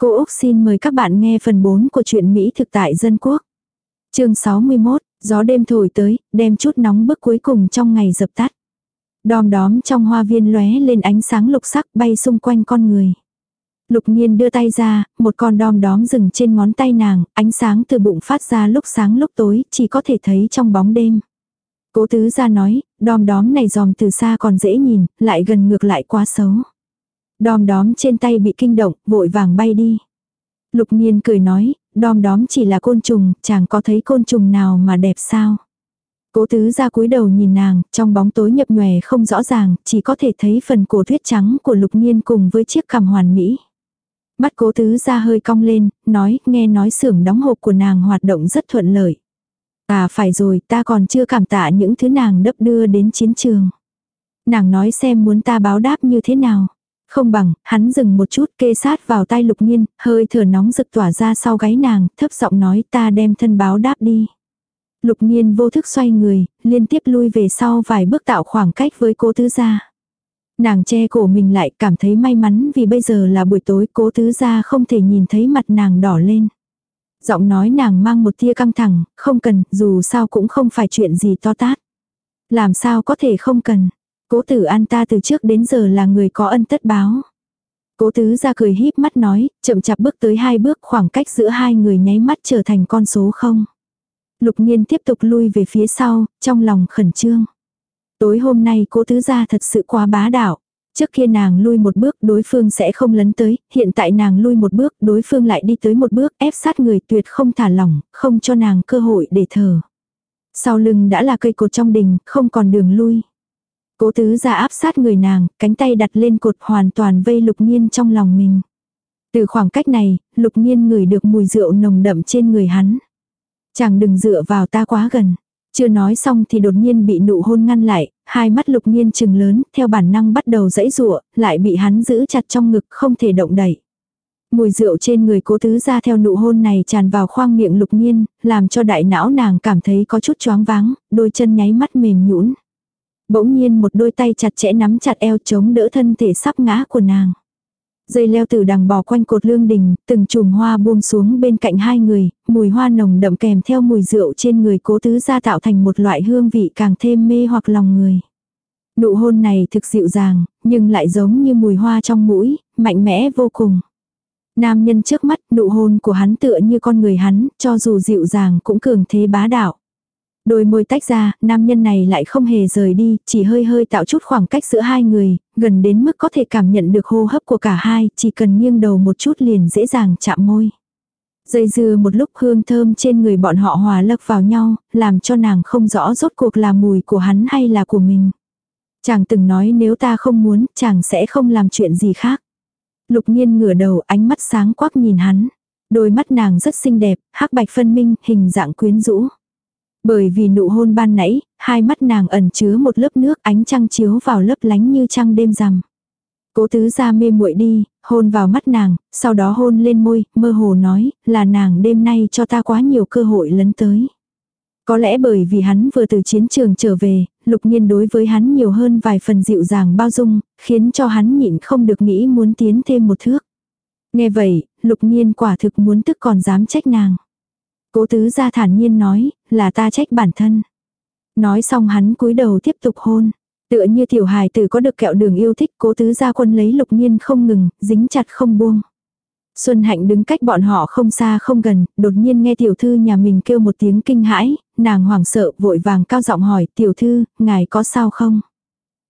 Cô Úc xin mời các bạn nghe phần 4 của truyện Mỹ thực tại dân quốc. chương 61, gió đêm thổi tới, đem chút nóng bức cuối cùng trong ngày dập tắt. Đom đóm trong hoa viên lóe lên ánh sáng lục sắc bay xung quanh con người. Lục nhiên đưa tay ra, một con đom đóm dừng trên ngón tay nàng, ánh sáng từ bụng phát ra lúc sáng lúc tối, chỉ có thể thấy trong bóng đêm. Cố tứ ra nói, đom đóm này dòm từ xa còn dễ nhìn, lại gần ngược lại quá xấu. Đom đóm trên tay bị kinh động, vội vàng bay đi. Lục Niên cười nói, đom đóm chỉ là côn trùng, chàng có thấy côn trùng nào mà đẹp sao? Cố tứ ra cúi đầu nhìn nàng, trong bóng tối nhập nhòe không rõ ràng, chỉ có thể thấy phần cổ thuyết trắng của lục nghiên cùng với chiếc cằm hoàn mỹ. Mắt cố tứ ra hơi cong lên, nói, nghe nói xưởng đóng hộp của nàng hoạt động rất thuận lợi. À phải rồi, ta còn chưa cảm tạ những thứ nàng đắp đưa đến chiến trường. Nàng nói xem muốn ta báo đáp như thế nào. Không bằng, hắn dừng một chút kê sát vào tay lục nhiên, hơi thở nóng rực tỏa ra sau gáy nàng, thấp giọng nói ta đem thân báo đáp đi. Lục nhiên vô thức xoay người, liên tiếp lui về sau vài bước tạo khoảng cách với cố tứ gia. Nàng che cổ mình lại cảm thấy may mắn vì bây giờ là buổi tối cố tứ gia không thể nhìn thấy mặt nàng đỏ lên. Giọng nói nàng mang một tia căng thẳng, không cần, dù sao cũng không phải chuyện gì to tát. Làm sao có thể không cần. Cố tử an ta từ trước đến giờ là người có ân tất báo. Cố tứ ra cười híp mắt nói, chậm chạp bước tới hai bước khoảng cách giữa hai người nháy mắt trở thành con số không. Lục nhiên tiếp tục lui về phía sau, trong lòng khẩn trương. Tối hôm nay cố tứ ra thật sự quá bá đạo. Trước kia nàng lui một bước đối phương sẽ không lấn tới, hiện tại nàng lui một bước đối phương lại đi tới một bước ép sát người tuyệt không thả lỏng, không cho nàng cơ hội để thở. Sau lưng đã là cây cột trong đình, không còn đường lui. Cố tứ ra áp sát người nàng, cánh tay đặt lên cột hoàn toàn vây lục nhiên trong lòng mình. Từ khoảng cách này, lục nhiên ngửi được mùi rượu nồng đậm trên người hắn. Chàng đừng dựa vào ta quá gần. Chưa nói xong thì đột nhiên bị nụ hôn ngăn lại, hai mắt lục nhiên trừng lớn, theo bản năng bắt đầu dãy rụa, lại bị hắn giữ chặt trong ngực không thể động đẩy. Mùi rượu trên người cố tứ ra theo nụ hôn này tràn vào khoang miệng lục nhiên, làm cho đại não nàng cảm thấy có chút choáng váng, đôi chân nháy mắt mềm nhũn. Bỗng nhiên một đôi tay chặt chẽ nắm chặt eo chống đỡ thân thể sắp ngã của nàng. Dây leo từ đằng bò quanh cột lương đình, từng chùm hoa buông xuống bên cạnh hai người, mùi hoa nồng đậm kèm theo mùi rượu trên người cố tứ ra tạo thành một loại hương vị càng thêm mê hoặc lòng người. Nụ hôn này thực dịu dàng, nhưng lại giống như mùi hoa trong mũi, mạnh mẽ vô cùng. Nam nhân trước mắt, nụ hôn của hắn tựa như con người hắn, cho dù dịu dàng cũng cường thế bá đạo. Đôi môi tách ra, nam nhân này lại không hề rời đi, chỉ hơi hơi tạo chút khoảng cách giữa hai người, gần đến mức có thể cảm nhận được hô hấp của cả hai, chỉ cần nghiêng đầu một chút liền dễ dàng chạm môi. Dây dưa một lúc hương thơm trên người bọn họ hòa lấp vào nhau, làm cho nàng không rõ rốt cuộc là mùi của hắn hay là của mình. Chàng từng nói nếu ta không muốn, chàng sẽ không làm chuyện gì khác. Lục nhiên ngửa đầu ánh mắt sáng quắc nhìn hắn. Đôi mắt nàng rất xinh đẹp, hắc bạch phân minh, hình dạng quyến rũ. Bởi vì nụ hôn ban nãy, hai mắt nàng ẩn chứa một lớp nước ánh trăng chiếu vào lớp lánh như trăng đêm rằm. Cố tứ ra mê muội đi, hôn vào mắt nàng, sau đó hôn lên môi, mơ hồ nói, là nàng đêm nay cho ta quá nhiều cơ hội lấn tới. Có lẽ bởi vì hắn vừa từ chiến trường trở về, lục nhiên đối với hắn nhiều hơn vài phần dịu dàng bao dung, khiến cho hắn nhịn không được nghĩ muốn tiến thêm một thước. Nghe vậy, lục nhiên quả thực muốn tức còn dám trách nàng. Cố tứ gia thản nhiên nói, là ta trách bản thân. Nói xong hắn cúi đầu tiếp tục hôn. Tựa như tiểu hài tử có được kẹo đường yêu thích cố tứ gia quân lấy lục nhiên không ngừng, dính chặt không buông. Xuân Hạnh đứng cách bọn họ không xa không gần, đột nhiên nghe tiểu thư nhà mình kêu một tiếng kinh hãi, nàng hoảng sợ vội vàng cao giọng hỏi tiểu thư, ngài có sao không?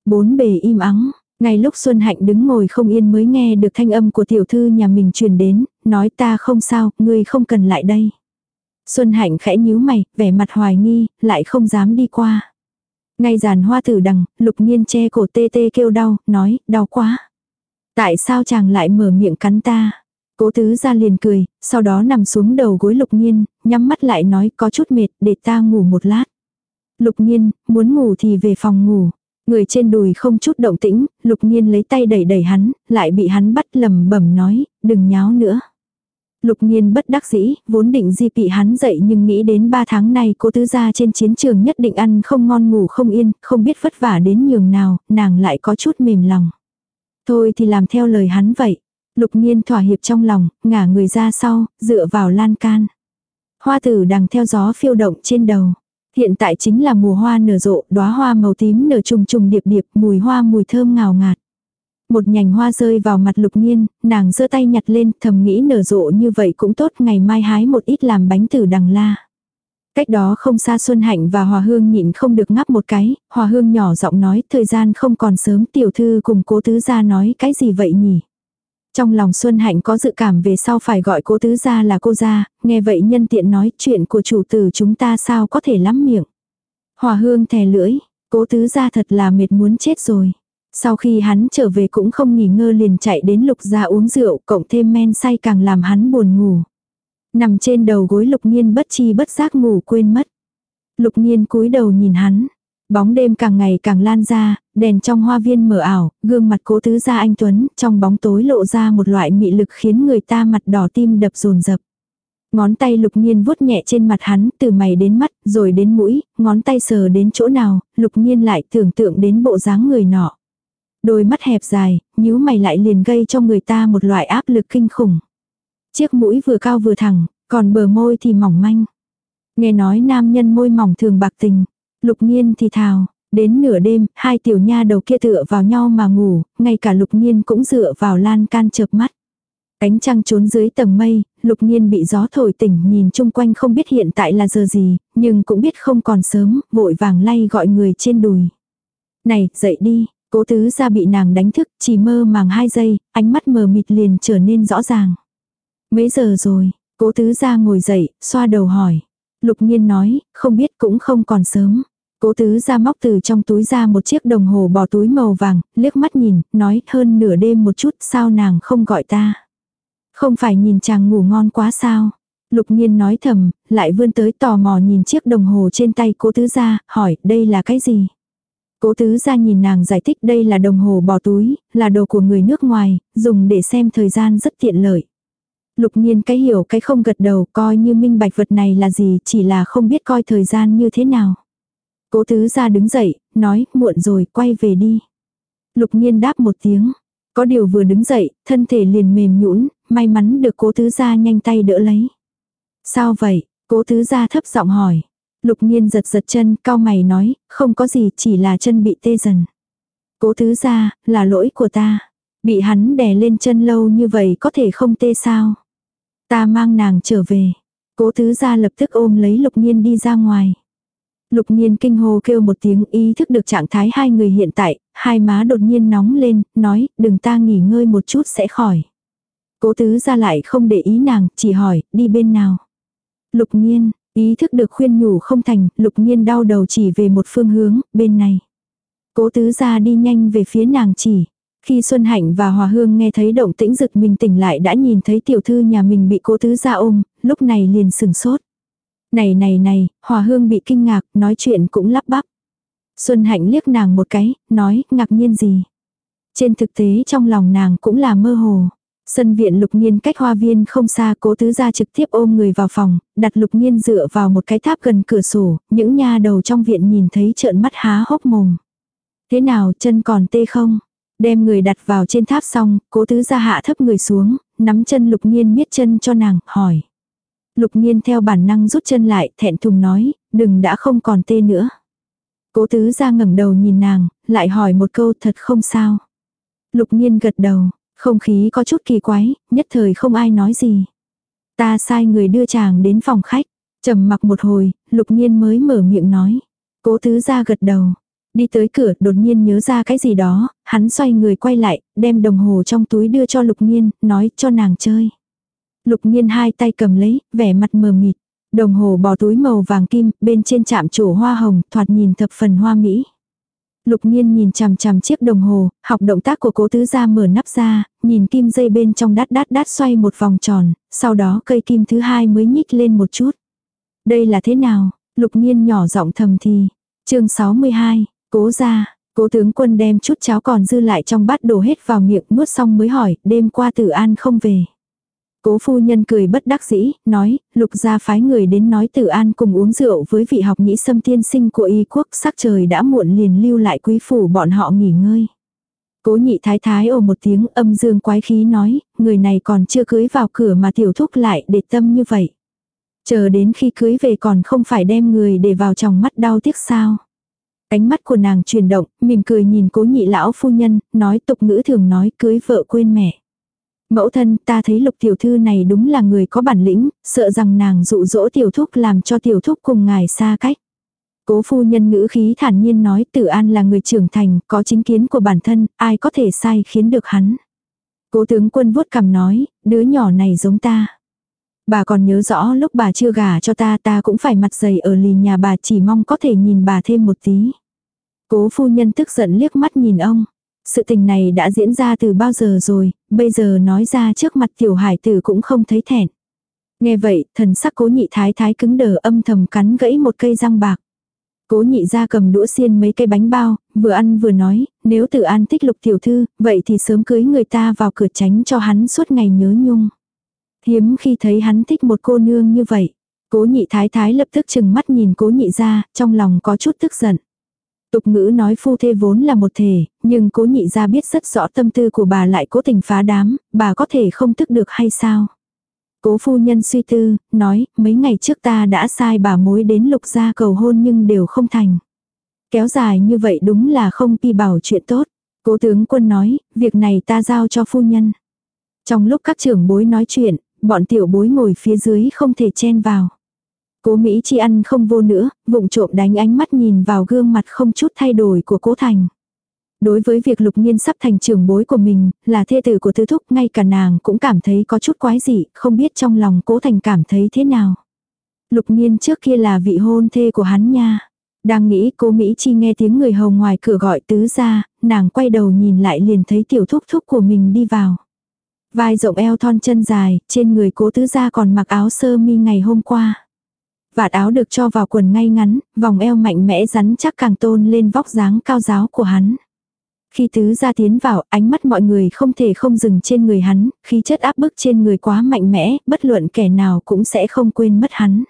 Bốn bề im ắng, ngay lúc Xuân Hạnh đứng ngồi không yên mới nghe được thanh âm của tiểu thư nhà mình truyền đến, nói ta không sao, ngươi không cần lại đây. Xuân Hạnh khẽ nhíu mày, vẻ mặt hoài nghi, lại không dám đi qua. Ngay giàn hoa tử đằng, lục nhiên che cổ tê tê kêu đau, nói, đau quá. Tại sao chàng lại mở miệng cắn ta? Cố tứ ra liền cười, sau đó nằm xuống đầu gối lục nhiên, nhắm mắt lại nói có chút mệt, để ta ngủ một lát. Lục nhiên, muốn ngủ thì về phòng ngủ. Người trên đùi không chút động tĩnh, lục nhiên lấy tay đẩy đẩy hắn, lại bị hắn bắt lầm bẩm nói, đừng nháo nữa. Lục nhiên bất đắc dĩ, vốn định di bị hắn dậy nhưng nghĩ đến ba tháng này cô tứ gia trên chiến trường nhất định ăn không ngon ngủ không yên, không biết vất vả đến nhường nào, nàng lại có chút mềm lòng. Thôi thì làm theo lời hắn vậy. Lục nghiên thỏa hiệp trong lòng, ngả người ra sau, dựa vào lan can. Hoa tử đằng theo gió phiêu động trên đầu. Hiện tại chính là mùa hoa nở rộ, đóa hoa màu tím nở trùng trùng điệp điệp, mùi hoa mùi thơm ngào ngạt. Một nhành hoa rơi vào mặt lục nghiên, nàng giơ tay nhặt lên, thầm nghĩ nở rộ như vậy cũng tốt, ngày mai hái một ít làm bánh tử đằng la. Cách đó không xa Xuân Hạnh và Hòa Hương nhịn không được ngắp một cái, Hòa Hương nhỏ giọng nói thời gian không còn sớm tiểu thư cùng cố tứ gia nói cái gì vậy nhỉ. Trong lòng Xuân Hạnh có dự cảm về sau phải gọi cố tứ gia là cô gia, nghe vậy nhân tiện nói chuyện của chủ tử chúng ta sao có thể lắm miệng. Hòa Hương thè lưỡi, cố tứ gia thật là mệt muốn chết rồi. Sau khi hắn trở về cũng không nghỉ ngơ liền chạy đến lục gia uống rượu, cộng thêm men say càng làm hắn buồn ngủ. Nằm trên đầu gối lục nhiên bất chi bất giác ngủ quên mất. Lục nhiên cúi đầu nhìn hắn. Bóng đêm càng ngày càng lan ra, đèn trong hoa viên mở ảo, gương mặt cố tứ gia anh Tuấn, trong bóng tối lộ ra một loại mị lực khiến người ta mặt đỏ tim đập rồn rập. Ngón tay lục nhiên vuốt nhẹ trên mặt hắn, từ mày đến mắt, rồi đến mũi, ngón tay sờ đến chỗ nào, lục nhiên lại tưởng tượng đến bộ dáng người nọ. Đôi mắt hẹp dài, nhíu mày lại liền gây cho người ta một loại áp lực kinh khủng. Chiếc mũi vừa cao vừa thẳng, còn bờ môi thì mỏng manh. Nghe nói nam nhân môi mỏng thường bạc tình. Lục nghiên thì thào, đến nửa đêm, hai tiểu nha đầu kia tựa vào nhau mà ngủ, ngay cả lục nghiên cũng dựa vào lan can chợp mắt. Cánh trăng trốn dưới tầng mây, lục nghiên bị gió thổi tỉnh nhìn chung quanh không biết hiện tại là giờ gì, nhưng cũng biết không còn sớm, vội vàng lay gọi người trên đùi. Này, dậy đi, cố tứ ra bị nàng đánh thức, chỉ mơ màng hai giây, ánh mắt mờ mịt liền trở nên rõ ràng. Mấy giờ rồi, cố tứ ra ngồi dậy, xoa đầu hỏi. Lục nhiên nói, không biết cũng không còn sớm. Cố tứ ra móc từ trong túi ra một chiếc đồng hồ bỏ túi màu vàng, liếc mắt nhìn, nói hơn nửa đêm một chút sao nàng không gọi ta. Không phải nhìn chàng ngủ ngon quá sao. Lục nhiên nói thầm, lại vươn tới tò mò nhìn chiếc đồng hồ trên tay cố tứ ra, hỏi đây là cái gì. Cố tứ ra nhìn nàng giải thích đây là đồng hồ bỏ túi, là đồ của người nước ngoài, dùng để xem thời gian rất tiện lợi. Lục nhiên cái hiểu cái không gật đầu coi như minh bạch vật này là gì chỉ là không biết coi thời gian như thế nào. Cố tứ ra đứng dậy, nói muộn rồi quay về đi. Lục nhiên đáp một tiếng. Có điều vừa đứng dậy, thân thể liền mềm nhũn may mắn được cố tứ ra nhanh tay đỡ lấy. Sao vậy? Cố tứ ra thấp giọng hỏi. Lục nhiên giật giật chân, cao mày nói, không có gì chỉ là chân bị tê dần. Cố thứ ra, là lỗi của ta. Bị hắn đè lên chân lâu như vậy có thể không tê sao? Ta mang nàng trở về. Cố thứ gia lập tức ôm lấy lục nhiên đi ra ngoài. Lục nhiên kinh hô kêu một tiếng ý thức được trạng thái hai người hiện tại, hai má đột nhiên nóng lên, nói, đừng ta nghỉ ngơi một chút sẽ khỏi. Cố tứ gia lại không để ý nàng, chỉ hỏi, đi bên nào. Lục nhiên, ý thức được khuyên nhủ không thành, lục nhiên đau đầu chỉ về một phương hướng, bên này. Cố tứ gia đi nhanh về phía nàng chỉ. Khi Xuân Hạnh và Hòa Hương nghe thấy động tĩnh giật mình tỉnh lại đã nhìn thấy tiểu thư nhà mình bị cố tứ ra ôm, lúc này liền sừng sốt. Này này này, Hòa Hương bị kinh ngạc, nói chuyện cũng lắp bắp. Xuân Hạnh liếc nàng một cái, nói, ngạc nhiên gì. Trên thực tế trong lòng nàng cũng là mơ hồ. Sân viện lục nhiên cách hoa viên không xa cố tứ ra trực tiếp ôm người vào phòng, đặt lục nhiên dựa vào một cái tháp gần cửa sổ, những nha đầu trong viện nhìn thấy trợn mắt há hốc mồm. Thế nào chân còn tê không? Đem người đặt vào trên tháp xong, cố tứ ra hạ thấp người xuống, nắm chân lục nhiên miết chân cho nàng, hỏi. Lục nhiên theo bản năng rút chân lại, thẹn thùng nói, đừng đã không còn tê nữa. Cố tứ ra ngẩng đầu nhìn nàng, lại hỏi một câu thật không sao. Lục nhiên gật đầu, không khí có chút kỳ quái, nhất thời không ai nói gì. Ta sai người đưa chàng đến phòng khách, trầm mặc một hồi, lục nhiên mới mở miệng nói. Cố tứ ra gật đầu, Đi tới cửa đột nhiên nhớ ra cái gì đó, hắn xoay người quay lại, đem đồng hồ trong túi đưa cho lục nhiên, nói cho nàng chơi. Lục nhiên hai tay cầm lấy, vẻ mặt mờ mịt. Đồng hồ bỏ túi màu vàng kim, bên trên chạm trổ hoa hồng, thoạt nhìn thập phần hoa mỹ. Lục nhiên nhìn chằm chằm chiếc đồng hồ, học động tác của cố tứ gia mở nắp ra, nhìn kim dây bên trong đát đát đát xoay một vòng tròn, sau đó cây kim thứ hai mới nhích lên một chút. Đây là thế nào? Lục nhiên nhỏ giọng thầm thì. chương 62, Cố gia cố tướng quân đem chút cháo còn dư lại trong bát đổ hết vào miệng nuốt xong mới hỏi, đêm qua tử an không về. Cố phu nhân cười bất đắc dĩ, nói, lục gia phái người đến nói tử an cùng uống rượu với vị học nhĩ sâm tiên sinh của y quốc sắc trời đã muộn liền lưu lại quý phủ bọn họ nghỉ ngơi. Cố nhị thái thái ồ một tiếng âm dương quái khí nói, người này còn chưa cưới vào cửa mà tiểu thúc lại để tâm như vậy. Chờ đến khi cưới về còn không phải đem người để vào trong mắt đau tiếc sao. Ánh mắt của nàng chuyển động, mỉm cười nhìn cố nhị lão phu nhân, nói tục ngữ thường nói cưới vợ quên mẹ. Mẫu thân ta thấy lục tiểu thư này đúng là người có bản lĩnh, sợ rằng nàng dụ dỗ tiểu thúc làm cho tiểu thúc cùng ngài xa cách. Cố phu nhân ngữ khí thản nhiên nói tử an là người trưởng thành, có chính kiến của bản thân, ai có thể sai khiến được hắn. Cố tướng quân vuốt cằm nói, đứa nhỏ này giống ta. Bà còn nhớ rõ lúc bà chưa gả cho ta ta cũng phải mặt dày ở lì nhà bà chỉ mong có thể nhìn bà thêm một tí. Cố phu nhân tức giận liếc mắt nhìn ông. Sự tình này đã diễn ra từ bao giờ rồi, bây giờ nói ra trước mặt tiểu hải tử cũng không thấy thẹn. Nghe vậy, thần sắc cố nhị thái thái cứng đờ âm thầm cắn gãy một cây răng bạc. Cố nhị ra cầm đũa xiên mấy cây bánh bao, vừa ăn vừa nói, nếu tự an thích lục tiểu thư, vậy thì sớm cưới người ta vào cửa tránh cho hắn suốt ngày nhớ nhung. Hiếm khi thấy hắn thích một cô nương như vậy. Cố nhị thái thái lập tức chừng mắt nhìn cố nhị ra, trong lòng có chút tức giận. Tục ngữ nói phu thê vốn là một thể, nhưng cố nhị ra biết rất rõ tâm tư của bà lại cố tình phá đám, bà có thể không tức được hay sao? Cố phu nhân suy tư, nói, mấy ngày trước ta đã sai bà mối đến lục gia cầu hôn nhưng đều không thành. Kéo dài như vậy đúng là không pi bảo chuyện tốt. Cố tướng quân nói, việc này ta giao cho phu nhân. Trong lúc các trưởng bối nói chuyện, bọn tiểu bối ngồi phía dưới không thể chen vào. Cố Mỹ chi ăn không vô nữa, vụng trộm đánh ánh mắt nhìn vào gương mặt không chút thay đổi của cố thành. Đối với việc lục nhiên sắp thành trưởng bối của mình, là thê tử của tứ thúc, ngay cả nàng cũng cảm thấy có chút quái dị, không biết trong lòng cố thành cảm thấy thế nào. Lục nhiên trước kia là vị hôn thê của hắn nha. Đang nghĩ cố Mỹ Chi nghe tiếng người hầu ngoài cửa gọi tứ ra, nàng quay đầu nhìn lại liền thấy tiểu thúc thúc của mình đi vào. Vai rộng eo thon chân dài, trên người cố tứ gia còn mặc áo sơ mi ngày hôm qua. Vạt áo được cho vào quần ngay ngắn, vòng eo mạnh mẽ rắn chắc càng tôn lên vóc dáng cao giáo của hắn. Khi tứ gia tiến vào, ánh mắt mọi người không thể không dừng trên người hắn, khi chất áp bức trên người quá mạnh mẽ, bất luận kẻ nào cũng sẽ không quên mất hắn.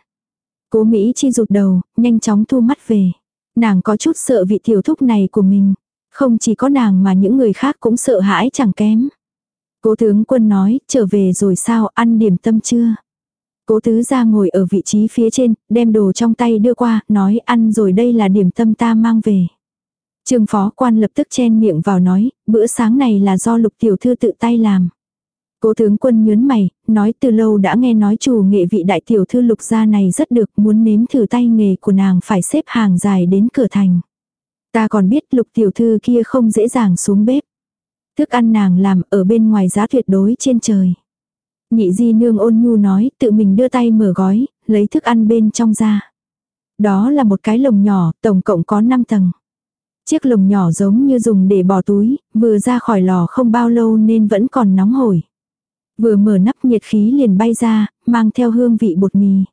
Cố Mỹ chi rụt đầu, nhanh chóng thu mắt về. Nàng có chút sợ vị tiểu thúc này của mình. Không chỉ có nàng mà những người khác cũng sợ hãi chẳng kém. Cố tướng quân nói, trở về rồi sao, ăn điểm tâm chưa? Cố tứ ra ngồi ở vị trí phía trên, đem đồ trong tay đưa qua, nói ăn rồi đây là điểm tâm ta mang về. Trương phó quan lập tức chen miệng vào nói, bữa sáng này là do lục tiểu thư tự tay làm. Cố tướng quân nhớn mày, nói từ lâu đã nghe nói chủ nghệ vị đại tiểu thư lục gia này rất được muốn nếm thử tay nghề của nàng phải xếp hàng dài đến cửa thành. Ta còn biết lục tiểu thư kia không dễ dàng xuống bếp. Thức ăn nàng làm ở bên ngoài giá tuyệt đối trên trời. Nhị di nương ôn nhu nói, tự mình đưa tay mở gói, lấy thức ăn bên trong ra. Đó là một cái lồng nhỏ, tổng cộng có 5 tầng. Chiếc lồng nhỏ giống như dùng để bỏ túi, vừa ra khỏi lò không bao lâu nên vẫn còn nóng hổi. Vừa mở nắp nhiệt khí liền bay ra, mang theo hương vị bột mì.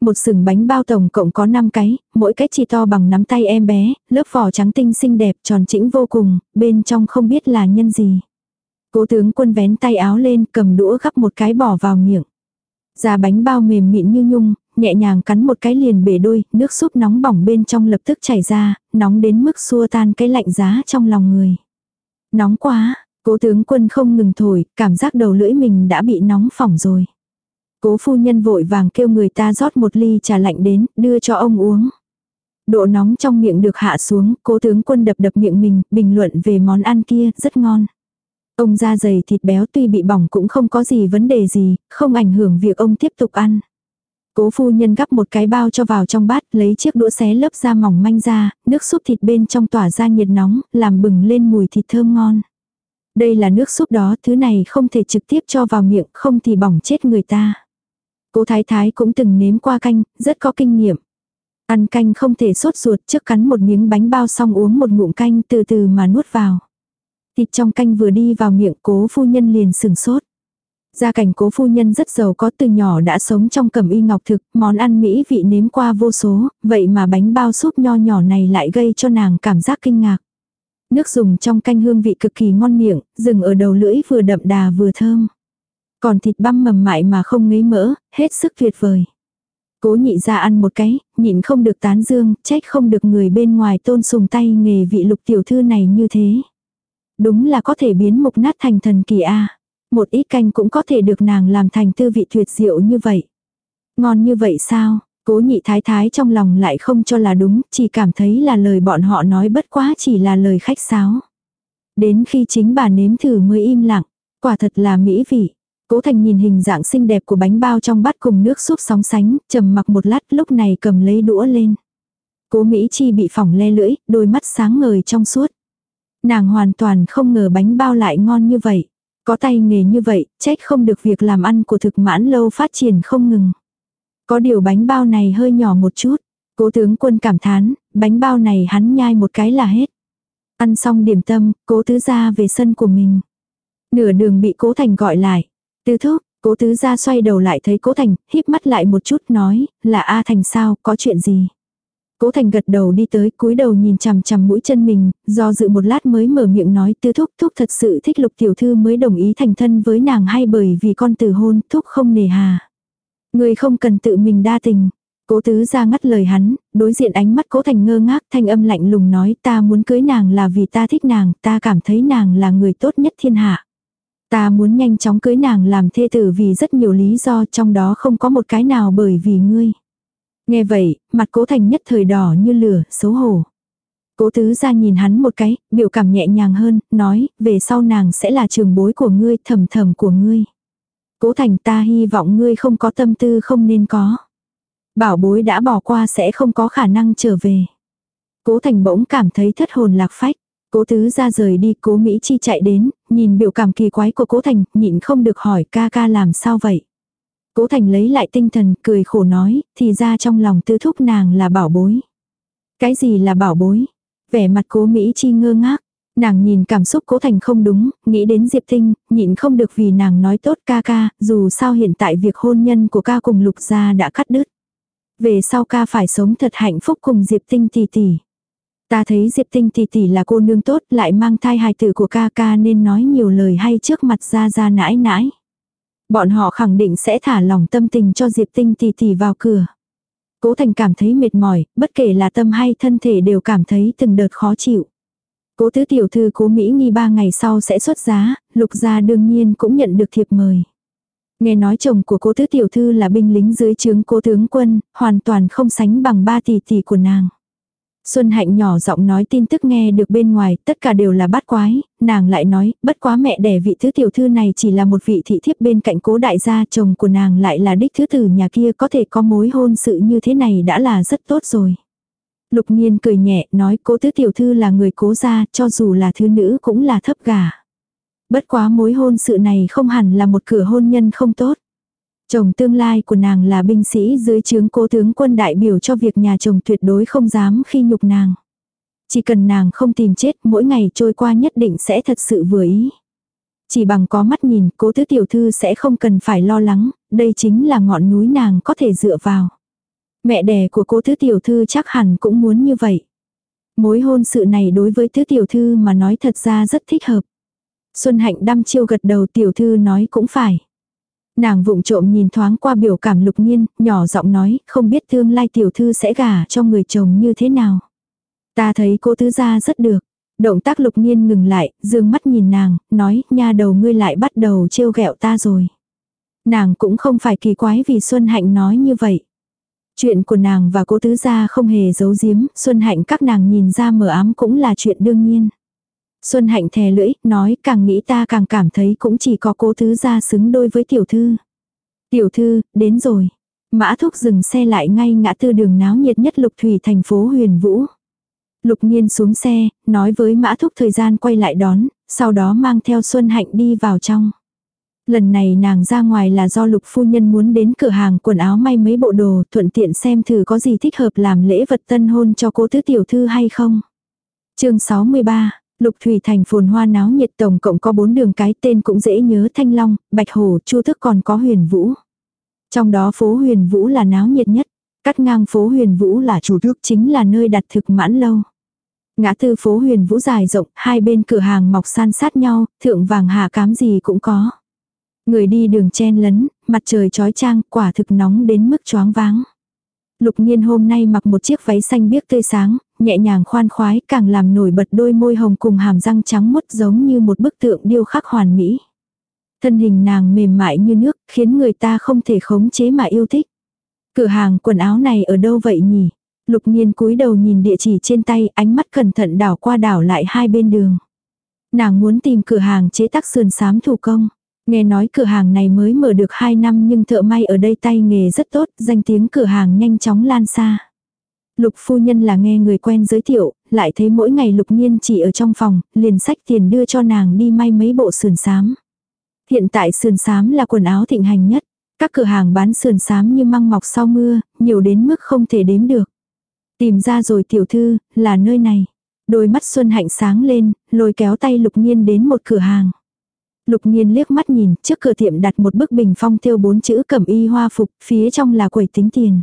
Một sừng bánh bao tổng cộng có 5 cái, mỗi cái chỉ to bằng nắm tay em bé, lớp vỏ trắng tinh xinh đẹp tròn chỉnh vô cùng, bên trong không biết là nhân gì. Cố tướng quân vén tay áo lên cầm đũa gắp một cái bỏ vào miệng. Da bánh bao mềm mịn như nhung, nhẹ nhàng cắn một cái liền bể đôi, nước súp nóng bỏng bên trong lập tức chảy ra, nóng đến mức xua tan cái lạnh giá trong lòng người. Nóng quá, cố tướng quân không ngừng thổi, cảm giác đầu lưỡi mình đã bị nóng phỏng rồi. Cố phu nhân vội vàng kêu người ta rót một ly trà lạnh đến, đưa cho ông uống. Độ nóng trong miệng được hạ xuống, cố tướng quân đập đập miệng mình, bình luận về món ăn kia, rất ngon. Ông da dày thịt béo tuy bị bỏng cũng không có gì vấn đề gì, không ảnh hưởng việc ông tiếp tục ăn. Cố phu nhân gắp một cái bao cho vào trong bát, lấy chiếc đũa xé lớp da mỏng manh ra, nước súp thịt bên trong tỏa ra nhiệt nóng, làm bừng lên mùi thịt thơm ngon. Đây là nước súp đó, thứ này không thể trực tiếp cho vào miệng, không thì bỏng chết người ta. Cố thái thái cũng từng nếm qua canh, rất có kinh nghiệm. Ăn canh không thể sốt ruột trước cắn một miếng bánh bao xong uống một ngụm canh từ từ mà nuốt vào. Thịt trong canh vừa đi vào miệng cố phu nhân liền sừng sốt. Gia cảnh cố phu nhân rất giàu có từ nhỏ đã sống trong cẩm y ngọc thực, món ăn mỹ vị nếm qua vô số, vậy mà bánh bao súp nho nhỏ này lại gây cho nàng cảm giác kinh ngạc. Nước dùng trong canh hương vị cực kỳ ngon miệng, dừng ở đầu lưỡi vừa đậm đà vừa thơm. Còn thịt băm mầm mại mà không ngấy mỡ, hết sức tuyệt vời. Cố nhị ra ăn một cái, nhịn không được tán dương, trách không được người bên ngoài tôn sùng tay nghề vị lục tiểu thư này như thế. Đúng là có thể biến mục nát thành thần kỳ a. Một ít canh cũng có thể được nàng làm thành tư vị tuyệt diệu như vậy. Ngon như vậy sao? Cố nhị thái thái trong lòng lại không cho là đúng, chỉ cảm thấy là lời bọn họ nói bất quá chỉ là lời khách sáo. Đến khi chính bà nếm thử mới im lặng, quả thật là mỹ vị. Cố Thành nhìn hình dạng xinh đẹp của bánh bao trong bát cùng nước súp sóng sánh, trầm mặc một lát lúc này cầm lấy đũa lên. Cố Mỹ Chi bị phỏng le lưỡi, đôi mắt sáng ngời trong suốt. Nàng hoàn toàn không ngờ bánh bao lại ngon như vậy. Có tay nghề như vậy, trách không được việc làm ăn của thực mãn lâu phát triển không ngừng. Có điều bánh bao này hơi nhỏ một chút. Cố tướng quân cảm thán, bánh bao này hắn nhai một cái là hết. Ăn xong điểm tâm, cố tứ ra về sân của mình. Nửa đường bị cố thành gọi lại. Tứ thúc, cố tứ ra xoay đầu lại thấy cố thành, híp mắt lại một chút nói, là A thành sao, có chuyện gì. Cố Thành gật đầu đi tới, cúi đầu nhìn chằm chằm mũi chân mình, do dự một lát mới mở miệng nói, "Tư thúc, thúc thật sự thích Lục tiểu thư mới đồng ý thành thân với nàng hay bởi vì con từ hôn, thúc không nề hà." Người không cần tự mình đa tình. Cố tứ ra ngắt lời hắn, đối diện ánh mắt cố thành ngơ ngác thanh âm lạnh lùng nói ta muốn cưới nàng là vì ta thích nàng, ta cảm thấy nàng là người tốt nhất thiên hạ. Ta muốn nhanh chóng cưới nàng làm thê tử vì rất nhiều lý do trong đó không có một cái nào bởi vì ngươi. Nghe vậy, mặt cố thành nhất thời đỏ như lửa, xấu hổ. Cố tứ ra nhìn hắn một cái, biểu cảm nhẹ nhàng hơn, nói, về sau nàng sẽ là trường bối của ngươi, thầm thầm của ngươi. Cố thành ta hy vọng ngươi không có tâm tư không nên có. Bảo bối đã bỏ qua sẽ không có khả năng trở về. Cố thành bỗng cảm thấy thất hồn lạc phách. Cố tứ ra rời đi, cố Mỹ Chi chạy đến, nhìn biểu cảm kỳ quái của cố thành, nhịn không được hỏi ca ca làm sao vậy. Cố thành lấy lại tinh thần, cười khổ nói, thì ra trong lòng tư thúc nàng là bảo bối. Cái gì là bảo bối? Vẻ mặt cố Mỹ Chi ngơ ngác. Nàng nhìn cảm xúc cố thành không đúng, nghĩ đến Diệp Tinh, nhịn không được vì nàng nói tốt ca ca, dù sao hiện tại việc hôn nhân của ca cùng lục gia đã cắt đứt. Về sau ca phải sống thật hạnh phúc cùng Diệp Tinh tỷ tỷ. Ta thấy Diệp Tinh tỷ tỷ là cô nương tốt lại mang thai hài tử của ca ca nên nói nhiều lời hay trước mặt ra ra nãi nãi. Bọn họ khẳng định sẽ thả lòng tâm tình cho Diệp Tinh tỷ tỷ vào cửa. Cố Thành cảm thấy mệt mỏi, bất kể là tâm hay thân thể đều cảm thấy từng đợt khó chịu. Cố tứ tiểu thư cố Mỹ nghi ba ngày sau sẽ xuất giá, lục gia đương nhiên cũng nhận được thiệp mời. Nghe nói chồng của cố tứ tiểu thư là binh lính dưới trướng cố tướng quân, hoàn toàn không sánh bằng ba tỷ tỷ của nàng. Xuân Hạnh nhỏ giọng nói tin tức nghe được bên ngoài, tất cả đều là bát quái, nàng lại nói, bất quá mẹ đẻ vị thứ tiểu thư này chỉ là một vị thị thiếp bên cạnh cố đại gia, chồng của nàng lại là đích thứ tử nhà kia có thể có mối hôn sự như thế này đã là rất tốt rồi. Lục nhiên cười nhẹ, nói cố tứ tiểu thư là người cố gia, cho dù là thứ nữ cũng là thấp gà. Bất quá mối hôn sự này không hẳn là một cửa hôn nhân không tốt. Chồng tương lai của nàng là binh sĩ dưới trướng cố tướng quân đại biểu cho việc nhà chồng tuyệt đối không dám khi nhục nàng. Chỉ cần nàng không tìm chết mỗi ngày trôi qua nhất định sẽ thật sự vừa ý. Chỉ bằng có mắt nhìn cố tứ tiểu thư sẽ không cần phải lo lắng, đây chính là ngọn núi nàng có thể dựa vào. Mẹ đẻ của cố tứ tiểu thư chắc hẳn cũng muốn như vậy. Mối hôn sự này đối với tứ tiểu thư mà nói thật ra rất thích hợp. Xuân hạnh đăm chiêu gật đầu tiểu thư nói cũng phải. Nàng vụng trộm nhìn thoáng qua biểu cảm lục nhiên, nhỏ giọng nói, không biết tương lai tiểu thư sẽ gả cho người chồng như thế nào. Ta thấy cô tứ gia rất được. Động tác lục nhiên ngừng lại, dương mắt nhìn nàng, nói, nha đầu ngươi lại bắt đầu trêu ghẹo ta rồi. Nàng cũng không phải kỳ quái vì Xuân Hạnh nói như vậy. Chuyện của nàng và cô tứ gia không hề giấu giếm, Xuân Hạnh các nàng nhìn ra mờ ám cũng là chuyện đương nhiên. Xuân Hạnh thè lưỡi, nói càng nghĩ ta càng cảm thấy cũng chỉ có cố thứ gia xứng đôi với tiểu thư. Tiểu thư, đến rồi. Mã thúc dừng xe lại ngay ngã tư đường náo nhiệt nhất lục thủy thành phố huyền vũ. Lục nhiên xuống xe, nói với mã thúc thời gian quay lại đón, sau đó mang theo Xuân Hạnh đi vào trong. Lần này nàng ra ngoài là do lục phu nhân muốn đến cửa hàng quần áo may mấy bộ đồ thuận tiện xem thử có gì thích hợp làm lễ vật tân hôn cho cô tứ tiểu thư hay không. chương 63, Lục Thủy Thành phồn hoa náo nhiệt tổng cộng có bốn đường cái tên cũng dễ nhớ Thanh Long, Bạch hồ Chu Thức còn có Huyền Vũ. Trong đó phố Huyền Vũ là náo nhiệt nhất, cắt ngang phố Huyền Vũ là Chu Thức chính là nơi đặt thực mãn lâu. Ngã tư phố Huyền Vũ dài rộng, hai bên cửa hàng mọc san sát nhau, thượng vàng hạ cám gì cũng có. Người đi đường chen lấn, mặt trời chói chang, quả thực nóng đến mức choáng váng. Lục Nhiên hôm nay mặc một chiếc váy xanh biếc tươi sáng, nhẹ nhàng khoan khoái càng làm nổi bật đôi môi hồng cùng hàm răng trắng mút giống như một bức tượng điêu khắc hoàn mỹ. Thân hình nàng mềm mại như nước, khiến người ta không thể khống chế mà yêu thích. Cửa hàng quần áo này ở đâu vậy nhỉ? Lục Nhiên cúi đầu nhìn địa chỉ trên tay, ánh mắt cẩn thận đảo qua đảo lại hai bên đường. Nàng muốn tìm cửa hàng chế tác sườn sám thủ công. Nghe nói cửa hàng này mới mở được 2 năm nhưng thợ may ở đây tay nghề rất tốt, danh tiếng cửa hàng nhanh chóng lan xa. Lục phu nhân là nghe người quen giới thiệu, lại thấy mỗi ngày lục nhiên chỉ ở trong phòng, liền sách tiền đưa cho nàng đi may mấy bộ sườn sám. Hiện tại sườn sám là quần áo thịnh hành nhất. Các cửa hàng bán sườn sám như măng mọc sau mưa, nhiều đến mức không thể đếm được. Tìm ra rồi tiểu thư, là nơi này. Đôi mắt Xuân Hạnh sáng lên, lôi kéo tay Lục Nhiên đến một cửa hàng. Lục Nhiên liếc mắt nhìn, trước cửa tiệm đặt một bức bình phong thêu bốn chữ cẩm y hoa phục, phía trong là quầy tính tiền.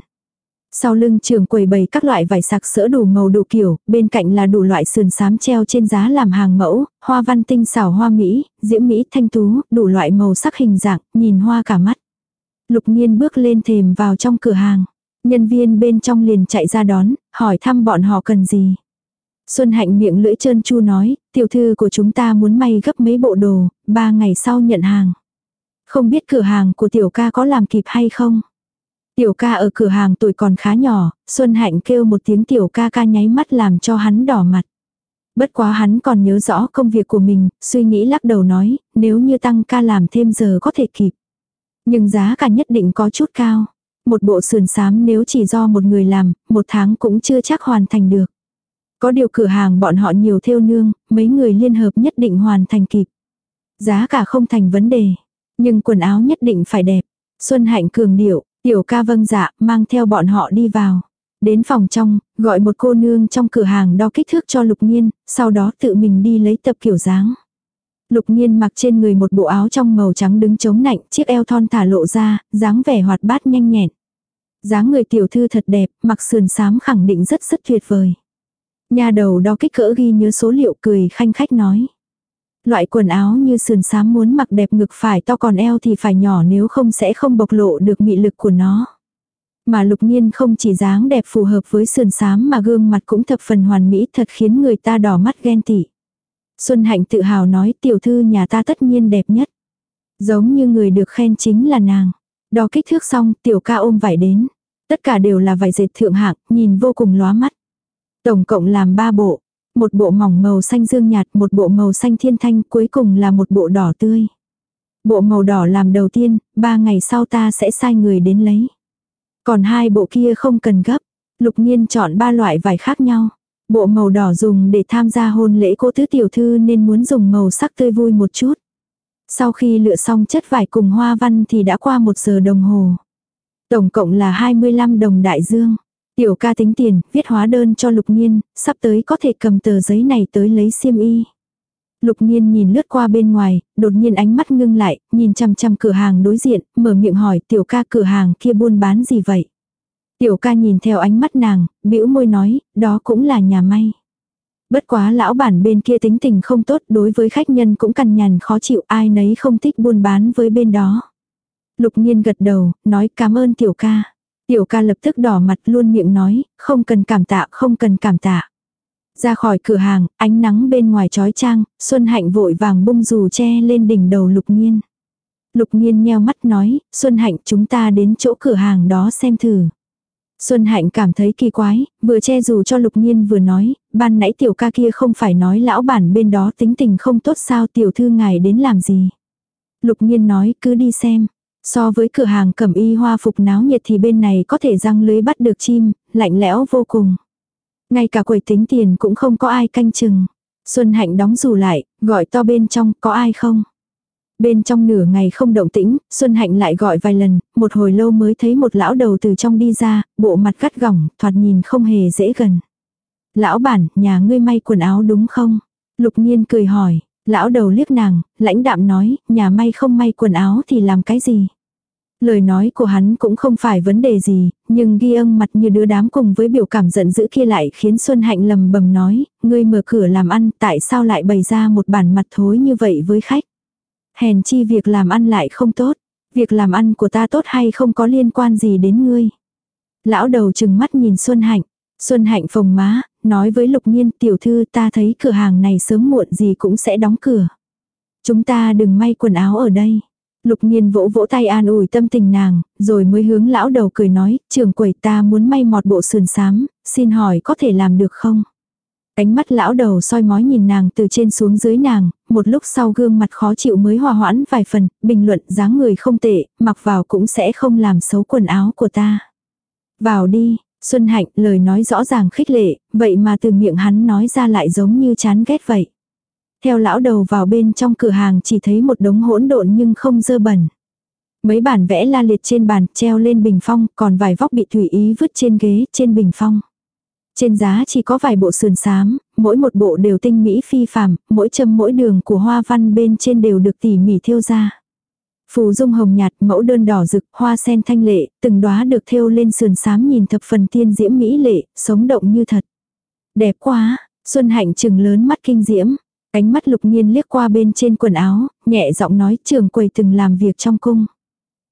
Sau lưng trường quầy bày các loại vải sạc sỡ đủ màu đủ kiểu, bên cạnh là đủ loại sườn xám treo trên giá làm hàng mẫu, hoa văn tinh xảo hoa mỹ, diễm mỹ thanh tú, đủ loại màu sắc hình dạng, nhìn hoa cả mắt. Lục Nhiên bước lên thềm vào trong cửa hàng. Nhân viên bên trong liền chạy ra đón, hỏi thăm bọn họ cần gì. Xuân Hạnh miệng lưỡi trơn chu nói, tiểu thư của chúng ta muốn may gấp mấy bộ đồ, ba ngày sau nhận hàng. Không biết cửa hàng của tiểu ca có làm kịp hay không? Tiểu ca ở cửa hàng tuổi còn khá nhỏ, Xuân Hạnh kêu một tiếng tiểu ca ca nháy mắt làm cho hắn đỏ mặt. Bất quá hắn còn nhớ rõ công việc của mình, suy nghĩ lắc đầu nói, nếu như tăng ca làm thêm giờ có thể kịp. Nhưng giá cả nhất định có chút cao. Một bộ sườn sám nếu chỉ do một người làm, một tháng cũng chưa chắc hoàn thành được. Có điều cửa hàng bọn họ nhiều theo nương, mấy người liên hợp nhất định hoàn thành kịp. Giá cả không thành vấn đề. Nhưng quần áo nhất định phải đẹp. Xuân Hạnh cường điệu, tiểu ca vâng dạ, mang theo bọn họ đi vào. Đến phòng trong, gọi một cô nương trong cửa hàng đo kích thước cho Lục Nhiên, sau đó tự mình đi lấy tập kiểu dáng. Lục Nhiên mặc trên người một bộ áo trong màu trắng đứng chống nạnh, chiếc eo thon thả lộ ra, dáng vẻ hoạt bát nhanh nhẹn. dáng người tiểu thư thật đẹp, mặc sườn xám khẳng định rất rất tuyệt vời. Nhà đầu đo kích cỡ ghi nhớ số liệu cười khanh khách nói. Loại quần áo như sườn xám muốn mặc đẹp ngực phải to còn eo thì phải nhỏ nếu không sẽ không bộc lộ được mị lực của nó. Mà lục nhiên không chỉ dáng đẹp phù hợp với sườn xám mà gương mặt cũng thập phần hoàn mỹ thật khiến người ta đỏ mắt ghen tị. Xuân Hạnh tự hào nói tiểu thư nhà ta tất nhiên đẹp nhất. Giống như người được khen chính là nàng. Đo kích thước xong tiểu ca ôm vải đến. Tất cả đều là vải dệt thượng hạng, nhìn vô cùng lóa mắt. Tổng cộng làm ba bộ. Một bộ mỏng màu xanh dương nhạt, một bộ màu xanh thiên thanh, cuối cùng là một bộ đỏ tươi. Bộ màu đỏ làm đầu tiên, ba ngày sau ta sẽ sai người đến lấy. Còn hai bộ kia không cần gấp. Lục nhiên chọn ba loại vải khác nhau. Bộ màu đỏ dùng để tham gia hôn lễ cô tứ tiểu thư nên muốn dùng màu sắc tươi vui một chút. Sau khi lựa xong chất vải cùng hoa văn thì đã qua một giờ đồng hồ. Tổng cộng là 25 đồng đại dương. Tiểu ca tính tiền, viết hóa đơn cho Lục Nhiên, sắp tới có thể cầm tờ giấy này tới lấy xiêm y. Lục Nhiên nhìn lướt qua bên ngoài, đột nhiên ánh mắt ngưng lại, nhìn chăm chăm cửa hàng đối diện, mở miệng hỏi tiểu ca cửa hàng kia buôn bán gì vậy. Tiểu ca nhìn theo ánh mắt nàng, bĩu môi nói, đó cũng là nhà may. Bất quá lão bản bên kia tính tình không tốt đối với khách nhân cũng cằn nhằn khó chịu ai nấy không thích buôn bán với bên đó. Lục nhiên gật đầu, nói cảm ơn tiểu ca. Tiểu ca lập tức đỏ mặt luôn miệng nói, không cần cảm tạ, không cần cảm tạ. Ra khỏi cửa hàng, ánh nắng bên ngoài trói trang, Xuân Hạnh vội vàng bung dù che lên đỉnh đầu Lục Nhiên. Lục Nhiên nheo mắt nói, Xuân Hạnh chúng ta đến chỗ cửa hàng đó xem thử. Xuân Hạnh cảm thấy kỳ quái, vừa che dù cho Lục Nhiên vừa nói, ban nãy tiểu ca kia không phải nói lão bản bên đó tính tình không tốt sao tiểu thư ngài đến làm gì. Lục Nhiên nói cứ đi xem. So với cửa hàng cẩm y hoa phục náo nhiệt thì bên này có thể răng lưới bắt được chim, lạnh lẽo vô cùng. Ngay cả quầy tính tiền cũng không có ai canh chừng. Xuân Hạnh đóng dù lại, gọi to bên trong, có ai không? Bên trong nửa ngày không động tĩnh, Xuân Hạnh lại gọi vài lần, một hồi lâu mới thấy một lão đầu từ trong đi ra, bộ mặt gắt gỏng, thoạt nhìn không hề dễ gần. Lão bản, nhà ngươi may quần áo đúng không? Lục nhiên cười hỏi, lão đầu liếc nàng, lãnh đạm nói, nhà may không may quần áo thì làm cái gì? Lời nói của hắn cũng không phải vấn đề gì, nhưng ghi âm mặt như đứa đám cùng với biểu cảm giận dữ kia lại khiến Xuân Hạnh lầm bầm nói, ngươi mở cửa làm ăn tại sao lại bày ra một bản mặt thối như vậy với khách. Hèn chi việc làm ăn lại không tốt, việc làm ăn của ta tốt hay không có liên quan gì đến ngươi. Lão đầu chừng mắt nhìn Xuân Hạnh. Xuân Hạnh phồng má, nói với Lục Nhiên tiểu thư ta thấy cửa hàng này sớm muộn gì cũng sẽ đóng cửa. Chúng ta đừng may quần áo ở đây. Lục Nhiên vỗ vỗ tay an ủi tâm tình nàng, rồi mới hướng lão đầu cười nói, trường quầy ta muốn may mọt bộ sườn xám, xin hỏi có thể làm được không? Ánh mắt lão đầu soi mói nhìn nàng từ trên xuống dưới nàng, một lúc sau gương mặt khó chịu mới hòa hoãn vài phần, bình luận dáng người không tệ, mặc vào cũng sẽ không làm xấu quần áo của ta. Vào đi, Xuân Hạnh lời nói rõ ràng khích lệ, vậy mà từ miệng hắn nói ra lại giống như chán ghét vậy. Theo lão đầu vào bên trong cửa hàng chỉ thấy một đống hỗn độn nhưng không dơ bẩn. Mấy bản vẽ la liệt trên bàn treo lên bình phong, còn vài vóc bị thủy ý vứt trên ghế trên bình phong. Trên giá chỉ có vài bộ sườn xám, mỗi một bộ đều tinh mỹ phi phàm, mỗi châm mỗi đường của hoa văn bên trên đều được tỉ mỉ thêu ra. Phù dung hồng nhạt, mẫu đơn đỏ rực, hoa sen thanh lệ, từng đóa được thêu lên sườn xám nhìn thập phần tiên diễm mỹ lệ, sống động như thật. Đẹp quá, Xuân Hạnh trừng lớn mắt kinh diễm. Ánh mắt lục nhiên liếc qua bên trên quần áo, nhẹ giọng nói trường quầy từng làm việc trong cung.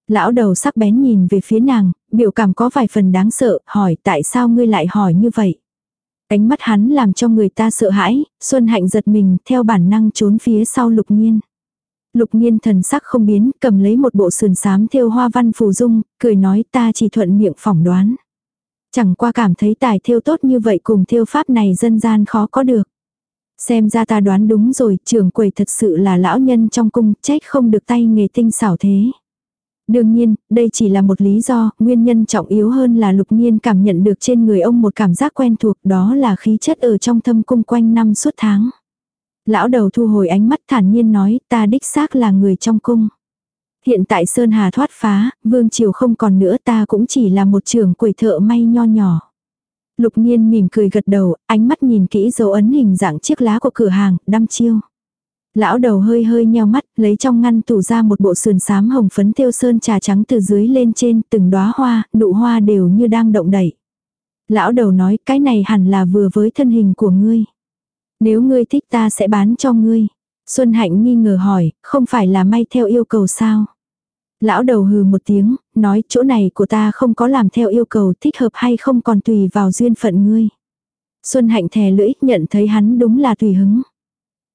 Lão đầu sắc bén nhìn về phía nàng, biểu cảm có vài phần đáng sợ, hỏi tại sao ngươi lại hỏi như vậy. Ánh mắt hắn làm cho người ta sợ hãi, Xuân Hạnh giật mình theo bản năng trốn phía sau lục nhiên. Lục nhiên thần sắc không biến, cầm lấy một bộ sườn xám thêu hoa văn phù dung, cười nói ta chỉ thuận miệng phỏng đoán. Chẳng qua cảm thấy tài thêu tốt như vậy cùng thêu pháp này dân gian khó có được. Xem ra ta đoán đúng rồi, trưởng quầy thật sự là lão nhân trong cung, trách không được tay nghề tinh xảo thế. Đương nhiên, đây chỉ là một lý do, nguyên nhân trọng yếu hơn là lục nhiên cảm nhận được trên người ông một cảm giác quen thuộc đó là khí chất ở trong thâm cung quanh năm suốt tháng. Lão đầu thu hồi ánh mắt thản nhiên nói ta đích xác là người trong cung. Hiện tại Sơn Hà thoát phá, vương triều không còn nữa ta cũng chỉ là một trưởng quầy thợ may nho nhỏ. Lục nhiên mỉm cười gật đầu, ánh mắt nhìn kỹ dấu ấn hình dạng chiếc lá của cửa hàng, đăm chiêu. Lão đầu hơi hơi nheo mắt, lấy trong ngăn tủ ra một bộ sườn xám hồng phấn tiêu sơn trà trắng từ dưới lên trên, từng đóa hoa, nụ hoa đều như đang động đẩy. Lão đầu nói, cái này hẳn là vừa với thân hình của ngươi. Nếu ngươi thích ta sẽ bán cho ngươi. Xuân Hạnh nghi ngờ hỏi, không phải là may theo yêu cầu sao? Lão đầu hừ một tiếng, nói chỗ này của ta không có làm theo yêu cầu thích hợp hay không còn tùy vào duyên phận ngươi. Xuân Hạnh thè lưỡi, nhận thấy hắn đúng là tùy hứng.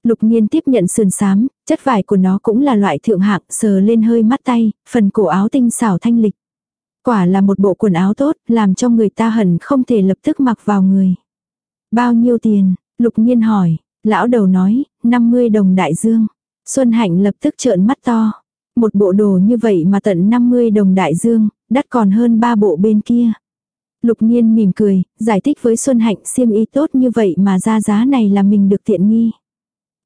Lục nhiên tiếp nhận sườn sám, chất vải của nó cũng là loại thượng hạng, sờ lên hơi mắt tay, phần cổ áo tinh xảo thanh lịch. Quả là một bộ quần áo tốt, làm cho người ta hẳn không thể lập tức mặc vào người. Bao nhiêu tiền? Lục nhiên hỏi, lão đầu nói, 50 đồng đại dương. Xuân Hạnh lập tức trợn mắt to. Một bộ đồ như vậy mà tận 50 đồng đại dương, đắt còn hơn ba bộ bên kia. Lục nhiên mỉm cười, giải thích với Xuân Hạnh xiêm y tốt như vậy mà ra giá này là mình được tiện nghi.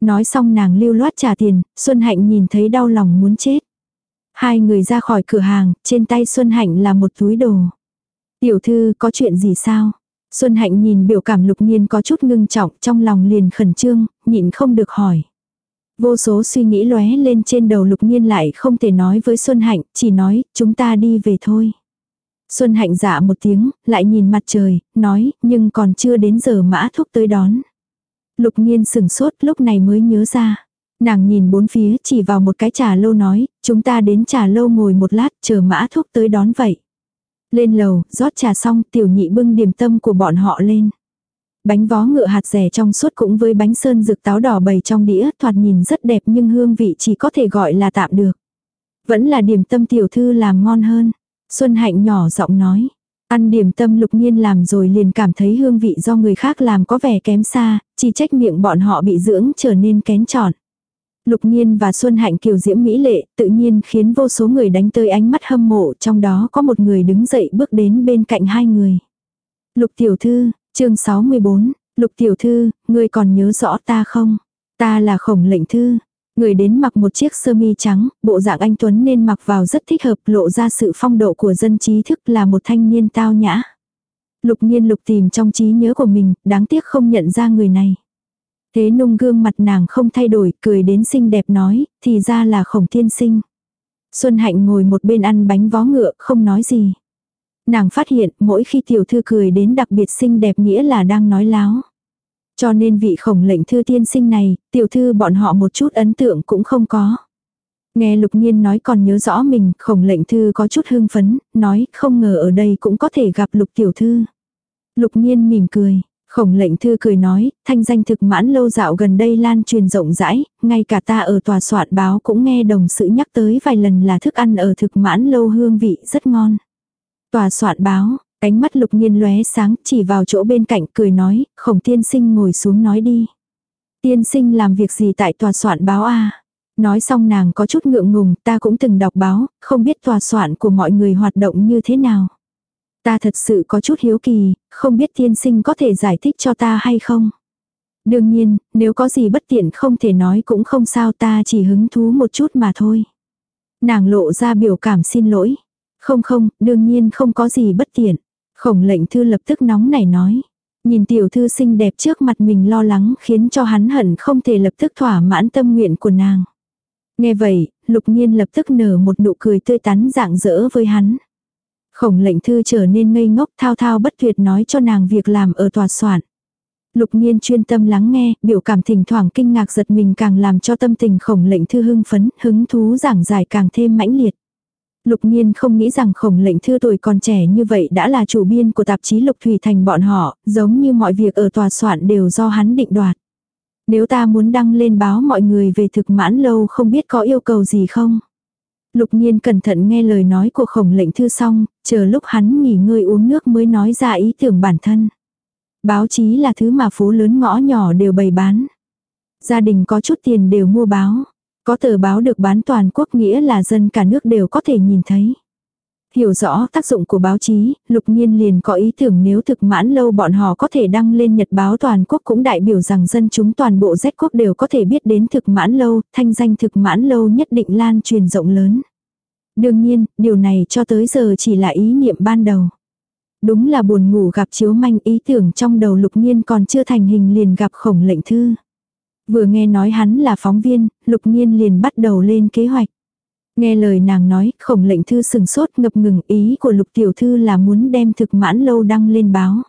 Nói xong nàng lưu loát trả tiền, Xuân Hạnh nhìn thấy đau lòng muốn chết. Hai người ra khỏi cửa hàng, trên tay Xuân Hạnh là một túi đồ. Tiểu thư có chuyện gì sao? Xuân Hạnh nhìn biểu cảm lục nhiên có chút ngưng trọng trong lòng liền khẩn trương, nhịn không được hỏi. Vô số suy nghĩ lóe lên trên đầu lục nhiên lại không thể nói với Xuân Hạnh, chỉ nói, chúng ta đi về thôi. Xuân Hạnh dạ một tiếng, lại nhìn mặt trời, nói, nhưng còn chưa đến giờ mã thúc tới đón. Lục nhiên sừng sốt lúc này mới nhớ ra. Nàng nhìn bốn phía chỉ vào một cái trà lâu nói, chúng ta đến trà lâu ngồi một lát chờ mã thúc tới đón vậy. Lên lầu, rót trà xong tiểu nhị bưng điểm tâm của bọn họ lên. Bánh vó ngựa hạt rẻ trong suốt cũng với bánh sơn rực táo đỏ bầy trong đĩa thoạt nhìn rất đẹp nhưng hương vị chỉ có thể gọi là tạm được. Vẫn là điểm tâm tiểu thư làm ngon hơn. Xuân Hạnh nhỏ giọng nói. Ăn điểm tâm lục nhiên làm rồi liền cảm thấy hương vị do người khác làm có vẻ kém xa, chỉ trách miệng bọn họ bị dưỡng trở nên kén trọn. Lục Nhiên và Xuân Hạnh kiều diễm mỹ lệ, tự nhiên khiến vô số người đánh tới ánh mắt hâm mộ, trong đó có một người đứng dậy bước đến bên cạnh hai người. Lục tiểu thư, chương 64, Lục tiểu thư, ngươi còn nhớ rõ ta không? Ta là khổng lệnh thư. Người đến mặc một chiếc sơ mi trắng, bộ dạng anh Tuấn nên mặc vào rất thích hợp lộ ra sự phong độ của dân trí thức là một thanh niên tao nhã. Lục nhiên lục tìm trong trí nhớ của mình, đáng tiếc không nhận ra người này. Thế nung gương mặt nàng không thay đổi, cười đến xinh đẹp nói, thì ra là khổng thiên sinh. Xuân Hạnh ngồi một bên ăn bánh vó ngựa, không nói gì. Nàng phát hiện mỗi khi tiểu thư cười đến đặc biệt xinh đẹp nghĩa là đang nói láo. Cho nên vị khổng lệnh thư tiên sinh này, tiểu thư bọn họ một chút ấn tượng cũng không có. Nghe lục nhiên nói còn nhớ rõ mình, khổng lệnh thư có chút hưng phấn, nói không ngờ ở đây cũng có thể gặp lục tiểu thư. Lục nhiên mỉm cười, khổng lệnh thư cười nói, thanh danh thực mãn lâu dạo gần đây lan truyền rộng rãi, ngay cả ta ở tòa soạn báo cũng nghe đồng sự nhắc tới vài lần là thức ăn ở thực mãn lâu hương vị rất ngon. Tòa soạn báo, Ánh mắt lục nhiên lóe sáng chỉ vào chỗ bên cạnh cười nói, khổng tiên sinh ngồi xuống nói đi. Tiên sinh làm việc gì tại tòa soạn báo a Nói xong nàng có chút ngượng ngùng, ta cũng từng đọc báo, không biết tòa soạn của mọi người hoạt động như thế nào. Ta thật sự có chút hiếu kỳ, không biết tiên sinh có thể giải thích cho ta hay không. Đương nhiên, nếu có gì bất tiện không thể nói cũng không sao ta chỉ hứng thú một chút mà thôi. Nàng lộ ra biểu cảm xin lỗi. Không không, đương nhiên không có gì bất tiện. Khổng lệnh thư lập tức nóng nảy nói. Nhìn tiểu thư xinh đẹp trước mặt mình lo lắng khiến cho hắn hận không thể lập tức thỏa mãn tâm nguyện của nàng. Nghe vậy, lục nhiên lập tức nở một nụ cười tươi tắn dạng dỡ với hắn. Khổng lệnh thư trở nên ngây ngốc thao thao bất tuyệt nói cho nàng việc làm ở tòa soạn. Lục nhiên chuyên tâm lắng nghe, biểu cảm thỉnh thoảng kinh ngạc giật mình càng làm cho tâm tình khổng lệnh thư hưng phấn, hứng thú giảng giải càng thêm mãnh liệt. Lục Nhiên không nghĩ rằng khổng lệnh thư tuổi còn trẻ như vậy đã là chủ biên của tạp chí Lục Thủy Thành bọn họ, giống như mọi việc ở tòa soạn đều do hắn định đoạt. Nếu ta muốn đăng lên báo mọi người về thực mãn lâu không biết có yêu cầu gì không? Lục Nhiên cẩn thận nghe lời nói của khổng lệnh thư xong, chờ lúc hắn nghỉ ngơi uống nước mới nói ra ý tưởng bản thân. Báo chí là thứ mà phố lớn ngõ nhỏ đều bày bán. Gia đình có chút tiền đều mua báo. Có tờ báo được bán toàn quốc nghĩa là dân cả nước đều có thể nhìn thấy. Hiểu rõ tác dụng của báo chí, lục nhiên liền có ý tưởng nếu thực mãn lâu bọn họ có thể đăng lên nhật báo toàn quốc cũng đại biểu rằng dân chúng toàn bộ Z quốc đều có thể biết đến thực mãn lâu, thanh danh thực mãn lâu nhất định lan truyền rộng lớn. Đương nhiên, điều này cho tới giờ chỉ là ý niệm ban đầu. Đúng là buồn ngủ gặp chiếu manh ý tưởng trong đầu lục nhiên còn chưa thành hình liền gặp khổng lệnh thư. Vừa nghe nói hắn là phóng viên, lục nhiên liền bắt đầu lên kế hoạch. Nghe lời nàng nói, khổng lệnh thư sừng sốt ngập ngừng ý của lục tiểu thư là muốn đem thực mãn lâu đăng lên báo.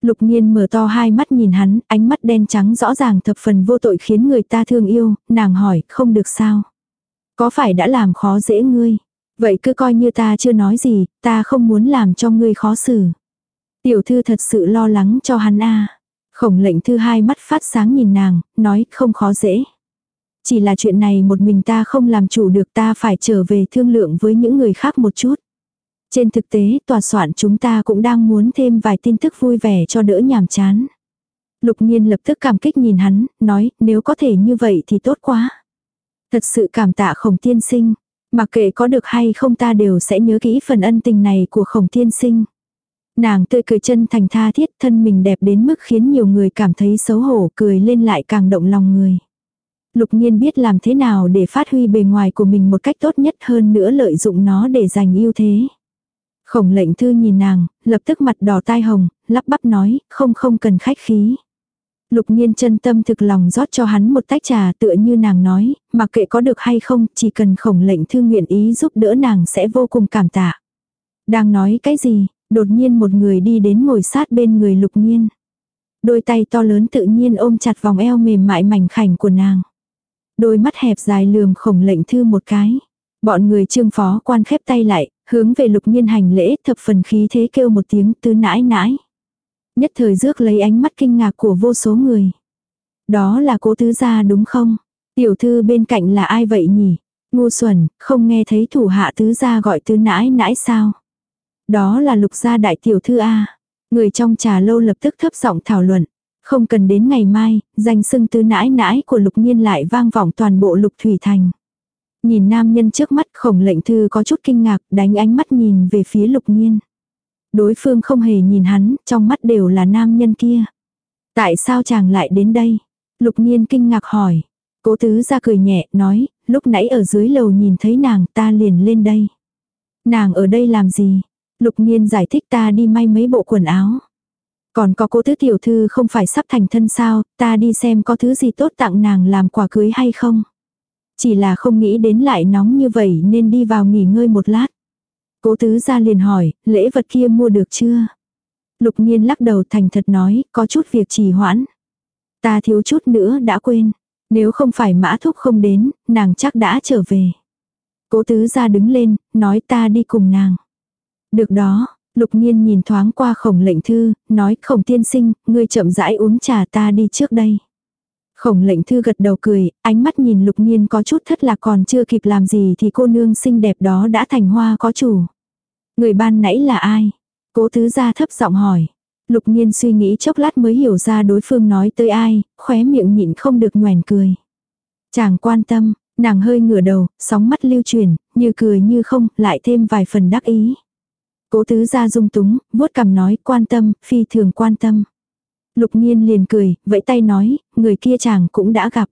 Lục nhiên mở to hai mắt nhìn hắn, ánh mắt đen trắng rõ ràng thập phần vô tội khiến người ta thương yêu, nàng hỏi, không được sao. Có phải đã làm khó dễ ngươi? Vậy cứ coi như ta chưa nói gì, ta không muốn làm cho ngươi khó xử. Tiểu thư thật sự lo lắng cho hắn a Khổng lệnh thư hai mắt phát sáng nhìn nàng, nói không khó dễ. Chỉ là chuyện này một mình ta không làm chủ được ta phải trở về thương lượng với những người khác một chút. Trên thực tế, tòa soạn chúng ta cũng đang muốn thêm vài tin tức vui vẻ cho đỡ nhàm chán. Lục nhiên lập tức cảm kích nhìn hắn, nói, nếu có thể như vậy thì tốt quá. Thật sự cảm tạ khổng tiên sinh. Mặc kệ có được hay không ta đều sẽ nhớ kỹ phần ân tình này của khổng tiên sinh. Nàng tươi cười chân thành tha thiết thân mình đẹp đến mức khiến nhiều người cảm thấy xấu hổ cười lên lại càng động lòng người. Lục nhiên biết làm thế nào để phát huy bề ngoài của mình một cách tốt nhất hơn nữa lợi dụng nó để giành ưu thế. Khổng lệnh thư nhìn nàng, lập tức mặt đỏ tai hồng, lắp bắp nói, không không cần khách khí. Lục nhiên chân tâm thực lòng rót cho hắn một tách trà tựa như nàng nói, mặc kệ có được hay không, chỉ cần khổng lệnh thư nguyện ý giúp đỡ nàng sẽ vô cùng cảm tạ. Đang nói cái gì, Đột nhiên một người đi đến ngồi sát bên người lục nhiên. Đôi tay to lớn tự nhiên ôm chặt vòng eo mềm mại mảnh khảnh của nàng. Đôi mắt hẹp dài lườm khổng lệnh thư một cái. Bọn người trương phó quan khép tay lại, hướng về lục nhiên hành lễ thập phần khí thế kêu một tiếng tứ nãi nãi. Nhất thời rước lấy ánh mắt kinh ngạc của vô số người. Đó là cố tứ gia đúng không? Tiểu thư bên cạnh là ai vậy nhỉ? Ngu xuẩn, không nghe thấy thủ hạ tứ gia gọi tứ nãi nãi sao? Đó là lục gia đại tiểu thư A. Người trong trà lâu lập tức thấp giọng thảo luận. Không cần đến ngày mai, danh sưng tư nãi nãi của lục nhiên lại vang vọng toàn bộ lục thủy thành. Nhìn nam nhân trước mắt khổng lệnh thư có chút kinh ngạc đánh ánh mắt nhìn về phía lục nhiên. Đối phương không hề nhìn hắn, trong mắt đều là nam nhân kia. Tại sao chàng lại đến đây? Lục nhiên kinh ngạc hỏi. Cố tứ ra cười nhẹ, nói, lúc nãy ở dưới lầu nhìn thấy nàng ta liền lên đây. Nàng ở đây làm gì? Lục nhiên giải thích ta đi may mấy bộ quần áo. Còn có cô tứ tiểu thư không phải sắp thành thân sao, ta đi xem có thứ gì tốt tặng nàng làm quà cưới hay không. Chỉ là không nghĩ đến lại nóng như vậy nên đi vào nghỉ ngơi một lát. Cố tứ ra liền hỏi, lễ vật kia mua được chưa? Lục nhiên lắc đầu thành thật nói, có chút việc trì hoãn. Ta thiếu chút nữa đã quên. Nếu không phải mã thúc không đến, nàng chắc đã trở về. Cố tứ ra đứng lên, nói ta đi cùng nàng. Được đó, lục nhiên nhìn thoáng qua khổng lệnh thư, nói khổng tiên sinh, ngươi chậm rãi uống trà ta đi trước đây. Khổng lệnh thư gật đầu cười, ánh mắt nhìn lục nhiên có chút thất lạc còn chưa kịp làm gì thì cô nương xinh đẹp đó đã thành hoa có chủ. Người ban nãy là ai? Cố tứ gia thấp giọng hỏi. Lục nhiên suy nghĩ chốc lát mới hiểu ra đối phương nói tới ai, khóe miệng nhịn không được nhoèn cười. Chàng quan tâm, nàng hơi ngửa đầu, sóng mắt lưu truyền như cười như không, lại thêm vài phần đắc ý. Cố tứ gia dung túng, vuốt cằm nói quan tâm, phi thường quan tâm. Lục nhiên liền cười, vẫy tay nói, người kia chàng cũng đã gặp.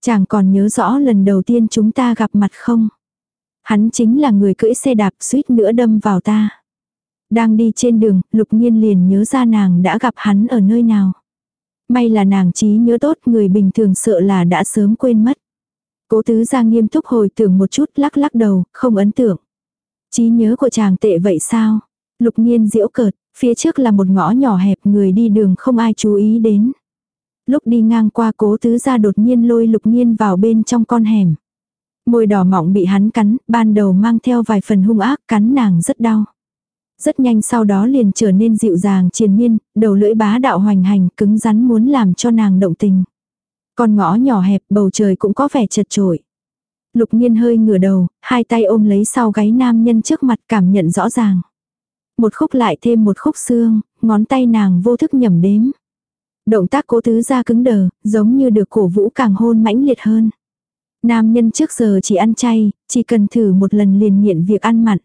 Chàng còn nhớ rõ lần đầu tiên chúng ta gặp mặt không? Hắn chính là người cưỡi xe đạp suýt nữa đâm vào ta. Đang đi trên đường, lục nhiên liền nhớ ra nàng đã gặp hắn ở nơi nào. May là nàng trí nhớ tốt người bình thường sợ là đã sớm quên mất. Cố tứ ra nghiêm túc hồi tưởng một chút lắc lắc đầu, không ấn tượng. Trí nhớ của chàng tệ vậy sao? Lục nhiên diễu cợt, phía trước là một ngõ nhỏ hẹp người đi đường không ai chú ý đến. Lúc đi ngang qua cố tứ ra đột nhiên lôi lục nhiên vào bên trong con hẻm. Môi đỏ mọng bị hắn cắn, ban đầu mang theo vài phần hung ác cắn nàng rất đau. Rất nhanh sau đó liền trở nên dịu dàng triền miên, đầu lưỡi bá đạo hoành hành cứng rắn muốn làm cho nàng động tình. Con ngõ nhỏ hẹp bầu trời cũng có vẻ chật trội. Lục nhiên hơi ngửa đầu, hai tay ôm lấy sau gáy nam nhân trước mặt cảm nhận rõ ràng. Một khúc lại thêm một khúc xương, ngón tay nàng vô thức nhẩm đếm. Động tác cố tứ ra cứng đờ, giống như được cổ vũ càng hôn mãnh liệt hơn. Nam nhân trước giờ chỉ ăn chay, chỉ cần thử một lần liền nghiện việc ăn mặn.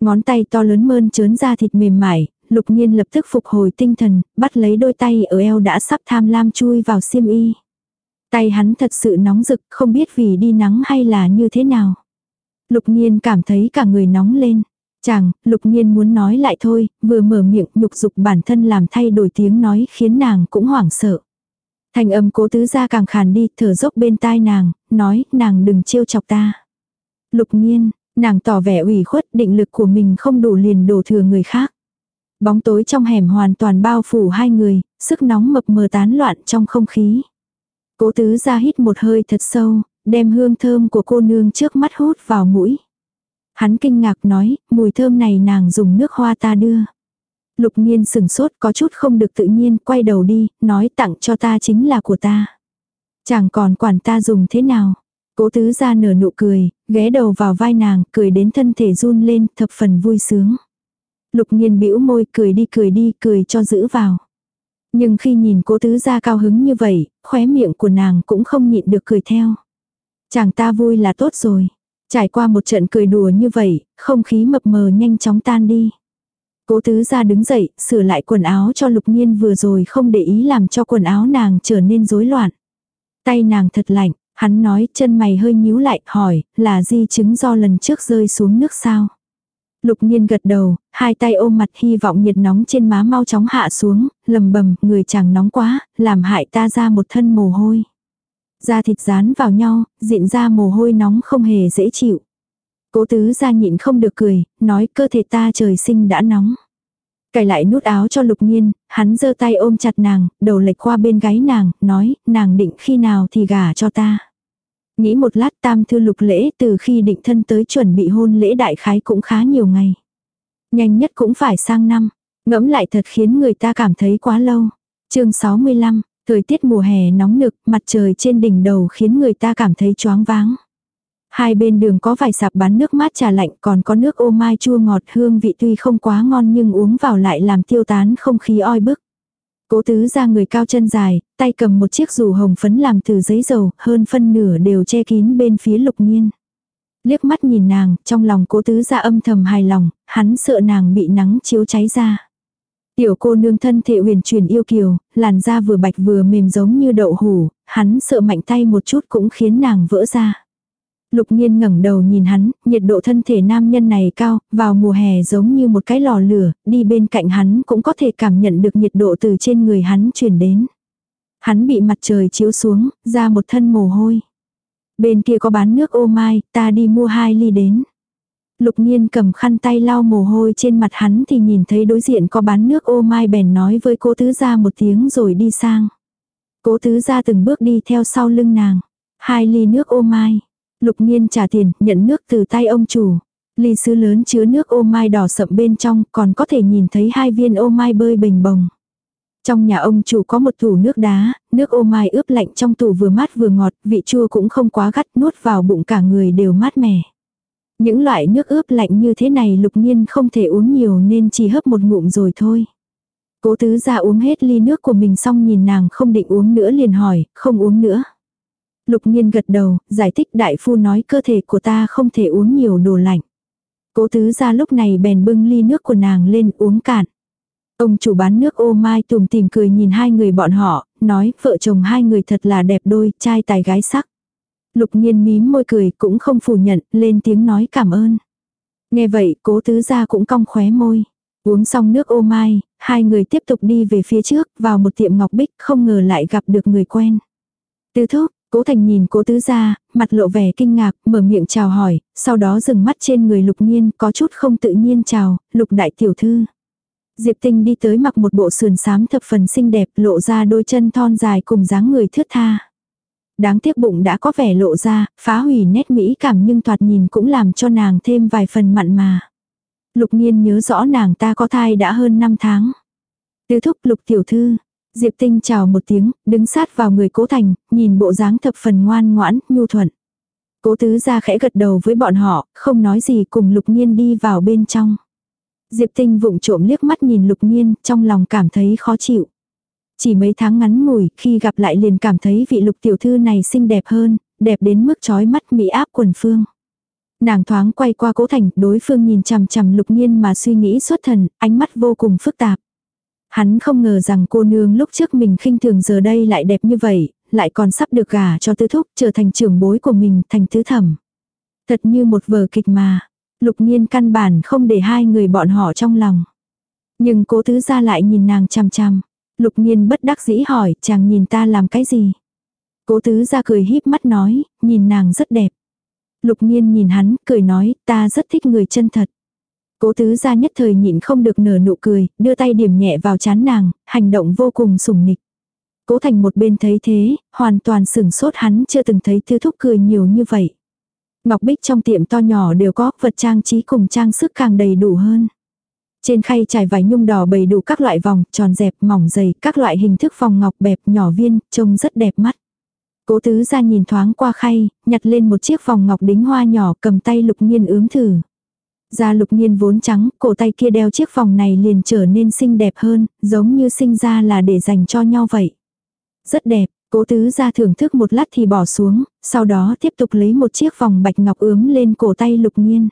Ngón tay to lớn mơn trớn ra thịt mềm mại, lục nhiên lập tức phục hồi tinh thần, bắt lấy đôi tay ở eo đã sắp tham lam chui vào xiêm y. Tay hắn thật sự nóng rực, không biết vì đi nắng hay là như thế nào. Lục nhiên cảm thấy cả người nóng lên. Chàng, lục nhiên muốn nói lại thôi, vừa mở miệng nhục dục bản thân làm thay đổi tiếng nói khiến nàng cũng hoảng sợ. Thành âm cố tứ ra càng khàn đi, thở dốc bên tai nàng, nói, nàng đừng trêu chọc ta. Lục nhiên, nàng tỏ vẻ ủy khuất, định lực của mình không đủ liền đổ thừa người khác. Bóng tối trong hẻm hoàn toàn bao phủ hai người, sức nóng mập mờ tán loạn trong không khí. Cố tứ ra hít một hơi thật sâu, đem hương thơm của cô nương trước mắt hút vào mũi. Hắn kinh ngạc nói, mùi thơm này nàng dùng nước hoa ta đưa. Lục nhiên sừng sốt có chút không được tự nhiên, quay đầu đi, nói tặng cho ta chính là của ta. Chẳng còn quản ta dùng thế nào. Cố tứ ra nở nụ cười, ghé đầu vào vai nàng, cười đến thân thể run lên, thập phần vui sướng. Lục nhiên bĩu môi, cười đi cười đi, cười cho giữ vào. Nhưng khi nhìn cố tứ gia cao hứng như vậy, khóe miệng của nàng cũng không nhịn được cười theo. Chàng ta vui là tốt rồi. Trải qua một trận cười đùa như vậy, không khí mập mờ nhanh chóng tan đi. Cố tứ gia đứng dậy, sửa lại quần áo cho lục nhiên vừa rồi không để ý làm cho quần áo nàng trở nên rối loạn. Tay nàng thật lạnh, hắn nói chân mày hơi nhíu lại, hỏi, là di chứng do lần trước rơi xuống nước sao? Lục nhiên gật đầu, hai tay ôm mặt hy vọng nhiệt nóng trên má mau chóng hạ xuống, lầm bầm, người chàng nóng quá, làm hại ta ra một thân mồ hôi. Da thịt dán vào nhau, diện ra mồ hôi nóng không hề dễ chịu. Cố tứ ra nhịn không được cười, nói cơ thể ta trời sinh đã nóng. Cài lại nút áo cho lục nhiên, hắn giơ tay ôm chặt nàng, đầu lệch qua bên gáy nàng, nói, nàng định khi nào thì gả cho ta. Nghĩ một lát tam thư lục lễ từ khi định thân tới chuẩn bị hôn lễ đại khái cũng khá nhiều ngày. Nhanh nhất cũng phải sang năm, ngẫm lại thật khiến người ta cảm thấy quá lâu. chương 65, thời tiết mùa hè nóng nực, mặt trời trên đỉnh đầu khiến người ta cảm thấy choáng váng. Hai bên đường có vài sạp bán nước mát trà lạnh còn có nước ô mai chua ngọt hương vị tuy không quá ngon nhưng uống vào lại làm tiêu tán không khí oi bức. Cố tứ ra người cao chân dài, tay cầm một chiếc dù hồng phấn làm từ giấy dầu, hơn phân nửa đều che kín bên phía lục nhiên. Liếc mắt nhìn nàng, trong lòng cố tứ ra âm thầm hài lòng, hắn sợ nàng bị nắng chiếu cháy ra. Tiểu cô nương thân thể huyền truyền yêu kiều, làn da vừa bạch vừa mềm giống như đậu hủ, hắn sợ mạnh tay một chút cũng khiến nàng vỡ ra. Lục nhiên ngẩng đầu nhìn hắn, nhiệt độ thân thể nam nhân này cao, vào mùa hè giống như một cái lò lửa, đi bên cạnh hắn cũng có thể cảm nhận được nhiệt độ từ trên người hắn truyền đến. Hắn bị mặt trời chiếu xuống, ra một thân mồ hôi. Bên kia có bán nước ô mai, ta đi mua hai ly đến. Lục nhiên cầm khăn tay lau mồ hôi trên mặt hắn thì nhìn thấy đối diện có bán nước ô mai bèn nói với cô tứ gia một tiếng rồi đi sang. Cố tứ gia từng bước đi theo sau lưng nàng. Hai ly nước ô mai. Lục Nhiên trả tiền, nhận nước từ tay ông chủ. Ly sứ lớn chứa nước ô mai đỏ sậm bên trong, còn có thể nhìn thấy hai viên ô mai bơi bình bồng. Trong nhà ông chủ có một tủ nước đá, nước ô mai ướp lạnh trong tủ vừa mát vừa ngọt, vị chua cũng không quá gắt, nuốt vào bụng cả người đều mát mẻ. Những loại nước ướp lạnh như thế này lục nhiên không thể uống nhiều nên chỉ hấp một ngụm rồi thôi. Cố tứ ra uống hết ly nước của mình xong nhìn nàng không định uống nữa liền hỏi, không uống nữa. Lục nhiên gật đầu, giải thích đại phu nói cơ thể của ta không thể uống nhiều đồ lạnh. Cố tứ ra lúc này bèn bưng ly nước của nàng lên uống cạn. Ông chủ bán nước ô mai tùm tìm cười nhìn hai người bọn họ, nói vợ chồng hai người thật là đẹp đôi, trai tài gái sắc. Lục nhiên mím môi cười cũng không phủ nhận, lên tiếng nói cảm ơn. Nghe vậy cố tứ gia cũng cong khóe môi. Uống xong nước ô mai, hai người tiếp tục đi về phía trước, vào một tiệm ngọc bích, không ngờ lại gặp được người quen. Tư thúc, cố thành nhìn cố tứ gia, mặt lộ vẻ kinh ngạc, mở miệng chào hỏi, sau đó dừng mắt trên người lục nhiên, có chút không tự nhiên chào, lục đại tiểu thư. Diệp tinh đi tới mặc một bộ sườn xám thập phần xinh đẹp, lộ ra đôi chân thon dài cùng dáng người thướt tha. Đáng tiếc bụng đã có vẻ lộ ra, phá hủy nét mỹ cảm nhưng thoạt nhìn cũng làm cho nàng thêm vài phần mặn mà. Lục nhiên nhớ rõ nàng ta có thai đã hơn 5 tháng. Tứ thúc lục tiểu thư. Diệp tinh chào một tiếng, đứng sát vào người cố thành, nhìn bộ dáng thập phần ngoan ngoãn, nhu thuận. Cố tứ ra khẽ gật đầu với bọn họ, không nói gì cùng lục nhiên đi vào bên trong. Diệp tinh vụng trộm liếc mắt nhìn lục nhiên, trong lòng cảm thấy khó chịu. Chỉ mấy tháng ngắn ngủi, khi gặp lại liền cảm thấy vị lục tiểu thư này xinh đẹp hơn, đẹp đến mức chói mắt mỹ áp quần phương. Nàng thoáng quay qua cố thành, đối phương nhìn chằm chằm lục nhiên mà suy nghĩ xuất thần, ánh mắt vô cùng phức tạp. Hắn không ngờ rằng cô nương lúc trước mình khinh thường giờ đây lại đẹp như vậy, lại còn sắp được gả cho tư thúc trở thành trưởng bối của mình thành tứ thẩm. Thật như một vở kịch mà, lục nhiên căn bản không để hai người bọn họ trong lòng. Nhưng cố tứ ra lại nhìn nàng chằm chằm. Lục nhiên bất đắc dĩ hỏi, chàng nhìn ta làm cái gì? Cố tứ ra cười híp mắt nói, nhìn nàng rất đẹp. Lục nhiên nhìn hắn, cười nói, ta rất thích người chân thật. Cố tứ ra nhất thời nhịn không được nở nụ cười, đưa tay điểm nhẹ vào chán nàng, hành động vô cùng sủng nịch. Cố thành một bên thấy thế, hoàn toàn sửng sốt hắn chưa từng thấy thư thúc cười nhiều như vậy. Ngọc bích trong tiệm to nhỏ đều có vật trang trí cùng trang sức càng đầy đủ hơn. Trên khay trải vải nhung đỏ bầy đủ các loại vòng, tròn dẹp, mỏng dày, các loại hình thức vòng ngọc bẹp, nhỏ viên, trông rất đẹp mắt. Cố tứ ra nhìn thoáng qua khay, nhặt lên một chiếc vòng ngọc đính hoa nhỏ cầm tay lục nghiên ướm thử. Da lục niên vốn trắng, cổ tay kia đeo chiếc vòng này liền trở nên xinh đẹp hơn, giống như sinh ra là để dành cho nhau vậy. Rất đẹp, cố tứ ra thưởng thức một lát thì bỏ xuống, sau đó tiếp tục lấy một chiếc vòng bạch ngọc ướm lên cổ tay lục niên.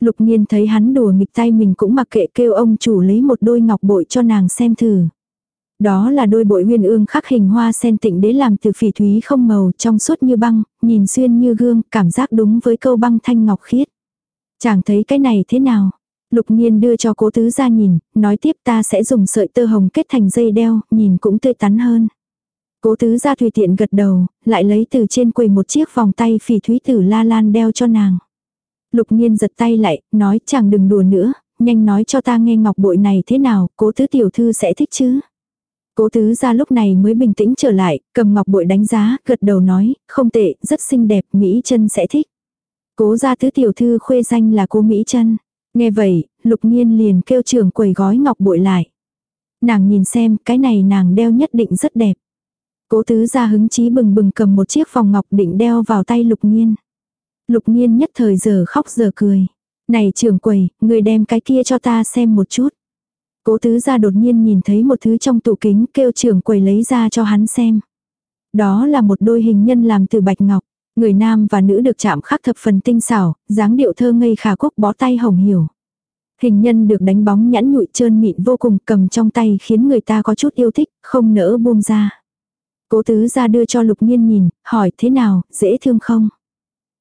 Lục niên thấy hắn đùa nghịch tay mình cũng mặc kệ kêu ông chủ lấy một đôi ngọc bội cho nàng xem thử. Đó là đôi bội nguyên ương khắc hình hoa sen tịnh đế làm từ phỉ thúy không màu trong suốt như băng, nhìn xuyên như gương, cảm giác đúng với câu băng thanh ngọc khiết. Chàng thấy cái này thế nào? Lục Nhiên đưa cho cố tứ ra nhìn, nói tiếp ta sẽ dùng sợi tơ hồng kết thành dây đeo, nhìn cũng tươi tắn hơn. Cố tứ ra tùy tiện gật đầu, lại lấy từ trên quầy một chiếc vòng tay phỉ thúy tử la lan đeo cho nàng. Lục nhiên giật tay lại, nói chàng đừng đùa nữa, nhanh nói cho ta nghe ngọc bội này thế nào, cố tứ tiểu thư sẽ thích chứ. Cố tứ ra lúc này mới bình tĩnh trở lại, cầm ngọc bội đánh giá, gật đầu nói, không tệ, rất xinh đẹp, Mỹ chân sẽ thích. Cố ra tứ tiểu thư khuê danh là cô Mỹ chân Nghe vậy, lục nhiên liền kêu trưởng quầy gói ngọc bội lại. Nàng nhìn xem, cái này nàng đeo nhất định rất đẹp. Cố tứ ra hứng chí bừng bừng cầm một chiếc vòng ngọc định đeo vào tay lục nhiên. Lục nhiên nhất thời giờ khóc giờ cười. Này trưởng quầy, người đem cái kia cho ta xem một chút. Cố tứ ra đột nhiên nhìn thấy một thứ trong tủ kính kêu trưởng quầy lấy ra cho hắn xem. Đó là một đôi hình nhân làm từ bạch ngọc. Người nam và nữ được chạm khắc thập phần tinh xảo, dáng điệu thơ ngây khả quốc bó tay hồng hiểu. Hình nhân được đánh bóng nhẵn nhụi trơn mịn vô cùng cầm trong tay khiến người ta có chút yêu thích, không nỡ buông ra. Cố tứ ra đưa cho lục nhiên nhìn, hỏi thế nào, dễ thương không?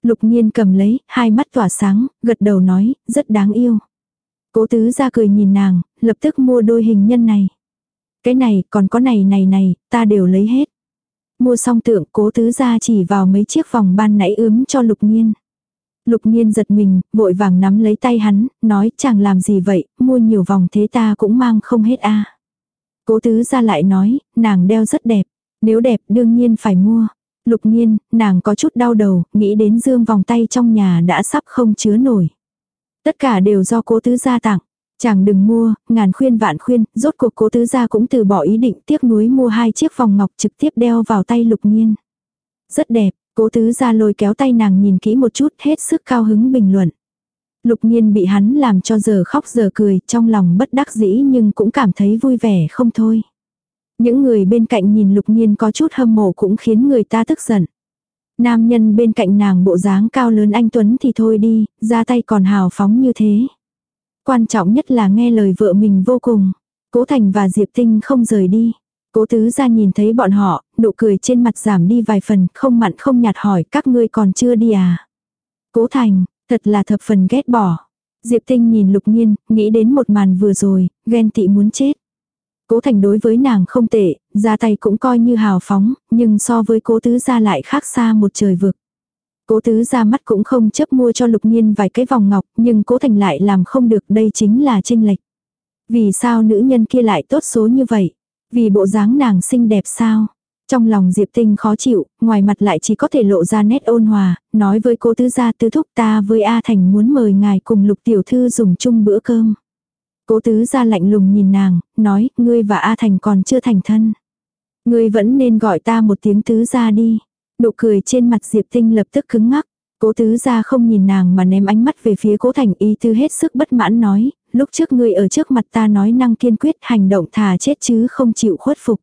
Lục nhiên cầm lấy, hai mắt tỏa sáng, gật đầu nói, rất đáng yêu. Cố tứ ra cười nhìn nàng, lập tức mua đôi hình nhân này. Cái này, còn có này này này, ta đều lấy hết. Mua xong tượng cố tứ ra chỉ vào mấy chiếc vòng ban nãy ướm cho lục nghiên. Lục nghiên giật mình, vội vàng nắm lấy tay hắn, nói chàng làm gì vậy, mua nhiều vòng thế ta cũng mang không hết a Cố tứ ra lại nói, nàng đeo rất đẹp, nếu đẹp đương nhiên phải mua. Lục nghiên, nàng có chút đau đầu, nghĩ đến dương vòng tay trong nhà đã sắp không chứa nổi. Tất cả đều do cố tứ gia tặng. Chàng đừng mua, ngàn khuyên vạn khuyên, rốt cuộc cố tứ gia cũng từ bỏ ý định tiếc núi mua hai chiếc vòng ngọc trực tiếp đeo vào tay lục nhiên. Rất đẹp, cố tứ gia lôi kéo tay nàng nhìn kỹ một chút hết sức cao hứng bình luận. Lục nhiên bị hắn làm cho giờ khóc giờ cười, trong lòng bất đắc dĩ nhưng cũng cảm thấy vui vẻ không thôi. Những người bên cạnh nhìn lục nhiên có chút hâm mộ cũng khiến người ta tức giận. Nam nhân bên cạnh nàng bộ dáng cao lớn anh Tuấn thì thôi đi, ra tay còn hào phóng như thế. Quan trọng nhất là nghe lời vợ mình vô cùng. Cố Thành và Diệp Tinh không rời đi. Cố tứ ra nhìn thấy bọn họ, nụ cười trên mặt giảm đi vài phần, không mặn không nhạt hỏi các ngươi còn chưa đi à. Cố Thành, thật là thập phần ghét bỏ. Diệp Tinh nhìn lục nhiên, nghĩ đến một màn vừa rồi, ghen tị muốn chết. Cố Thành đối với nàng không tệ, ra tay cũng coi như hào phóng, nhưng so với cố tứ ra lại khác xa một trời vực. Cố tứ ra mắt cũng không chấp mua cho lục nhiên vài cái vòng ngọc, nhưng cố thành lại làm không được đây chính là tranh lệch. Vì sao nữ nhân kia lại tốt số như vậy? Vì bộ dáng nàng xinh đẹp sao? Trong lòng Diệp Tinh khó chịu, ngoài mặt lại chỉ có thể lộ ra nét ôn hòa, nói với cố tứ gia tứ thúc ta với A Thành muốn mời ngài cùng lục tiểu thư dùng chung bữa cơm. Cố tứ gia lạnh lùng nhìn nàng, nói, ngươi và A Thành còn chưa thành thân. Ngươi vẫn nên gọi ta một tiếng tứ gia đi. Nụ cười trên mặt Diệp Tinh lập tức cứng ngắc. Cố tứ gia không nhìn nàng mà ném ánh mắt về phía cố thành y tư hết sức bất mãn nói, lúc trước ngươi ở trước mặt ta nói năng kiên quyết hành động thà chết chứ không chịu khuất phục.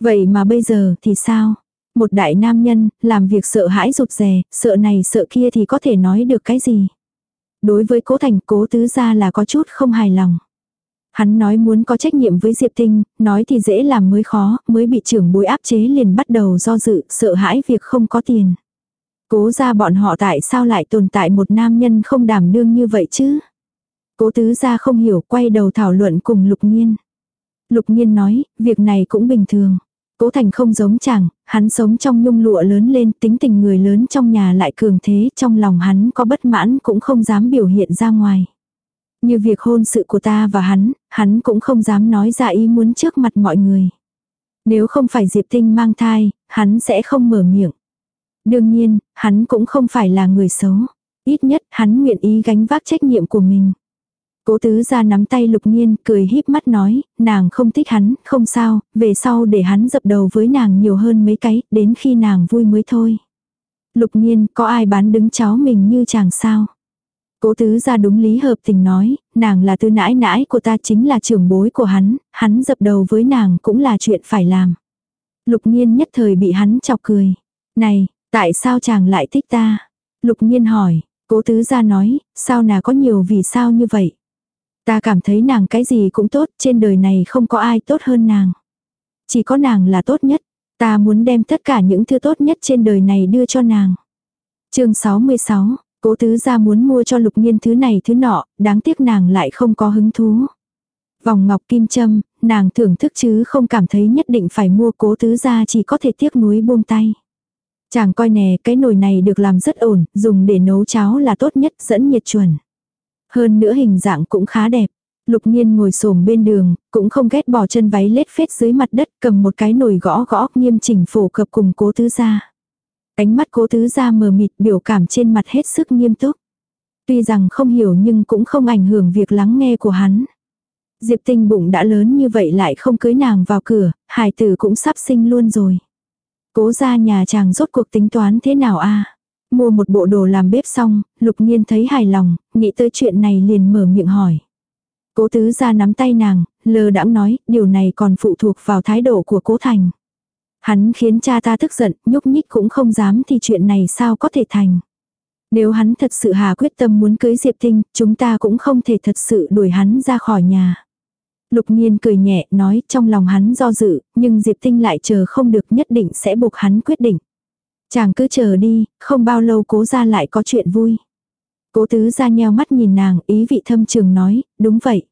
Vậy mà bây giờ thì sao? Một đại nam nhân, làm việc sợ hãi rụt rè, sợ này sợ kia thì có thể nói được cái gì? Đối với cố thành cố tứ gia là có chút không hài lòng. Hắn nói muốn có trách nhiệm với Diệp Tinh, nói thì dễ làm mới khó, mới bị trưởng bối áp chế liền bắt đầu do dự, sợ hãi việc không có tiền. Cố ra bọn họ tại sao lại tồn tại một nam nhân không đảm đương như vậy chứ? Cố tứ ra không hiểu quay đầu thảo luận cùng Lục Nhiên. Lục Nhiên nói, việc này cũng bình thường. Cố Thành không giống chàng, hắn sống trong nhung lụa lớn lên, tính tình người lớn trong nhà lại cường thế, trong lòng hắn có bất mãn cũng không dám biểu hiện ra ngoài. Như việc hôn sự của ta và hắn, hắn cũng không dám nói ra ý muốn trước mặt mọi người. Nếu không phải Diệp Tinh mang thai, hắn sẽ không mở miệng. Đương nhiên, hắn cũng không phải là người xấu. Ít nhất, hắn nguyện ý gánh vác trách nhiệm của mình. Cố tứ ra nắm tay lục nhiên, cười híp mắt nói, nàng không thích hắn, không sao, về sau để hắn dập đầu với nàng nhiều hơn mấy cái, đến khi nàng vui mới thôi. Lục nhiên, có ai bán đứng cháu mình như chàng sao? Cố tứ ra đúng lý hợp tình nói, nàng là tư nãi nãi của ta chính là trưởng bối của hắn, hắn dập đầu với nàng cũng là chuyện phải làm. Lục nhiên nhất thời bị hắn chọc cười. Này, tại sao chàng lại thích ta? Lục nhiên hỏi, cố tứ ra nói, sao nà có nhiều vì sao như vậy? Ta cảm thấy nàng cái gì cũng tốt, trên đời này không có ai tốt hơn nàng. Chỉ có nàng là tốt nhất, ta muốn đem tất cả những thứ tốt nhất trên đời này đưa cho nàng. chương 66 Cố tứ gia muốn mua cho lục nhiên thứ này thứ nọ, đáng tiếc nàng lại không có hứng thú. Vòng ngọc kim châm, nàng thưởng thức chứ không cảm thấy nhất định phải mua cố tứ gia chỉ có thể tiếc nuối buông tay. Chàng coi nè cái nồi này được làm rất ổn, dùng để nấu cháo là tốt nhất dẫn nhiệt chuẩn. Hơn nữa hình dạng cũng khá đẹp. Lục nhiên ngồi xổm bên đường, cũng không ghét bỏ chân váy lết phết dưới mặt đất cầm một cái nồi gõ gõ nghiêm chỉnh phổ cập cùng cố tứ gia. Ánh mắt cố tứ ra mờ mịt biểu cảm trên mặt hết sức nghiêm túc. Tuy rằng không hiểu nhưng cũng không ảnh hưởng việc lắng nghe của hắn. Diệp tinh bụng đã lớn như vậy lại không cưới nàng vào cửa, hài tử cũng sắp sinh luôn rồi. Cố ra nhà chàng rốt cuộc tính toán thế nào a Mua một bộ đồ làm bếp xong, lục nhiên thấy hài lòng, nghĩ tới chuyện này liền mở miệng hỏi. Cố tứ ra nắm tay nàng, lơ đãng nói, điều này còn phụ thuộc vào thái độ của cố thành. Hắn khiến cha ta tức giận, nhúc nhích cũng không dám thì chuyện này sao có thể thành. Nếu hắn thật sự hà quyết tâm muốn cưới Diệp Tinh, chúng ta cũng không thể thật sự đuổi hắn ra khỏi nhà. Lục nhiên cười nhẹ nói trong lòng hắn do dự, nhưng Diệp Tinh lại chờ không được nhất định sẽ buộc hắn quyết định. Chàng cứ chờ đi, không bao lâu cố ra lại có chuyện vui. Cố tứ ra nheo mắt nhìn nàng, ý vị thâm trường nói, đúng vậy.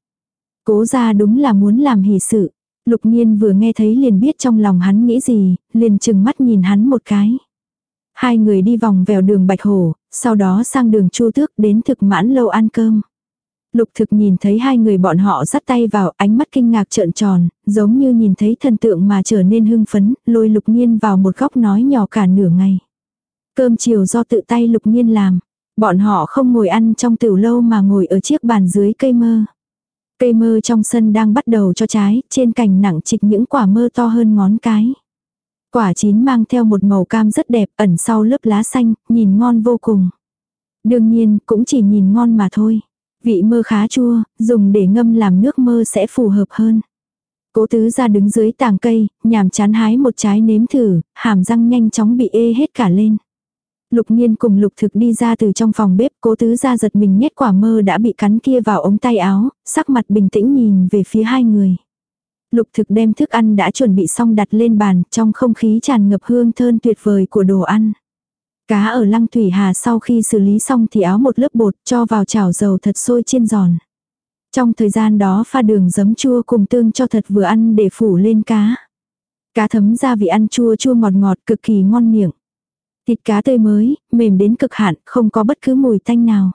Cố ra đúng là muốn làm hỷ sự. Lục nhiên vừa nghe thấy liền biết trong lòng hắn nghĩ gì, liền chừng mắt nhìn hắn một cái. Hai người đi vòng vèo đường Bạch Hổ, sau đó sang đường Chu Tước đến thực mãn lâu ăn cơm. Lục thực nhìn thấy hai người bọn họ dắt tay vào ánh mắt kinh ngạc trợn tròn, giống như nhìn thấy thần tượng mà trở nên hưng phấn, lôi lục nhiên vào một góc nói nhỏ cả nửa ngày. Cơm chiều do tự tay lục nhiên làm. Bọn họ không ngồi ăn trong tiểu lâu mà ngồi ở chiếc bàn dưới cây mơ. Cây mơ trong sân đang bắt đầu cho trái, trên cành nặng trịch những quả mơ to hơn ngón cái. Quả chín mang theo một màu cam rất đẹp ẩn sau lớp lá xanh, nhìn ngon vô cùng. Đương nhiên, cũng chỉ nhìn ngon mà thôi. Vị mơ khá chua, dùng để ngâm làm nước mơ sẽ phù hợp hơn. Cố tứ ra đứng dưới tàng cây, nhàm chán hái một trái nếm thử, hàm răng nhanh chóng bị ê hết cả lên. Lục nhiên cùng lục thực đi ra từ trong phòng bếp, cố tứ ra giật mình nhét quả mơ đã bị cắn kia vào ống tay áo, sắc mặt bình tĩnh nhìn về phía hai người. Lục thực đem thức ăn đã chuẩn bị xong đặt lên bàn, trong không khí tràn ngập hương thơm tuyệt vời của đồ ăn. Cá ở lăng thủy hà sau khi xử lý xong thì áo một lớp bột cho vào chảo dầu thật sôi chiên giòn. Trong thời gian đó pha đường giấm chua cùng tương cho thật vừa ăn để phủ lên cá. Cá thấm gia vị ăn chua chua ngọt ngọt cực kỳ ngon miệng. Thịt cá tươi mới, mềm đến cực hạn, không có bất cứ mùi tanh nào.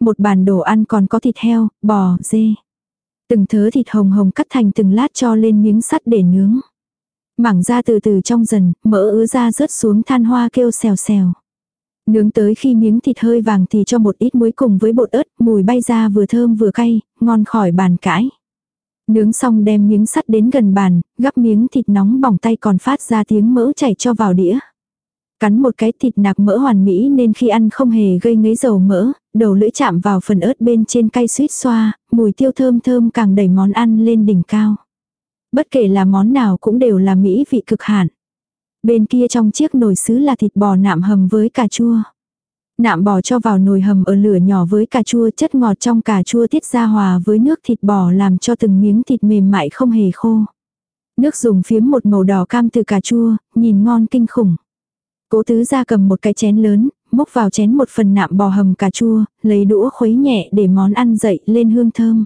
Một bàn đồ ăn còn có thịt heo, bò, dê. Từng thớ thịt hồng hồng cắt thành từng lát cho lên miếng sắt để nướng. Mảng ra từ từ trong dần, mỡ ứa ra rớt xuống than hoa kêu xèo xèo. Nướng tới khi miếng thịt hơi vàng thì cho một ít muối cùng với bột ớt, mùi bay ra vừa thơm vừa cay, ngon khỏi bàn cãi. Nướng xong đem miếng sắt đến gần bàn, gắp miếng thịt nóng bỏng tay còn phát ra tiếng mỡ chảy cho vào đĩa. Cắn một cái thịt nạc mỡ hoàn mỹ nên khi ăn không hề gây ngấy dầu mỡ, đầu lưỡi chạm vào phần ớt bên trên cay suýt xoa, mùi tiêu thơm thơm càng đẩy món ăn lên đỉnh cao. Bất kể là món nào cũng đều là mỹ vị cực hạn. Bên kia trong chiếc nồi sứ là thịt bò nạm hầm với cà chua. Nạm bò cho vào nồi hầm ở lửa nhỏ với cà chua chất ngọt trong cà chua tiết ra hòa với nước thịt bò làm cho từng miếng thịt mềm mại không hề khô. Nước dùng phiếm một màu đỏ cam từ cà chua, nhìn ngon kinh khủng. Cố tứ ra cầm một cái chén lớn, múc vào chén một phần nạm bò hầm cà chua, lấy đũa khuấy nhẹ để món ăn dậy lên hương thơm.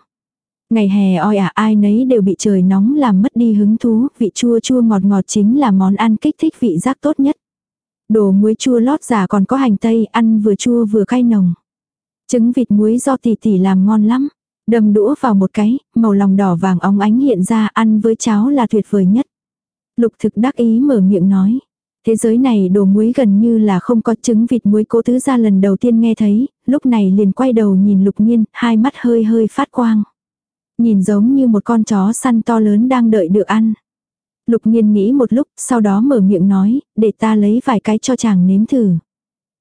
Ngày hè oi ả ai nấy đều bị trời nóng làm mất đi hứng thú, vị chua chua ngọt ngọt chính là món ăn kích thích vị giác tốt nhất. Đồ muối chua lót giả còn có hành tây, ăn vừa chua vừa cay nồng. Trứng vịt muối do tỷ tỷ làm ngon lắm. Đầm đũa vào một cái, màu lòng đỏ vàng óng ánh hiện ra ăn với cháo là tuyệt vời nhất. Lục thực đắc ý mở miệng nói. Thế giới này đồ muối gần như là không có trứng vịt muối cố tứ ra lần đầu tiên nghe thấy, lúc này liền quay đầu nhìn lục nhiên, hai mắt hơi hơi phát quang. Nhìn giống như một con chó săn to lớn đang đợi được ăn. Lục nhiên nghĩ một lúc, sau đó mở miệng nói, để ta lấy vài cái cho chàng nếm thử.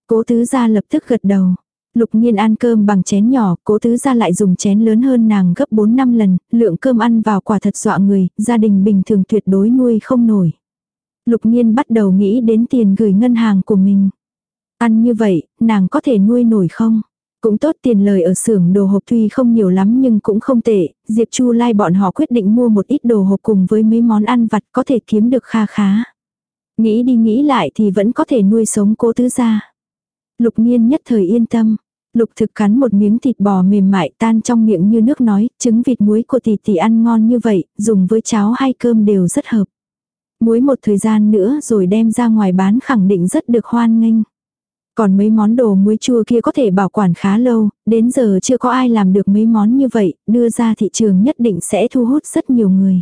Cố tứ ra lập tức gật đầu. Lục nhiên ăn cơm bằng chén nhỏ, cố tứ ra lại dùng chén lớn hơn nàng gấp 4 năm lần, lượng cơm ăn vào quả thật dọa người, gia đình bình thường tuyệt đối nuôi không nổi. Lục nhiên bắt đầu nghĩ đến tiền gửi ngân hàng của mình. Ăn như vậy, nàng có thể nuôi nổi không? Cũng tốt tiền lời ở xưởng đồ hộp tuy không nhiều lắm nhưng cũng không tệ, Diệp Chu Lai bọn họ quyết định mua một ít đồ hộp cùng với mấy món ăn vặt có thể kiếm được kha khá. Nghĩ đi nghĩ lại thì vẫn có thể nuôi sống cố tứ gia. Lục nhiên nhất thời yên tâm. Lục thực cắn một miếng thịt bò mềm mại tan trong miệng như nước nói, trứng vịt muối của tỷ tỷ ăn ngon như vậy, dùng với cháo hay cơm đều rất hợp. Muối một thời gian nữa rồi đem ra ngoài bán khẳng định rất được hoan nghênh. Còn mấy món đồ muối chua kia có thể bảo quản khá lâu, đến giờ chưa có ai làm được mấy món như vậy, đưa ra thị trường nhất định sẽ thu hút rất nhiều người.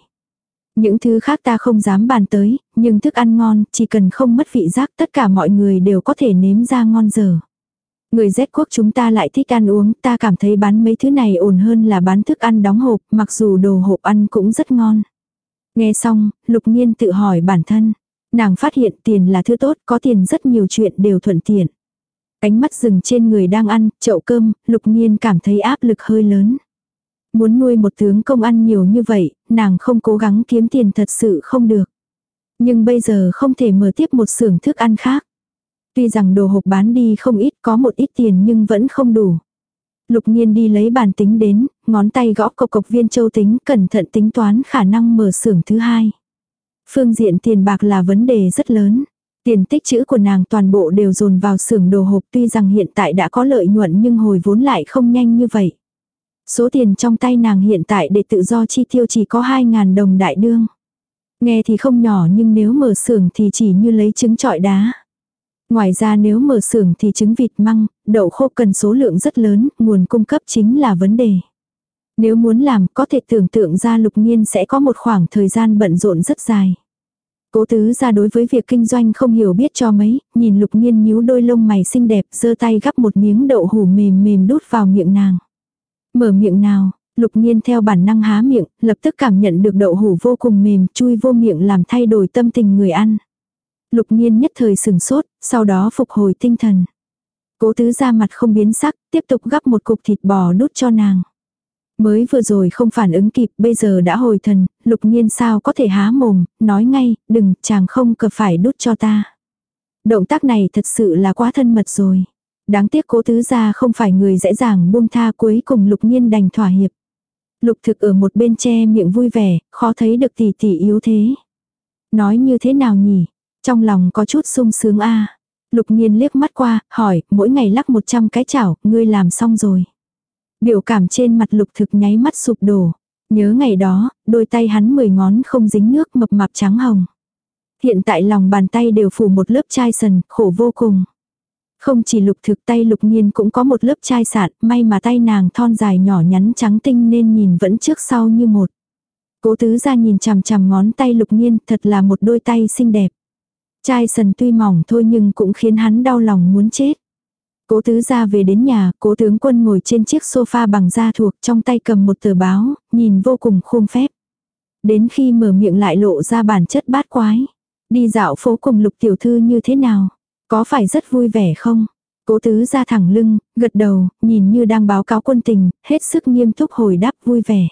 Những thứ khác ta không dám bàn tới, nhưng thức ăn ngon, chỉ cần không mất vị giác tất cả mọi người đều có thể nếm ra ngon giờ. Người Z quốc chúng ta lại thích ăn uống, ta cảm thấy bán mấy thứ này ổn hơn là bán thức ăn đóng hộp, mặc dù đồ hộp ăn cũng rất ngon. Nghe xong, lục nhiên tự hỏi bản thân. Nàng phát hiện tiền là thứ tốt, có tiền rất nhiều chuyện đều thuận tiện. Ánh mắt dừng trên người đang ăn, chậu cơm, lục nhiên cảm thấy áp lực hơi lớn. Muốn nuôi một tướng công ăn nhiều như vậy, nàng không cố gắng kiếm tiền thật sự không được. Nhưng bây giờ không thể mở tiếp một xưởng thức ăn khác. Tuy rằng đồ hộp bán đi không ít có một ít tiền nhưng vẫn không đủ. Lục nhiên đi lấy bàn tính đến, ngón tay gõ cộc cộc viên châu tính cẩn thận tính toán khả năng mở xưởng thứ hai. Phương diện tiền bạc là vấn đề rất lớn. Tiền tích chữ của nàng toàn bộ đều dồn vào xưởng đồ hộp tuy rằng hiện tại đã có lợi nhuận nhưng hồi vốn lại không nhanh như vậy. Số tiền trong tay nàng hiện tại để tự do chi tiêu chỉ có 2.000 đồng đại đương. Nghe thì không nhỏ nhưng nếu mở xưởng thì chỉ như lấy trứng trọi đá. Ngoài ra nếu mở xưởng thì trứng vịt măng, đậu khô cần số lượng rất lớn, nguồn cung cấp chính là vấn đề. Nếu muốn làm có thể tưởng tượng ra lục nhiên sẽ có một khoảng thời gian bận rộn rất dài. Cố tứ ra đối với việc kinh doanh không hiểu biết cho mấy, nhìn lục nhiên nhíu đôi lông mày xinh đẹp, giơ tay gắp một miếng đậu hủ mềm mềm đút vào miệng nàng. Mở miệng nào, lục nhiên theo bản năng há miệng, lập tức cảm nhận được đậu hủ vô cùng mềm, chui vô miệng làm thay đổi tâm tình người ăn. Lục nhiên nhất thời sừng sốt, sau đó phục hồi tinh thần. Cố tứ ra mặt không biến sắc, tiếp tục gắp một cục thịt bò đút cho nàng. Mới vừa rồi không phản ứng kịp, bây giờ đã hồi thần, lục nhiên sao có thể há mồm, nói ngay, đừng, chàng không cần phải đút cho ta. Động tác này thật sự là quá thân mật rồi. Đáng tiếc cố tứ gia không phải người dễ dàng buông tha cuối cùng lục nhiên đành thỏa hiệp. Lục thực ở một bên che miệng vui vẻ, khó thấy được tỷ tỷ yếu thế. Nói như thế nào nhỉ? Trong lòng có chút sung sướng a Lục nhiên liếc mắt qua, hỏi, mỗi ngày lắc 100 cái chảo, ngươi làm xong rồi. Biểu cảm trên mặt lục thực nháy mắt sụp đổ. Nhớ ngày đó, đôi tay hắn mười ngón không dính nước mập mạp trắng hồng. Hiện tại lòng bàn tay đều phủ một lớp chai sần, khổ vô cùng. Không chỉ lục thực tay lục nhiên cũng có một lớp chai sạn, may mà tay nàng thon dài nhỏ nhắn trắng tinh nên nhìn vẫn trước sau như một. Cố tứ ra nhìn chằm chằm ngón tay lục nhiên thật là một đôi tay xinh đẹp. Chai sần tuy mỏng thôi nhưng cũng khiến hắn đau lòng muốn chết. Cố tứ ra về đến nhà, cố tướng quân ngồi trên chiếc sofa bằng da thuộc trong tay cầm một tờ báo, nhìn vô cùng khôn phép. Đến khi mở miệng lại lộ ra bản chất bát quái. Đi dạo phố cùng lục tiểu thư như thế nào? Có phải rất vui vẻ không? Cố tứ ra thẳng lưng, gật đầu, nhìn như đang báo cáo quân tình, hết sức nghiêm túc hồi đáp vui vẻ.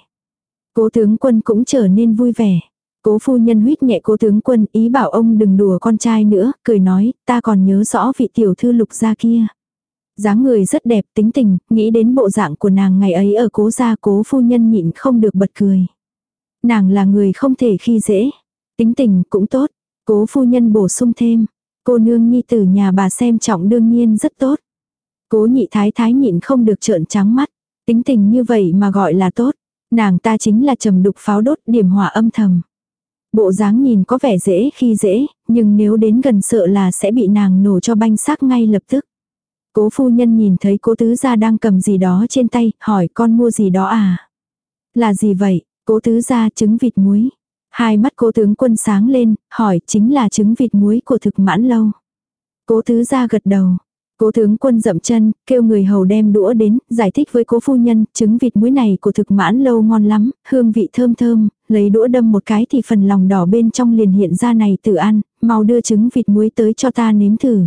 Cố tướng quân cũng trở nên vui vẻ. Cố phu nhân huyết nhẹ cố tướng quân ý bảo ông đừng đùa con trai nữa, cười nói, ta còn nhớ rõ vị tiểu thư lục gia kia dáng người rất đẹp tính tình, nghĩ đến bộ dạng của nàng ngày ấy ở cố gia cố phu nhân nhịn không được bật cười. Nàng là người không thể khi dễ, tính tình cũng tốt, cố phu nhân bổ sung thêm, cô nương nhi tử nhà bà xem trọng đương nhiên rất tốt. Cố nhị thái thái nhịn không được trợn trắng mắt, tính tình như vậy mà gọi là tốt, nàng ta chính là trầm đục pháo đốt điểm hỏa âm thầm. Bộ dáng nhìn có vẻ dễ khi dễ, nhưng nếu đến gần sợ là sẽ bị nàng nổ cho banh xác ngay lập tức. Cố phu nhân nhìn thấy cố tứ gia đang cầm gì đó trên tay, hỏi con mua gì đó à? Là gì vậy? Cố tứ gia trứng vịt muối. Hai mắt cố tướng quân sáng lên, hỏi chính là trứng vịt muối của thực mãn lâu. Cố tứ gia gật đầu. Cố tướng quân dậm chân, kêu người hầu đem đũa đến, giải thích với cố phu nhân, trứng vịt muối này của thực mãn lâu ngon lắm, hương vị thơm thơm, lấy đũa đâm một cái thì phần lòng đỏ bên trong liền hiện ra này tự ăn, mau đưa trứng vịt muối tới cho ta nếm thử.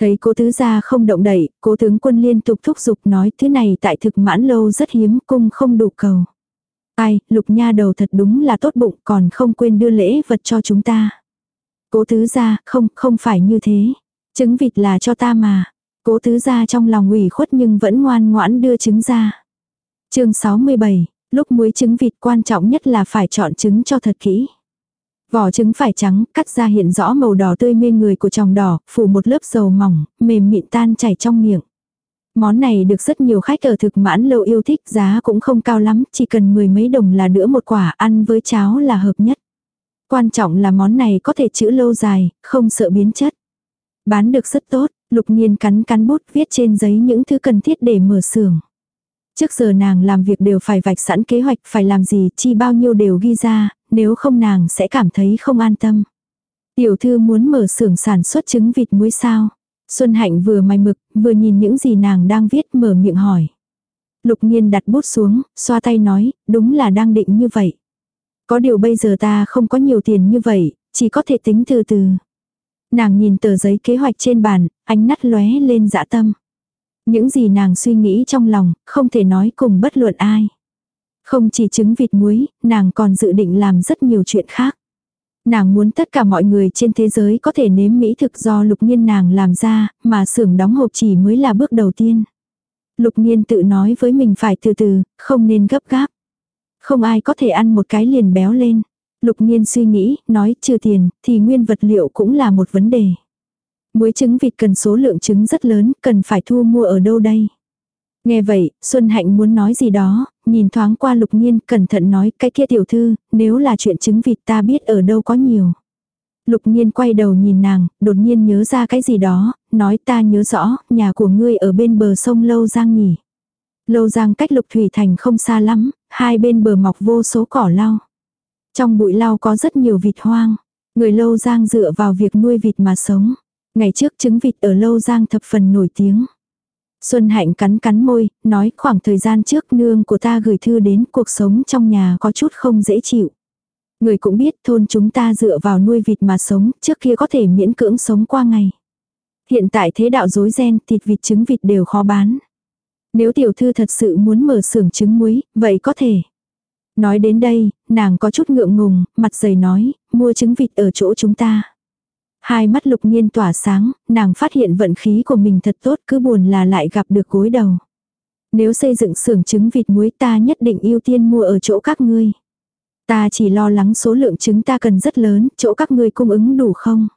Thấy cố tứ gia không động đậy, cố tướng quân liên tục thúc giục nói thứ này tại thực mãn lâu rất hiếm cung không đủ cầu. Ai, lục nha đầu thật đúng là tốt bụng còn không quên đưa lễ vật cho chúng ta. Cố tứ gia, không, không phải như thế. Trứng vịt là cho ta mà. Cố tứ gia trong lòng ủy khuất nhưng vẫn ngoan ngoãn đưa trứng ra. chương 67, lúc muối trứng vịt quan trọng nhất là phải chọn trứng cho thật kỹ. Vỏ trứng phải trắng, cắt ra hiện rõ màu đỏ tươi mê người của tròng đỏ, phủ một lớp dầu mỏng, mềm mịn tan chảy trong miệng. Món này được rất nhiều khách ở thực mãn lâu yêu thích, giá cũng không cao lắm, chỉ cần mười mấy đồng là đỡ một quả, ăn với cháo là hợp nhất. Quan trọng là món này có thể chữ lâu dài, không sợ biến chất. Bán được rất tốt, lục nhiên cắn cắn bút viết trên giấy những thứ cần thiết để mở xưởng. Trước giờ nàng làm việc đều phải vạch sẵn kế hoạch phải làm gì chi bao nhiêu đều ghi ra, nếu không nàng sẽ cảm thấy không an tâm. Tiểu thư muốn mở xưởng sản xuất trứng vịt muối sao. Xuân Hạnh vừa mày mực, vừa nhìn những gì nàng đang viết mở miệng hỏi. Lục nhiên đặt bút xuống, xoa tay nói, đúng là đang định như vậy. Có điều bây giờ ta không có nhiều tiền như vậy, chỉ có thể tính từ từ. Nàng nhìn tờ giấy kế hoạch trên bàn, ánh nắt lóe lên dã tâm. Những gì nàng suy nghĩ trong lòng, không thể nói cùng bất luận ai. Không chỉ trứng vịt muối, nàng còn dự định làm rất nhiều chuyện khác. Nàng muốn tất cả mọi người trên thế giới có thể nếm mỹ thực do lục nhiên nàng làm ra, mà xưởng đóng hộp chỉ mới là bước đầu tiên. Lục nhiên tự nói với mình phải từ từ, không nên gấp gáp. Không ai có thể ăn một cái liền béo lên. Lục nhiên suy nghĩ, nói trừ tiền, thì nguyên vật liệu cũng là một vấn đề. Muối trứng vịt cần số lượng trứng rất lớn, cần phải thu mua ở đâu đây? Nghe vậy, Xuân Hạnh muốn nói gì đó, nhìn thoáng qua lục nhiên, cẩn thận nói, cái kia tiểu thư, nếu là chuyện trứng vịt ta biết ở đâu có nhiều. Lục nhiên quay đầu nhìn nàng, đột nhiên nhớ ra cái gì đó, nói ta nhớ rõ, nhà của ngươi ở bên bờ sông Lâu Giang nhỉ. Lâu Giang cách Lục Thủy Thành không xa lắm, hai bên bờ mọc vô số cỏ lau. Trong bụi lau có rất nhiều vịt hoang. Người Lâu Giang dựa vào việc nuôi vịt mà sống. Ngày trước trứng vịt ở Lâu Giang thập phần nổi tiếng. Xuân Hạnh cắn cắn môi, nói khoảng thời gian trước nương của ta gửi thư đến cuộc sống trong nhà có chút không dễ chịu. Người cũng biết thôn chúng ta dựa vào nuôi vịt mà sống, trước kia có thể miễn cưỡng sống qua ngày. Hiện tại thế đạo rối ren, thịt vịt trứng vịt đều khó bán. Nếu tiểu thư thật sự muốn mở xưởng trứng muối, vậy có thể. Nói đến đây, nàng có chút ngượng ngùng, mặt dày nói, mua trứng vịt ở chỗ chúng ta. Hai mắt lục nhiên tỏa sáng, nàng phát hiện vận khí của mình thật tốt cứ buồn là lại gặp được gối đầu. Nếu xây dựng xưởng trứng vịt muối ta nhất định ưu tiên mua ở chỗ các ngươi. Ta chỉ lo lắng số lượng trứng ta cần rất lớn, chỗ các ngươi cung ứng đủ không?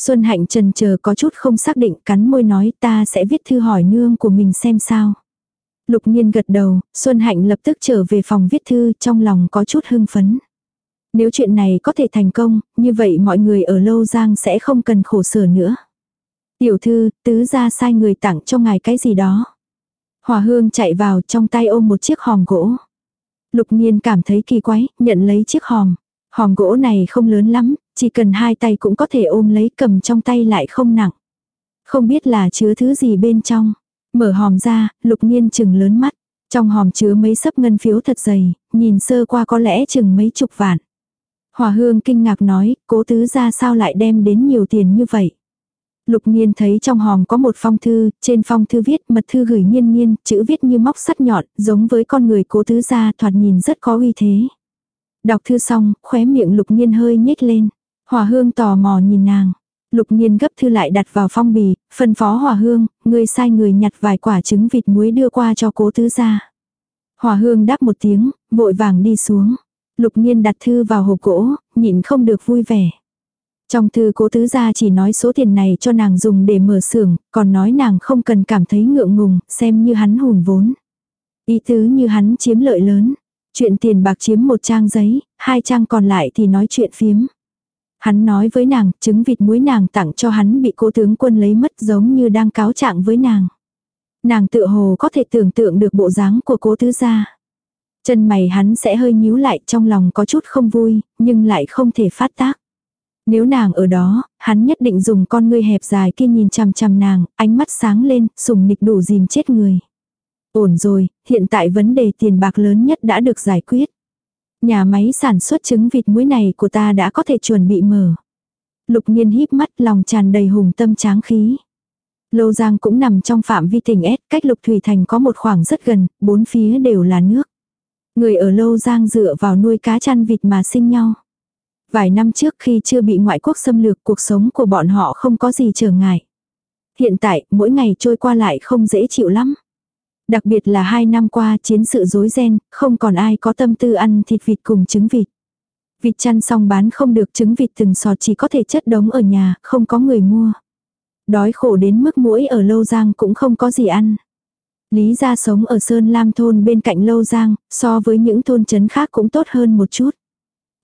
Xuân Hạnh trần chờ có chút không xác định cắn môi nói ta sẽ viết thư hỏi nương của mình xem sao. Lục nhiên gật đầu, Xuân Hạnh lập tức trở về phòng viết thư trong lòng có chút hưng phấn. Nếu chuyện này có thể thành công, như vậy mọi người ở Lâu Giang sẽ không cần khổ sở nữa. Tiểu thư, tứ ra sai người tặng cho ngài cái gì đó. Hòa hương chạy vào trong tay ôm một chiếc hòm gỗ. Lục nhiên cảm thấy kỳ quái, nhận lấy chiếc hòm. Hòm gỗ này không lớn lắm, chỉ cần hai tay cũng có thể ôm lấy cầm trong tay lại không nặng. Không biết là chứa thứ gì bên trong. Mở hòm ra, lục nhiên chừng lớn mắt. Trong hòm chứa mấy sấp ngân phiếu thật dày, nhìn sơ qua có lẽ chừng mấy chục vạn. Hòa hương kinh ngạc nói, cố tứ ra sao lại đem đến nhiều tiền như vậy. Lục nhiên thấy trong hòm có một phong thư, trên phong thư viết mật thư gửi nhiên nhiên, chữ viết như móc sắt nhọn, giống với con người cố tứ gia thoạt nhìn rất có uy thế. Đọc thư xong, khóe miệng lục nhiên hơi nhếch lên. Hòa hương tò mò nhìn nàng. Lục nhiên gấp thư lại đặt vào phong bì, phân phó hòa hương, người sai người nhặt vài quả trứng vịt muối đưa qua cho cố tứ gia. Hòa hương đáp một tiếng, vội vàng đi xuống. Lục nhiên đặt thư vào hộp gỗ, nhịn không được vui vẻ. Trong thư cố tứ gia chỉ nói số tiền này cho nàng dùng để mở xưởng, còn nói nàng không cần cảm thấy ngượng ngùng, xem như hắn hùn vốn. Ý tứ như hắn chiếm lợi lớn. Chuyện tiền bạc chiếm một trang giấy, hai trang còn lại thì nói chuyện phiếm. Hắn nói với nàng, trứng vịt muối nàng tặng cho hắn bị cố tướng quân lấy mất giống như đang cáo trạng với nàng. Nàng tự hồ có thể tưởng tượng được bộ dáng của cố tứ gia. Chân mày hắn sẽ hơi nhíu lại trong lòng có chút không vui, nhưng lại không thể phát tác. Nếu nàng ở đó, hắn nhất định dùng con ngươi hẹp dài kia nhìn chằm chằm nàng, ánh mắt sáng lên, sùng nịch đủ dìm chết người. Ổn rồi, hiện tại vấn đề tiền bạc lớn nhất đã được giải quyết. Nhà máy sản xuất trứng vịt muối này của ta đã có thể chuẩn bị mở. Lục nhiên híp mắt lòng tràn đầy hùng tâm tráng khí. Lô Giang cũng nằm trong phạm vi tỉnh S, cách Lục Thủy Thành có một khoảng rất gần, bốn phía đều là nước. Người ở lâu Giang dựa vào nuôi cá chăn vịt mà sinh nhau. Vài năm trước khi chưa bị ngoại quốc xâm lược cuộc sống của bọn họ không có gì trở ngại. Hiện tại, mỗi ngày trôi qua lại không dễ chịu lắm. Đặc biệt là hai năm qua chiến sự rối ren, không còn ai có tâm tư ăn thịt vịt cùng trứng vịt. Vịt chăn xong bán không được trứng vịt từng sọt chỉ có thể chất đống ở nhà, không có người mua. Đói khổ đến mức mũi ở Lâu Giang cũng không có gì ăn. Lý gia sống ở Sơn Lam thôn bên cạnh Lâu Giang, so với những thôn trấn khác cũng tốt hơn một chút.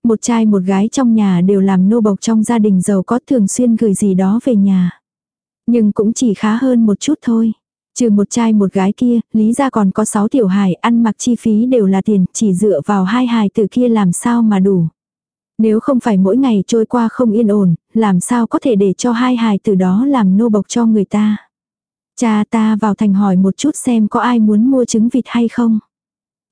Một trai một gái trong nhà đều làm nô bộc trong gia đình giàu có thường xuyên gửi gì đó về nhà. Nhưng cũng chỉ khá hơn một chút thôi. Trừ một trai một gái kia, lý gia còn có sáu tiểu hài, ăn mặc chi phí đều là tiền, chỉ dựa vào hai hài từ kia làm sao mà đủ. Nếu không phải mỗi ngày trôi qua không yên ổn, làm sao có thể để cho hai hài từ đó làm nô bộc cho người ta. Cha ta vào thành hỏi một chút xem có ai muốn mua trứng vịt hay không.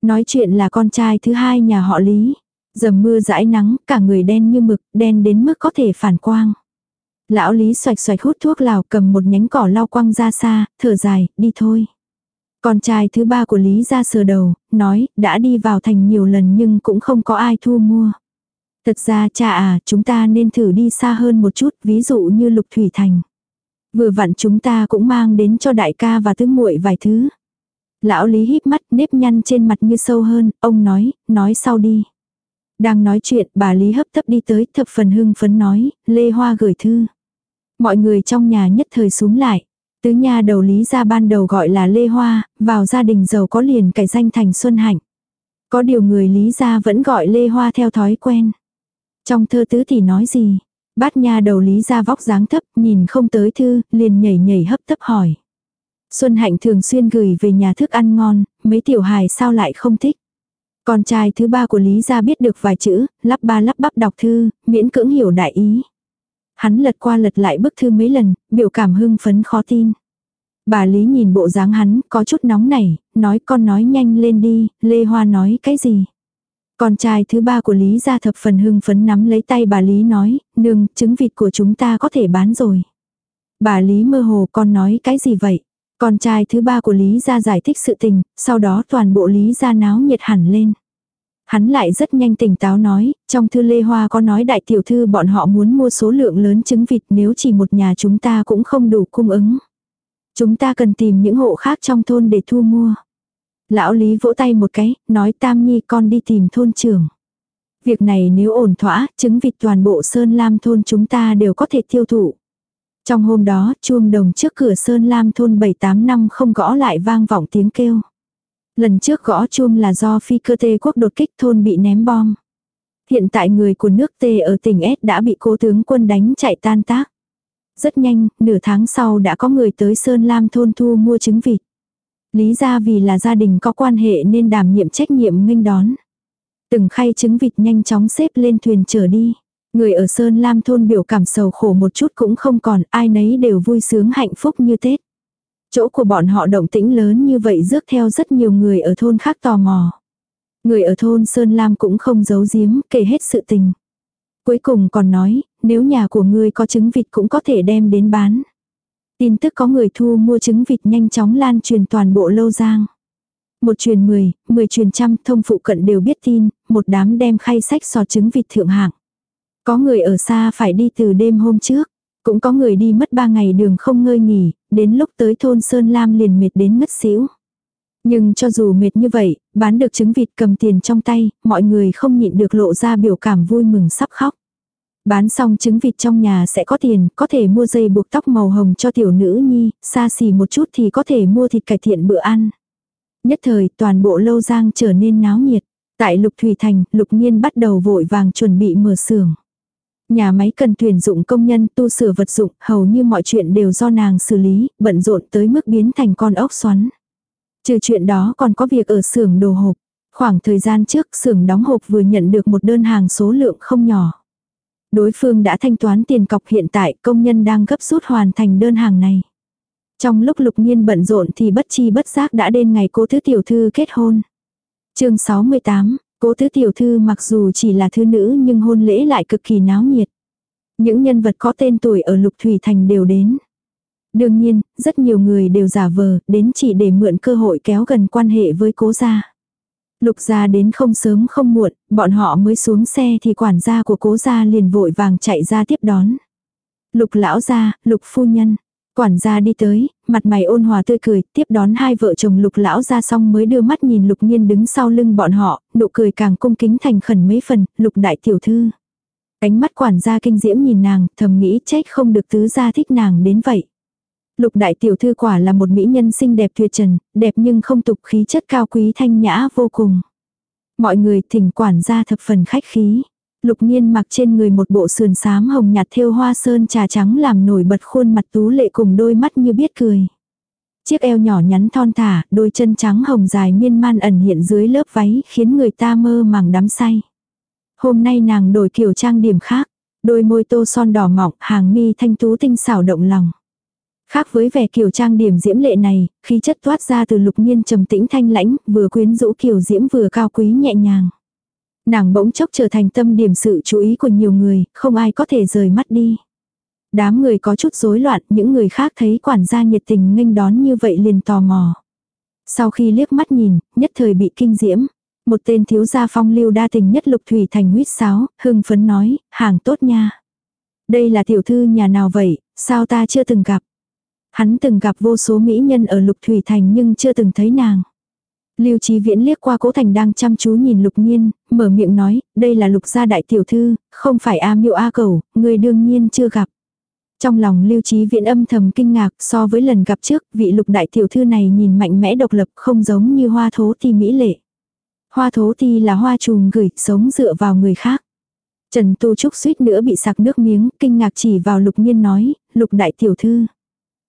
Nói chuyện là con trai thứ hai nhà họ Lý. Dầm mưa dãi nắng, cả người đen như mực, đen đến mức có thể phản quang. Lão Lý xoạch xoạch hút thuốc lào cầm một nhánh cỏ lau quăng ra xa, thở dài, đi thôi. Con trai thứ ba của Lý ra sờ đầu, nói, đã đi vào thành nhiều lần nhưng cũng không có ai thu mua. Thật ra cha à, chúng ta nên thử đi xa hơn một chút, ví dụ như lục thủy thành. Vừa vặn chúng ta cũng mang đến cho đại ca và tứ muội vài thứ. Lão Lý híp mắt nếp nhăn trên mặt như sâu hơn, ông nói, nói sau đi. Đang nói chuyện, bà Lý hấp tấp đi tới, thập phần hưng phấn nói, Lê Hoa gửi thư. Mọi người trong nhà nhất thời xuống lại. Tứ nha đầu Lý ra ban đầu gọi là Lê Hoa, vào gia đình giàu có liền cải danh thành Xuân Hạnh. Có điều người Lý ra vẫn gọi Lê Hoa theo thói quen. Trong thơ tứ thì nói gì? Bát nha đầu lý ra vóc dáng thấp, nhìn không tới thư, liền nhảy nhảy hấp tấp hỏi. Xuân Hạnh thường xuyên gửi về nhà thức ăn ngon, mấy tiểu hài sao lại không thích. Con trai thứ ba của Lý gia biết được vài chữ, lắp ba lắp bắp đọc thư, miễn cưỡng hiểu đại ý. Hắn lật qua lật lại bức thư mấy lần, biểu cảm hưng phấn khó tin. Bà Lý nhìn bộ dáng hắn, có chút nóng nảy, nói con nói nhanh lên đi, Lê Hoa nói cái gì. Con trai thứ ba của Lý gia thập phần hưng phấn nắm lấy tay bà Lý nói, nương, trứng vịt của chúng ta có thể bán rồi. Bà Lý mơ hồ con nói cái gì vậy? Con trai thứ ba của Lý gia giải thích sự tình, sau đó toàn bộ Lý gia náo nhiệt hẳn lên. Hắn lại rất nhanh tỉnh táo nói, trong thư Lê Hoa có nói đại tiểu thư bọn họ muốn mua số lượng lớn trứng vịt nếu chỉ một nhà chúng ta cũng không đủ cung ứng. Chúng ta cần tìm những hộ khác trong thôn để thu mua. Lão Lý vỗ tay một cái, nói Tam Nhi con đi tìm thôn trưởng. Việc này nếu ổn thỏa, trứng vịt toàn bộ Sơn Lam thôn chúng ta đều có thể tiêu thụ. Trong hôm đó, chuông đồng trước cửa Sơn Lam thôn 7-8 năm không gõ lại vang vọng tiếng kêu. Lần trước gõ chuông là do phi cơ tê quốc đột kích thôn bị ném bom. Hiện tại người của nước tê ở tỉnh S đã bị cố tướng quân đánh chạy tan tác. Rất nhanh, nửa tháng sau đã có người tới Sơn Lam thôn thu mua trứng vịt. Lý ra vì là gia đình có quan hệ nên đảm nhiệm trách nhiệm nghênh đón. Từng khay trứng vịt nhanh chóng xếp lên thuyền trở đi. Người ở Sơn Lam thôn biểu cảm sầu khổ một chút cũng không còn, ai nấy đều vui sướng hạnh phúc như Tết. Chỗ của bọn họ động tĩnh lớn như vậy rước theo rất nhiều người ở thôn khác tò mò. Người ở thôn Sơn Lam cũng không giấu giếm, kể hết sự tình. Cuối cùng còn nói, nếu nhà của ngươi có trứng vịt cũng có thể đem đến bán. Tin tức có người thu mua trứng vịt nhanh chóng lan truyền toàn bộ lâu giang. Một truyền mười, mười truyền trăm thông phụ cận đều biết tin, một đám đem khay sách sò trứng vịt thượng hạng. Có người ở xa phải đi từ đêm hôm trước. Cũng có người đi mất ba ngày đường không ngơi nghỉ, đến lúc tới thôn Sơn Lam liền mệt đến ngất xỉu. Nhưng cho dù mệt như vậy, bán được trứng vịt cầm tiền trong tay, mọi người không nhịn được lộ ra biểu cảm vui mừng sắp khóc. Bán xong trứng vịt trong nhà sẽ có tiền, có thể mua dây buộc tóc màu hồng cho tiểu nữ nhi, xa xỉ một chút thì có thể mua thịt cải thiện bữa ăn. Nhất thời toàn bộ lâu giang trở nên náo nhiệt. Tại Lục Thủy Thành, Lục Nhiên bắt đầu vội vàng chuẩn bị mở xưởng. Nhà máy cần tuyển dụng công nhân tu sửa vật dụng, hầu như mọi chuyện đều do nàng xử lý, bận rộn tới mức biến thành con ốc xoắn. Trừ chuyện đó còn có việc ở xưởng đồ hộp. Khoảng thời gian trước xưởng đóng hộp vừa nhận được một đơn hàng số lượng không nhỏ. Đối phương đã thanh toán tiền cọc hiện tại công nhân đang gấp rút hoàn thành đơn hàng này. Trong lúc lục nhiên bận rộn thì bất chi bất giác đã đến ngày cố thứ tiểu thư kết hôn. chương 68, Cố thứ tiểu thư mặc dù chỉ là thư nữ nhưng hôn lễ lại cực kỳ náo nhiệt. Những nhân vật có tên tuổi ở Lục Thủy Thành đều đến. Đương nhiên, rất nhiều người đều giả vờ, đến chỉ để mượn cơ hội kéo gần quan hệ với cố gia. Lục gia đến không sớm không muộn, bọn họ mới xuống xe thì quản gia của cố gia liền vội vàng chạy ra tiếp đón. Lục lão gia, lục phu nhân, Quản gia đi tới, mặt mày ôn hòa tươi cười, tiếp đón hai vợ chồng lục lão ra xong mới đưa mắt nhìn lục nhiên đứng sau lưng bọn họ, nụ cười càng cung kính thành khẩn mấy phần, lục đại tiểu thư. Ánh mắt quản gia kinh diễm nhìn nàng, thầm nghĩ trách không được tứ gia thích nàng đến vậy. Lục đại tiểu thư quả là một mỹ nhân xinh đẹp tuyệt trần, đẹp nhưng không tục khí chất cao quý thanh nhã vô cùng. Mọi người thỉnh quản gia thập phần khách khí. Lục nhiên mặc trên người một bộ sườn xám hồng nhạt thêu hoa sơn trà trắng làm nổi bật khuôn mặt tú lệ cùng đôi mắt như biết cười. Chiếc eo nhỏ nhắn thon thả, đôi chân trắng hồng dài miên man ẩn hiện dưới lớp váy khiến người ta mơ màng đắm say. Hôm nay nàng đổi kiểu trang điểm khác, đôi môi tô son đỏ mọng, hàng mi thanh tú tinh xảo động lòng. Khác với vẻ kiểu trang điểm diễm lệ này, khí chất toát ra từ lục nhiên trầm tĩnh thanh lãnh, vừa quyến rũ kiểu diễm vừa cao quý nhẹ nhàng. Nàng bỗng chốc trở thành tâm điểm sự chú ý của nhiều người, không ai có thể rời mắt đi. Đám người có chút rối loạn, những người khác thấy quản gia nhiệt tình nghênh đón như vậy liền tò mò. Sau khi liếc mắt nhìn, nhất thời bị kinh diễm. Một tên thiếu gia phong lưu đa tình nhất lục thủy thành huyết sáo, hưng phấn nói, hàng tốt nha. Đây là tiểu thư nhà nào vậy, sao ta chưa từng gặp. Hắn từng gặp vô số mỹ nhân ở lục thủy thành nhưng chưa từng thấy nàng. Lưu Chí Viễn liếc qua Cố Thành đang chăm chú nhìn Lục Nhiên, mở miệng nói, đây là Lục gia đại tiểu thư, không phải A Miêu A Cầu, người đương nhiên chưa gặp. Trong lòng Lưu Chí Viễn âm thầm kinh ngạc, so với lần gặp trước, vị Lục đại tiểu thư này nhìn mạnh mẽ độc lập, không giống như Hoa Thố Ti mỹ lệ. Hoa Thố Ti là hoa trùng gửi, sống dựa vào người khác. Trần Tu Trúc suýt nữa bị sặc nước miếng, kinh ngạc chỉ vào lục nhiên nói, lục đại tiểu thư.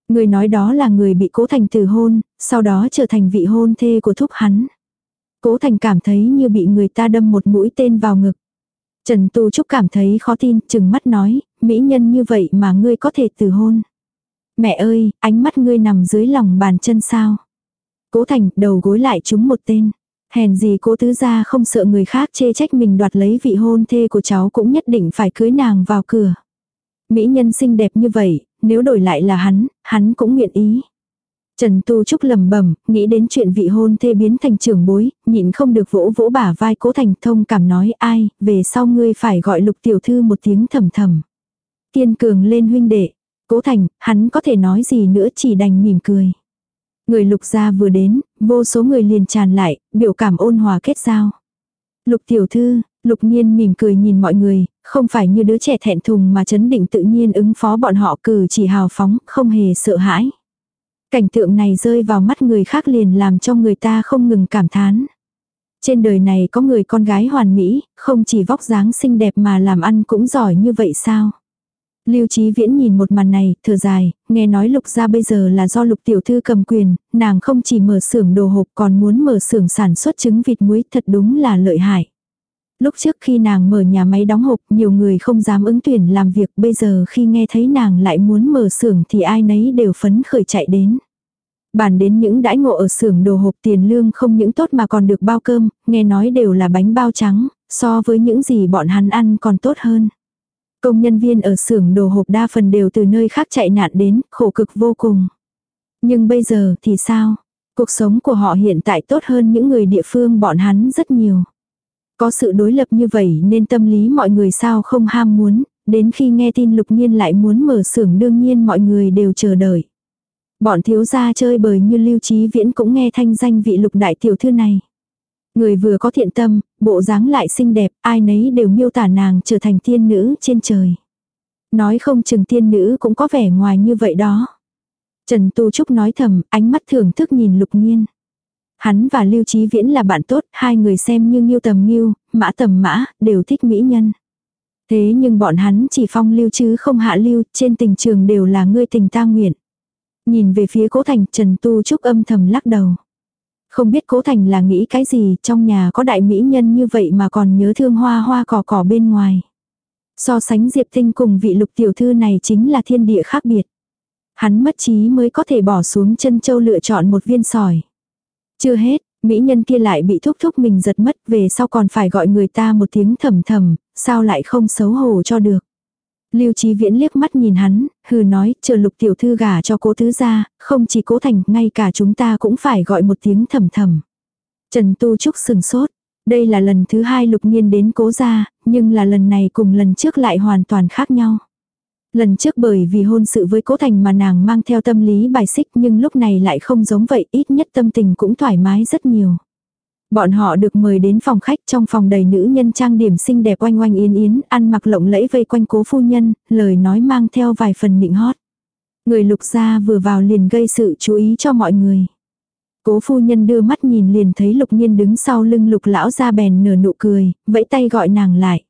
Người nói đó là người bị cố thành từ hôn, sau đó trở thành vị hôn thê của thúc hắn. Cố thành cảm thấy như bị người ta đâm một mũi tên vào ngực. Trần Tu Trúc cảm thấy khó tin, chừng mắt nói, mỹ nhân như vậy mà ngươi có thể từ hôn. Mẹ ơi, ánh mắt ngươi nằm dưới lòng bàn chân sao. Cố thành đầu gối lại chúng một tên. Hèn gì cố tứ gia không sợ người khác chê trách mình đoạt lấy vị hôn thê của cháu cũng nhất định phải cưới nàng vào cửa. Mỹ nhân xinh đẹp như vậy, nếu đổi lại là hắn, hắn cũng nguyện ý. Trần Tu Trúc lầm bẩm nghĩ đến chuyện vị hôn thê biến thành trưởng bối, nhịn không được vỗ vỗ bả vai cố thành thông cảm nói ai, về sau ngươi phải gọi lục tiểu thư một tiếng thầm thầm. Kiên cường lên huynh đệ, cố thành, hắn có thể nói gì nữa chỉ đành mỉm cười. Người lục gia vừa đến, vô số người liền tràn lại, biểu cảm ôn hòa kết giao. Lục tiểu thư, lục nhiên mỉm cười nhìn mọi người, không phải như đứa trẻ thẹn thùng mà chấn định tự nhiên ứng phó bọn họ cử chỉ hào phóng, không hề sợ hãi. Cảnh tượng này rơi vào mắt người khác liền làm cho người ta không ngừng cảm thán. Trên đời này có người con gái hoàn mỹ, không chỉ vóc dáng xinh đẹp mà làm ăn cũng giỏi như vậy sao? Lưu Chí Viễn nhìn một màn này, thở dài, nghe nói lục gia bây giờ là do lục tiểu thư cầm quyền, nàng không chỉ mở xưởng đồ hộp còn muốn mở xưởng sản xuất trứng vịt muối thật đúng là lợi hại. Lúc trước khi nàng mở nhà máy đóng hộp nhiều người không dám ứng tuyển làm việc bây giờ khi nghe thấy nàng lại muốn mở xưởng thì ai nấy đều phấn khởi chạy đến. Bàn đến những đãi ngộ ở xưởng đồ hộp tiền lương không những tốt mà còn được bao cơm, nghe nói đều là bánh bao trắng, so với những gì bọn hắn ăn còn tốt hơn. Công nhân viên ở xưởng đồ hộp đa phần đều từ nơi khác chạy nạn đến, khổ cực vô cùng. Nhưng bây giờ thì sao? Cuộc sống của họ hiện tại tốt hơn những người địa phương bọn hắn rất nhiều. Có sự đối lập như vậy nên tâm lý mọi người sao không ham muốn, đến khi nghe tin lục nhiên lại muốn mở xưởng đương nhiên mọi người đều chờ đợi. Bọn thiếu gia chơi bời như lưu trí viễn cũng nghe thanh danh vị lục đại tiểu thư này. Người vừa có thiện tâm, bộ dáng lại xinh đẹp, ai nấy đều miêu tả nàng trở thành tiên nữ trên trời. Nói không chừng tiên nữ cũng có vẻ ngoài như vậy đó. Trần Tu Trúc nói thầm, ánh mắt thưởng thức nhìn lục nhiên. Hắn và Lưu Trí Viễn là bạn tốt, hai người xem như nghiêu tầm nghiêu, mã tầm mã, đều thích mỹ nhân. Thế nhưng bọn hắn chỉ phong lưu chứ không hạ lưu, trên tình trường đều là ngươi tình ta nguyện. Nhìn về phía cố thành Trần Tu Trúc âm thầm lắc đầu. Không biết cố thành là nghĩ cái gì trong nhà có đại mỹ nhân như vậy mà còn nhớ thương hoa hoa cỏ cỏ bên ngoài. So sánh Diệp Tinh cùng vị lục tiểu thư này chính là thiên địa khác biệt. Hắn mất trí mới có thể bỏ xuống chân châu lựa chọn một viên sỏi. Chưa hết, mỹ nhân kia lại bị thúc thúc mình giật mất về sau còn phải gọi người ta một tiếng thầm thầm, sao lại không xấu hổ cho được. Lưu Chí Viễn liếc mắt nhìn hắn, hừ nói, chờ lục tiểu thư gả cho cố tứ gia, không chỉ cố thành, ngay cả chúng ta cũng phải gọi một tiếng thầm thầm. Trần Tu Trúc sừng sốt. Đây là lần thứ hai lục nhiên đến cố gia, nhưng là lần này cùng lần trước lại hoàn toàn khác nhau. Lần trước bởi vì hôn sự với cố thành mà nàng mang theo tâm lý bài xích nhưng lúc này lại không giống vậy, ít nhất tâm tình cũng thoải mái rất nhiều. Bọn họ được mời đến phòng khách trong phòng đầy nữ nhân trang điểm xinh đẹp oanh oanh yên yến, ăn mặc lộng lẫy vây quanh cố phu nhân, lời nói mang theo vài phần nịnh hót. Người lục gia vừa vào liền gây sự chú ý cho mọi người. Cố phu nhân đưa mắt nhìn liền thấy lục nhiên đứng sau lưng lục lão ra bèn nở nụ cười, vẫy tay gọi nàng lại.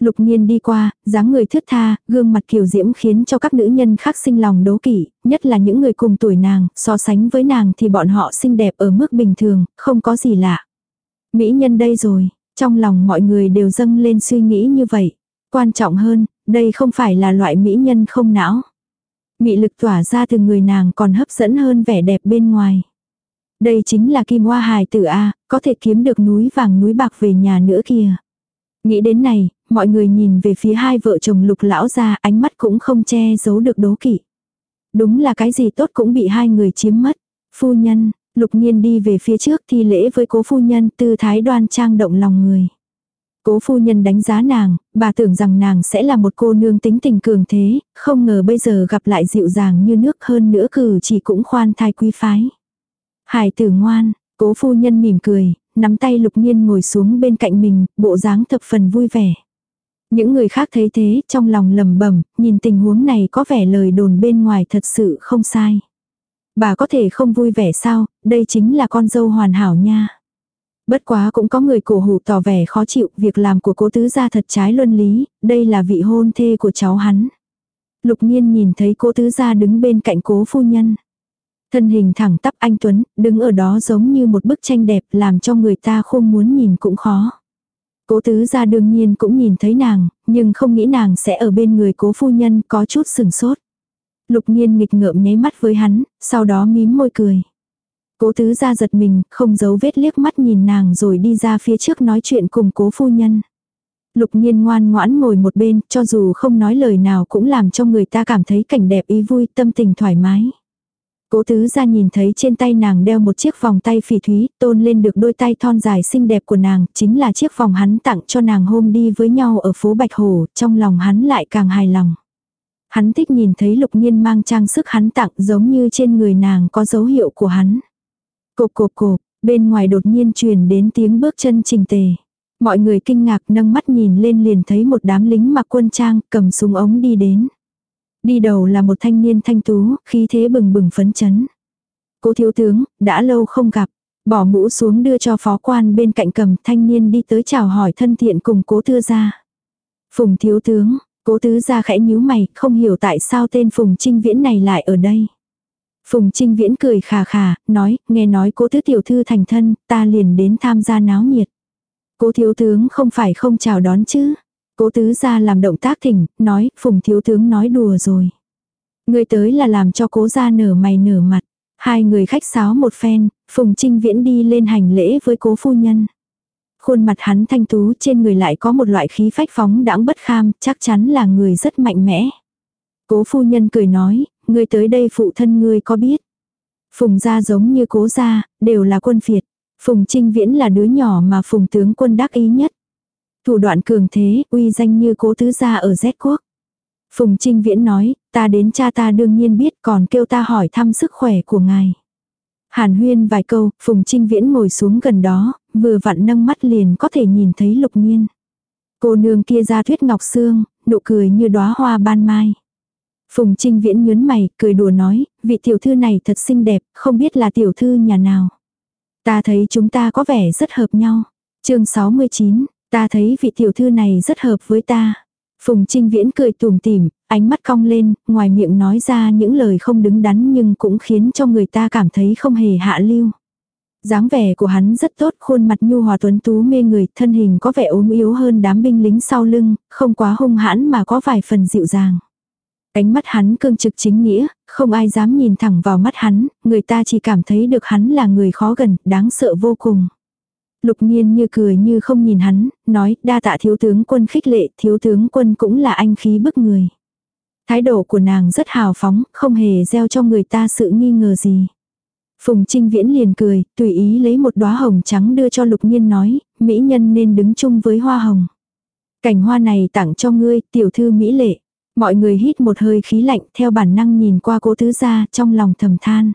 Lục nhiên đi qua, dáng người thướt tha, gương mặt kiều diễm khiến cho các nữ nhân khác sinh lòng đố kỵ, nhất là những người cùng tuổi nàng, so sánh với nàng thì bọn họ xinh đẹp ở mức bình thường, không có gì lạ. Mỹ nhân đây rồi, trong lòng mọi người đều dâng lên suy nghĩ như vậy. Quan trọng hơn, đây không phải là loại mỹ nhân không não. Mị lực tỏa ra từ người nàng còn hấp dẫn hơn vẻ đẹp bên ngoài. Đây chính là kim hoa hài tử A, có thể kiếm được núi vàng núi bạc về nhà nữa kìa. Nghĩ đến này, mọi người nhìn về phía hai vợ chồng lục lão ra ánh mắt cũng không che giấu được đố kỵ. Đúng là cái gì tốt cũng bị hai người chiếm mất. Phu nhân, lục nhiên đi về phía trước thi lễ với cố phu nhân tư thái đoan trang động lòng người. Cố phu nhân đánh giá nàng, bà tưởng rằng nàng sẽ là một cô nương tính tình cường thế, không ngờ bây giờ gặp lại dịu dàng như nước hơn nữa cử chỉ cũng khoan thai quý phái. Hải tử ngoan, cố phu nhân mỉm cười, nắm tay lục nhiên ngồi xuống bên cạnh mình, bộ dáng thập phần vui vẻ. Những người khác thấy thế, trong lòng lầm bẩm nhìn tình huống này có vẻ lời đồn bên ngoài thật sự không sai. Bà có thể không vui vẻ sao, đây chính là con dâu hoàn hảo nha. Bất quá cũng có người cổ hủ tỏ vẻ khó chịu, việc làm của cố tứ gia thật trái luân lý, đây là vị hôn thê của cháu hắn. Lục nhiên nhìn thấy cố tứ gia đứng bên cạnh cố phu nhân. Thân hình thẳng tắp anh Tuấn, đứng ở đó giống như một bức tranh đẹp làm cho người ta không muốn nhìn cũng khó. Cố tứ gia đương nhiên cũng nhìn thấy nàng, nhưng không nghĩ nàng sẽ ở bên người cố phu nhân có chút sừng sốt. Lục nhiên nghịch ngợm nháy mắt với hắn, sau đó mím môi cười. Cố tứ gia giật mình, không giấu vết liếc mắt nhìn nàng rồi đi ra phía trước nói chuyện cùng cố phu nhân. Lục nhiên ngoan ngoãn ngồi một bên, cho dù không nói lời nào cũng làm cho người ta cảm thấy cảnh đẹp ý vui, tâm tình thoải mái. Cố tứ ra nhìn thấy trên tay nàng đeo một chiếc vòng tay phỉ thúy, tôn lên được đôi tay thon dài xinh đẹp của nàng, chính là chiếc vòng hắn tặng cho nàng hôm đi với nhau ở phố Bạch Hồ, trong lòng hắn lại càng hài lòng. Hắn thích nhìn thấy lục nhiên mang trang sức hắn tặng giống như trên người nàng có dấu hiệu của hắn. Cộp cộp cộp, bên ngoài đột nhiên truyền đến tiếng bước chân trình tề. Mọi người kinh ngạc nâng mắt nhìn lên liền thấy một đám lính mặc quân trang cầm súng ống đi đến. Đi đầu là một thanh niên thanh tú, khí thế bừng bừng phấn chấn. Cố thiếu tướng, đã lâu không gặp. Bỏ mũ xuống đưa cho phó quan bên cạnh cầm thanh niên đi tới chào hỏi thân thiện cùng cố thư gia. Phùng thiếu tướng, cố tứ gia khẽ nhíu mày, không hiểu tại sao tên Phùng Trinh Viễn này lại ở đây. Phùng Trinh Viễn cười khà khà, nói, nghe nói cố tứ tiểu thư thành thân, ta liền đến tham gia náo nhiệt. Cố thiếu tướng không phải không chào đón chứ. Cố tứ ra làm động tác thỉnh, nói, phùng thiếu tướng nói đùa rồi. Người tới là làm cho cố ra nở mày nở mặt. Hai người khách sáo một phen, phùng trinh viễn đi lên hành lễ với cố phu nhân. Khuôn mặt hắn thanh tú trên người lại có một loại khí phách phóng đãng bất kham, chắc chắn là người rất mạnh mẽ. Cố phu nhân cười nói, người tới đây phụ thân ngươi có biết. Phùng gia giống như cố gia, đều là quân phiệt. Phùng Trinh Viễn là đứa nhỏ mà Phùng tướng quân đắc ý nhất. Thủ đoạn cường thế, uy danh như cố tứ gia ở Z quốc. Phùng Trinh Viễn nói, ta đến cha ta đương nhiên biết còn kêu ta hỏi thăm sức khỏe của ngài. Hàn huyên vài câu, Phùng Trinh Viễn ngồi xuống gần đó, vừa vặn nâng mắt liền có thể nhìn thấy lục nhiên. Cô nương kia ra thuyết ngọc xương, nụ cười như đóa hoa ban mai. Phùng Trinh Viễn nhớn mày, cười đùa nói, vị tiểu thư này thật xinh đẹp, không biết là tiểu thư nhà nào. Ta thấy chúng ta có vẻ rất hợp nhau. chương 69, ta thấy vị tiểu thư này rất hợp với ta. Phùng Trinh Viễn cười tùm tỉm, ánh mắt cong lên, ngoài miệng nói ra những lời không đứng đắn nhưng cũng khiến cho người ta cảm thấy không hề hạ lưu. dáng vẻ của hắn rất tốt, khuôn mặt nhu hòa tuấn tú mê người, thân hình có vẻ ốm yếu hơn đám binh lính sau lưng, không quá hung hãn mà có vài phần dịu dàng. Cánh mắt hắn cương trực chính nghĩa, không ai dám nhìn thẳng vào mắt hắn, người ta chỉ cảm thấy được hắn là người khó gần, đáng sợ vô cùng. Lục nhiên như cười như không nhìn hắn, nói đa tạ thiếu tướng quân khích lệ, thiếu tướng quân cũng là anh khí bức người. Thái độ của nàng rất hào phóng, không hề gieo cho người ta sự nghi ngờ gì. Phùng Trinh Viễn liền cười, tùy ý lấy một đóa hồng trắng đưa cho lục nhiên nói, mỹ nhân nên đứng chung với hoa hồng. Cảnh hoa này tặng cho ngươi, tiểu thư mỹ lệ. Mọi người hít một hơi khí lạnh theo bản năng nhìn qua cố tứ gia trong lòng thầm than.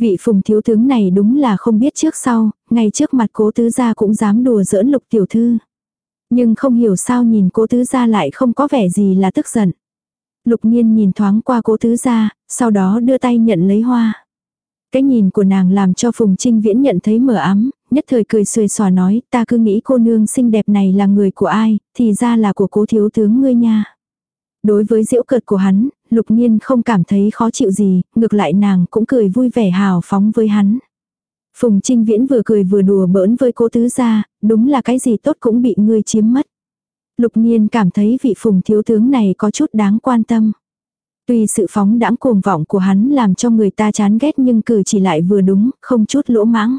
Vị phùng thiếu tướng này đúng là không biết trước sau, ngay trước mặt cố tứ gia cũng dám đùa giỡn lục tiểu thư. Nhưng không hiểu sao nhìn cố tứ gia lại không có vẻ gì là tức giận. Lục nhiên nhìn thoáng qua cố tứ gia, sau đó đưa tay nhận lấy hoa. Cái nhìn của nàng làm cho Phùng Trinh Viễn nhận thấy mở ấm, nhất thời cười xuề xòa nói, ta cứ nghĩ cô nương xinh đẹp này là người của ai, thì ra là của cố thiếu tướng ngươi nha. Đối với diễu cợt của hắn, lục nhiên không cảm thấy khó chịu gì, ngược lại nàng cũng cười vui vẻ hào phóng với hắn. Phùng Trinh Viễn vừa cười vừa đùa bỡn với cố tứ gia, đúng là cái gì tốt cũng bị ngươi chiếm mất. Lục nhiên cảm thấy vị phùng thiếu tướng này có chút đáng quan tâm. Tuy sự phóng đãng cuồng vọng của hắn làm cho người ta chán ghét nhưng cử chỉ lại vừa đúng, không chút lỗ mãng.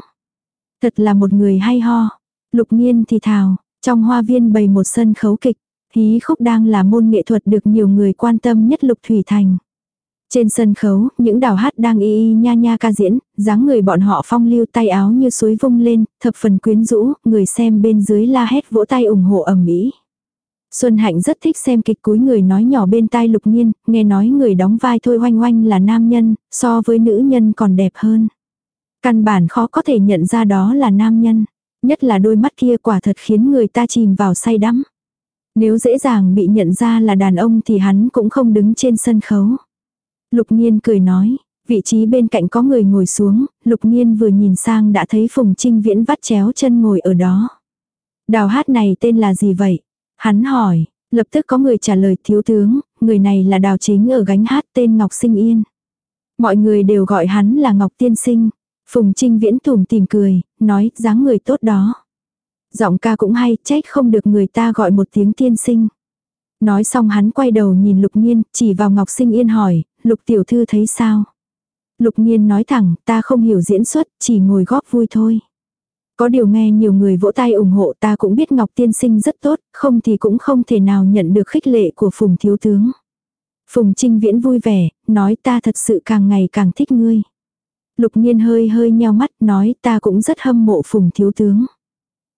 Thật là một người hay ho. Lục nhiên thì thào, trong hoa viên bày một sân khấu kịch. Hí khúc đang là môn nghệ thuật được nhiều người quan tâm nhất Lục Thủy Thành. Trên sân khấu, những đào hát đang y y nha nha ca diễn, dáng người bọn họ phong lưu tay áo như suối vung lên, thập phần quyến rũ, người xem bên dưới la hét vỗ tay ủng hộ ẩm ĩ Xuân Hạnh rất thích xem kịch cúi người nói nhỏ bên tai lục nhiên, nghe nói người đóng vai thôi oanh oanh là nam nhân, so với nữ nhân còn đẹp hơn. Căn bản khó có thể nhận ra đó là nam nhân, nhất là đôi mắt kia quả thật khiến người ta chìm vào say đắm. Nếu dễ dàng bị nhận ra là đàn ông thì hắn cũng không đứng trên sân khấu. Lục nhiên cười nói, Vị trí bên cạnh có người ngồi xuống, lục nhiên vừa nhìn sang đã thấy Phùng Trinh Viễn vắt chéo chân ngồi ở đó. Đào hát này tên là gì vậy? Hắn hỏi, lập tức có người trả lời thiếu tướng, người này là đào chính ở gánh hát tên Ngọc Sinh Yên. Mọi người đều gọi hắn là Ngọc Tiên Sinh. Phùng Trinh Viễn tùm tìm cười, nói dáng người tốt đó. Giọng ca cũng hay, trách không được người ta gọi một tiếng tiên sinh. Nói xong hắn quay đầu nhìn Lục Nhiên, chỉ vào Ngọc Sinh Yên hỏi, Lục Tiểu Thư thấy sao? Lục Nhiên nói thẳng, ta không hiểu diễn xuất, chỉ ngồi góp vui thôi. Có điều nghe nhiều người vỗ tay ủng hộ ta cũng biết Ngọc Tiên Sinh rất tốt, không thì cũng không thể nào nhận được khích lệ của Phùng Thiếu Tướng. Phùng Trinh Viễn vui vẻ, nói ta thật sự càng ngày càng thích ngươi. Lục Nhiên hơi hơi nheo mắt nói ta cũng rất hâm mộ Phùng Thiếu Tướng.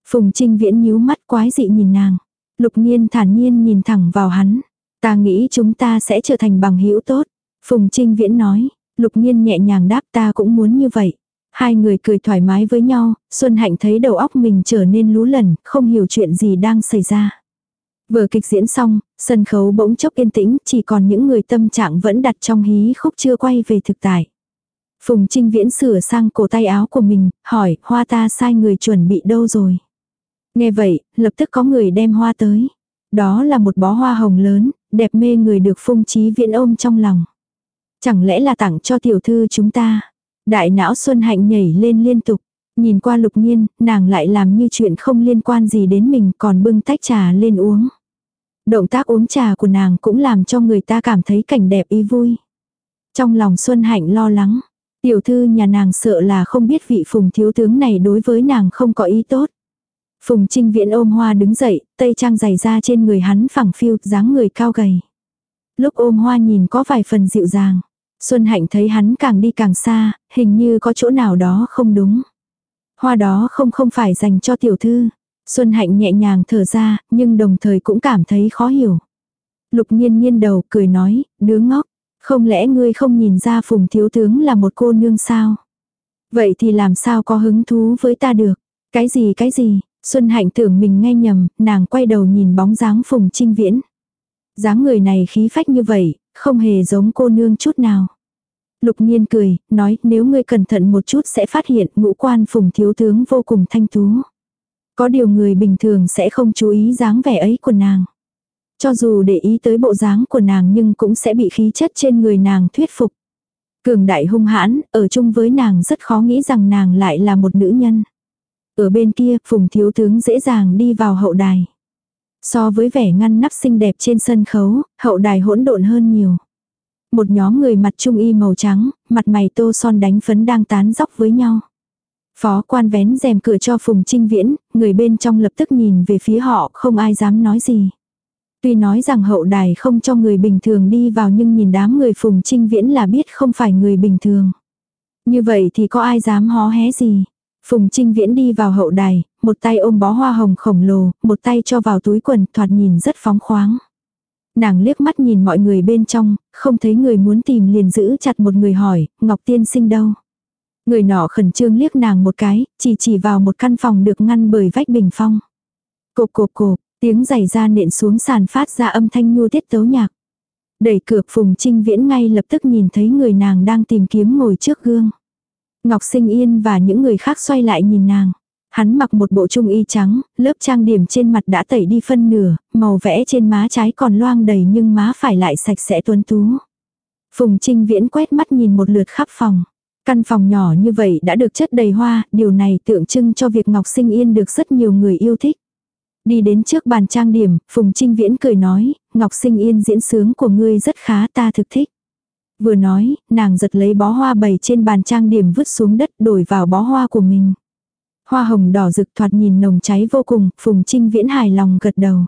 Phùng Trinh Viễn nhíu mắt quái dị nhìn nàng. Lục Nhiên thản nhiên nhìn thẳng vào hắn. Ta nghĩ chúng ta sẽ trở thành bằng hữu tốt. Phùng Trinh Viễn nói. Lục Nhiên nhẹ nhàng đáp ta cũng muốn như vậy. Hai người cười thoải mái với nhau, Xuân Hạnh thấy đầu óc mình trở nên lú lẩn, không hiểu chuyện gì đang xảy ra. Vừa kịch diễn xong, sân khấu bỗng chốc yên tĩnh, chỉ còn những người tâm trạng vẫn đặt trong hí khúc chưa quay về thực tại. Phùng Trinh Viễn sửa sang cổ tay áo của mình, hỏi, hoa ta sai người chuẩn bị đâu rồi? Nghe vậy, lập tức có người đem hoa tới. Đó là một bó hoa hồng lớn, đẹp mê người được phung trí Viễn ôm trong lòng. Chẳng lẽ là tặng cho tiểu thư chúng ta? Đại não Xuân Hạnh nhảy lên liên tục. Nhìn qua lục nhiên, nàng lại làm như chuyện không liên quan gì đến mình còn bưng tách trà lên uống. Động tác uống trà của nàng cũng làm cho người ta cảm thấy cảnh đẹp ý vui. Trong lòng Xuân Hạnh lo lắng, tiểu thư nhà nàng sợ là không biết vị phùng thiếu tướng này đối với nàng không có ý tốt. Phùng trinh viễn ôm hoa đứng dậy, tây trang dày ra trên người hắn phẳng phiu, dáng người cao gầy. Lúc ôm hoa nhìn có vài phần dịu dàng. Xuân Hạnh thấy hắn càng đi càng xa, hình như có chỗ nào đó không đúng. Hoa đó không không phải dành cho tiểu thư. Xuân Hạnh nhẹ nhàng thở ra, nhưng đồng thời cũng cảm thấy khó hiểu. Lục nhiên nhiên đầu cười nói, đứa ngốc, không lẽ ngươi không nhìn ra phùng thiếu tướng là một cô nương sao? Vậy thì làm sao có hứng thú với ta được? Cái gì cái gì? Xuân Hạnh tưởng mình nghe nhầm, nàng quay đầu nhìn bóng dáng phùng trinh viễn. dáng người này khí phách như vậy, không hề giống cô nương chút nào. Lục nhiên cười, nói nếu ngươi cẩn thận một chút sẽ phát hiện ngũ quan phùng thiếu tướng vô cùng thanh tú. Có điều người bình thường sẽ không chú ý dáng vẻ ấy của nàng. Cho dù để ý tới bộ dáng của nàng nhưng cũng sẽ bị khí chất trên người nàng thuyết phục. Cường đại hung hãn, ở chung với nàng rất khó nghĩ rằng nàng lại là một nữ nhân. Ở bên kia, phùng thiếu tướng dễ dàng đi vào hậu đài. So với vẻ ngăn nắp xinh đẹp trên sân khấu, hậu đài hỗn độn hơn nhiều. Một nhóm người mặt trung y màu trắng, mặt mày tô son đánh phấn đang tán dóc với nhau. Phó quan vén rèm cửa cho Phùng Trinh Viễn, người bên trong lập tức nhìn về phía họ không ai dám nói gì. Tuy nói rằng hậu đài không cho người bình thường đi vào nhưng nhìn đám người Phùng Trinh Viễn là biết không phải người bình thường. Như vậy thì có ai dám hó hé gì. Phùng Trinh Viễn đi vào hậu đài, một tay ôm bó hoa hồng khổng lồ, một tay cho vào túi quần thoạt nhìn rất phóng khoáng. Nàng liếc mắt nhìn mọi người bên trong, không thấy người muốn tìm liền giữ chặt một người hỏi, Ngọc Tiên sinh đâu? Người nọ khẩn trương liếc nàng một cái, chỉ chỉ vào một căn phòng được ngăn bởi vách bình phong. Cộp cộp cộp, tiếng giày da nện xuống sàn phát ra âm thanh nhu tiết tấu nhạc. Đẩy cửa Phùng Trinh Viễn ngay lập tức nhìn thấy người nàng đang tìm kiếm ngồi trước gương. Ngọc Sinh Yên và những người khác xoay lại nhìn nàng. Hắn mặc một bộ trung y trắng, lớp trang điểm trên mặt đã tẩy đi phân nửa, màu vẽ trên má trái còn loang đầy nhưng má phải lại sạch sẽ tuấn tú. Phùng Trinh Viễn quét mắt nhìn một lượt khắp phòng. Căn phòng nhỏ như vậy đã được chất đầy hoa, điều này tượng trưng cho việc Ngọc Sinh Yên được rất nhiều người yêu thích. Đi đến trước bàn trang điểm, Phùng Trinh Viễn cười nói, Ngọc Sinh Yên diễn sướng của ngươi rất khá ta thực thích. Vừa nói, nàng giật lấy bó hoa bầy trên bàn trang điểm vứt xuống đất đổi vào bó hoa của mình. Hoa hồng đỏ rực thoạt nhìn nồng cháy vô cùng, Phùng Trinh Viễn hài lòng gật đầu.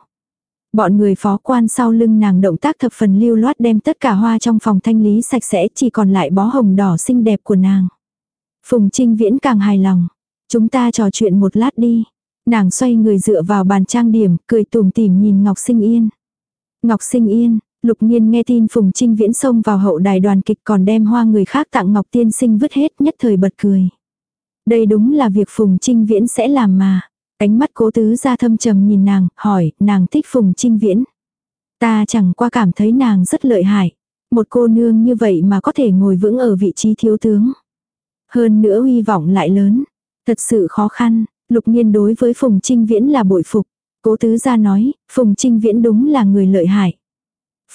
Bọn người phó quan sau lưng nàng động tác thập phần lưu loát đem tất cả hoa trong phòng thanh lý sạch sẽ chỉ còn lại bó hồng đỏ xinh đẹp của nàng. Phùng Trinh Viễn càng hài lòng. Chúng ta trò chuyện một lát đi. Nàng xoay người dựa vào bàn trang điểm, cười tùm tìm nhìn Ngọc Sinh Yên. Ngọc Sinh Yên, Lục Nhiên nghe tin Phùng Trinh Viễn xông vào hậu đài đoàn kịch còn đem hoa người khác tặng Ngọc Tiên Sinh vứt hết nhất thời bật cười. Đây đúng là việc Phùng Trinh Viễn sẽ làm mà. Cánh mắt cố tứ ra thâm trầm nhìn nàng, hỏi, nàng thích Phùng Trinh Viễn. Ta chẳng qua cảm thấy nàng rất lợi hại. Một cô nương như vậy mà có thể ngồi vững ở vị trí thiếu tướng. Hơn nữa hy vọng lại lớn. Thật sự khó khăn, lục nhiên đối với Phùng Trinh Viễn là bội phục. Cố tứ gia nói, Phùng Trinh Viễn đúng là người lợi hại.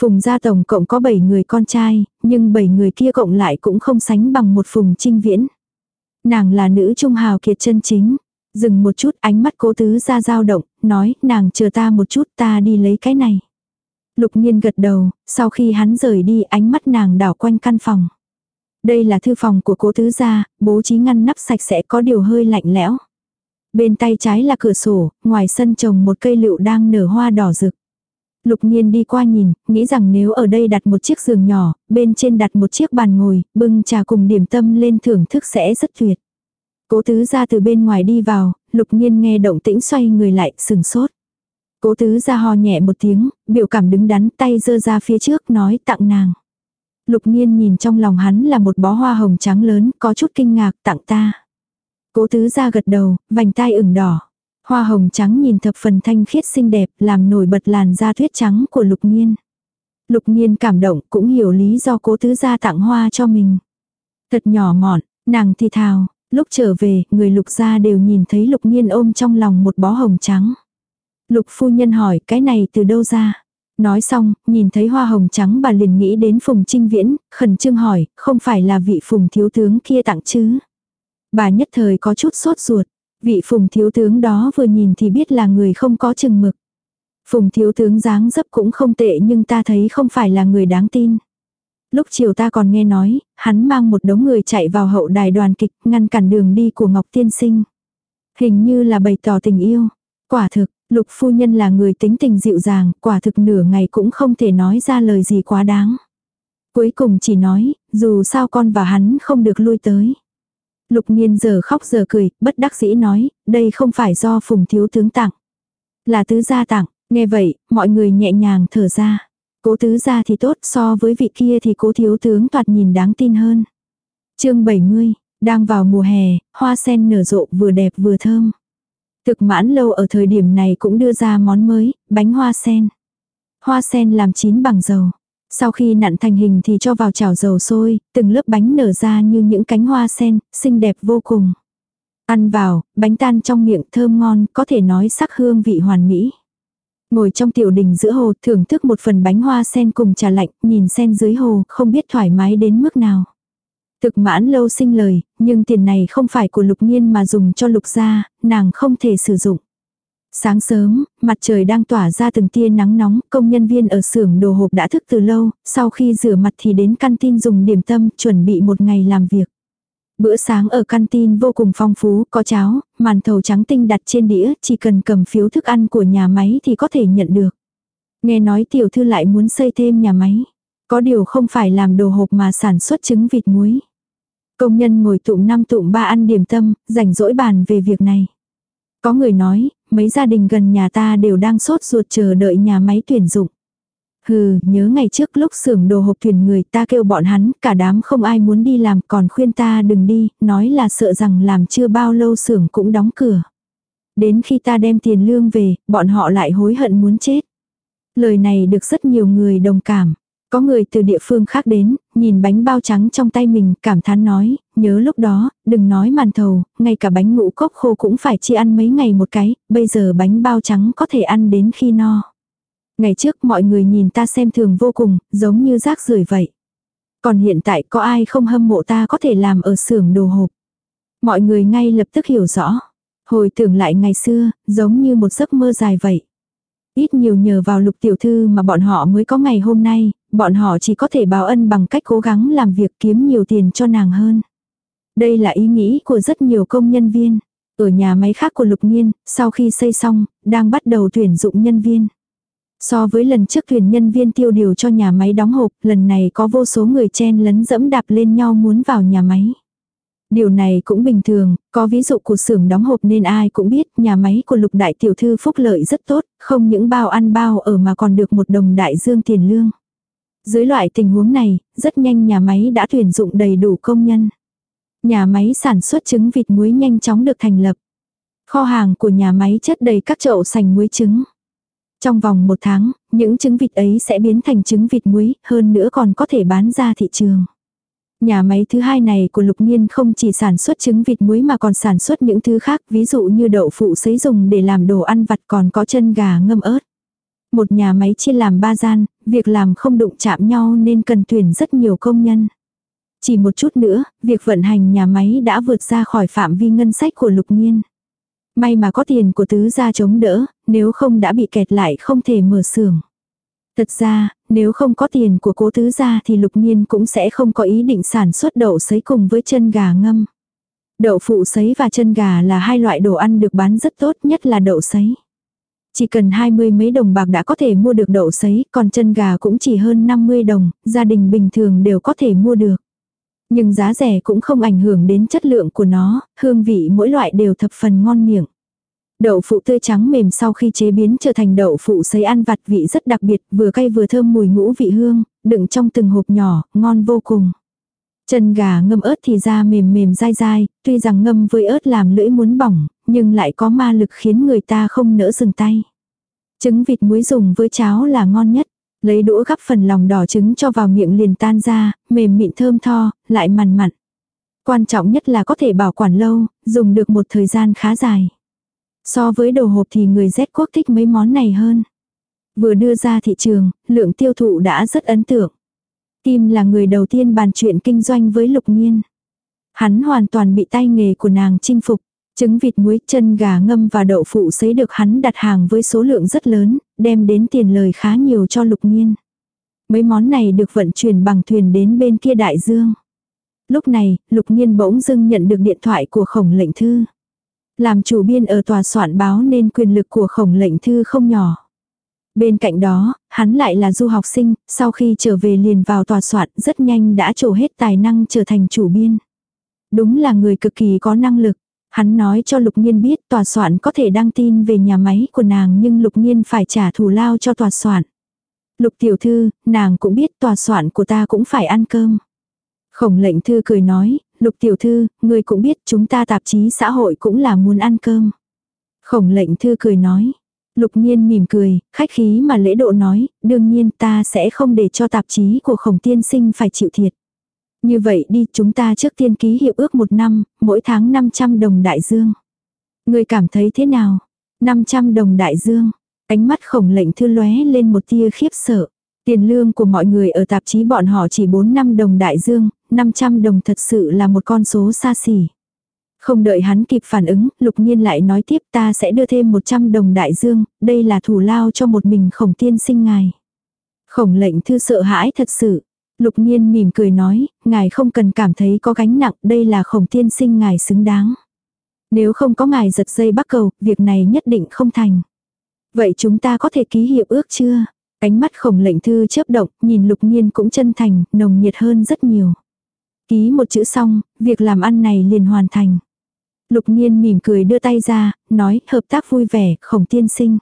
Phùng gia tổng cộng có 7 người con trai, nhưng 7 người kia cộng lại cũng không sánh bằng một Phùng Trinh Viễn. Nàng là nữ trung hào kiệt chân chính. Dừng một chút ánh mắt cố tứ ra dao động, nói nàng chờ ta một chút ta đi lấy cái này. Lục nhiên gật đầu, sau khi hắn rời đi ánh mắt nàng đảo quanh căn phòng. Đây là thư phòng của cố tứ gia, bố trí ngăn nắp sạch sẽ có điều hơi lạnh lẽo. Bên tay trái là cửa sổ, ngoài sân trồng một cây lựu đang nở hoa đỏ rực. Lục nhiên đi qua nhìn, nghĩ rằng nếu ở đây đặt một chiếc giường nhỏ, bên trên đặt một chiếc bàn ngồi, bưng trà cùng điểm tâm lên thưởng thức sẽ rất tuyệt. Cố tứ ra từ bên ngoài đi vào, lục nhiên nghe động tĩnh xoay người lại, sừng sốt. Cố tứ ra hò nhẹ một tiếng, biểu cảm đứng đắn tay giơ ra phía trước nói tặng nàng. Lục nhiên nhìn trong lòng hắn là một bó hoa hồng trắng lớn, có chút kinh ngạc tặng ta. Cố tứ ra gật đầu, vành tai ửng đỏ. Hoa hồng trắng nhìn thập phần thanh khiết xinh đẹp, làm nổi bật làn da tuyết trắng của lục nhiên. Lục nhiên cảm động, cũng hiểu lý do cố tứ gia tặng hoa cho mình. Thật nhỏ mọn, nàng thì thào, lúc trở về, người lục gia đều nhìn thấy lục nhiên ôm trong lòng một bó hồng trắng. Lục phu nhân hỏi cái này từ đâu ra? Nói xong, nhìn thấy hoa hồng trắng bà liền nghĩ đến Phùng Trinh Viễn, khẩn trương hỏi, không phải là vị Phùng thiếu tướng kia tặng chứ? Bà nhất thời có chút sốt ruột, vị Phùng thiếu tướng đó vừa nhìn thì biết là người không có chừng mực. Phùng thiếu tướng dáng dấp cũng không tệ nhưng ta thấy không phải là người đáng tin. Lúc chiều ta còn nghe nói, hắn mang một đống người chạy vào hậu đài đoàn kịch ngăn cản đường đi của Ngọc Tiên Sinh. Hình như là bày tỏ tình yêu. Quả thực, lục phu nhân là người tính tình dịu dàng, quả thực nửa ngày cũng không thể nói ra lời gì quá đáng. Cuối cùng chỉ nói, dù sao con và hắn không được lui tới. Lục nhiên giờ khóc giờ cười, bất đắc dĩ nói, đây không phải do phùng thiếu tướng tặng. Là tứ gia tặng, nghe vậy, mọi người nhẹ nhàng thở ra. Cố tứ gia thì tốt, so với vị kia thì cố thiếu tướng toạt nhìn đáng tin hơn. chương 70, đang vào mùa hè, hoa sen nở rộ vừa đẹp vừa thơm. Thực mãn lâu ở thời điểm này cũng đưa ra món mới, bánh hoa sen. Hoa sen làm chín bằng dầu. Sau khi nặn thành hình thì cho vào chảo dầu sôi, từng lớp bánh nở ra như những cánh hoa sen, xinh đẹp vô cùng. Ăn vào, bánh tan trong miệng thơm ngon, có thể nói sắc hương vị hoàn mỹ. Ngồi trong tiểu đình giữa hồ thưởng thức một phần bánh hoa sen cùng trà lạnh, nhìn sen dưới hồ, không biết thoải mái đến mức nào. Thực mãn lâu sinh lời, nhưng tiền này không phải của lục nhiên mà dùng cho lục gia, nàng không thể sử dụng. Sáng sớm, mặt trời đang tỏa ra từng tia nắng nóng, công nhân viên ở xưởng đồ hộp đã thức từ lâu, sau khi rửa mặt thì đến căn tin dùng điểm tâm, chuẩn bị một ngày làm việc. Bữa sáng ở căn tin vô cùng phong phú, có cháo, màn thầu trắng tinh đặt trên đĩa, chỉ cần cầm phiếu thức ăn của nhà máy thì có thể nhận được. Nghe nói tiểu thư lại muốn xây thêm nhà máy. Có điều không phải làm đồ hộp mà sản xuất trứng vịt muối. Công nhân ngồi tụm năm tụm ba ăn điểm tâm, rảnh rỗi bàn về việc này. Có người nói, mấy gia đình gần nhà ta đều đang sốt ruột chờ đợi nhà máy tuyển dụng. Hừ, nhớ ngày trước lúc xưởng đồ hộp tuyển người ta kêu bọn hắn, cả đám không ai muốn đi làm còn khuyên ta đừng đi, nói là sợ rằng làm chưa bao lâu xưởng cũng đóng cửa. Đến khi ta đem tiền lương về, bọn họ lại hối hận muốn chết. Lời này được rất nhiều người đồng cảm. Có người từ địa phương khác đến, nhìn bánh bao trắng trong tay mình, cảm thán nói, nhớ lúc đó, đừng nói màn thầu, ngay cả bánh ngũ cốc khô cũng phải chi ăn mấy ngày một cái, bây giờ bánh bao trắng có thể ăn đến khi no. Ngày trước mọi người nhìn ta xem thường vô cùng, giống như rác rưởi vậy. Còn hiện tại có ai không hâm mộ ta có thể làm ở xưởng đồ hộp. Mọi người ngay lập tức hiểu rõ. Hồi tưởng lại ngày xưa, giống như một giấc mơ dài vậy. Ít nhiều nhờ vào lục tiểu thư mà bọn họ mới có ngày hôm nay, bọn họ chỉ có thể báo ân bằng cách cố gắng làm việc kiếm nhiều tiền cho nàng hơn. Đây là ý nghĩ của rất nhiều công nhân viên. Ở nhà máy khác của Lục Nhiên, sau khi xây xong, đang bắt đầu tuyển dụng nhân viên. So với lần trước tuyển nhân viên tiêu điều cho nhà máy đóng hộp, lần này có vô số người chen lấn dẫm đạp lên nhau muốn vào nhà máy. Điều này cũng bình thường, có ví dụ của xưởng đóng hộp nên ai cũng biết nhà máy của lục đại tiểu thư phúc lợi rất tốt, không những bao ăn bao ở mà còn được một đồng đại dương tiền lương. Dưới loại tình huống này, rất nhanh nhà máy đã tuyển dụng đầy đủ công nhân. Nhà máy sản xuất trứng vịt muối nhanh chóng được thành lập. Kho hàng của nhà máy chất đầy các chậu sành muối trứng. Trong vòng một tháng, những trứng vịt ấy sẽ biến thành trứng vịt muối, hơn nữa còn có thể bán ra thị trường. Nhà máy thứ hai này của Lục Nhiên không chỉ sản xuất trứng vịt muối mà còn sản xuất những thứ khác, ví dụ như đậu phụ sấy dùng để làm đồ ăn vặt còn có chân gà ngâm ớt. Một nhà máy chia làm ba gian, việc làm không đụng chạm nhau nên cần tuyển rất nhiều công nhân. Chỉ một chút nữa, việc vận hành nhà máy đã vượt ra khỏi phạm vi ngân sách của Lục Nhiên. May mà có tiền của tứ gia chống đỡ, nếu không đã bị kẹt lại không thể mở xưởng. Thật ra, nếu không có tiền của cố tứ gia thì lục nhiên cũng sẽ không có ý định sản xuất đậu sấy cùng với chân gà ngâm. Đậu phụ sấy và chân gà là hai loại đồ ăn được bán rất tốt nhất là đậu sấy. Chỉ cần hai mươi mấy đồng bạc đã có thể mua được đậu sấy, còn chân gà cũng chỉ hơn 50 đồng, gia đình bình thường đều có thể mua được. Nhưng giá rẻ cũng không ảnh hưởng đến chất lượng của nó, hương vị mỗi loại đều thập phần ngon miệng. Đậu phụ tươi trắng mềm sau khi chế biến trở thành đậu phụ sấy ăn vặt vị rất đặc biệt, vừa cay vừa thơm mùi ngũ vị hương, đựng trong từng hộp nhỏ, ngon vô cùng. Chân gà ngâm ớt thì da mềm mềm dai dai, tuy rằng ngâm với ớt làm lưỡi muốn bỏng, nhưng lại có ma lực khiến người ta không nỡ dừng tay. Trứng vịt muối dùng với cháo là ngon nhất. Lấy đũa gắp phần lòng đỏ trứng cho vào miệng liền tan ra, mềm mịn thơm tho, lại mặn mặn. Quan trọng nhất là có thể bảo quản lâu, dùng được một thời gian khá dài. So với đồ hộp thì người Z quốc thích mấy món này hơn. Vừa đưa ra thị trường, lượng tiêu thụ đã rất ấn tượng. Tim là người đầu tiên bàn chuyện kinh doanh với Lục Nhiên. Hắn hoàn toàn bị tay nghề của nàng chinh phục. Trứng vịt muối, chân gà ngâm và đậu phụ sấy được hắn đặt hàng với số lượng rất lớn, đem đến tiền lời khá nhiều cho Lục Nhiên. Mấy món này được vận chuyển bằng thuyền đến bên kia đại dương. Lúc này, Lục Nhiên bỗng dưng nhận được điện thoại của khổng lệnh thư. Làm chủ biên ở tòa soạn báo nên quyền lực của khổng lệnh thư không nhỏ. Bên cạnh đó, hắn lại là du học sinh, sau khi trở về liền vào tòa soạn rất nhanh đã trổ hết tài năng trở thành chủ biên. Đúng là người cực kỳ có năng lực. Hắn nói cho Lục Nhiên biết tòa soạn có thể đăng tin về nhà máy của nàng nhưng Lục Nhiên phải trả thù lao cho tòa soạn. Lục tiểu thư, nàng cũng biết tòa soạn của ta cũng phải ăn cơm. Khổng lệnh thư cười nói, Lục tiểu thư, người cũng biết chúng ta tạp chí xã hội cũng là muốn ăn cơm. Khổng lệnh thư cười nói. Lục nhiên mỉm cười, khách khí mà lễ độ nói, đương nhiên ta sẽ không để cho tạp chí của khổng tiên sinh phải chịu thiệt. Như vậy đi, chúng ta trước tiên ký hiệp ước một năm, mỗi tháng 500 đồng đại dương. Người cảm thấy thế nào? 500 đồng đại dương. Ánh mắt khổng lệnh thư lóe lên một tia khiếp sợ. Tiền lương của mọi người ở tạp chí bọn họ chỉ 4 năm đồng đại dương, 500 đồng thật sự là một con số xa xỉ. Không đợi hắn kịp phản ứng, lục nhiên lại nói tiếp ta sẽ đưa thêm 100 đồng đại dương, đây là thủ lao cho một mình khổng tiên sinh ngài. Khổng lệnh thư sợ hãi thật sự. Lục nhiên mỉm cười nói, ngài không cần cảm thấy có gánh nặng, đây là khổng tiên sinh ngài xứng đáng. Nếu không có ngài giật dây bắt cầu, việc này nhất định không thành. Vậy chúng ta có thể ký hiệp ước chưa? Ánh mắt khổng lệnh thư chớp động, nhìn lục nhiên cũng chân thành, nồng nhiệt hơn rất nhiều. Ký một chữ xong, việc làm ăn này liền hoàn thành. Lục nhiên mỉm cười đưa tay ra, nói hợp tác vui vẻ, khổng tiên sinh.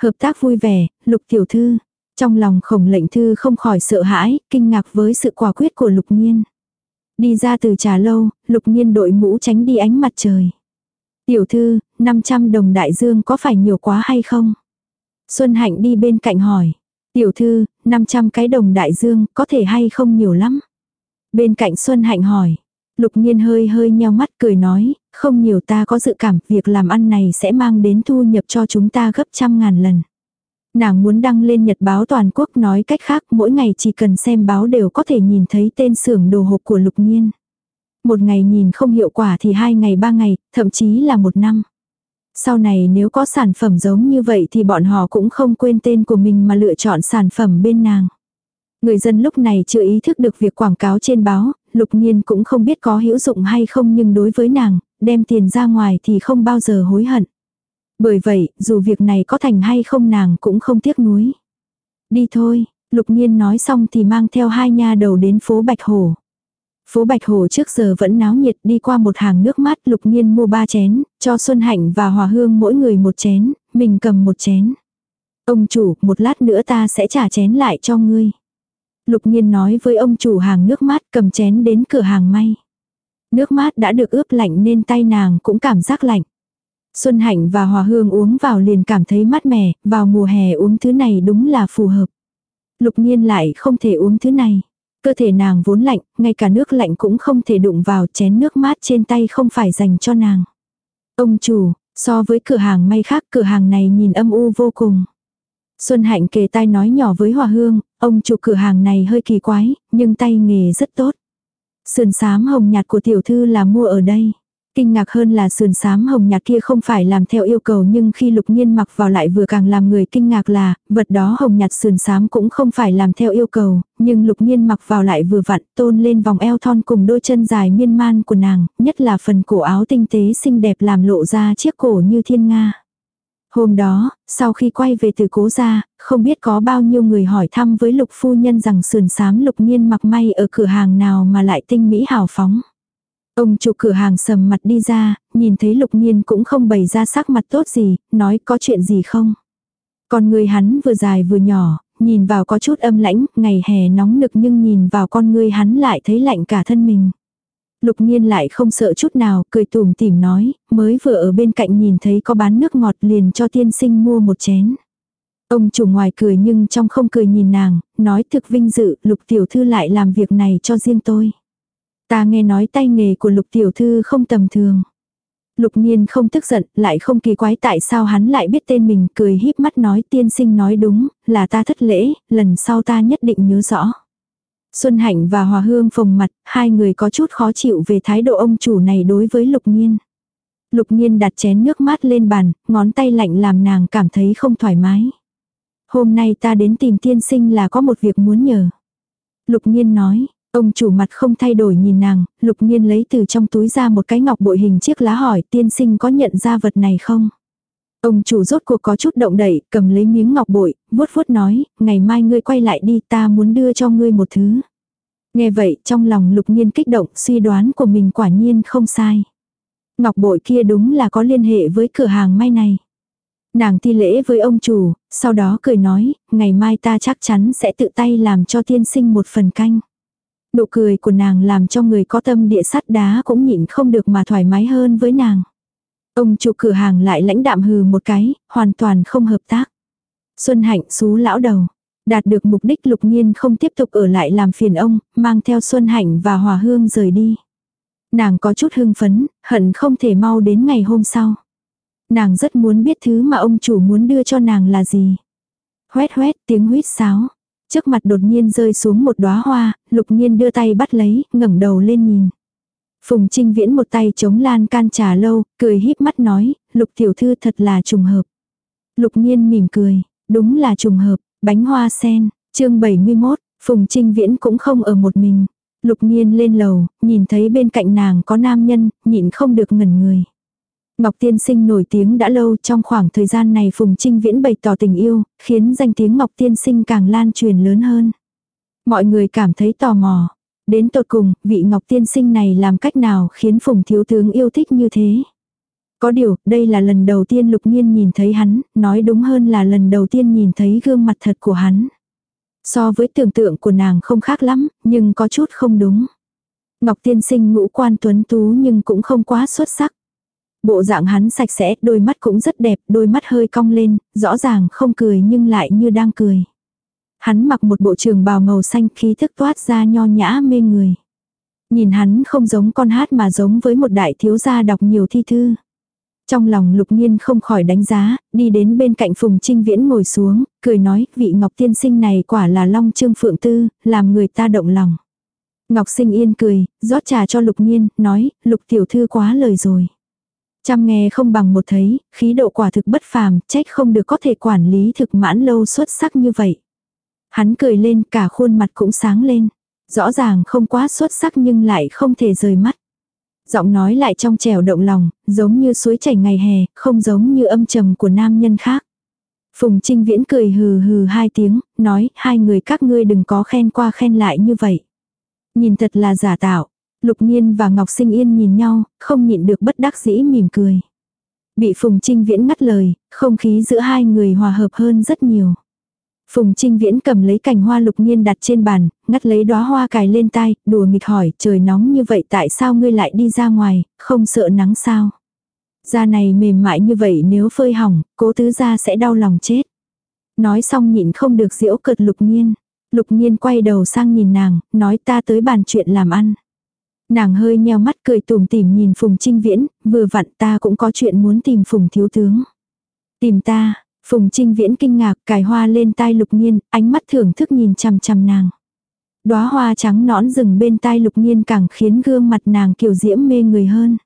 Hợp tác vui vẻ, lục tiểu thư. Trong lòng khổng lệnh thư không khỏi sợ hãi, kinh ngạc với sự quả quyết của lục nhiên. Đi ra từ trà lâu, lục nhiên đội mũ tránh đi ánh mặt trời. Tiểu thư, 500 đồng đại dương có phải nhiều quá hay không? Xuân Hạnh đi bên cạnh hỏi. Tiểu thư, 500 cái đồng đại dương có thể hay không nhiều lắm? Bên cạnh Xuân Hạnh hỏi. Lục nhiên hơi hơi nheo mắt cười nói, không nhiều ta có dự cảm việc làm ăn này sẽ mang đến thu nhập cho chúng ta gấp trăm ngàn lần. Nàng muốn đăng lên nhật báo toàn quốc nói cách khác mỗi ngày chỉ cần xem báo đều có thể nhìn thấy tên xưởng đồ hộp của lục nhiên. Một ngày nhìn không hiệu quả thì hai ngày ba ngày, thậm chí là một năm. Sau này nếu có sản phẩm giống như vậy thì bọn họ cũng không quên tên của mình mà lựa chọn sản phẩm bên nàng. Người dân lúc này chưa ý thức được việc quảng cáo trên báo, lục nhiên cũng không biết có hữu dụng hay không nhưng đối với nàng, đem tiền ra ngoài thì không bao giờ hối hận. Bởi vậy, dù việc này có thành hay không nàng cũng không tiếc nuối. Đi thôi, lục nhiên nói xong thì mang theo hai nha đầu đến phố Bạch Hồ. Phố Bạch Hồ trước giờ vẫn náo nhiệt đi qua một hàng nước mát lục nhiên mua ba chén, cho Xuân Hạnh và Hòa Hương mỗi người một chén, mình cầm một chén. Ông chủ, một lát nữa ta sẽ trả chén lại cho ngươi. Lục nhiên nói với ông chủ hàng nước mát cầm chén đến cửa hàng may. Nước mát đã được ướp lạnh nên tay nàng cũng cảm giác lạnh. Xuân Hạnh và Hòa Hương uống vào liền cảm thấy mát mẻ, vào mùa hè uống thứ này đúng là phù hợp. Lục nhiên lại không thể uống thứ này. Cơ thể nàng vốn lạnh, ngay cả nước lạnh cũng không thể đụng vào chén nước mát trên tay không phải dành cho nàng. Ông chủ, so với cửa hàng may khác cửa hàng này nhìn âm u vô cùng. Xuân Hạnh kề tai nói nhỏ với Hòa Hương, ông chủ cửa hàng này hơi kỳ quái, nhưng tay nghề rất tốt. Sườn sám hồng nhạt của tiểu thư là mua ở đây. Kinh ngạc hơn là sườn sám hồng nhạt kia không phải làm theo yêu cầu nhưng khi lục nhiên mặc vào lại vừa càng làm người kinh ngạc là, vật đó hồng nhạt sườn sám cũng không phải làm theo yêu cầu, nhưng lục nhiên mặc vào lại vừa vặn tôn lên vòng eo thon cùng đôi chân dài miên man của nàng, nhất là phần cổ áo tinh tế xinh đẹp làm lộ ra chiếc cổ như thiên nga. Hôm đó, sau khi quay về từ cố gia, không biết có bao nhiêu người hỏi thăm với lục phu nhân rằng sườn sám lục nhiên mặc may ở cửa hàng nào mà lại tinh mỹ hào phóng. Ông chủ cửa hàng sầm mặt đi ra, nhìn thấy lục nhiên cũng không bày ra sắc mặt tốt gì, nói có chuyện gì không. Con người hắn vừa dài vừa nhỏ, nhìn vào có chút âm lãnh, ngày hè nóng nực nhưng nhìn vào con người hắn lại thấy lạnh cả thân mình. Lục nhiên lại không sợ chút nào, cười tùm tìm nói, mới vừa ở bên cạnh nhìn thấy có bán nước ngọt liền cho tiên sinh mua một chén. Ông chủ ngoài cười nhưng trong không cười nhìn nàng, nói thực vinh dự, lục tiểu thư lại làm việc này cho riêng tôi. Ta nghe nói tay nghề của lục tiểu thư không tầm thường. Lục nhiên không tức giận, lại không kỳ quái tại sao hắn lại biết tên mình, cười híp mắt nói tiên sinh nói đúng, là ta thất lễ, lần sau ta nhất định nhớ rõ. Xuân Hạnh và Hòa Hương phồng mặt, hai người có chút khó chịu về thái độ ông chủ này đối với Lục Nhiên. Lục Nhiên đặt chén nước mát lên bàn, ngón tay lạnh làm nàng cảm thấy không thoải mái. Hôm nay ta đến tìm tiên sinh là có một việc muốn nhờ. Lục Nhiên nói, ông chủ mặt không thay đổi nhìn nàng, Lục Nhiên lấy từ trong túi ra một cái ngọc bội hình chiếc lá hỏi tiên sinh có nhận ra vật này không? Ông chủ rốt cuộc có chút động đậy, cầm lấy miếng ngọc bội, vuốt vuốt nói, ngày mai ngươi quay lại đi ta muốn đưa cho ngươi một thứ. Nghe vậy trong lòng lục nhiên kích động suy đoán của mình quả nhiên không sai. Ngọc bội kia đúng là có liên hệ với cửa hàng may này. Nàng thi lễ với ông chủ, sau đó cười nói, ngày mai ta chắc chắn sẽ tự tay làm cho tiên sinh một phần canh. Nụ cười của nàng làm cho người có tâm địa sắt đá cũng nhịn không được mà thoải mái hơn với nàng. Ông chủ cửa hàng lại lãnh đạm hừ một cái, hoàn toàn không hợp tác. Xuân Hạnh xú lão đầu. Đạt được mục đích lục nhiên không tiếp tục ở lại làm phiền ông, mang theo Xuân Hạnh và Hòa Hương rời đi. Nàng có chút hưng phấn, hận không thể mau đến ngày hôm sau. Nàng rất muốn biết thứ mà ông chủ muốn đưa cho nàng là gì. Huét huét tiếng huýt sáo. Trước mặt đột nhiên rơi xuống một đóa hoa, lục nhiên đưa tay bắt lấy, ngẩng đầu lên nhìn. Phùng Trinh Viễn một tay chống lan can trà lâu, cười híp mắt nói, lục tiểu thư thật là trùng hợp. Lục nhiên mỉm cười, đúng là trùng hợp, bánh hoa sen, chương 71, Phùng Trinh Viễn cũng không ở một mình. Lục nhiên lên lầu, nhìn thấy bên cạnh nàng có nam nhân, nhịn không được ngẩn người. Ngọc Tiên Sinh nổi tiếng đã lâu trong khoảng thời gian này Phùng Trinh Viễn bày tỏ tình yêu, khiến danh tiếng Ngọc Tiên Sinh càng lan truyền lớn hơn. Mọi người cảm thấy tò mò, Đến tột cùng, vị ngọc tiên sinh này làm cách nào khiến phùng thiếu tướng yêu thích như thế. Có điều, đây là lần đầu tiên lục nhiên nhìn thấy hắn, nói đúng hơn là lần đầu tiên nhìn thấy gương mặt thật của hắn. So với tưởng tượng của nàng không khác lắm, nhưng có chút không đúng. Ngọc tiên sinh ngũ quan tuấn tú nhưng cũng không quá xuất sắc. Bộ dạng hắn sạch sẽ, đôi mắt cũng rất đẹp, đôi mắt hơi cong lên, rõ ràng không cười nhưng lại như đang cười. Hắn mặc một bộ trường bào màu xanh khí thức toát ra nho nhã mê người. Nhìn hắn không giống con hát mà giống với một đại thiếu gia đọc nhiều thi thư. Trong lòng lục nhiên không khỏi đánh giá, đi đến bên cạnh Phùng Trinh Viễn ngồi xuống, cười nói, vị Ngọc Tiên Sinh này quả là long trương phượng tư, làm người ta động lòng. Ngọc Sinh yên cười, rót trà cho lục nhiên, nói, lục tiểu thư quá lời rồi. Chăm nghe không bằng một thấy, khí độ quả thực bất phàm, trách không được có thể quản lý thực mãn lâu xuất sắc như vậy. Hắn cười lên cả khuôn mặt cũng sáng lên. Rõ ràng không quá xuất sắc nhưng lại không thể rời mắt. Giọng nói lại trong trẻo động lòng, giống như suối chảy ngày hè, không giống như âm trầm của nam nhân khác. Phùng Trinh Viễn cười hừ hừ hai tiếng, nói hai người các ngươi đừng có khen qua khen lại như vậy. Nhìn thật là giả tạo. Lục Nhiên và Ngọc Sinh Yên nhìn nhau, không nhịn được bất đắc dĩ mỉm cười. Bị Phùng Trinh Viễn ngắt lời, không khí giữa hai người hòa hợp hơn rất nhiều. Phùng Trinh Viễn cầm lấy cành hoa lục Niên đặt trên bàn, ngắt lấy đóa hoa cài lên tai, đùa nghịch hỏi, trời nóng như vậy tại sao ngươi lại đi ra ngoài, không sợ nắng sao? Da này mềm mại như vậy nếu phơi hỏng, cố tứ gia sẽ đau lòng chết. Nói xong nhịn không được diễu cợt lục nhiên. Lục nhiên quay đầu sang nhìn nàng, nói ta tới bàn chuyện làm ăn. Nàng hơi nheo mắt cười tủm tỉm nhìn Phùng Trinh Viễn, vừa vặn ta cũng có chuyện muốn tìm Phùng Thiếu Tướng. Tìm ta, Phùng Trinh Viễn kinh ngạc cài hoa lên tai lục nhiên, ánh mắt thưởng thức nhìn chằm chằm nàng. Đóa hoa trắng nõn rừng bên tai lục nhiên càng khiến gương mặt nàng kiều diễm mê người hơn.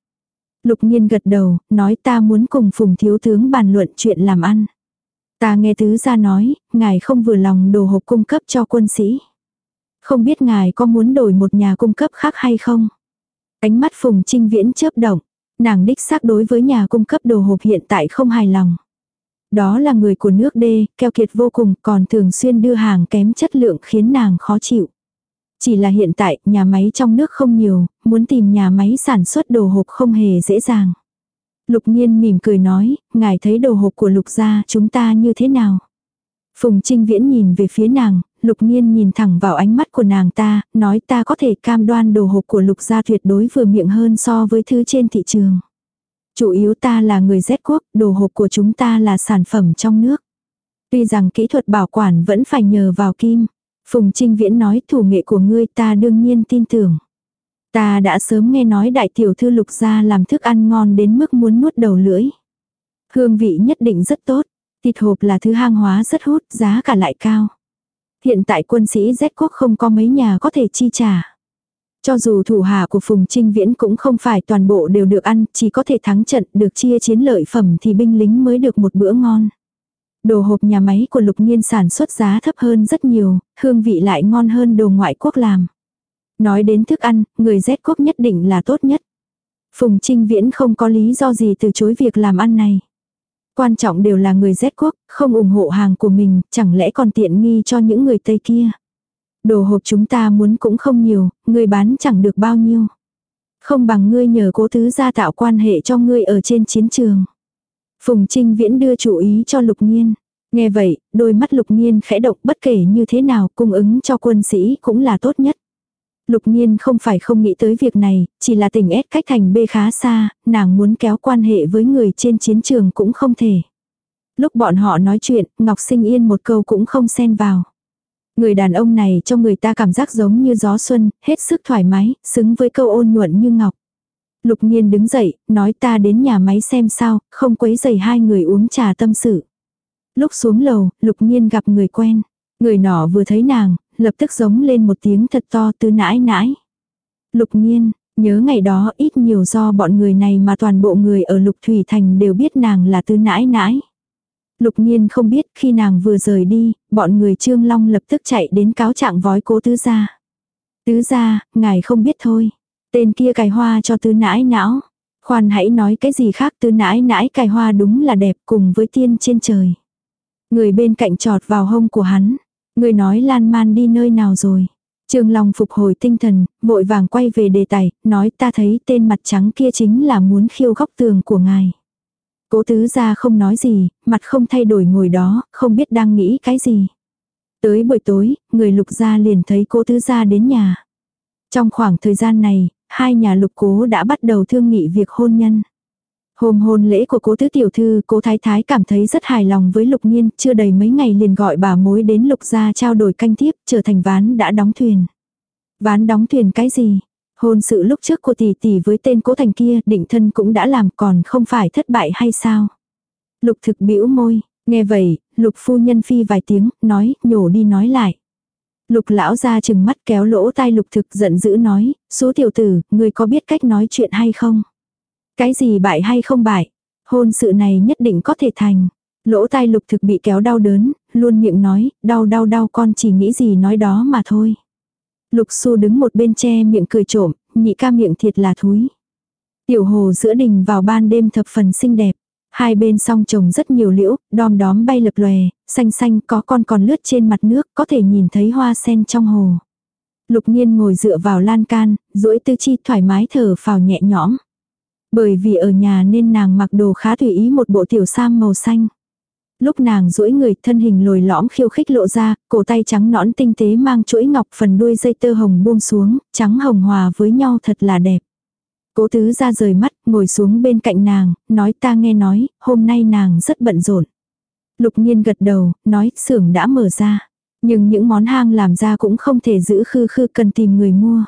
Lục nhiên gật đầu, nói ta muốn cùng Phùng Thiếu Tướng bàn luận chuyện làm ăn. Ta nghe tứ gia nói, ngài không vừa lòng đồ hộp cung cấp cho quân sĩ. Không biết ngài có muốn đổi một nhà cung cấp khác hay không? Ánh mắt Phùng Trinh Viễn chớp động. Nàng đích xác đối với nhà cung cấp đồ hộp hiện tại không hài lòng. Đó là người của nước đê, keo kiệt vô cùng, còn thường xuyên đưa hàng kém chất lượng khiến nàng khó chịu. Chỉ là hiện tại, nhà máy trong nước không nhiều, muốn tìm nhà máy sản xuất đồ hộp không hề dễ dàng. Lục nhiên mỉm cười nói, ngài thấy đồ hộp của lục gia chúng ta như thế nào? Phùng Trinh Viễn nhìn về phía nàng, lục nhiên nhìn thẳng vào ánh mắt của nàng ta, nói ta có thể cam đoan đồ hộp của lục gia tuyệt đối vừa miệng hơn so với thứ trên thị trường. Chủ yếu ta là người Z quốc, đồ hộp của chúng ta là sản phẩm trong nước. Tuy rằng kỹ thuật bảo quản vẫn phải nhờ vào kim. Phùng Trinh Viễn nói thủ nghệ của ngươi ta đương nhiên tin tưởng. Ta đã sớm nghe nói đại tiểu thư lục gia làm thức ăn ngon đến mức muốn nuốt đầu lưỡi. Hương vị nhất định rất tốt. Thịt hộp là thứ hàng hóa rất hút, giá cả lại cao. Hiện tại quân sĩ Z quốc không có mấy nhà có thể chi trả. Cho dù thủ hạ của Phùng Trinh Viễn cũng không phải toàn bộ đều được ăn, chỉ có thể thắng trận được chia chiến lợi phẩm thì binh lính mới được một bữa ngon. Đồ hộp nhà máy của lục nghiên sản xuất giá thấp hơn rất nhiều, hương vị lại ngon hơn đồ ngoại quốc làm. Nói đến thức ăn, người Z quốc nhất định là tốt nhất. Phùng Trinh Viễn không có lý do gì từ chối việc làm ăn này. Quan trọng đều là người Z quốc, không ủng hộ hàng của mình, chẳng lẽ còn tiện nghi cho những người Tây kia. Đồ hộp chúng ta muốn cũng không nhiều, người bán chẳng được bao nhiêu. Không bằng ngươi nhờ cố tứ gia tạo quan hệ cho ngươi ở trên chiến trường. Phùng Trinh Viễn đưa chủ ý cho Lục Nhiên. Nghe vậy, đôi mắt Lục Nhiên khẽ động bất kể như thế nào cung ứng cho quân sĩ cũng là tốt nhất. Lục Nhiên không phải không nghĩ tới việc này, chỉ là tình ép cách thành bê khá xa, nàng muốn kéo quan hệ với người trên chiến trường cũng không thể. Lúc bọn họ nói chuyện, Ngọc Sinh Yên một câu cũng không xen vào. Người đàn ông này cho người ta cảm giác giống như gió xuân, hết sức thoải mái, xứng với câu ôn nhuận như ngọc. Lục nhiên đứng dậy, nói ta đến nhà máy xem sao, không quấy giày hai người uống trà tâm sự. Lúc xuống lầu, lục nhiên gặp người quen. Người nọ vừa thấy nàng, lập tức giống lên một tiếng thật to tư nãi nãi. Lục nhiên, nhớ ngày đó ít nhiều do bọn người này mà toàn bộ người ở lục thủy thành đều biết nàng là tư nãi nãi. Lục nhiên không biết khi nàng vừa rời đi, bọn người Trương Long lập tức chạy đến cáo trạng vói cố tứ gia. Tứ gia, ngài không biết thôi. Tên kia cài hoa cho tứ nãi não. Khoan hãy nói cái gì khác tứ nãi nãi cài hoa đúng là đẹp cùng với tiên trên trời. Người bên cạnh trọt vào hông của hắn. Người nói lan man đi nơi nào rồi. Trương Long phục hồi tinh thần, vội vàng quay về đề tài, nói ta thấy tên mặt trắng kia chính là muốn khiêu góc tường của ngài. Cố tứ gia không nói gì, mặt không thay đổi ngồi đó, không biết đang nghĩ cái gì. Tới buổi tối, người lục gia liền thấy cố tứ gia đến nhà. Trong khoảng thời gian này, hai nhà lục cố đã bắt đầu thương nghị việc hôn nhân. Hôm hôn lễ của cố tứ tiểu thư, cố thái thái cảm thấy rất hài lòng với lục nhiên, chưa đầy mấy ngày liền gọi bà mối đến lục gia trao đổi canh tiếp, trở thành ván đã đóng thuyền. Ván đóng thuyền cái gì? Hôn sự lúc trước của tỷ tỷ với tên cố thành kia định thân cũng đã làm còn không phải thất bại hay sao? Lục thực bĩu môi, nghe vậy, lục phu nhân phi vài tiếng, nói, nhổ đi nói lại. Lục lão ra chừng mắt kéo lỗ tai lục thực giận dữ nói, số tiểu tử, người có biết cách nói chuyện hay không? Cái gì bại hay không bại? Hôn sự này nhất định có thể thành. Lỗ tai lục thực bị kéo đau đớn, luôn miệng nói, đau đau đau con chỉ nghĩ gì nói đó mà thôi. Lục Xu đứng một bên che miệng cười trộm, nhị ca miệng thiệt là thúi. Tiểu hồ giữa đình vào ban đêm thập phần xinh đẹp. Hai bên song trồng rất nhiều liễu, đom đóm bay lập lòe, xanh xanh có con còn lướt trên mặt nước, có thể nhìn thấy hoa sen trong hồ. Lục nhiên ngồi dựa vào lan can, duỗi tư chi thoải mái thở phào nhẹ nhõm. Bởi vì ở nhà nên nàng mặc đồ khá tùy ý một bộ tiểu sam màu xanh. Lúc nàng duỗi người thân hình lồi lõm khiêu khích lộ ra, cổ tay trắng nõn tinh tế mang chuỗi ngọc phần đuôi dây tơ hồng buông xuống, trắng hồng hòa với nhau thật là đẹp. Cố tứ ra rời mắt, ngồi xuống bên cạnh nàng, nói ta nghe nói, hôm nay nàng rất bận rộn. Lục nhiên gật đầu, nói xưởng đã mở ra. Nhưng những món hang làm ra cũng không thể giữ khư khư cần tìm người mua.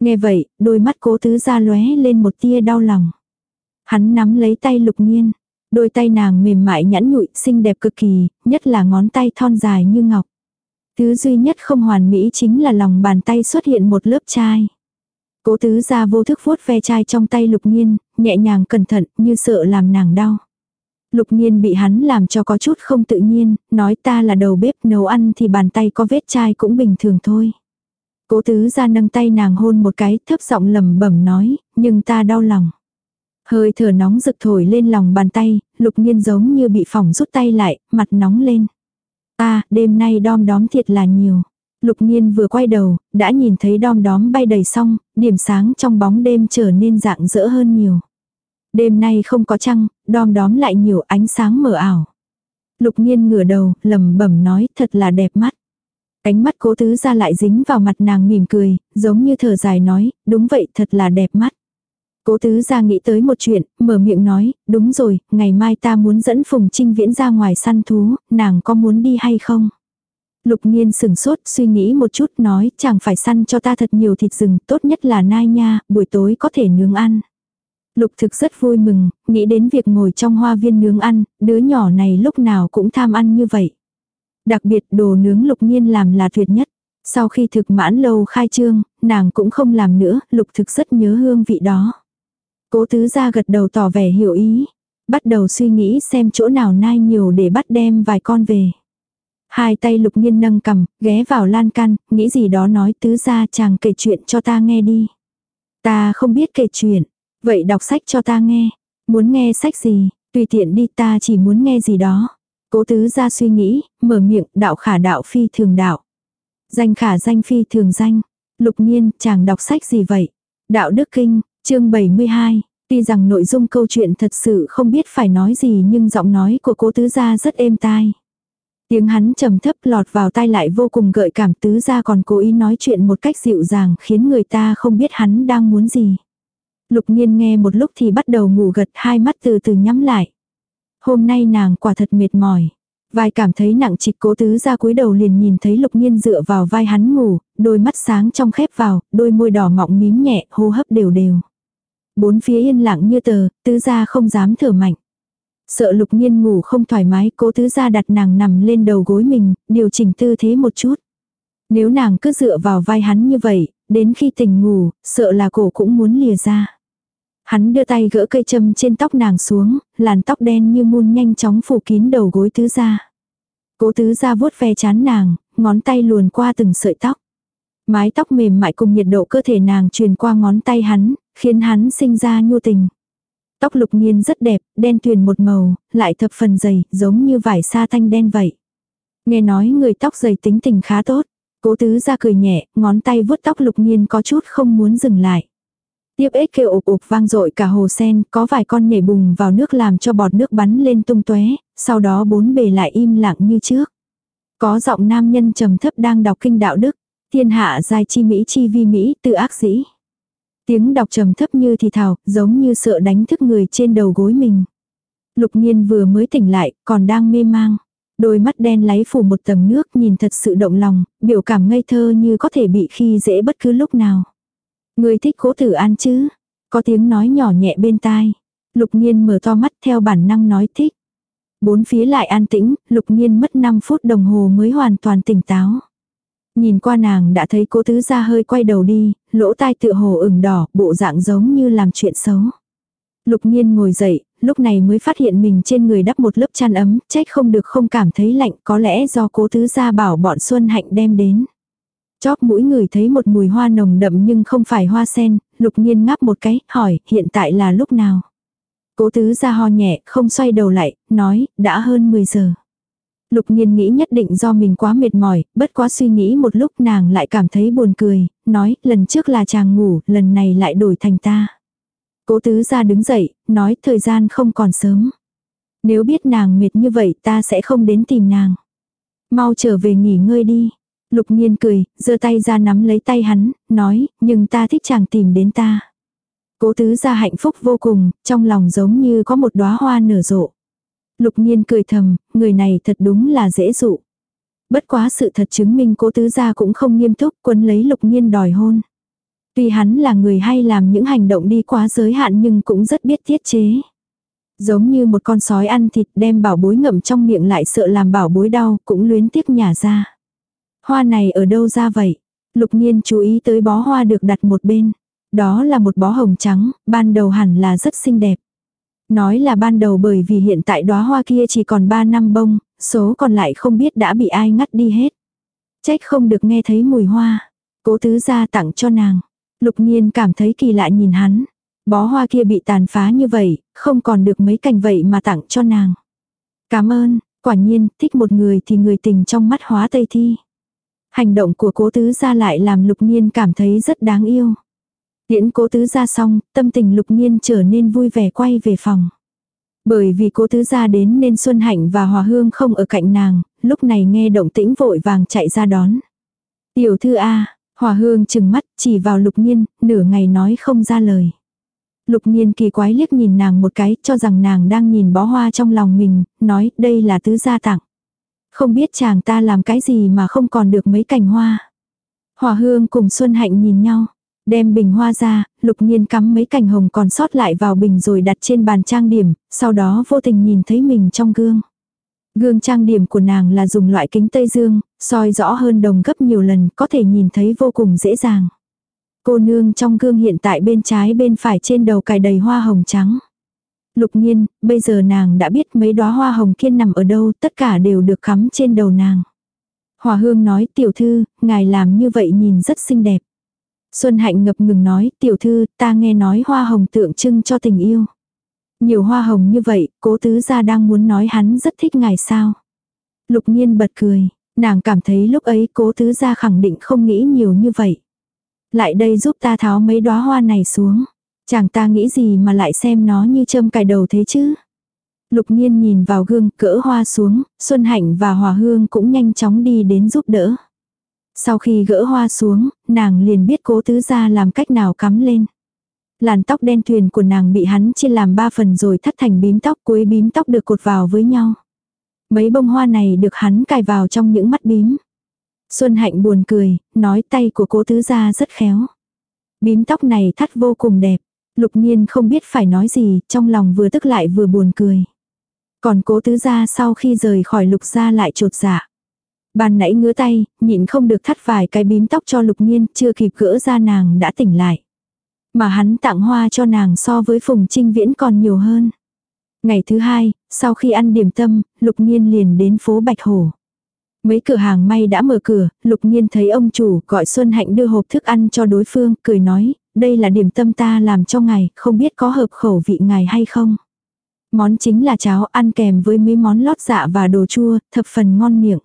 Nghe vậy, đôi mắt cố tứ ra lóe lên một tia đau lòng. Hắn nắm lấy tay lục nhiên. Đôi tay nàng mềm mại nhẵn nhụi, xinh đẹp cực kỳ, nhất là ngón tay thon dài như ngọc. Thứ duy nhất không hoàn mỹ chính là lòng bàn tay xuất hiện một lớp chai. Cố tứ ra vô thức vuốt ve chai trong tay lục nghiên, nhẹ nhàng cẩn thận như sợ làm nàng đau. Lục nghiên bị hắn làm cho có chút không tự nhiên, nói ta là đầu bếp nấu ăn thì bàn tay có vết chai cũng bình thường thôi. Cố tứ ra nâng tay nàng hôn một cái thấp giọng lầm bẩm nói, nhưng ta đau lòng. Hơi thở nóng rực thổi lên lòng bàn tay, lục nghiên giống như bị phỏng rút tay lại, mặt nóng lên. Ta, đêm nay đom đóm thiệt là nhiều. Lục nghiên vừa quay đầu, đã nhìn thấy đom đóm bay đầy xong, điểm sáng trong bóng đêm trở nên dạng dỡ hơn nhiều. Đêm nay không có trăng, đom đóm lại nhiều ánh sáng mờ ảo. Lục nghiên ngửa đầu, lầm bẩm nói thật là đẹp mắt. cánh mắt cố tứ ra lại dính vào mặt nàng mỉm cười, giống như thở dài nói, đúng vậy thật là đẹp mắt. Cố tứ ra nghĩ tới một chuyện, mở miệng nói, đúng rồi, ngày mai ta muốn dẫn Phùng Trinh Viễn ra ngoài săn thú, nàng có muốn đi hay không? Lục nhiên sừng sốt, suy nghĩ một chút, nói, chẳng phải săn cho ta thật nhiều thịt rừng, tốt nhất là nai nha, buổi tối có thể nướng ăn. Lục thực rất vui mừng, nghĩ đến việc ngồi trong hoa viên nướng ăn, đứa nhỏ này lúc nào cũng tham ăn như vậy. Đặc biệt đồ nướng lục nhiên làm là tuyệt nhất. Sau khi thực mãn lâu khai trương, nàng cũng không làm nữa, lục thực rất nhớ hương vị đó. Cố tứ ra gật đầu tỏ vẻ hiểu ý. Bắt đầu suy nghĩ xem chỗ nào nai nhiều để bắt đem vài con về. Hai tay lục nhiên nâng cầm, ghé vào lan can, nghĩ gì đó nói tứ ra chàng kể chuyện cho ta nghe đi. Ta không biết kể chuyện, vậy đọc sách cho ta nghe. Muốn nghe sách gì, tùy tiện đi ta chỉ muốn nghe gì đó. Cố tứ ra suy nghĩ, mở miệng đạo khả đạo phi thường đạo. Danh khả danh phi thường danh. Lục nhiên, chàng đọc sách gì vậy? Đạo Đức Kinh, chương 72. Tuy rằng nội dung câu chuyện thật sự không biết phải nói gì nhưng giọng nói của cố tứ gia rất êm tai. Tiếng hắn trầm thấp lọt vào tai lại vô cùng gợi cảm tứ gia còn cố ý nói chuyện một cách dịu dàng khiến người ta không biết hắn đang muốn gì. Lục nhiên nghe một lúc thì bắt đầu ngủ gật hai mắt từ từ nhắm lại. Hôm nay nàng quả thật mệt mỏi. Vai cảm thấy nặng trịch cố tứ ra cúi đầu liền nhìn thấy lục nhiên dựa vào vai hắn ngủ, đôi mắt sáng trong khép vào, đôi môi đỏ mọng mím nhẹ, hô hấp đều đều. Bốn phía yên lặng như tờ, tứ gia không dám thở mạnh. Sợ lục nhiên ngủ không thoải mái, cố tứ gia đặt nàng nằm lên đầu gối mình, điều chỉnh tư thế một chút. Nếu nàng cứ dựa vào vai hắn như vậy, đến khi tỉnh ngủ, sợ là cổ cũng muốn lìa ra. Hắn đưa tay gỡ cây châm trên tóc nàng xuống, làn tóc đen như muôn nhanh chóng phủ kín đầu gối tứ gia Cố tứ gia vuốt ve chán nàng, ngón tay luồn qua từng sợi tóc. Mái tóc mềm mại cùng nhiệt độ cơ thể nàng truyền qua ngón tay hắn, khiến hắn sinh ra nhu tình. Tóc lục nghiên rất đẹp, đen tuyền một màu, lại thập phần dày, giống như vải sa thanh đen vậy. Nghe nói người tóc dày tính tình khá tốt. Cố tứ ra cười nhẹ, ngón tay vuốt tóc lục nghiên có chút không muốn dừng lại. Tiếp ếch kêu ục ục vang dội cả hồ sen, có vài con nhảy bùng vào nước làm cho bọt nước bắn lên tung tóe, sau đó bốn bề lại im lặng như trước. Có giọng nam nhân trầm thấp đang đọc kinh đạo đức, thiên hạ giai chi mỹ chi vi mỹ, tự ác dĩ. Tiếng đọc trầm thấp như thì thào, giống như sợ đánh thức người trên đầu gối mình. Lục nhiên vừa mới tỉnh lại, còn đang mê mang. Đôi mắt đen láy phủ một tầng nước nhìn thật sự động lòng, biểu cảm ngây thơ như có thể bị khi dễ bất cứ lúc nào. Người thích cố tử an chứ? Có tiếng nói nhỏ nhẹ bên tai. Lục nhiên mở to mắt theo bản năng nói thích. Bốn phía lại an tĩnh, lục nhiên mất 5 phút đồng hồ mới hoàn toàn tỉnh táo. Nhìn qua nàng đã thấy cố tứ ra hơi quay đầu đi, lỗ tai tựa hồ ửng đỏ, bộ dạng giống như làm chuyện xấu. Lục nhiên ngồi dậy, lúc này mới phát hiện mình trên người đắp một lớp chăn ấm, trách không được không cảm thấy lạnh, có lẽ do cố tứ ra bảo bọn Xuân Hạnh đem đến. Chóp mũi người thấy một mùi hoa nồng đậm nhưng không phải hoa sen, lục nhiên ngáp một cái, hỏi, hiện tại là lúc nào? Cố tứ ra ho nhẹ, không xoay đầu lại, nói, đã hơn 10 giờ. Lục nhiên nghĩ nhất định do mình quá mệt mỏi, bất quá suy nghĩ một lúc nàng lại cảm thấy buồn cười, nói, lần trước là chàng ngủ, lần này lại đổi thành ta. Cố tứ ra đứng dậy, nói, thời gian không còn sớm. Nếu biết nàng mệt như vậy ta sẽ không đến tìm nàng. Mau trở về nghỉ ngơi đi. Lục nhiên cười, giơ tay ra nắm lấy tay hắn, nói, nhưng ta thích chàng tìm đến ta. Cố tứ ra hạnh phúc vô cùng, trong lòng giống như có một đóa hoa nở rộ. Lục nhiên cười thầm, người này thật đúng là dễ dụ. Bất quá sự thật chứng minh cố tứ gia cũng không nghiêm túc quân lấy lục nhiên đòi hôn. Tuy hắn là người hay làm những hành động đi quá giới hạn nhưng cũng rất biết tiết chế. Giống như một con sói ăn thịt đem bảo bối ngậm trong miệng lại sợ làm bảo bối đau cũng luyến tiếc nhả ra. Hoa này ở đâu ra vậy? Lục nhiên chú ý tới bó hoa được đặt một bên. Đó là một bó hồng trắng, ban đầu hẳn là rất xinh đẹp. Nói là ban đầu bởi vì hiện tại đóa hoa kia chỉ còn 3 năm bông, số còn lại không biết đã bị ai ngắt đi hết. Trách không được nghe thấy mùi hoa. Cố tứ gia tặng cho nàng. Lục nhiên cảm thấy kỳ lạ nhìn hắn. Bó hoa kia bị tàn phá như vậy, không còn được mấy cành vậy mà tặng cho nàng. Cảm ơn, quả nhiên, thích một người thì người tình trong mắt hóa tây thi. Hành động của cố tứ gia lại làm lục nhiên cảm thấy rất đáng yêu. Tiễn cố tứ gia xong, tâm tình lục nhiên trở nên vui vẻ quay về phòng. Bởi vì cố tứ gia đến nên Xuân Hạnh và Hòa Hương không ở cạnh nàng, lúc này nghe động tĩnh vội vàng chạy ra đón. Tiểu thư A, Hòa Hương chừng mắt chỉ vào lục nhiên, nửa ngày nói không ra lời. Lục nhiên kỳ quái liếc nhìn nàng một cái cho rằng nàng đang nhìn bó hoa trong lòng mình, nói đây là tứ gia tặng. Không biết chàng ta làm cái gì mà không còn được mấy cành hoa. Hòa Hương cùng Xuân Hạnh nhìn nhau. Đem bình hoa ra, lục nhiên cắm mấy cành hồng còn sót lại vào bình rồi đặt trên bàn trang điểm, sau đó vô tình nhìn thấy mình trong gương. Gương trang điểm của nàng là dùng loại kính Tây Dương, soi rõ hơn đồng gấp nhiều lần, có thể nhìn thấy vô cùng dễ dàng. Cô nương trong gương hiện tại bên trái bên phải trên đầu cài đầy hoa hồng trắng. Lục nhiên, bây giờ nàng đã biết mấy đóa hoa hồng kiên nằm ở đâu, tất cả đều được cắm trên đầu nàng. Hòa hương nói tiểu thư, ngài làm như vậy nhìn rất xinh đẹp. Xuân Hạnh ngập ngừng nói, tiểu thư, ta nghe nói hoa hồng tượng trưng cho tình yêu. Nhiều hoa hồng như vậy, cố tứ gia đang muốn nói hắn rất thích ngài sao. Lục nhiên bật cười, nàng cảm thấy lúc ấy cố tứ gia khẳng định không nghĩ nhiều như vậy. Lại đây giúp ta tháo mấy đóa hoa này xuống. Chàng ta nghĩ gì mà lại xem nó như châm cài đầu thế chứ. Lục nhiên nhìn vào gương cỡ hoa xuống, Xuân Hạnh và Hòa Hương cũng nhanh chóng đi đến giúp đỡ. Sau khi gỡ hoa xuống, nàng liền biết cố tứ gia làm cách nào cắm lên. Làn tóc đen thuyền của nàng bị hắn chia làm ba phần rồi thắt thành bím tóc cuối bím tóc được cột vào với nhau. Mấy bông hoa này được hắn cài vào trong những mắt bím. Xuân Hạnh buồn cười, nói tay của cố tứ gia rất khéo. Bím tóc này thắt vô cùng đẹp. Lục nhiên không biết phải nói gì, trong lòng vừa tức lại vừa buồn cười. Còn cố tứ gia sau khi rời khỏi lục gia lại trột dạ. Ban nãy ngứa tay, nhịn không được thắt vài cái bím tóc cho lục nhiên, chưa kịp gỡ ra nàng đã tỉnh lại. Mà hắn tặng hoa cho nàng so với phùng trinh viễn còn nhiều hơn. Ngày thứ hai, sau khi ăn điểm tâm, lục nhiên liền đến phố Bạch Hổ. Mấy cửa hàng may đã mở cửa, lục nhiên thấy ông chủ gọi Xuân Hạnh đưa hộp thức ăn cho đối phương, cười nói, đây là điểm tâm ta làm cho ngài, không biết có hợp khẩu vị ngài hay không. Món chính là cháo ăn kèm với mấy món lót dạ và đồ chua, thập phần ngon miệng.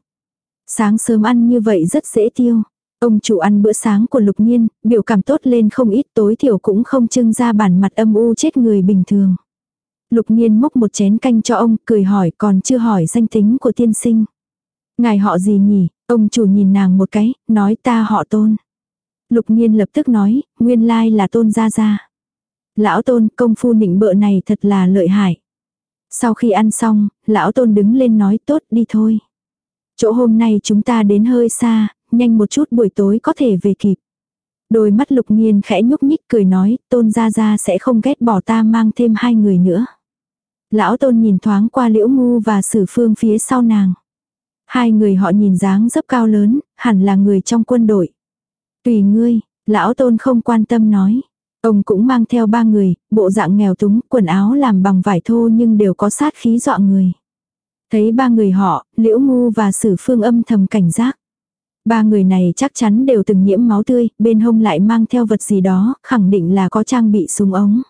Sáng sớm ăn như vậy rất dễ tiêu. Ông chủ ăn bữa sáng của lục nhiên, biểu cảm tốt lên không ít tối thiểu cũng không trưng ra bản mặt âm u chết người bình thường. Lục nhiên mốc một chén canh cho ông, cười hỏi còn chưa hỏi danh tính của tiên sinh. Ngài họ gì nhỉ? Ông chủ nhìn nàng một cái, nói ta họ tôn. Lục nhiên lập tức nói, nguyên lai là tôn gia gia. Lão tôn công phu nịnh bợ này thật là lợi hại. Sau khi ăn xong, lão tôn đứng lên nói tốt đi thôi. Chỗ hôm nay chúng ta đến hơi xa, nhanh một chút buổi tối có thể về kịp. Đôi mắt lục nghiên khẽ nhúc nhích cười nói, tôn gia gia sẽ không ghét bỏ ta mang thêm hai người nữa. Lão tôn nhìn thoáng qua liễu ngu và sử phương phía sau nàng. Hai người họ nhìn dáng dấp cao lớn, hẳn là người trong quân đội. Tùy ngươi, lão tôn không quan tâm nói. Ông cũng mang theo ba người, bộ dạng nghèo túng, quần áo làm bằng vải thô nhưng đều có sát khí dọa người. Thấy ba người họ, liễu ngu và sử phương âm thầm cảnh giác. Ba người này chắc chắn đều từng nhiễm máu tươi, bên hông lại mang theo vật gì đó, khẳng định là có trang bị súng ống.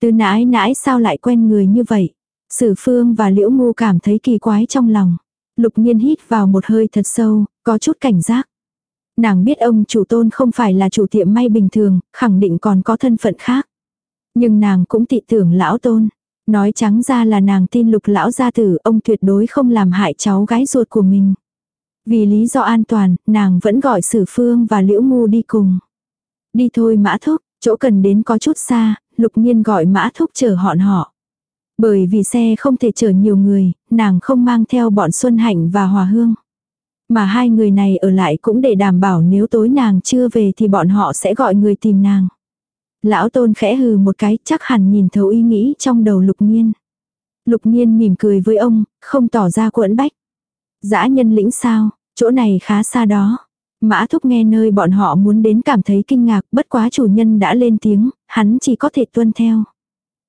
Từ nãi nãi sao lại quen người như vậy? Sử phương và liễu ngu cảm thấy kỳ quái trong lòng. Lục nhiên hít vào một hơi thật sâu, có chút cảnh giác. Nàng biết ông chủ tôn không phải là chủ tiệm may bình thường, khẳng định còn có thân phận khác. Nhưng nàng cũng tị tưởng lão tôn. Nói trắng ra là nàng tin lục lão gia tử ông tuyệt đối không làm hại cháu gái ruột của mình. Vì lý do an toàn, nàng vẫn gọi sử phương và liễu ngu đi cùng. Đi thôi mã thúc, chỗ cần đến có chút xa, lục nhiên gọi mã thúc chở họn họ. Bởi vì xe không thể chở nhiều người, nàng không mang theo bọn Xuân Hạnh và Hòa Hương. Mà hai người này ở lại cũng để đảm bảo nếu tối nàng chưa về thì bọn họ sẽ gọi người tìm nàng. Lão tôn khẽ hừ một cái chắc hẳn nhìn thấu ý nghĩ trong đầu lục nhiên. Lục nhiên mỉm cười với ông, không tỏ ra cuộn bách. Dã nhân lĩnh sao, chỗ này khá xa đó. Mã thúc nghe nơi bọn họ muốn đến cảm thấy kinh ngạc, bất quá chủ nhân đã lên tiếng, hắn chỉ có thể tuân theo.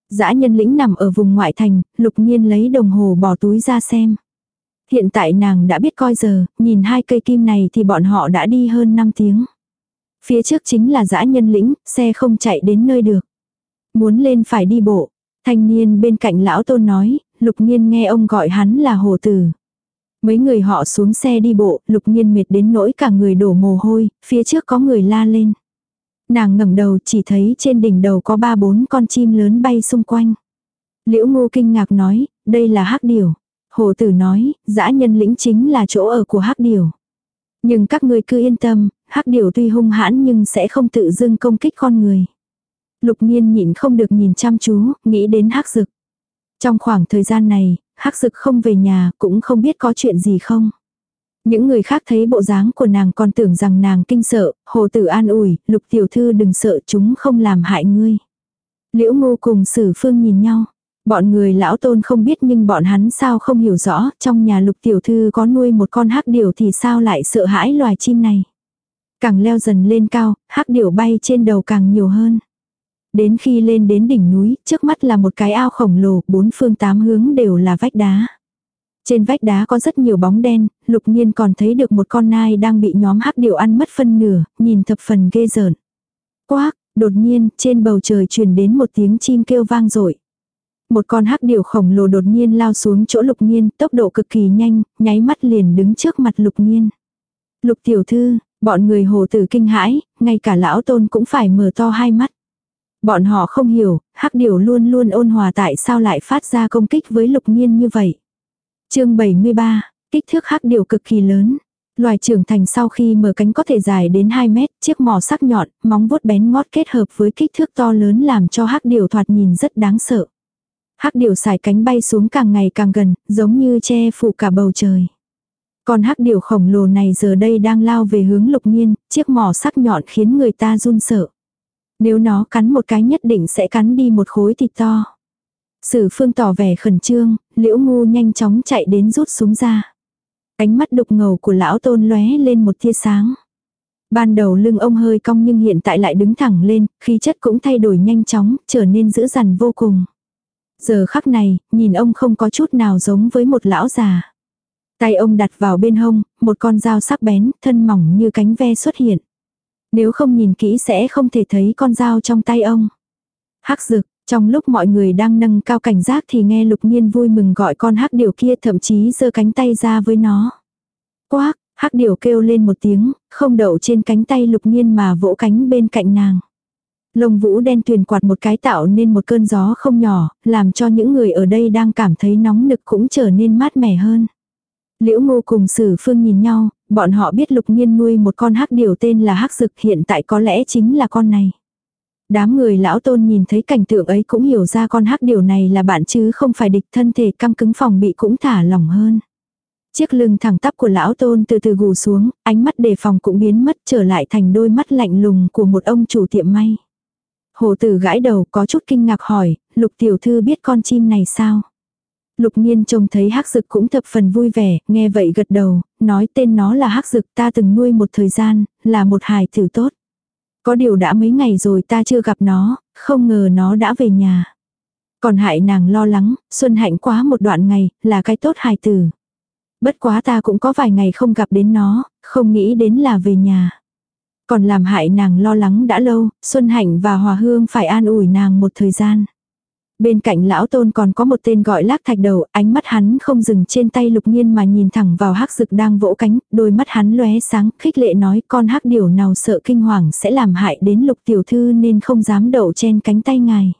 Dã nhân lĩnh nằm ở vùng ngoại thành, lục nhiên lấy đồng hồ bỏ túi ra xem. Hiện tại nàng đã biết coi giờ, nhìn hai cây kim này thì bọn họ đã đi hơn 5 tiếng. Phía trước chính là dã nhân lĩnh, xe không chạy đến nơi được. Muốn lên phải đi bộ. Thanh niên bên cạnh lão tôn nói, lục nhiên nghe ông gọi hắn là hồ tử. Mấy người họ xuống xe đi bộ, lục nhiên mệt đến nỗi cả người đổ mồ hôi, phía trước có người la lên. Nàng ngẩng đầu chỉ thấy trên đỉnh đầu có ba bốn con chim lớn bay xung quanh. Liễu ngô kinh ngạc nói, đây là hắc điểu. Hồ tử nói, dã nhân lĩnh chính là chỗ ở của hắc điểu. Nhưng các ngươi cứ yên tâm, hắc điểu tuy hung hãn nhưng sẽ không tự dưng công kích con người. Lục nhiên nhịn không được nhìn chăm chú, nghĩ đến hắc dực. Trong khoảng thời gian này, hắc dực không về nhà, cũng không biết có chuyện gì không. Những người khác thấy bộ dáng của nàng còn tưởng rằng nàng kinh sợ, hồ tử an ủi, lục tiểu thư đừng sợ chúng không làm hại ngươi. Liễu ngô cùng sử phương nhìn nhau. Bọn người lão tôn không biết nhưng bọn hắn sao không hiểu rõ, trong nhà lục tiểu thư có nuôi một con hắc điểu thì sao lại sợ hãi loài chim này. Càng leo dần lên cao, hắc điểu bay trên đầu càng nhiều hơn. Đến khi lên đến đỉnh núi, trước mắt là một cái ao khổng lồ, bốn phương tám hướng đều là vách đá. Trên vách đá có rất nhiều bóng đen, lục nhiên còn thấy được một con nai đang bị nhóm hắc điểu ăn mất phân nửa, nhìn thập phần ghê rợn. Quác, đột nhiên, trên bầu trời truyền đến một tiếng chim kêu vang dội một con hắc điểu khổng lồ đột nhiên lao xuống chỗ lục nhiên, tốc độ cực kỳ nhanh, nháy mắt liền đứng trước mặt lục nhiên. Lục tiểu thư, bọn người hồ tử kinh hãi, ngay cả lão tôn cũng phải mở to hai mắt. Bọn họ không hiểu, hắc điểu luôn luôn ôn hòa tại sao lại phát ra công kích với lục nhiên như vậy. chương 73, kích thước hắc điểu cực kỳ lớn. Loài trưởng thành sau khi mở cánh có thể dài đến 2 mét, chiếc mỏ sắc nhọn, móng vuốt bén ngót kết hợp với kích thước to lớn làm cho hắc điểu thoạt nhìn rất đáng sợ. Hắc điểu xài cánh bay xuống càng ngày càng gần, giống như che phủ cả bầu trời. Con hắc điểu khổng lồ này giờ đây đang lao về hướng lục nhiên, chiếc mỏ sắc nhọn khiến người ta run sợ. Nếu nó cắn một cái nhất định sẽ cắn đi một khối thịt to. Sử phương tỏ vẻ khẩn trương, liễu ngu nhanh chóng chạy đến rút súng ra. Ánh mắt đục ngầu của lão tôn lóe lên một tia sáng. Ban đầu lưng ông hơi cong nhưng hiện tại lại đứng thẳng lên, khí chất cũng thay đổi nhanh chóng, trở nên dữ dằn vô cùng. Giờ khắc này, nhìn ông không có chút nào giống với một lão già. Tay ông đặt vào bên hông, một con dao sắc bén, thân mỏng như cánh ve xuất hiện. Nếu không nhìn kỹ sẽ không thể thấy con dao trong tay ông. Hắc dực, trong lúc mọi người đang nâng cao cảnh giác thì nghe lục nhiên vui mừng gọi con hắc điểu kia thậm chí giơ cánh tay ra với nó. Quác, hắc điểu kêu lên một tiếng, không đậu trên cánh tay lục nhiên mà vỗ cánh bên cạnh nàng. Lông vũ đen tuyền quạt một cái tạo nên một cơn gió không nhỏ, làm cho những người ở đây đang cảm thấy nóng nực cũng trở nên mát mẻ hơn. Liễu ngô cùng sử phương nhìn nhau, bọn họ biết lục nhiên nuôi một con hắc điều tên là hắc dực hiện tại có lẽ chính là con này. Đám người lão tôn nhìn thấy cảnh tượng ấy cũng hiểu ra con hắc điều này là bạn chứ không phải địch thân thể căng cứng phòng bị cũng thả lỏng hơn. Chiếc lưng thẳng tắp của lão tôn từ từ gù xuống, ánh mắt đề phòng cũng biến mất trở lại thành đôi mắt lạnh lùng của một ông chủ tiệm may. Hồ tử gãi đầu có chút kinh ngạc hỏi, lục tiểu thư biết con chim này sao? Lục nhiên trông thấy hắc dực cũng thập phần vui vẻ, nghe vậy gật đầu, nói tên nó là hắc dực ta từng nuôi một thời gian, là một hài tử tốt. Có điều đã mấy ngày rồi ta chưa gặp nó, không ngờ nó đã về nhà. Còn hại nàng lo lắng, xuân hạnh quá một đoạn ngày, là cái tốt hài tử. Bất quá ta cũng có vài ngày không gặp đến nó, không nghĩ đến là về nhà. Còn làm hại nàng lo lắng đã lâu, Xuân Hạnh và Hòa Hương phải an ủi nàng một thời gian. Bên cạnh lão tôn còn có một tên gọi lác thạch đầu, ánh mắt hắn không dừng trên tay lục nhiên mà nhìn thẳng vào hắc dực đang vỗ cánh, đôi mắt hắn lóe sáng, khích lệ nói con hắc điều nào sợ kinh hoàng sẽ làm hại đến lục tiểu thư nên không dám đậu trên cánh tay ngài.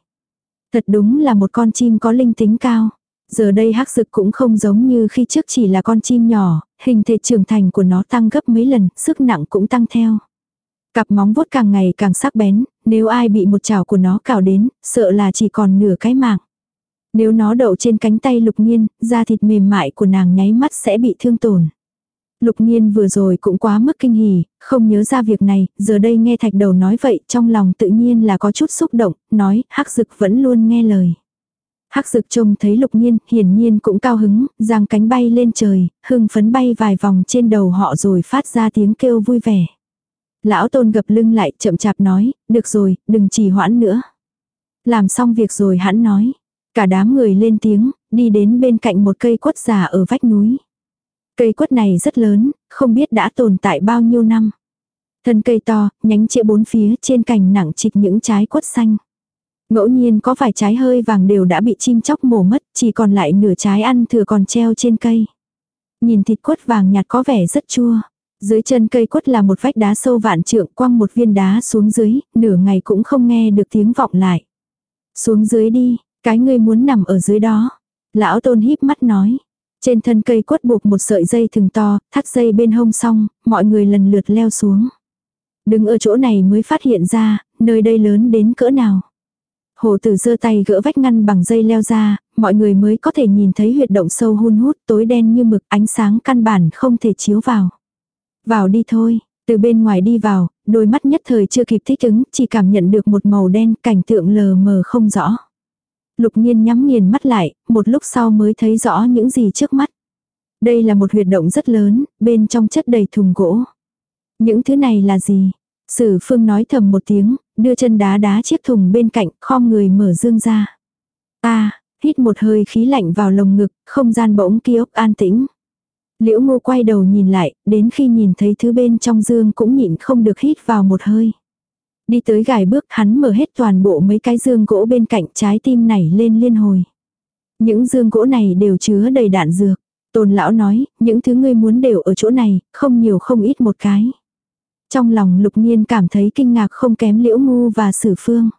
Thật đúng là một con chim có linh tính cao. Giờ đây hắc dực cũng không giống như khi trước chỉ là con chim nhỏ, hình thể trưởng thành của nó tăng gấp mấy lần, sức nặng cũng tăng theo. Cặp móng vuốt càng ngày càng sắc bén, nếu ai bị một chảo của nó cào đến, sợ là chỉ còn nửa cái mạng. Nếu nó đậu trên cánh tay lục nhiên, da thịt mềm mại của nàng nháy mắt sẽ bị thương tổn. Lục nhiên vừa rồi cũng quá mức kinh hỉ, không nhớ ra việc này, giờ đây nghe thạch đầu nói vậy trong lòng tự nhiên là có chút xúc động, nói hắc dực vẫn luôn nghe lời. Hắc dực trông thấy lục nhiên, hiển nhiên cũng cao hứng, giang cánh bay lên trời, hưng phấn bay vài vòng trên đầu họ rồi phát ra tiếng kêu vui vẻ. Lão tôn gập lưng lại chậm chạp nói, được rồi, đừng trì hoãn nữa. Làm xong việc rồi hắn nói. Cả đám người lên tiếng, đi đến bên cạnh một cây quất già ở vách núi. Cây quất này rất lớn, không biết đã tồn tại bao nhiêu năm. Thân cây to, nhánh chĩa bốn phía trên cành nặng trịch những trái quất xanh. Ngẫu nhiên có vài trái hơi vàng đều đã bị chim chóc mổ mất, chỉ còn lại nửa trái ăn thừa còn treo trên cây. Nhìn thịt quất vàng nhạt có vẻ rất chua. Dưới chân cây quất là một vách đá sâu vạn trượng quăng một viên đá xuống dưới, nửa ngày cũng không nghe được tiếng vọng lại. Xuống dưới đi, cái ngươi muốn nằm ở dưới đó. Lão tôn híp mắt nói. Trên thân cây quất buộc một sợi dây thừng to, thắt dây bên hông xong, mọi người lần lượt leo xuống. Đứng ở chỗ này mới phát hiện ra, nơi đây lớn đến cỡ nào. Hồ tử giơ tay gỡ vách ngăn bằng dây leo ra, mọi người mới có thể nhìn thấy huyệt động sâu hun hút tối đen như mực ánh sáng căn bản không thể chiếu vào. Vào đi thôi, từ bên ngoài đi vào, đôi mắt nhất thời chưa kịp thích ứng, chỉ cảm nhận được một màu đen cảnh tượng lờ mờ không rõ. Lục nhiên nhắm nghiền mắt lại, một lúc sau mới thấy rõ những gì trước mắt. Đây là một huyệt động rất lớn, bên trong chất đầy thùng gỗ. Những thứ này là gì? Sử phương nói thầm một tiếng, đưa chân đá đá chiếc thùng bên cạnh, khom người mở dương ra. Ta, hít một hơi khí lạnh vào lồng ngực, không gian bỗng ký ốc an tĩnh. Liễu ngô quay đầu nhìn lại, đến khi nhìn thấy thứ bên trong dương cũng nhịn không được hít vào một hơi. Đi tới gài bước hắn mở hết toàn bộ mấy cái dương gỗ bên cạnh trái tim này lên liên hồi. Những dương gỗ này đều chứa đầy đạn dược. Tôn lão nói, những thứ ngươi muốn đều ở chỗ này, không nhiều không ít một cái. Trong lòng lục nhiên cảm thấy kinh ngạc không kém liễu ngu và sử phương.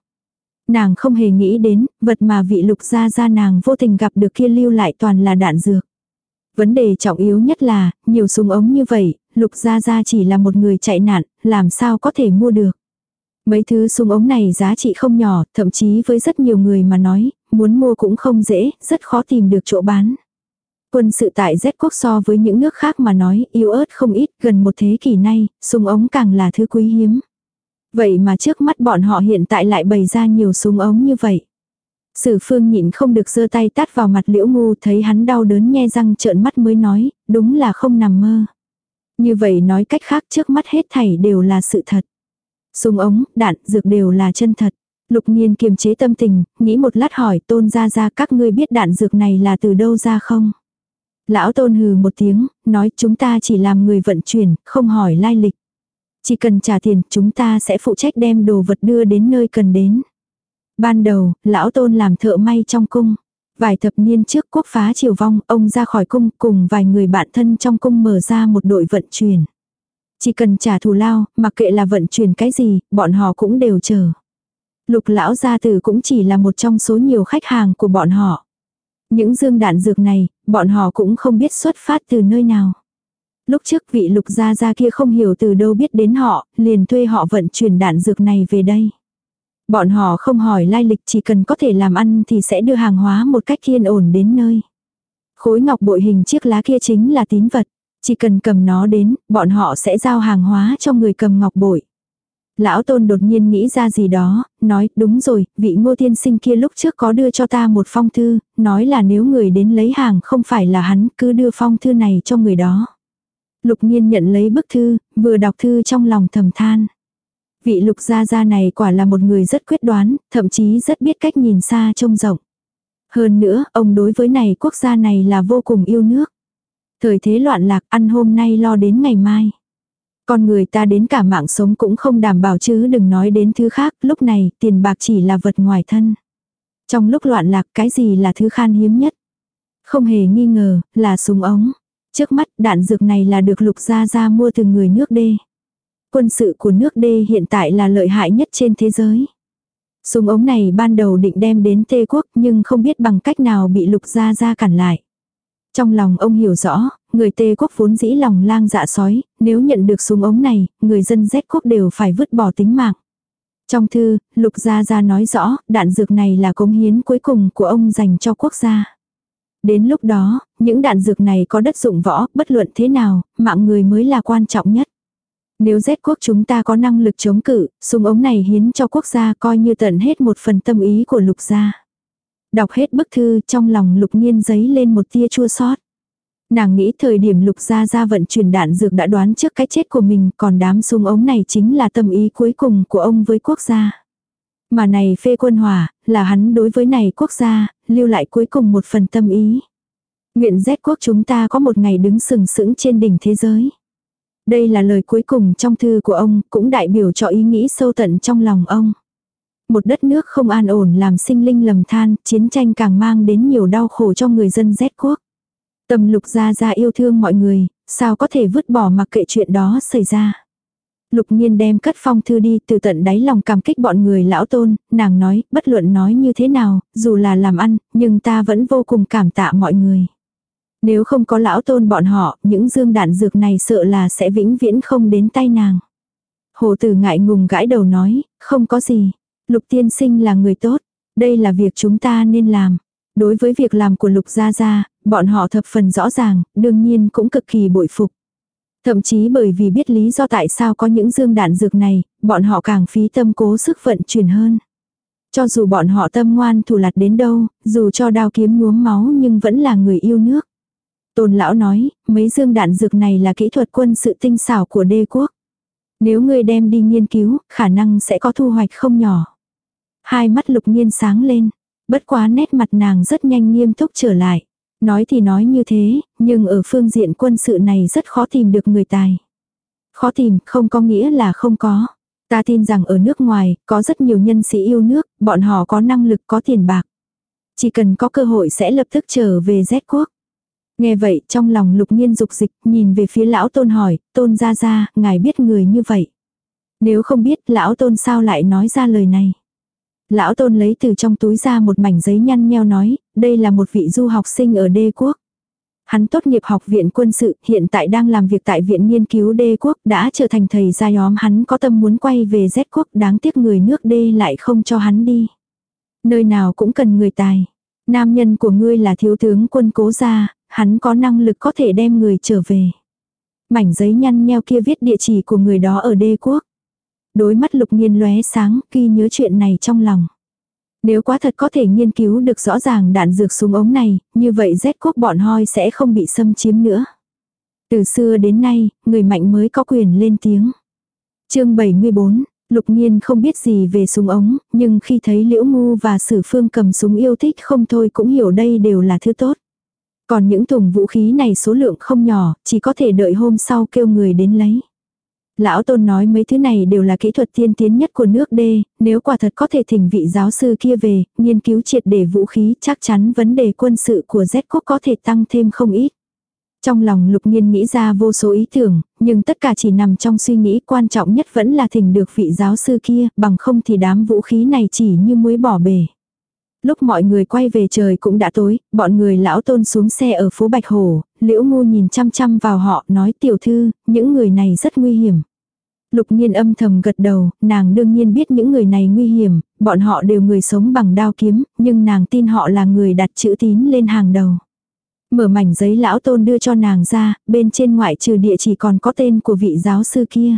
Nàng không hề nghĩ đến, vật mà vị lục gia gia nàng vô tình gặp được kia lưu lại toàn là đạn dược. Vấn đề trọng yếu nhất là, nhiều súng ống như vậy, lục gia gia chỉ là một người chạy nạn, làm sao có thể mua được. Mấy thứ súng ống này giá trị không nhỏ, thậm chí với rất nhiều người mà nói, muốn mua cũng không dễ, rất khó tìm được chỗ bán. Quân sự tại Z quốc so với những nước khác mà nói yếu ớt không ít, gần một thế kỷ nay, súng ống càng là thứ quý hiếm. Vậy mà trước mắt bọn họ hiện tại lại bày ra nhiều súng ống như vậy. Sử phương nhịn không được giơ tay tát vào mặt liễu ngu thấy hắn đau đớn nhe răng trợn mắt mới nói, đúng là không nằm mơ. Như vậy nói cách khác trước mắt hết thảy đều là sự thật. Súng ống, đạn, dược đều là chân thật. Lục nhiên kiềm chế tâm tình, nghĩ một lát hỏi tôn ra ra các ngươi biết đạn dược này là từ đâu ra không? Lão tôn hừ một tiếng, nói chúng ta chỉ làm người vận chuyển, không hỏi lai lịch. Chỉ cần trả tiền, chúng ta sẽ phụ trách đem đồ vật đưa đến nơi cần đến. Ban đầu, lão tôn làm thợ may trong cung. Vài thập niên trước quốc phá triều vong, ông ra khỏi cung cùng vài người bạn thân trong cung mở ra một đội vận chuyển. Chỉ cần trả thù lao, mặc kệ là vận chuyển cái gì, bọn họ cũng đều chờ. Lục lão gia tử cũng chỉ là một trong số nhiều khách hàng của bọn họ. Những dương đạn dược này, bọn họ cũng không biết xuất phát từ nơi nào. Lúc trước vị lục gia gia kia không hiểu từ đâu biết đến họ, liền thuê họ vận chuyển đạn dược này về đây. Bọn họ không hỏi lai lịch chỉ cần có thể làm ăn thì sẽ đưa hàng hóa một cách yên ổn đến nơi. Khối ngọc bội hình chiếc lá kia chính là tín vật. Chỉ cần cầm nó đến, bọn họ sẽ giao hàng hóa cho người cầm ngọc bội. Lão tôn đột nhiên nghĩ ra gì đó, nói, đúng rồi, vị ngô tiên sinh kia lúc trước có đưa cho ta một phong thư, nói là nếu người đến lấy hàng không phải là hắn, cứ đưa phong thư này cho người đó. Lục nhiên nhận lấy bức thư, vừa đọc thư trong lòng thầm than. Vị lục gia gia này quả là một người rất quyết đoán, thậm chí rất biết cách nhìn xa trông rộng. Hơn nữa, ông đối với này quốc gia này là vô cùng yêu nước. Thời thế loạn lạc ăn hôm nay lo đến ngày mai. Con người ta đến cả mạng sống cũng không đảm bảo chứ đừng nói đến thứ khác, lúc này tiền bạc chỉ là vật ngoài thân. Trong lúc loạn lạc cái gì là thứ khan hiếm nhất? Không hề nghi ngờ, là súng ống. Trước mắt đạn dược này là được lục gia gia mua từ người nước đê. Quân sự của nước đê hiện tại là lợi hại nhất trên thế giới. Súng ống này ban đầu định đem đến Tê quốc nhưng không biết bằng cách nào bị lục gia gia cản lại. Trong lòng ông hiểu rõ, người tê quốc vốn dĩ lòng lang dạ sói, nếu nhận được súng ống này, người dân Z quốc đều phải vứt bỏ tính mạng. Trong thư, Lục Gia Gia nói rõ, đạn dược này là cống hiến cuối cùng của ông dành cho quốc gia. Đến lúc đó, những đạn dược này có đất dụng võ, bất luận thế nào, mạng người mới là quan trọng nhất. Nếu Z quốc chúng ta có năng lực chống cự, súng ống này hiến cho quốc gia coi như tận hết một phần tâm ý của lục gia. Đọc hết bức thư trong lòng lục nghiên giấy lên một tia chua sót. Nàng nghĩ thời điểm lục gia gia vận chuyển đạn dược đã đoán trước cái chết của mình còn đám súng ống này chính là tâm ý cuối cùng của ông với quốc gia. Mà này phê quân hòa là hắn đối với này quốc gia, lưu lại cuối cùng một phần tâm ý. Nguyện Z quốc chúng ta có một ngày đứng sừng sững trên đỉnh thế giới. Đây là lời cuối cùng trong thư của ông, cũng đại biểu cho ý nghĩ sâu tận trong lòng ông. Một đất nước không an ổn làm sinh linh lầm than, chiến tranh càng mang đến nhiều đau khổ cho người dân rét quốc. Tâm lục gia gia yêu thương mọi người, sao có thể vứt bỏ mặc kệ chuyện đó xảy ra. Lục nhiên đem cất phong thư đi từ tận đáy lòng cảm kích bọn người lão tôn, nàng nói, bất luận nói như thế nào, dù là làm ăn, nhưng ta vẫn vô cùng cảm tạ mọi người. Nếu không có lão tôn bọn họ, những dương đạn dược này sợ là sẽ vĩnh viễn không đến tay nàng. Hồ tử ngại ngùng gãi đầu nói, không có gì. Lục tiên sinh là người tốt. Đây là việc chúng ta nên làm. Đối với việc làm của Lục Gia Gia, bọn họ thập phần rõ ràng, đương nhiên cũng cực kỳ bội phục. Thậm chí bởi vì biết lý do tại sao có những dương đạn dược này, bọn họ càng phí tâm cố sức vận chuyển hơn. Cho dù bọn họ tâm ngoan thủ lạt đến đâu, dù cho đao kiếm nhuốm máu nhưng vẫn là người yêu nước. Tôn lão nói, mấy dương đạn dược này là kỹ thuật quân sự tinh xảo của đế quốc. Nếu ngươi đem đi nghiên cứu, khả năng sẽ có thu hoạch không nhỏ. Hai mắt lục nhiên sáng lên, bất quá nét mặt nàng rất nhanh nghiêm túc trở lại. Nói thì nói như thế, nhưng ở phương diện quân sự này rất khó tìm được người tài. Khó tìm không có nghĩa là không có. Ta tin rằng ở nước ngoài, có rất nhiều nhân sĩ yêu nước, bọn họ có năng lực có tiền bạc. Chỉ cần có cơ hội sẽ lập tức trở về Z quốc. Nghe vậy trong lòng lục nhiên dục dịch nhìn về phía lão tôn hỏi, tôn ra ra, ngài biết người như vậy. Nếu không biết lão tôn sao lại nói ra lời này. Lão tôn lấy từ trong túi ra một mảnh giấy nhăn nheo nói, đây là một vị du học sinh ở đê quốc. Hắn tốt nghiệp học viện quân sự, hiện tại đang làm việc tại viện nghiên cứu đê quốc, đã trở thành thầy gia nhóm hắn có tâm muốn quay về Z quốc, đáng tiếc người nước đê lại không cho hắn đi. Nơi nào cũng cần người tài. Nam nhân của ngươi là thiếu tướng quân cố gia, hắn có năng lực có thể đem người trở về. Mảnh giấy nhăn nheo kia viết địa chỉ của người đó ở đê quốc. Đối mắt lục nhiên lóe sáng khi nhớ chuyện này trong lòng. Nếu quá thật có thể nghiên cứu được rõ ràng đạn dược súng ống này, như vậy Z quốc bọn hoi sẽ không bị xâm chiếm nữa. Từ xưa đến nay, người mạnh mới có quyền lên tiếng. chương 74, Lục Nhiên không biết gì về súng ống, nhưng khi thấy Liễu Ngu và Sử Phương cầm súng yêu thích không thôi cũng hiểu đây đều là thứ tốt. Còn những thùng vũ khí này số lượng không nhỏ, chỉ có thể đợi hôm sau kêu người đến lấy. Lão Tôn nói mấy thứ này đều là kỹ thuật tiên tiến nhất của nước D, nếu quả thật có thể thỉnh vị giáo sư kia về, nghiên cứu triệt để vũ khí, chắc chắn vấn đề quân sự của Z quốc có thể tăng thêm không ít. Trong lòng lục nhiên nghĩ ra vô số ý tưởng, nhưng tất cả chỉ nằm trong suy nghĩ quan trọng nhất vẫn là thỉnh được vị giáo sư kia, bằng không thì đám vũ khí này chỉ như muối bỏ bể. Lúc mọi người quay về trời cũng đã tối, bọn người lão tôn xuống xe ở phố Bạch Hồ, liễu ngu nhìn chăm chăm vào họ nói tiểu thư, những người này rất nguy hiểm. Lục nhiên âm thầm gật đầu, nàng đương nhiên biết những người này nguy hiểm, bọn họ đều người sống bằng đao kiếm, nhưng nàng tin họ là người đặt chữ tín lên hàng đầu. Mở mảnh giấy lão tôn đưa cho nàng ra, bên trên ngoại trừ địa chỉ còn có tên của vị giáo sư kia.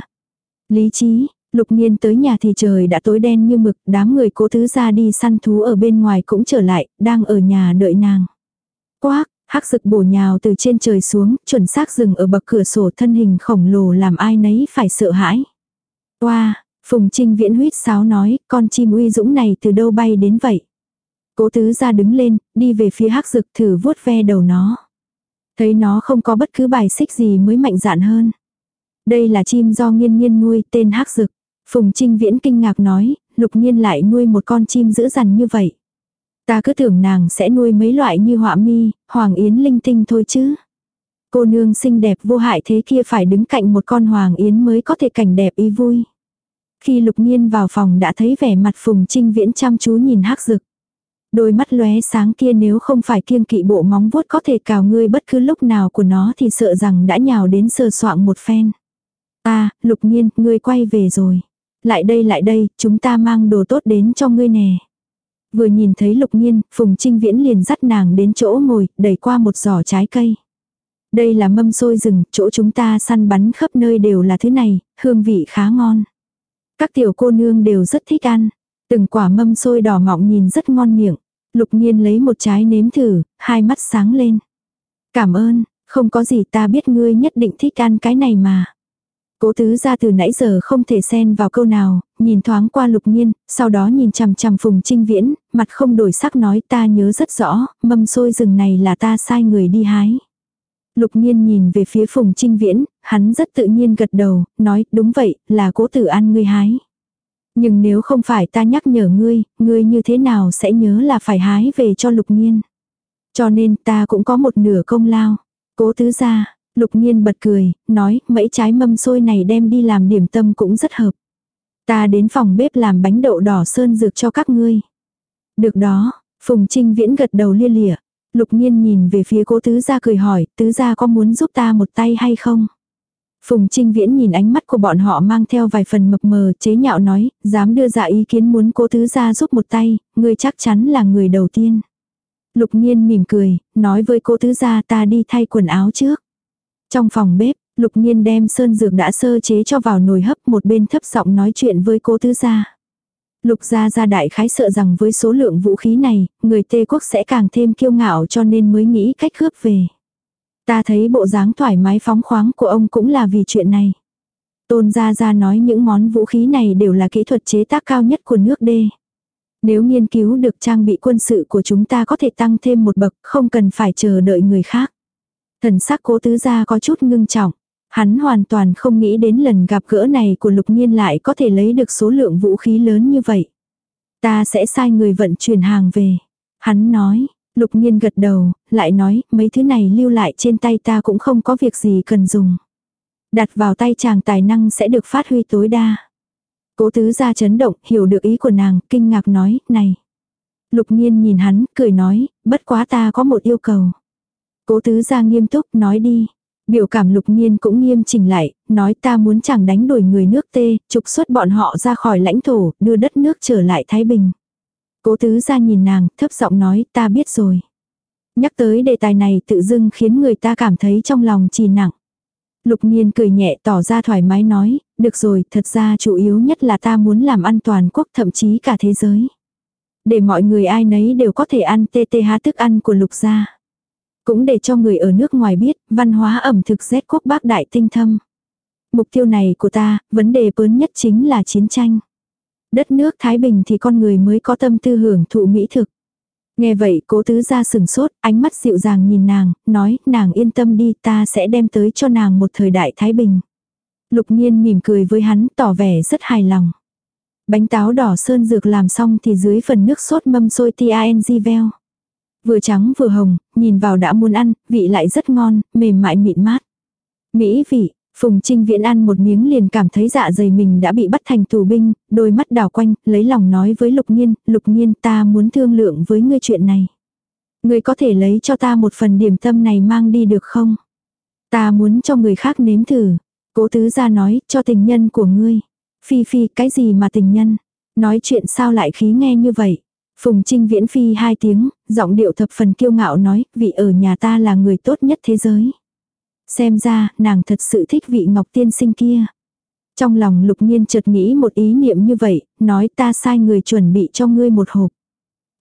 Lý trí, Lục Niên tới nhà thì trời đã tối đen như mực, đám người cố thứ ra đi săn thú ở bên ngoài cũng trở lại, đang ở nhà đợi nàng. Quác, hắc rực bổ nhào từ trên trời xuống, chuẩn xác dừng ở bậc cửa sổ thân hình khổng lồ làm ai nấy phải sợ hãi. Qua, wow, Phùng Trinh viễn huyết sáo nói, con chim uy dũng này từ đâu bay đến vậy? Cố tứ ra đứng lên, đi về phía hắc rực thử vuốt ve đầu nó. Thấy nó không có bất cứ bài xích gì mới mạnh dạn hơn. Đây là chim do nghiên nghiên nuôi tên hắc rực. Phùng Trinh Viễn kinh ngạc nói, lục nhiên lại nuôi một con chim dữ dằn như vậy. Ta cứ tưởng nàng sẽ nuôi mấy loại như họa mi, hoàng yến linh tinh thôi chứ. Cô nương xinh đẹp vô hại thế kia phải đứng cạnh một con hoàng yến mới có thể cảnh đẹp ý vui. Khi lục nhiên vào phòng đã thấy vẻ mặt Phùng Trinh Viễn chăm chú nhìn hắc rực. Đôi mắt lóe sáng kia nếu không phải kiêng kỵ bộ móng vuốt có thể cào ngươi bất cứ lúc nào của nó thì sợ rằng đã nhào đến sờ soạng một phen. À, lục nhiên, ngươi quay về rồi. Lại đây lại đây, chúng ta mang đồ tốt đến cho ngươi nè. Vừa nhìn thấy lục nhiên, Phùng Trinh Viễn liền dắt nàng đến chỗ ngồi, đẩy qua một giỏ trái cây. Đây là mâm xôi rừng, chỗ chúng ta săn bắn khắp nơi đều là thứ này, hương vị khá ngon. Các tiểu cô nương đều rất thích ăn. Từng quả mâm xôi đỏ mọng nhìn rất ngon miệng. Lục nhiên lấy một trái nếm thử, hai mắt sáng lên. Cảm ơn, không có gì ta biết ngươi nhất định thích ăn cái này mà. Cố tứ ra từ nãy giờ không thể xen vào câu nào, nhìn thoáng qua lục nhiên, sau đó nhìn chằm chằm phùng trinh viễn, mặt không đổi sắc nói ta nhớ rất rõ, mâm xôi rừng này là ta sai người đi hái. Lục nhiên nhìn về phía phùng trinh viễn, hắn rất tự nhiên gật đầu, nói đúng vậy, là cố tử ăn ngươi hái. Nhưng nếu không phải ta nhắc nhở ngươi, ngươi như thế nào sẽ nhớ là phải hái về cho lục nhiên. Cho nên ta cũng có một nửa công lao. Cố tứ ra, lục nhiên bật cười, nói mấy trái mâm xôi này đem đi làm điểm tâm cũng rất hợp. Ta đến phòng bếp làm bánh đậu đỏ sơn dược cho các ngươi. Được đó, Phùng Trinh Viễn gật đầu lia lịa. Lục nhiên nhìn về phía cố tứ gia cười hỏi, tứ gia có muốn giúp ta một tay hay không? Phùng Trinh Viễn nhìn ánh mắt của bọn họ mang theo vài phần mập mờ chế nhạo nói, dám đưa ra ý kiến muốn cố tứ gia giúp một tay, ngươi chắc chắn là người đầu tiên. Lục nhiên mỉm cười, nói với cố tứ gia ta đi thay quần áo trước. Trong phòng bếp, lục nhiên đem sơn dược đã sơ chế cho vào nồi hấp một bên thấp giọng nói chuyện với cố tứ gia. Lục gia gia đại khái sợ rằng với số lượng vũ khí này, người tê quốc sẽ càng thêm kiêu ngạo cho nên mới nghĩ cách cướp về. Ta thấy bộ dáng thoải mái phóng khoáng của ông cũng là vì chuyện này. Tôn Gia Gia nói những món vũ khí này đều là kỹ thuật chế tác cao nhất của nước đê. Nếu nghiên cứu được trang bị quân sự của chúng ta có thể tăng thêm một bậc, không cần phải chờ đợi người khác. Thần sắc cố tứ gia có chút ngưng trọng. Hắn hoàn toàn không nghĩ đến lần gặp gỡ này của lục nhiên lại có thể lấy được số lượng vũ khí lớn như vậy. Ta sẽ sai người vận chuyển hàng về. Hắn nói, Lục nhiên gật đầu, lại nói, mấy thứ này lưu lại trên tay ta cũng không có việc gì cần dùng. Đặt vào tay chàng tài năng sẽ được phát huy tối đa. Cố tứ ra chấn động, hiểu được ý của nàng, kinh ngạc nói, này. Lục nhiên nhìn hắn, cười nói, bất quá ta có một yêu cầu. Cố tứ ra nghiêm túc, nói đi. Biểu cảm lục nhiên cũng nghiêm chỉnh lại, nói ta muốn chẳng đánh đuổi người nước tê, trục xuất bọn họ ra khỏi lãnh thổ, đưa đất nước trở lại Thái Bình. Cố tứ ra nhìn nàng, thấp giọng nói, ta biết rồi. Nhắc tới đề tài này tự dưng khiến người ta cảm thấy trong lòng trì nặng. Lục nhiên cười nhẹ tỏ ra thoải mái nói, được rồi, thật ra chủ yếu nhất là ta muốn làm an toàn quốc thậm chí cả thế giới. Để mọi người ai nấy đều có thể ăn tê tê há thức ăn của lục gia. Cũng để cho người ở nước ngoài biết, văn hóa ẩm thực Z quốc bác đại tinh thâm. Mục tiêu này của ta, vấn đề lớn nhất chính là chiến tranh. Đất nước Thái Bình thì con người mới có tâm tư hưởng thụ mỹ thực. Nghe vậy cố tứ ra sừng sốt, ánh mắt dịu dàng nhìn nàng, nói nàng yên tâm đi ta sẽ đem tới cho nàng một thời đại Thái Bình. Lục nhiên mỉm cười với hắn tỏ vẻ rất hài lòng. Bánh táo đỏ sơn dược làm xong thì dưới phần nước sốt mâm sôi TANG veo. Vừa trắng vừa hồng, nhìn vào đã muốn ăn, vị lại rất ngon, mềm mại mịn mát. Mỹ vị, Phùng Trinh Viễn ăn một miếng liền cảm thấy dạ dày mình đã bị bắt thành tù binh, đôi mắt đảo quanh, lấy lòng nói với Lục Nhiên, Lục Nhiên ta muốn thương lượng với ngươi chuyện này. Ngươi có thể lấy cho ta một phần điểm tâm này mang đi được không? Ta muốn cho người khác nếm thử. Cố tứ ra nói, cho tình nhân của ngươi. Phi phi, cái gì mà tình nhân? Nói chuyện sao lại khí nghe như vậy? Phùng Trinh Viễn phi hai tiếng, giọng điệu thập phần kiêu ngạo nói, vị ở nhà ta là người tốt nhất thế giới. Xem ra, nàng thật sự thích vị ngọc tiên sinh kia. Trong lòng lục nhiên chợt nghĩ một ý niệm như vậy, nói ta sai người chuẩn bị cho ngươi một hộp.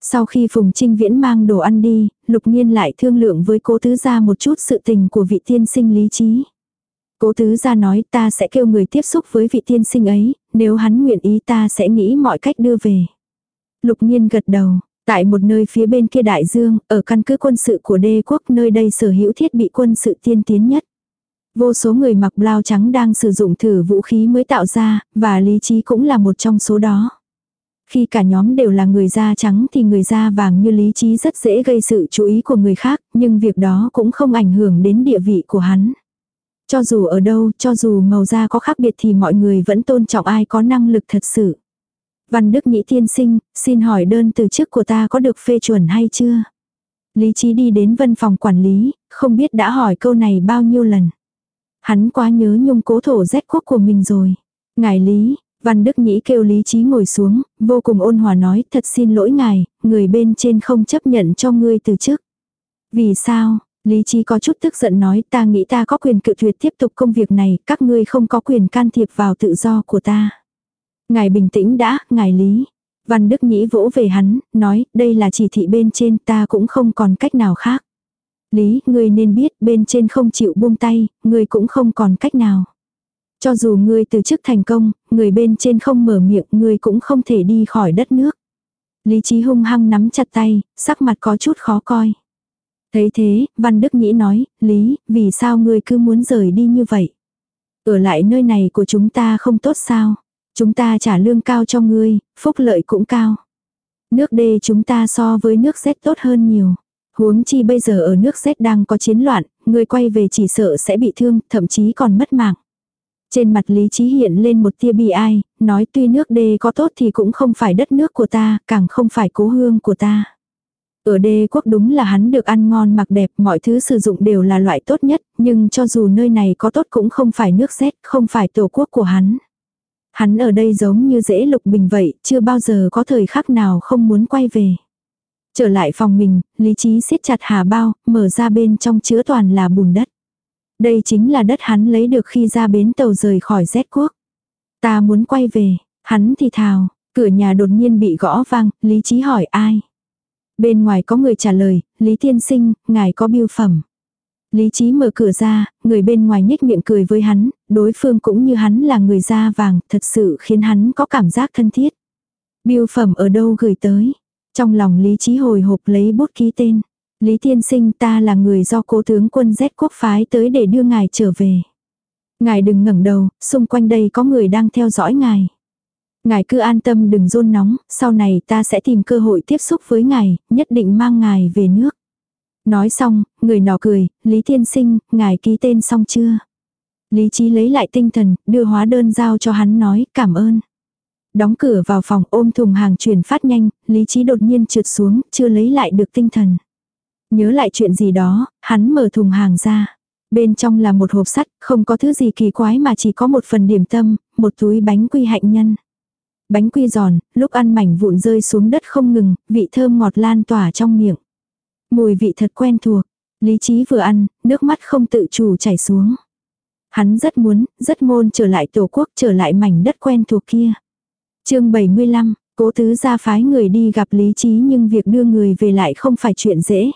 Sau khi Phùng Trinh Viễn mang đồ ăn đi, lục nhiên lại thương lượng với cố tứ gia một chút sự tình của vị tiên sinh lý trí. Cố tứ gia nói ta sẽ kêu người tiếp xúc với vị tiên sinh ấy, nếu hắn nguyện ý ta sẽ nghĩ mọi cách đưa về. Lục nhiên gật đầu, Tại một nơi phía bên kia đại dương, ở căn cứ quân sự của đế quốc nơi đây sở hữu thiết bị quân sự tiên tiến nhất. Vô số người mặc blau trắng đang sử dụng thử vũ khí mới tạo ra, và lý trí cũng là một trong số đó. Khi cả nhóm đều là người da trắng thì người da vàng như lý trí rất dễ gây sự chú ý của người khác, nhưng việc đó cũng không ảnh hưởng đến địa vị của hắn. Cho dù ở đâu, cho dù màu da có khác biệt thì mọi người vẫn tôn trọng ai có năng lực thật sự. Văn Đức Nhĩ tiên sinh, xin hỏi đơn từ chức của ta có được phê chuẩn hay chưa? Lý Trí đi đến văn phòng quản lý, không biết đã hỏi câu này bao nhiêu lần. Hắn quá nhớ nhung cố thổ rét quốc của mình rồi. Ngài Lý, Văn Đức Nhĩ kêu Lý Trí ngồi xuống, vô cùng ôn hòa nói thật xin lỗi ngài, người bên trên không chấp nhận cho ngươi từ chức. Vì sao? Lý Trí có chút tức giận nói ta nghĩ ta có quyền cự tuyệt tiếp tục công việc này, các ngươi không có quyền can thiệp vào tự do của ta. Ngài bình tĩnh đã, ngài Lý. Văn Đức Nhĩ vỗ về hắn, nói, đây là chỉ thị bên trên ta cũng không còn cách nào khác. Lý, ngươi nên biết bên trên không chịu buông tay, ngươi cũng không còn cách nào. Cho dù ngươi từ chức thành công, người bên trên không mở miệng, ngươi cũng không thể đi khỏi đất nước. Lý trí hung hăng nắm chặt tay, sắc mặt có chút khó coi. Thấy thế, Văn Đức Nhĩ nói, Lý, vì sao ngươi cứ muốn rời đi như vậy? Ở lại nơi này của chúng ta không tốt sao? Chúng ta trả lương cao cho ngươi, phúc lợi cũng cao. Nước đê chúng ta so với nước Z tốt hơn nhiều. Huống chi bây giờ ở nước Z đang có chiến loạn, ngươi quay về chỉ sợ sẽ bị thương, thậm chí còn mất mạng. Trên mặt Lý Trí hiện lên một tia bi ai, nói tuy nước đê có tốt thì cũng không phải đất nước của ta, càng không phải cố hương của ta. Ở đê quốc đúng là hắn được ăn ngon mặc đẹp, mọi thứ sử dụng đều là loại tốt nhất, nhưng cho dù nơi này có tốt cũng không phải nước xét, không phải tổ quốc của hắn. Hắn ở đây giống như dễ lục bình vậy, chưa bao giờ có thời khắc nào không muốn quay về. Trở lại phòng mình, lý trí siết chặt hà bao, mở ra bên trong chứa toàn là bùn đất. Đây chính là đất hắn lấy được khi ra bến tàu rời khỏi Z quốc. Ta muốn quay về, hắn thì thào, cửa nhà đột nhiên bị gõ vang, lý trí hỏi ai. Bên ngoài có người trả lời, Lý Tiên Sinh, ngài có biêu phẩm. Lý trí mở cửa ra, người bên ngoài nhếch miệng cười với hắn, đối phương cũng như hắn là người da vàng, thật sự khiến hắn có cảm giác thân thiết. Biêu phẩm ở đâu gửi tới? Trong lòng Lý trí hồi hộp lấy bút ký tên. Lý Tiên Sinh ta là người do cố tướng quân Z quốc phái tới để đưa ngài trở về. Ngài đừng ngẩng đầu, xung quanh đây có người đang theo dõi ngài. Ngài cứ an tâm đừng rôn nóng, sau này ta sẽ tìm cơ hội tiếp xúc với ngài, nhất định mang ngài về nước. Nói xong, người nọ cười, Lý Tiên Sinh, ngài ký tên xong chưa? Lý Trí lấy lại tinh thần, đưa hóa đơn giao cho hắn nói, cảm ơn. Đóng cửa vào phòng ôm thùng hàng chuyển phát nhanh, Lý Trí đột nhiên trượt xuống, chưa lấy lại được tinh thần. Nhớ lại chuyện gì đó, hắn mở thùng hàng ra. Bên trong là một hộp sắt, không có thứ gì kỳ quái mà chỉ có một phần điểm tâm, một túi bánh quy hạnh nhân. Bánh quy giòn, lúc ăn mảnh vụn rơi xuống đất không ngừng, vị thơm ngọt lan tỏa trong miệng. Mùi vị thật quen thuộc. Lý trí vừa ăn, nước mắt không tự chủ chảy xuống. Hắn rất muốn, rất môn trở lại tổ quốc, trở lại mảnh đất quen thuộc kia. chương 75, cố tứ ra phái người đi gặp lý trí nhưng việc đưa người về lại không phải chuyện dễ.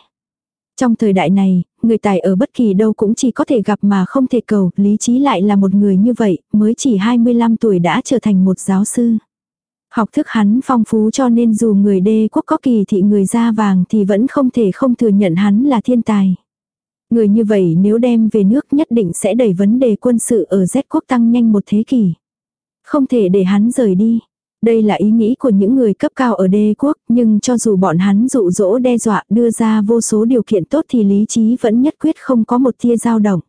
Trong thời đại này, người tài ở bất kỳ đâu cũng chỉ có thể gặp mà không thể cầu, lý trí lại là một người như vậy, mới chỉ 25 tuổi đã trở thành một giáo sư. Học thức hắn phong phú cho nên dù người đê quốc có kỳ thị người da vàng thì vẫn không thể không thừa nhận hắn là thiên tài. Người như vậy nếu đem về nước nhất định sẽ đẩy vấn đề quân sự ở Z quốc tăng nhanh một thế kỷ. Không thể để hắn rời đi. Đây là ý nghĩ của những người cấp cao ở đê quốc, nhưng cho dù bọn hắn dụ dỗ đe dọa đưa ra vô số điều kiện tốt thì lý trí vẫn nhất quyết không có một tia dao động.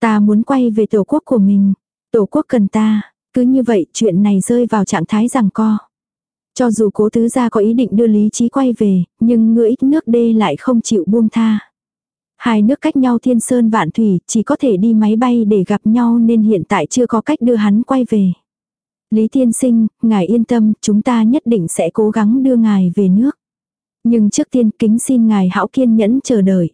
Ta muốn quay về tổ quốc của mình. Tổ quốc cần ta. Cứ như vậy chuyện này rơi vào trạng thái rằng co. Cho dù cố tứ gia có ý định đưa lý trí quay về, nhưng ngựa ít nước đê lại không chịu buông tha. Hai nước cách nhau thiên sơn vạn thủy, chỉ có thể đi máy bay để gặp nhau nên hiện tại chưa có cách đưa hắn quay về. Lý tiên sinh, ngài yên tâm, chúng ta nhất định sẽ cố gắng đưa ngài về nước. Nhưng trước tiên kính xin ngài hảo kiên nhẫn chờ đợi.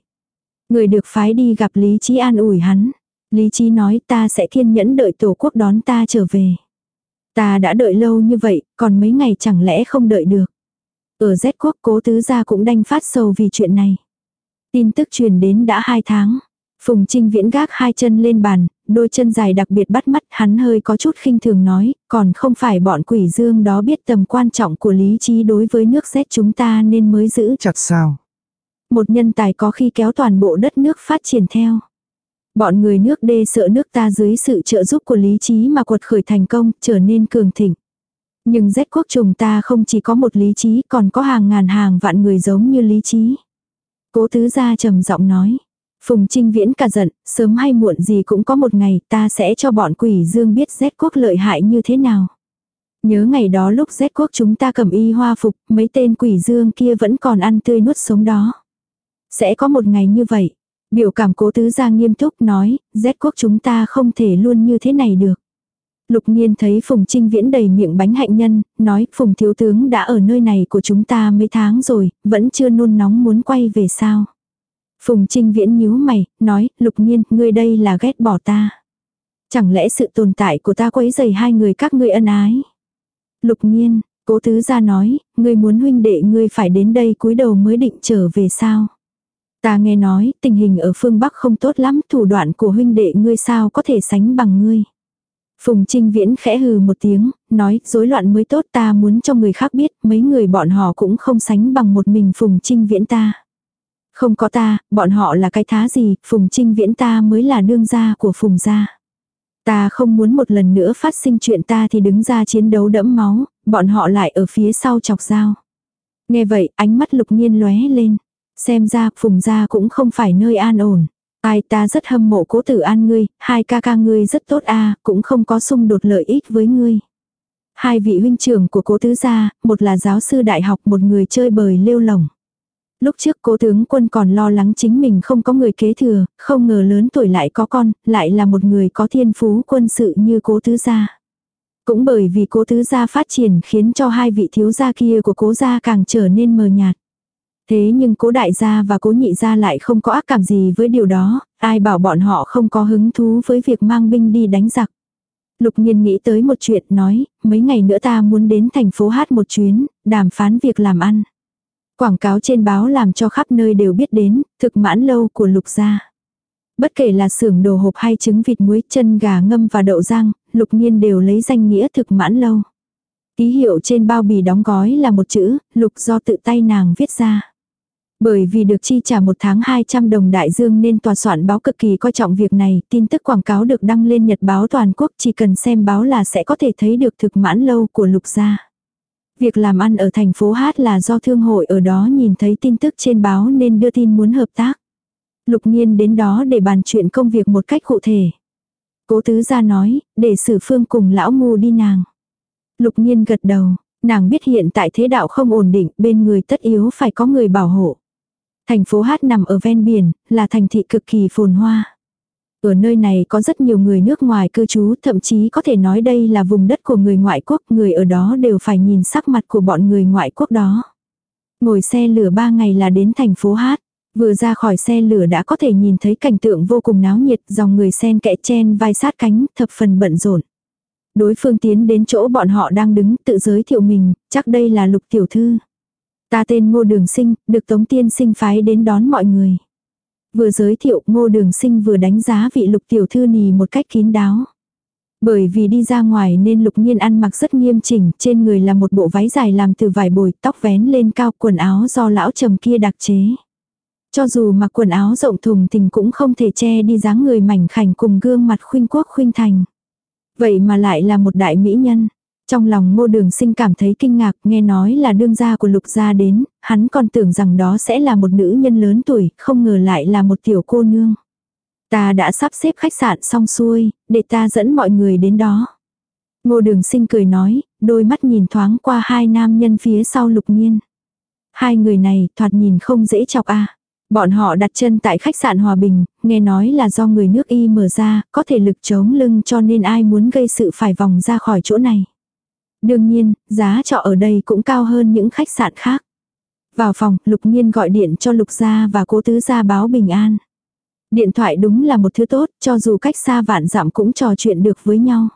Người được phái đi gặp Lý Trí an ủi hắn. Lý Trí nói ta sẽ kiên nhẫn đợi tổ quốc đón ta trở về. Ta đã đợi lâu như vậy, còn mấy ngày chẳng lẽ không đợi được. Ở Z quốc cố tứ gia cũng đanh phát sầu vì chuyện này. Tin tức truyền đến đã hai tháng. Phùng Trinh Viễn gác hai chân lên bàn, đôi chân dài đặc biệt bắt mắt, hắn hơi có chút khinh thường nói, còn không phải bọn quỷ dương đó biết tầm quan trọng của lý trí đối với nước Z chúng ta nên mới giữ chặt sao. Một nhân tài có khi kéo toàn bộ đất nước phát triển theo. Bọn người nước đê sợ nước ta dưới sự trợ giúp của lý trí mà quật khởi thành công, trở nên cường thịnh. Nhưng rét quốc trùng ta không chỉ có một lý trí còn có hàng ngàn hàng vạn người giống như lý trí. Cố tứ gia trầm giọng nói. Phùng Trinh Viễn cả giận, sớm hay muộn gì cũng có một ngày ta sẽ cho bọn quỷ dương biết rét quốc lợi hại như thế nào. Nhớ ngày đó lúc rét quốc chúng ta cầm y hoa phục, mấy tên quỷ dương kia vẫn còn ăn tươi nuốt sống đó. Sẽ có một ngày như vậy. Biểu cảm cố tứ gia nghiêm túc nói, Z quốc chúng ta không thể luôn như thế này được. Lục Nhiên thấy Phùng Trinh Viễn đầy miệng bánh hạnh nhân, nói Phùng Thiếu Tướng đã ở nơi này của chúng ta mấy tháng rồi, vẫn chưa nôn nóng muốn quay về sao. Phùng Trinh Viễn nhíu mày, nói, Lục Nhiên, ngươi đây là ghét bỏ ta. Chẳng lẽ sự tồn tại của ta quấy dày hai người các ngươi ân ái. Lục Nhiên, cố tứ gia nói, ngươi muốn huynh đệ ngươi phải đến đây cúi đầu mới định trở về sao. Ta nghe nói, tình hình ở phương Bắc không tốt lắm, thủ đoạn của huynh đệ ngươi sao có thể sánh bằng ngươi. Phùng Trinh Viễn khẽ hừ một tiếng, nói, rối loạn mới tốt ta muốn cho người khác biết, mấy người bọn họ cũng không sánh bằng một mình Phùng Trinh Viễn ta. Không có ta, bọn họ là cái thá gì, Phùng Trinh Viễn ta mới là đương gia của Phùng gia. Ta không muốn một lần nữa phát sinh chuyện ta thì đứng ra chiến đấu đẫm máu, bọn họ lại ở phía sau chọc dao. Nghe vậy, ánh mắt lục nhiên lóe lên. Xem ra, Phùng gia cũng không phải nơi an ổn. Ai ta rất hâm mộ cố tử an ngươi, hai ca ca ngươi rất tốt a cũng không có xung đột lợi ích với ngươi. Hai vị huynh trưởng của cố tứ gia, một là giáo sư đại học một người chơi bời lêu lỏng Lúc trước cố tướng quân còn lo lắng chính mình không có người kế thừa, không ngờ lớn tuổi lại có con, lại là một người có thiên phú quân sự như cố tứ gia. Cũng bởi vì cố tứ gia phát triển khiến cho hai vị thiếu gia kia của cố gia càng trở nên mờ nhạt. Thế nhưng cố đại gia và cố nhị gia lại không có ác cảm gì với điều đó, ai bảo bọn họ không có hứng thú với việc mang binh đi đánh giặc. Lục nhiên nghĩ tới một chuyện nói, mấy ngày nữa ta muốn đến thành phố hát một chuyến, đàm phán việc làm ăn. Quảng cáo trên báo làm cho khắp nơi đều biết đến, thực mãn lâu của lục gia. Bất kể là xưởng đồ hộp hay trứng vịt muối, chân gà ngâm và đậu rang, lục nhiên đều lấy danh nghĩa thực mãn lâu. Ký hiệu trên bao bì đóng gói là một chữ, lục do tự tay nàng viết ra. Bởi vì được chi trả một tháng 200 đồng đại dương nên tòa soạn báo cực kỳ coi trọng việc này, tin tức quảng cáo được đăng lên nhật báo toàn quốc chỉ cần xem báo là sẽ có thể thấy được thực mãn lâu của lục gia. Việc làm ăn ở thành phố Hát là do thương hội ở đó nhìn thấy tin tức trên báo nên đưa tin muốn hợp tác. Lục nhiên đến đó để bàn chuyện công việc một cách cụ thể. Cố tứ gia nói, để xử phương cùng lão ngu đi nàng. Lục nhiên gật đầu, nàng biết hiện tại thế đạo không ổn định, bên người tất yếu phải có người bảo hộ. Thành phố Hát nằm ở ven biển, là thành thị cực kỳ phồn hoa. Ở nơi này có rất nhiều người nước ngoài cư trú, thậm chí có thể nói đây là vùng đất của người ngoại quốc, người ở đó đều phải nhìn sắc mặt của bọn người ngoại quốc đó. Ngồi xe lửa ba ngày là đến thành phố Hát. Vừa ra khỏi xe lửa đã có thể nhìn thấy cảnh tượng vô cùng náo nhiệt, dòng người sen kẽ chen vai sát cánh, thập phần bận rộn. Đối phương tiến đến chỗ bọn họ đang đứng tự giới thiệu mình, chắc đây là lục tiểu thư. Ta tên Ngô Đường Sinh, được Tống Tiên Sinh phái đến đón mọi người. Vừa giới thiệu Ngô Đường Sinh vừa đánh giá vị lục tiểu thư nì một cách kín đáo. Bởi vì đi ra ngoài nên lục nhiên ăn mặc rất nghiêm chỉnh, trên người là một bộ váy dài làm từ vải bồi, tóc vén lên cao quần áo do lão trầm kia đặc chế. Cho dù mặc quần áo rộng thùng tình cũng không thể che đi dáng người mảnh khảnh cùng gương mặt khuynh quốc khuynh thành. Vậy mà lại là một đại mỹ nhân. Trong lòng ngô đường sinh cảm thấy kinh ngạc nghe nói là đương gia của lục gia đến, hắn còn tưởng rằng đó sẽ là một nữ nhân lớn tuổi, không ngờ lại là một tiểu cô nương. Ta đã sắp xếp khách sạn xong xuôi, để ta dẫn mọi người đến đó. Ngô đường sinh cười nói, đôi mắt nhìn thoáng qua hai nam nhân phía sau lục nhiên. Hai người này thoạt nhìn không dễ chọc a Bọn họ đặt chân tại khách sạn Hòa Bình, nghe nói là do người nước y mở ra, có thể lực chống lưng cho nên ai muốn gây sự phải vòng ra khỏi chỗ này. Đương nhiên, giá trọ ở đây cũng cao hơn những khách sạn khác. Vào phòng, Lục Nhiên gọi điện cho Lục Gia và cố tứ gia báo bình an. Điện thoại đúng là một thứ tốt, cho dù cách xa vạn dặm cũng trò chuyện được với nhau.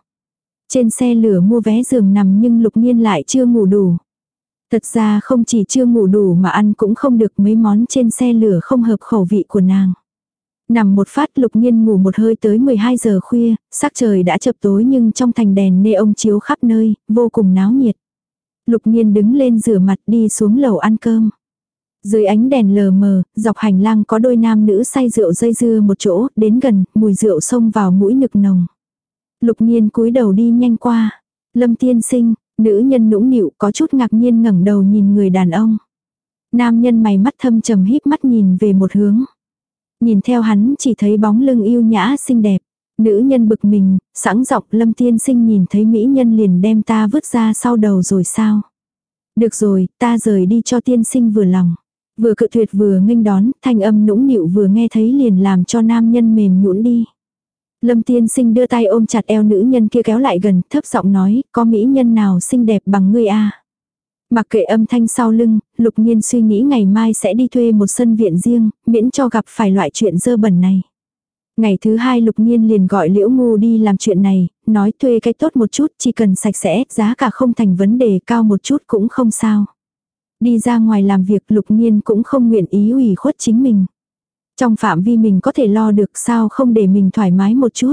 Trên xe lửa mua vé giường nằm nhưng Lục Nhiên lại chưa ngủ đủ. Thật ra không chỉ chưa ngủ đủ mà ăn cũng không được mấy món trên xe lửa không hợp khẩu vị của nàng. Nằm một phát lục nhiên ngủ một hơi tới 12 giờ khuya, sắc trời đã chập tối nhưng trong thành đèn nê ông chiếu khắp nơi, vô cùng náo nhiệt. Lục nhiên đứng lên rửa mặt đi xuống lầu ăn cơm. Dưới ánh đèn lờ mờ, dọc hành lang có đôi nam nữ say rượu dây dưa một chỗ, đến gần, mùi rượu xông vào mũi nực nồng. Lục nhiên cúi đầu đi nhanh qua. Lâm tiên sinh, nữ nhân nũng nịu có chút ngạc nhiên ngẩng đầu nhìn người đàn ông. Nam nhân mày mắt thâm trầm híp mắt nhìn về một hướng. Nhìn theo hắn chỉ thấy bóng lưng yêu nhã xinh đẹp. Nữ nhân bực mình, sẵn giọng lâm tiên sinh nhìn thấy mỹ nhân liền đem ta vứt ra sau đầu rồi sao. Được rồi, ta rời đi cho tiên sinh vừa lòng. Vừa cự tuyệt vừa nghênh đón, thanh âm nũng nịu vừa nghe thấy liền làm cho nam nhân mềm nhũn đi. Lâm tiên sinh đưa tay ôm chặt eo nữ nhân kia kéo lại gần, thấp giọng nói, có mỹ nhân nào xinh đẹp bằng ngươi a Mặc kệ âm thanh sau lưng, lục nhiên suy nghĩ ngày mai sẽ đi thuê một sân viện riêng, miễn cho gặp phải loại chuyện dơ bẩn này. Ngày thứ hai lục nhiên liền gọi liễu ngu đi làm chuyện này, nói thuê cái tốt một chút, chỉ cần sạch sẽ, giá cả không thành vấn đề cao một chút cũng không sao. Đi ra ngoài làm việc lục nhiên cũng không nguyện ý ủy khuất chính mình. Trong phạm vi mình có thể lo được sao không để mình thoải mái một chút.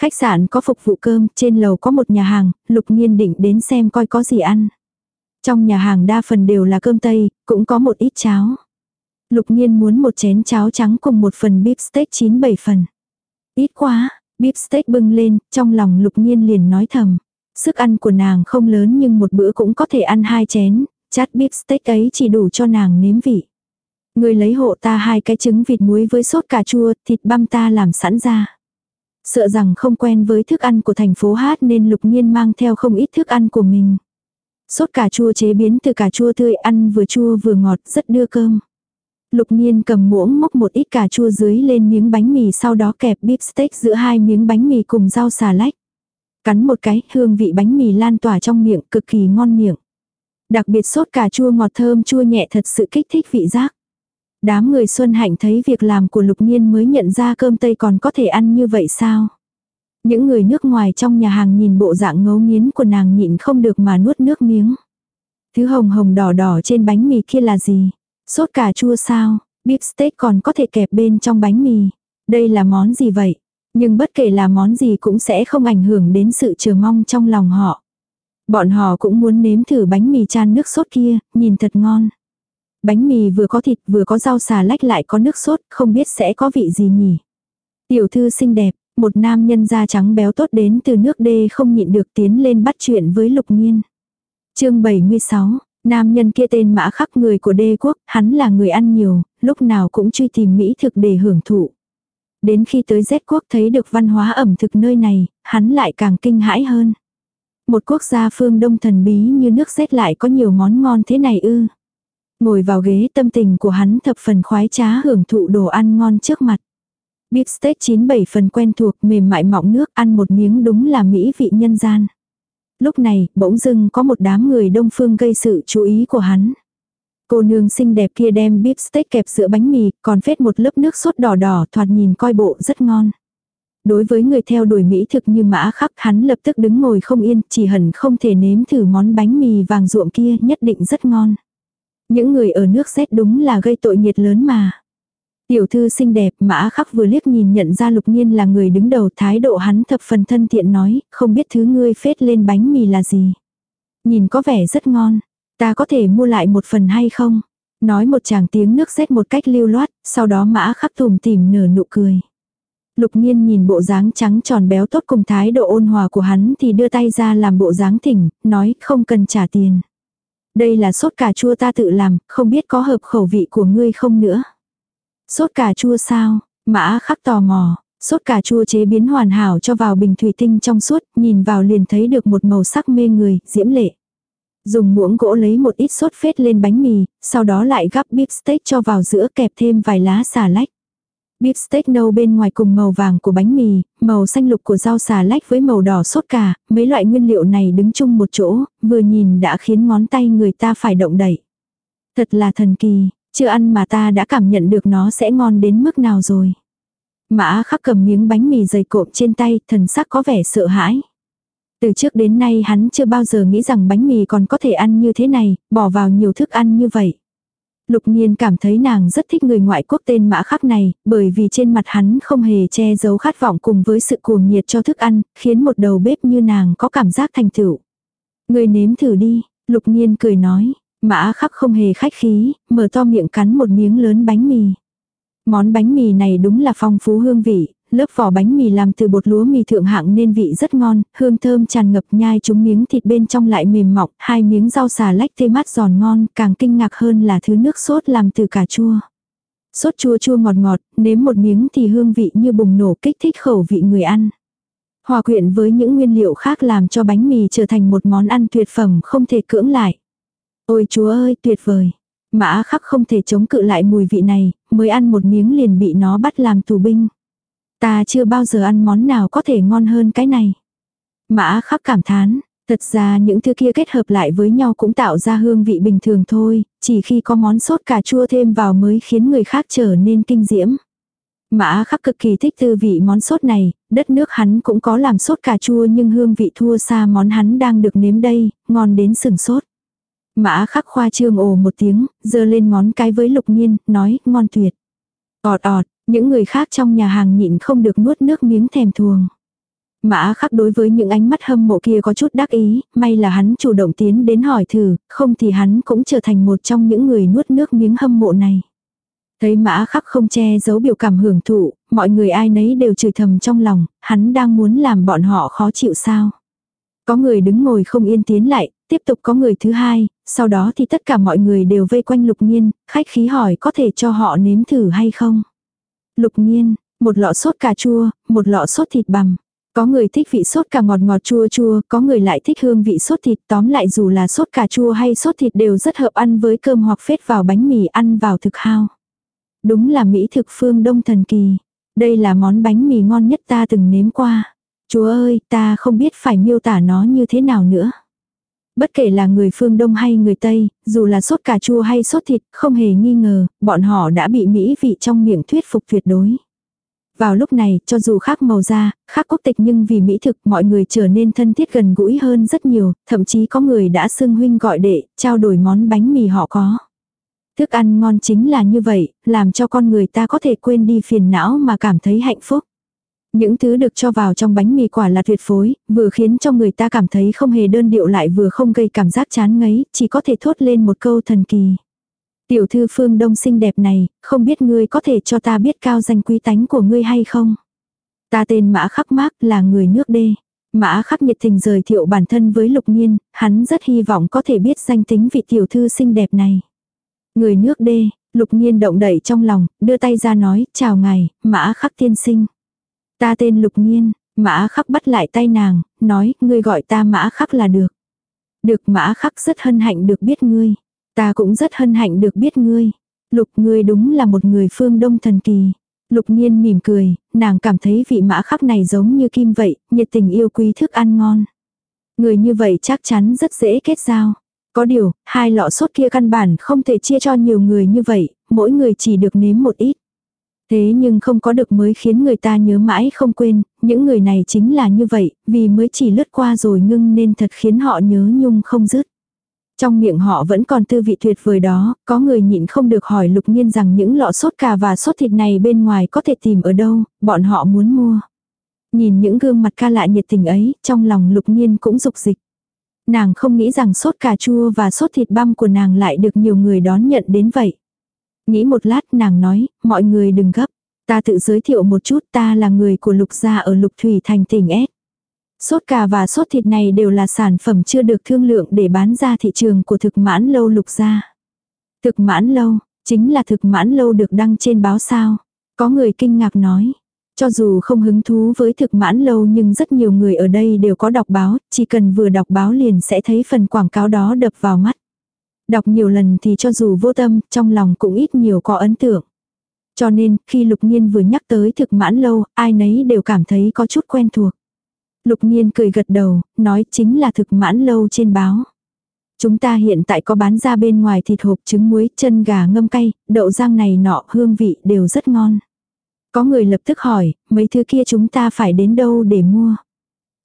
Khách sạn có phục vụ cơm, trên lầu có một nhà hàng, lục nhiên định đến xem coi có gì ăn. Trong nhà hàng đa phần đều là cơm tây, cũng có một ít cháo. Lục nhiên muốn một chén cháo trắng cùng một phần beef steak 9-7 phần. Ít quá, beef steak bưng lên, trong lòng lục nhiên liền nói thầm. Sức ăn của nàng không lớn nhưng một bữa cũng có thể ăn hai chén, chát beef steak ấy chỉ đủ cho nàng nếm vị. Người lấy hộ ta hai cái trứng vịt muối với sốt cà chua, thịt băm ta làm sẵn ra. Sợ rằng không quen với thức ăn của thành phố Hát nên lục nhiên mang theo không ít thức ăn của mình. Sốt cà chua chế biến từ cà chua tươi ăn vừa chua vừa ngọt rất đưa cơm. Lục nhiên cầm muỗng móc một ít cà chua dưới lên miếng bánh mì sau đó kẹp bít steak giữa hai miếng bánh mì cùng rau xà lách. Cắn một cái, hương vị bánh mì lan tỏa trong miệng cực kỳ ngon miệng. Đặc biệt sốt cà chua ngọt thơm chua nhẹ thật sự kích thích vị giác. Đám người Xuân Hạnh thấy việc làm của Lục Nhiên mới nhận ra cơm Tây còn có thể ăn như vậy sao? Những người nước ngoài trong nhà hàng nhìn bộ dạng ngấu nghiến của nàng nhịn không được mà nuốt nước miếng. Thứ hồng hồng đỏ đỏ trên bánh mì kia là gì? Sốt cà chua sao? Beef steak còn có thể kẹp bên trong bánh mì. Đây là món gì vậy? Nhưng bất kể là món gì cũng sẽ không ảnh hưởng đến sự chờ mong trong lòng họ. Bọn họ cũng muốn nếm thử bánh mì chan nước sốt kia, nhìn thật ngon. Bánh mì vừa có thịt vừa có rau xà lách lại có nước sốt, không biết sẽ có vị gì nhỉ. Tiểu thư xinh đẹp, một nam nhân da trắng béo tốt đến từ nước đê không nhịn được tiến lên bắt chuyện với lục nhiên. chương 76, nam nhân kia tên mã khắc người của đê quốc, hắn là người ăn nhiều, lúc nào cũng truy tìm mỹ thực để hưởng thụ. Đến khi tới Z quốc thấy được văn hóa ẩm thực nơi này, hắn lại càng kinh hãi hơn. Một quốc gia phương đông thần bí như nước Z lại có nhiều món ngon thế này ư. Ngồi vào ghế tâm tình của hắn thập phần khoái trá hưởng thụ đồ ăn ngon trước mặt. Bíp steak 97 phần quen thuộc mềm mại mọng nước ăn một miếng đúng là mỹ vị nhân gian. Lúc này, bỗng dưng có một đám người đông phương gây sự chú ý của hắn. Cô nương xinh đẹp kia đem bíp steak kẹp giữa bánh mì, còn phết một lớp nước sốt đỏ đỏ thoạt nhìn coi bộ rất ngon. Đối với người theo đuổi mỹ thực như mã khắc hắn lập tức đứng ngồi không yên, chỉ hẳn không thể nếm thử món bánh mì vàng ruộm kia nhất định rất ngon. Những người ở nước rét đúng là gây tội nhiệt lớn mà. Tiểu thư xinh đẹp mã khắc vừa liếc nhìn nhận ra lục nhiên là người đứng đầu thái độ hắn thập phần thân thiện nói, không biết thứ ngươi phết lên bánh mì là gì. Nhìn có vẻ rất ngon, ta có thể mua lại một phần hay không? Nói một chàng tiếng nước rét một cách lưu loát, sau đó mã khắc thùm tìm nở nụ cười. Lục nhiên nhìn bộ dáng trắng tròn béo tốt cùng thái độ ôn hòa của hắn thì đưa tay ra làm bộ dáng thỉnh, nói không cần trả tiền. Đây là sốt cà chua ta tự làm, không biết có hợp khẩu vị của ngươi không nữa. Sốt cà chua sao? Mã khắc tò mò. Sốt cà chua chế biến hoàn hảo cho vào bình thủy tinh trong suốt, nhìn vào liền thấy được một màu sắc mê người, diễm lệ. Dùng muỗng gỗ lấy một ít sốt phết lên bánh mì, sau đó lại gắp beef steak cho vào giữa kẹp thêm vài lá xà lách. Beef steak nâu bên ngoài cùng màu vàng của bánh mì, màu xanh lục của rau xà lách với màu đỏ sốt cà, mấy loại nguyên liệu này đứng chung một chỗ, vừa nhìn đã khiến ngón tay người ta phải động đẩy. Thật là thần kỳ, chưa ăn mà ta đã cảm nhận được nó sẽ ngon đến mức nào rồi. Mã khắc cầm miếng bánh mì dày cộm trên tay, thần sắc có vẻ sợ hãi. Từ trước đến nay hắn chưa bao giờ nghĩ rằng bánh mì còn có thể ăn như thế này, bỏ vào nhiều thức ăn như vậy. Lục nhiên cảm thấy nàng rất thích người ngoại quốc tên mã khắc này, bởi vì trên mặt hắn không hề che giấu khát vọng cùng với sự cuồng nhiệt cho thức ăn, khiến một đầu bếp như nàng có cảm giác thành tựu. Người nếm thử đi, lục nhiên cười nói, mã khắc không hề khách khí, mở to miệng cắn một miếng lớn bánh mì. Món bánh mì này đúng là phong phú hương vị, Lớp vỏ bánh mì làm từ bột lúa mì thượng hạng nên vị rất ngon, hương thơm tràn ngập nhai chúng miếng thịt bên trong lại mềm mọng, hai miếng rau xà lách tê mát giòn ngon, càng kinh ngạc hơn là thứ nước sốt làm từ cà chua. Sốt chua chua ngọt ngọt, nếm một miếng thì hương vị như bùng nổ kích thích khẩu vị người ăn. Hòa quyện với những nguyên liệu khác làm cho bánh mì trở thành một món ăn tuyệt phẩm không thể cưỡng lại. Ôi chúa ơi, tuyệt vời. Mã khắc không thể chống cự lại mùi vị này, mới ăn một miếng liền bị nó bắt làm tù binh. Ta chưa bao giờ ăn món nào có thể ngon hơn cái này. Mã khắc cảm thán, thật ra những thứ kia kết hợp lại với nhau cũng tạo ra hương vị bình thường thôi, chỉ khi có món sốt cà chua thêm vào mới khiến người khác trở nên kinh diễm. Mã khắc cực kỳ thích tư vị món sốt này, đất nước hắn cũng có làm sốt cà chua nhưng hương vị thua xa món hắn đang được nếm đây, ngon đến sừng sốt. Mã khắc khoa trương ồ một tiếng, giơ lên ngón cái với lục nhiên, nói, ngon tuyệt. ọt ọt, những người khác trong nhà hàng nhịn không được nuốt nước miếng thèm thuồng. Mã khắc đối với những ánh mắt hâm mộ kia có chút đắc ý, may là hắn chủ động tiến đến hỏi thử, không thì hắn cũng trở thành một trong những người nuốt nước miếng hâm mộ này. Thấy mã khắc không che giấu biểu cảm hưởng thụ, mọi người ai nấy đều chửi thầm trong lòng, hắn đang muốn làm bọn họ khó chịu sao. Có người đứng ngồi không yên tiến lại, tiếp tục có người thứ hai, sau đó thì tất cả mọi người đều vây quanh lục nhiên, khách khí hỏi có thể cho họ nếm thử hay không. Lục nhiên, một lọ sốt cà chua, một lọ sốt thịt bằm. Có người thích vị sốt cà ngọt ngọt chua chua, có người lại thích hương vị sốt thịt, tóm lại dù là sốt cà chua hay sốt thịt đều rất hợp ăn với cơm hoặc phết vào bánh mì ăn vào thực hao. Đúng là mỹ thực phương đông thần kỳ. Đây là món bánh mì ngon nhất ta từng nếm qua. Chúa ơi, ta không biết phải miêu tả nó như thế nào nữa. Bất kể là người phương Đông hay người Tây, dù là sốt cà chua hay sốt thịt, không hề nghi ngờ, bọn họ đã bị mỹ vị trong miệng thuyết phục tuyệt đối. Vào lúc này, cho dù khác màu da, khác quốc tịch nhưng vì mỹ thực mọi người trở nên thân thiết gần gũi hơn rất nhiều, thậm chí có người đã xưng huynh gọi đệ, trao đổi món bánh mì họ có. Thức ăn ngon chính là như vậy, làm cho con người ta có thể quên đi phiền não mà cảm thấy hạnh phúc. Những thứ được cho vào trong bánh mì quả là tuyệt phối, vừa khiến cho người ta cảm thấy không hề đơn điệu lại vừa không gây cảm giác chán ngấy, chỉ có thể thốt lên một câu thần kỳ. Tiểu thư phương đông xinh đẹp này, không biết ngươi có thể cho ta biết cao danh quý tánh của ngươi hay không? Ta tên Mã Khắc Mác là người nước đê. Mã Khắc nhiệt tình rời thiệu bản thân với Lục Nhiên, hắn rất hy vọng có thể biết danh tính vị tiểu thư xinh đẹp này. Người nước đê, Lục Nhiên động đẩy trong lòng, đưa tay ra nói, chào ngài, Mã Khắc tiên sinh. Ta tên Lục Nhiên, Mã Khắc bắt lại tay nàng, nói, ngươi gọi ta Mã Khắc là được. Được Mã Khắc rất hân hạnh được biết ngươi. Ta cũng rất hân hạnh được biết ngươi. Lục ngươi đúng là một người phương đông thần kỳ. Lục nhiên mỉm cười, nàng cảm thấy vị mã khắc này giống như kim vậy, nhiệt tình yêu quý thức ăn ngon. Người như vậy chắc chắn rất dễ kết giao. Có điều, hai lọ sốt kia căn bản không thể chia cho nhiều người như vậy, mỗi người chỉ được nếm một ít. Thế nhưng không có được mới khiến người ta nhớ mãi không quên, những người này chính là như vậy, vì mới chỉ lướt qua rồi ngưng nên thật khiến họ nhớ nhung không dứt. Trong miệng họ vẫn còn tư vị tuyệt vời đó, có người nhịn không được hỏi lục nhiên rằng những lọ sốt cà và sốt thịt này bên ngoài có thể tìm ở đâu, bọn họ muốn mua. Nhìn những gương mặt ca lạ nhiệt tình ấy, trong lòng lục nhiên cũng dục dịch. Nàng không nghĩ rằng sốt cà chua và sốt thịt băm của nàng lại được nhiều người đón nhận đến vậy. Nghĩ một lát nàng nói, mọi người đừng gấp. Ta tự giới thiệu một chút ta là người của lục gia ở lục thủy thành tỉnh S. Sốt cà và sốt thịt này đều là sản phẩm chưa được thương lượng để bán ra thị trường của thực mãn lâu lục gia. Thực mãn lâu, chính là thực mãn lâu được đăng trên báo sao. Có người kinh ngạc nói. Cho dù không hứng thú với thực mãn lâu nhưng rất nhiều người ở đây đều có đọc báo, chỉ cần vừa đọc báo liền sẽ thấy phần quảng cáo đó đập vào mắt. Đọc nhiều lần thì cho dù vô tâm, trong lòng cũng ít nhiều có ấn tượng. Cho nên, khi Lục Nhiên vừa nhắc tới thực mãn lâu, ai nấy đều cảm thấy có chút quen thuộc. Lục Nhiên cười gật đầu, nói chính là thực mãn lâu trên báo. Chúng ta hiện tại có bán ra bên ngoài thịt hộp trứng muối, chân gà ngâm cay, đậu rang này nọ, hương vị đều rất ngon. Có người lập tức hỏi, mấy thứ kia chúng ta phải đến đâu để mua?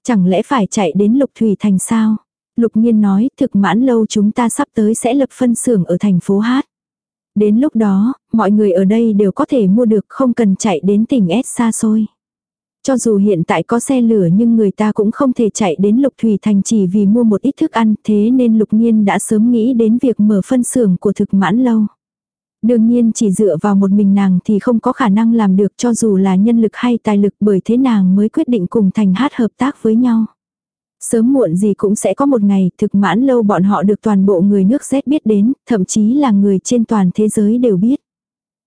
Chẳng lẽ phải chạy đến Lục Thủy Thành sao? Lục Nhiên nói, thực mãn lâu chúng ta sắp tới sẽ lập phân xưởng ở thành phố Hát. Đến lúc đó, mọi người ở đây đều có thể mua được không cần chạy đến tỉnh S xa xôi. Cho dù hiện tại có xe lửa nhưng người ta cũng không thể chạy đến Lục Thủy Thành chỉ vì mua một ít thức ăn, thế nên Lục Nhiên đã sớm nghĩ đến việc mở phân xưởng của thực mãn lâu. Đương nhiên chỉ dựa vào một mình nàng thì không có khả năng làm được cho dù là nhân lực hay tài lực bởi thế nàng mới quyết định cùng Thành Hát hợp tác với nhau. Sớm muộn gì cũng sẽ có một ngày thực mãn lâu bọn họ được toàn bộ người nước Z biết đến, thậm chí là người trên toàn thế giới đều biết.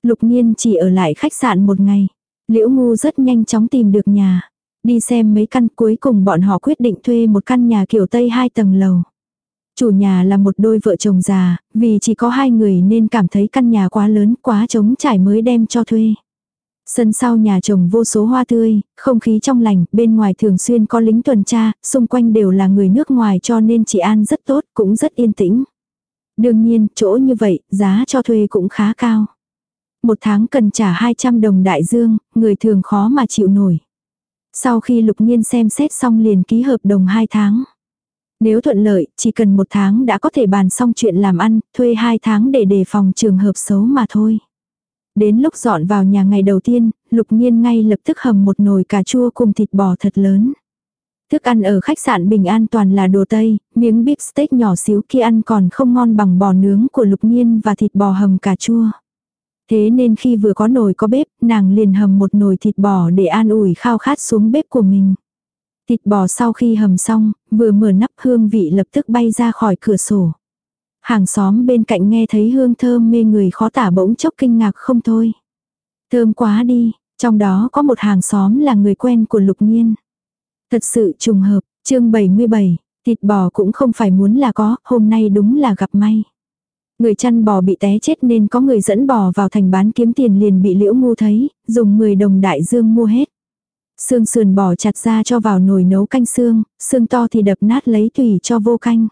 Lục Nhiên chỉ ở lại khách sạn một ngày. Liễu Ngu rất nhanh chóng tìm được nhà. Đi xem mấy căn cuối cùng bọn họ quyết định thuê một căn nhà kiểu Tây hai tầng lầu. Chủ nhà là một đôi vợ chồng già, vì chỉ có hai người nên cảm thấy căn nhà quá lớn quá trống trải mới đem cho thuê. Sân sau nhà trồng vô số hoa tươi, không khí trong lành, bên ngoài thường xuyên có lính tuần tra, xung quanh đều là người nước ngoài cho nên chị An rất tốt, cũng rất yên tĩnh. Đương nhiên, chỗ như vậy, giá cho thuê cũng khá cao. Một tháng cần trả 200 đồng đại dương, người thường khó mà chịu nổi. Sau khi lục nhiên xem xét xong liền ký hợp đồng 2 tháng. Nếu thuận lợi, chỉ cần một tháng đã có thể bàn xong chuyện làm ăn, thuê 2 tháng để đề phòng trường hợp xấu mà thôi. Đến lúc dọn vào nhà ngày đầu tiên, lục nhiên ngay lập tức hầm một nồi cà chua cùng thịt bò thật lớn. Thức ăn ở khách sạn Bình An toàn là đồ Tây, miếng bít steak nhỏ xíu kia ăn còn không ngon bằng bò nướng của lục nhiên và thịt bò hầm cà chua. Thế nên khi vừa có nồi có bếp, nàng liền hầm một nồi thịt bò để an ủi khao khát xuống bếp của mình. Thịt bò sau khi hầm xong, vừa mở nắp hương vị lập tức bay ra khỏi cửa sổ. Hàng xóm bên cạnh nghe thấy hương thơm mê người khó tả bỗng chốc kinh ngạc không thôi. Thơm quá đi, trong đó có một hàng xóm là người quen của Lục Nhiên. Thật sự trùng hợp, chương 77, thịt bò cũng không phải muốn là có, hôm nay đúng là gặp may. Người chăn bò bị té chết nên có người dẫn bò vào thành bán kiếm tiền liền bị liễu ngu thấy, dùng 10 đồng đại dương mua hết. Xương sườn bò chặt ra cho vào nồi nấu canh xương, xương to thì đập nát lấy tùy cho vô canh.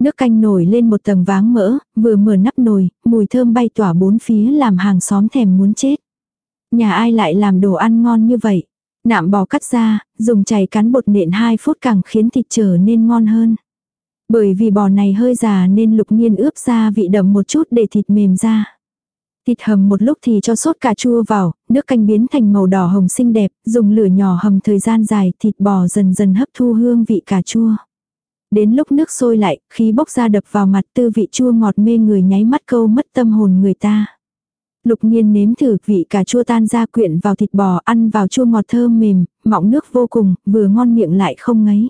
Nước canh nổi lên một tầng váng mỡ, vừa mở nắp nồi, mùi thơm bay tỏa bốn phía làm hàng xóm thèm muốn chết. Nhà ai lại làm đồ ăn ngon như vậy? Nạm bò cắt ra, dùng chày cắn bột nện 2 phút càng khiến thịt trở nên ngon hơn. Bởi vì bò này hơi già nên lục nhiên ướp ra vị đậm một chút để thịt mềm ra. Thịt hầm một lúc thì cho sốt cà chua vào, nước canh biến thành màu đỏ hồng xinh đẹp, dùng lửa nhỏ hầm thời gian dài, thịt bò dần dần hấp thu hương vị cà chua. Đến lúc nước sôi lại, khí bốc ra đập vào mặt tư vị chua ngọt mê người nháy mắt câu mất tâm hồn người ta. Lục nhiên nếm thử vị cà chua tan ra quyện vào thịt bò ăn vào chua ngọt thơm mềm, mọng nước vô cùng, vừa ngon miệng lại không ngấy.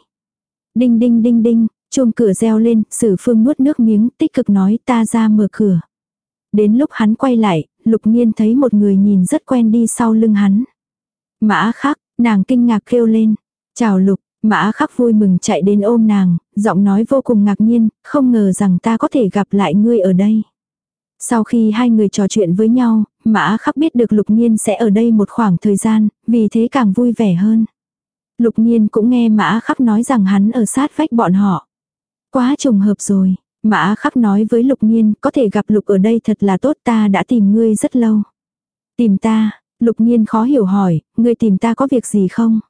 Đinh đinh đinh đinh, chuông cửa reo lên, sử phương nuốt nước miếng, tích cực nói ta ra mở cửa. Đến lúc hắn quay lại, lục nhiên thấy một người nhìn rất quen đi sau lưng hắn. Mã khắc, nàng kinh ngạc kêu lên. Chào lục, mã khắc vui mừng chạy đến ôm nàng, giọng nói vô cùng ngạc nhiên, không ngờ rằng ta có thể gặp lại ngươi ở đây. Sau khi hai người trò chuyện với nhau, mã khắc biết được lục nhiên sẽ ở đây một khoảng thời gian, vì thế càng vui vẻ hơn. Lục nhiên cũng nghe mã khắc nói rằng hắn ở sát vách bọn họ. Quá trùng hợp rồi, Mã khắc nói với lục nhiên, có thể gặp lục ở đây thật là tốt ta đã tìm ngươi rất lâu. Tìm ta, lục nhiên khó hiểu hỏi, ngươi tìm ta có việc gì không?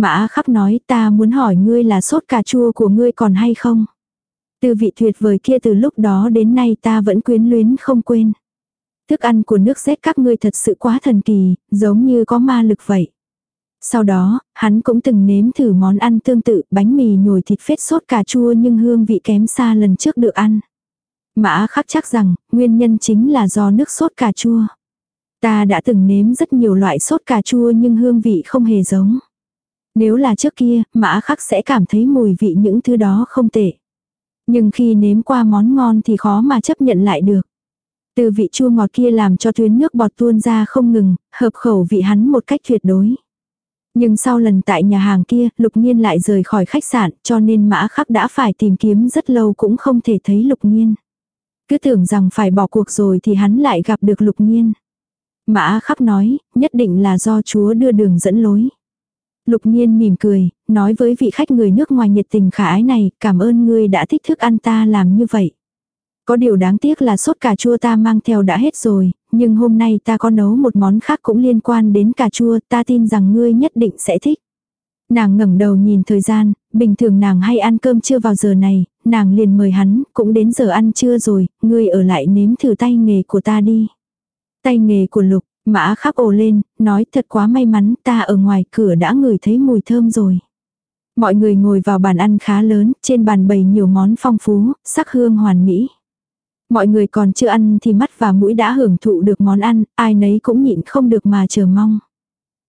Mã khắc nói ta muốn hỏi ngươi là sốt cà chua của ngươi còn hay không? Từ vị tuyệt vời kia từ lúc đó đến nay ta vẫn quyến luyến không quên. Thức ăn của nước rét các ngươi thật sự quá thần kỳ, giống như có ma lực vậy. Sau đó, hắn cũng từng nếm thử món ăn tương tự bánh mì nhồi thịt phết sốt cà chua nhưng hương vị kém xa lần trước được ăn. Mã khắc chắc rằng, nguyên nhân chính là do nước sốt cà chua. Ta đã từng nếm rất nhiều loại sốt cà chua nhưng hương vị không hề giống. Nếu là trước kia, mã khắc sẽ cảm thấy mùi vị những thứ đó không tệ. Nhưng khi nếm qua món ngon thì khó mà chấp nhận lại được. Từ vị chua ngọt kia làm cho tuyến nước bọt tuôn ra không ngừng, hợp khẩu vị hắn một cách tuyệt đối. Nhưng sau lần tại nhà hàng kia, Lục Nhiên lại rời khỏi khách sạn, cho nên Mã Khắc đã phải tìm kiếm rất lâu cũng không thể thấy Lục Nhiên. Cứ tưởng rằng phải bỏ cuộc rồi thì hắn lại gặp được Lục Nhiên. Mã Khắc nói, nhất định là do Chúa đưa đường dẫn lối. Lục Nhiên mỉm cười, nói với vị khách người nước ngoài nhiệt tình khả ái này, cảm ơn ngươi đã thích thức ăn ta làm như vậy. Có điều đáng tiếc là sốt cà chua ta mang theo đã hết rồi, nhưng hôm nay ta có nấu một món khác cũng liên quan đến cà chua, ta tin rằng ngươi nhất định sẽ thích. Nàng ngẩng đầu nhìn thời gian, bình thường nàng hay ăn cơm trưa vào giờ này, nàng liền mời hắn, cũng đến giờ ăn trưa rồi, ngươi ở lại nếm thử tay nghề của ta đi. Tay nghề của lục, mã khắc ồ lên, nói thật quá may mắn, ta ở ngoài cửa đã ngửi thấy mùi thơm rồi. Mọi người ngồi vào bàn ăn khá lớn, trên bàn bày nhiều món phong phú, sắc hương hoàn mỹ. Mọi người còn chưa ăn thì mắt và mũi đã hưởng thụ được món ăn, ai nấy cũng nhịn không được mà chờ mong.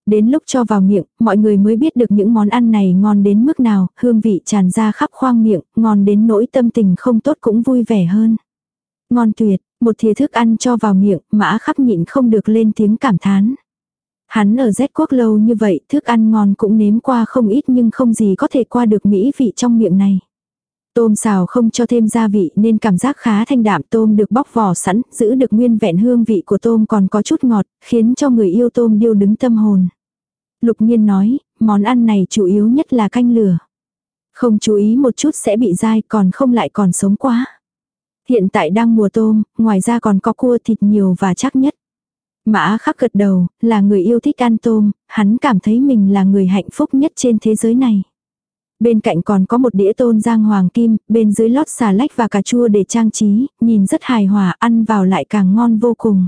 Đến lúc cho vào miệng, mọi người mới biết được những món ăn này ngon đến mức nào, hương vị tràn ra khắp khoang miệng, ngon đến nỗi tâm tình không tốt cũng vui vẻ hơn. Ngon tuyệt, một thìa thức ăn cho vào miệng, mã khắc nhịn không được lên tiếng cảm thán. Hắn ở Z quốc lâu như vậy, thức ăn ngon cũng nếm qua không ít nhưng không gì có thể qua được mỹ vị trong miệng này. Tôm xào không cho thêm gia vị nên cảm giác khá thanh đạm tôm được bóc vỏ sẵn, giữ được nguyên vẹn hương vị của tôm còn có chút ngọt, khiến cho người yêu tôm điêu đứng tâm hồn. Lục nhiên nói, món ăn này chủ yếu nhất là canh lửa. Không chú ý một chút sẽ bị dai còn không lại còn sống quá. Hiện tại đang mùa tôm, ngoài ra còn có cua thịt nhiều và chắc nhất. Mã khắc gật đầu, là người yêu thích ăn tôm, hắn cảm thấy mình là người hạnh phúc nhất trên thế giới này. Bên cạnh còn có một đĩa tôn giang hoàng kim, bên dưới lót xà lách và cà chua để trang trí, nhìn rất hài hòa, ăn vào lại càng ngon vô cùng.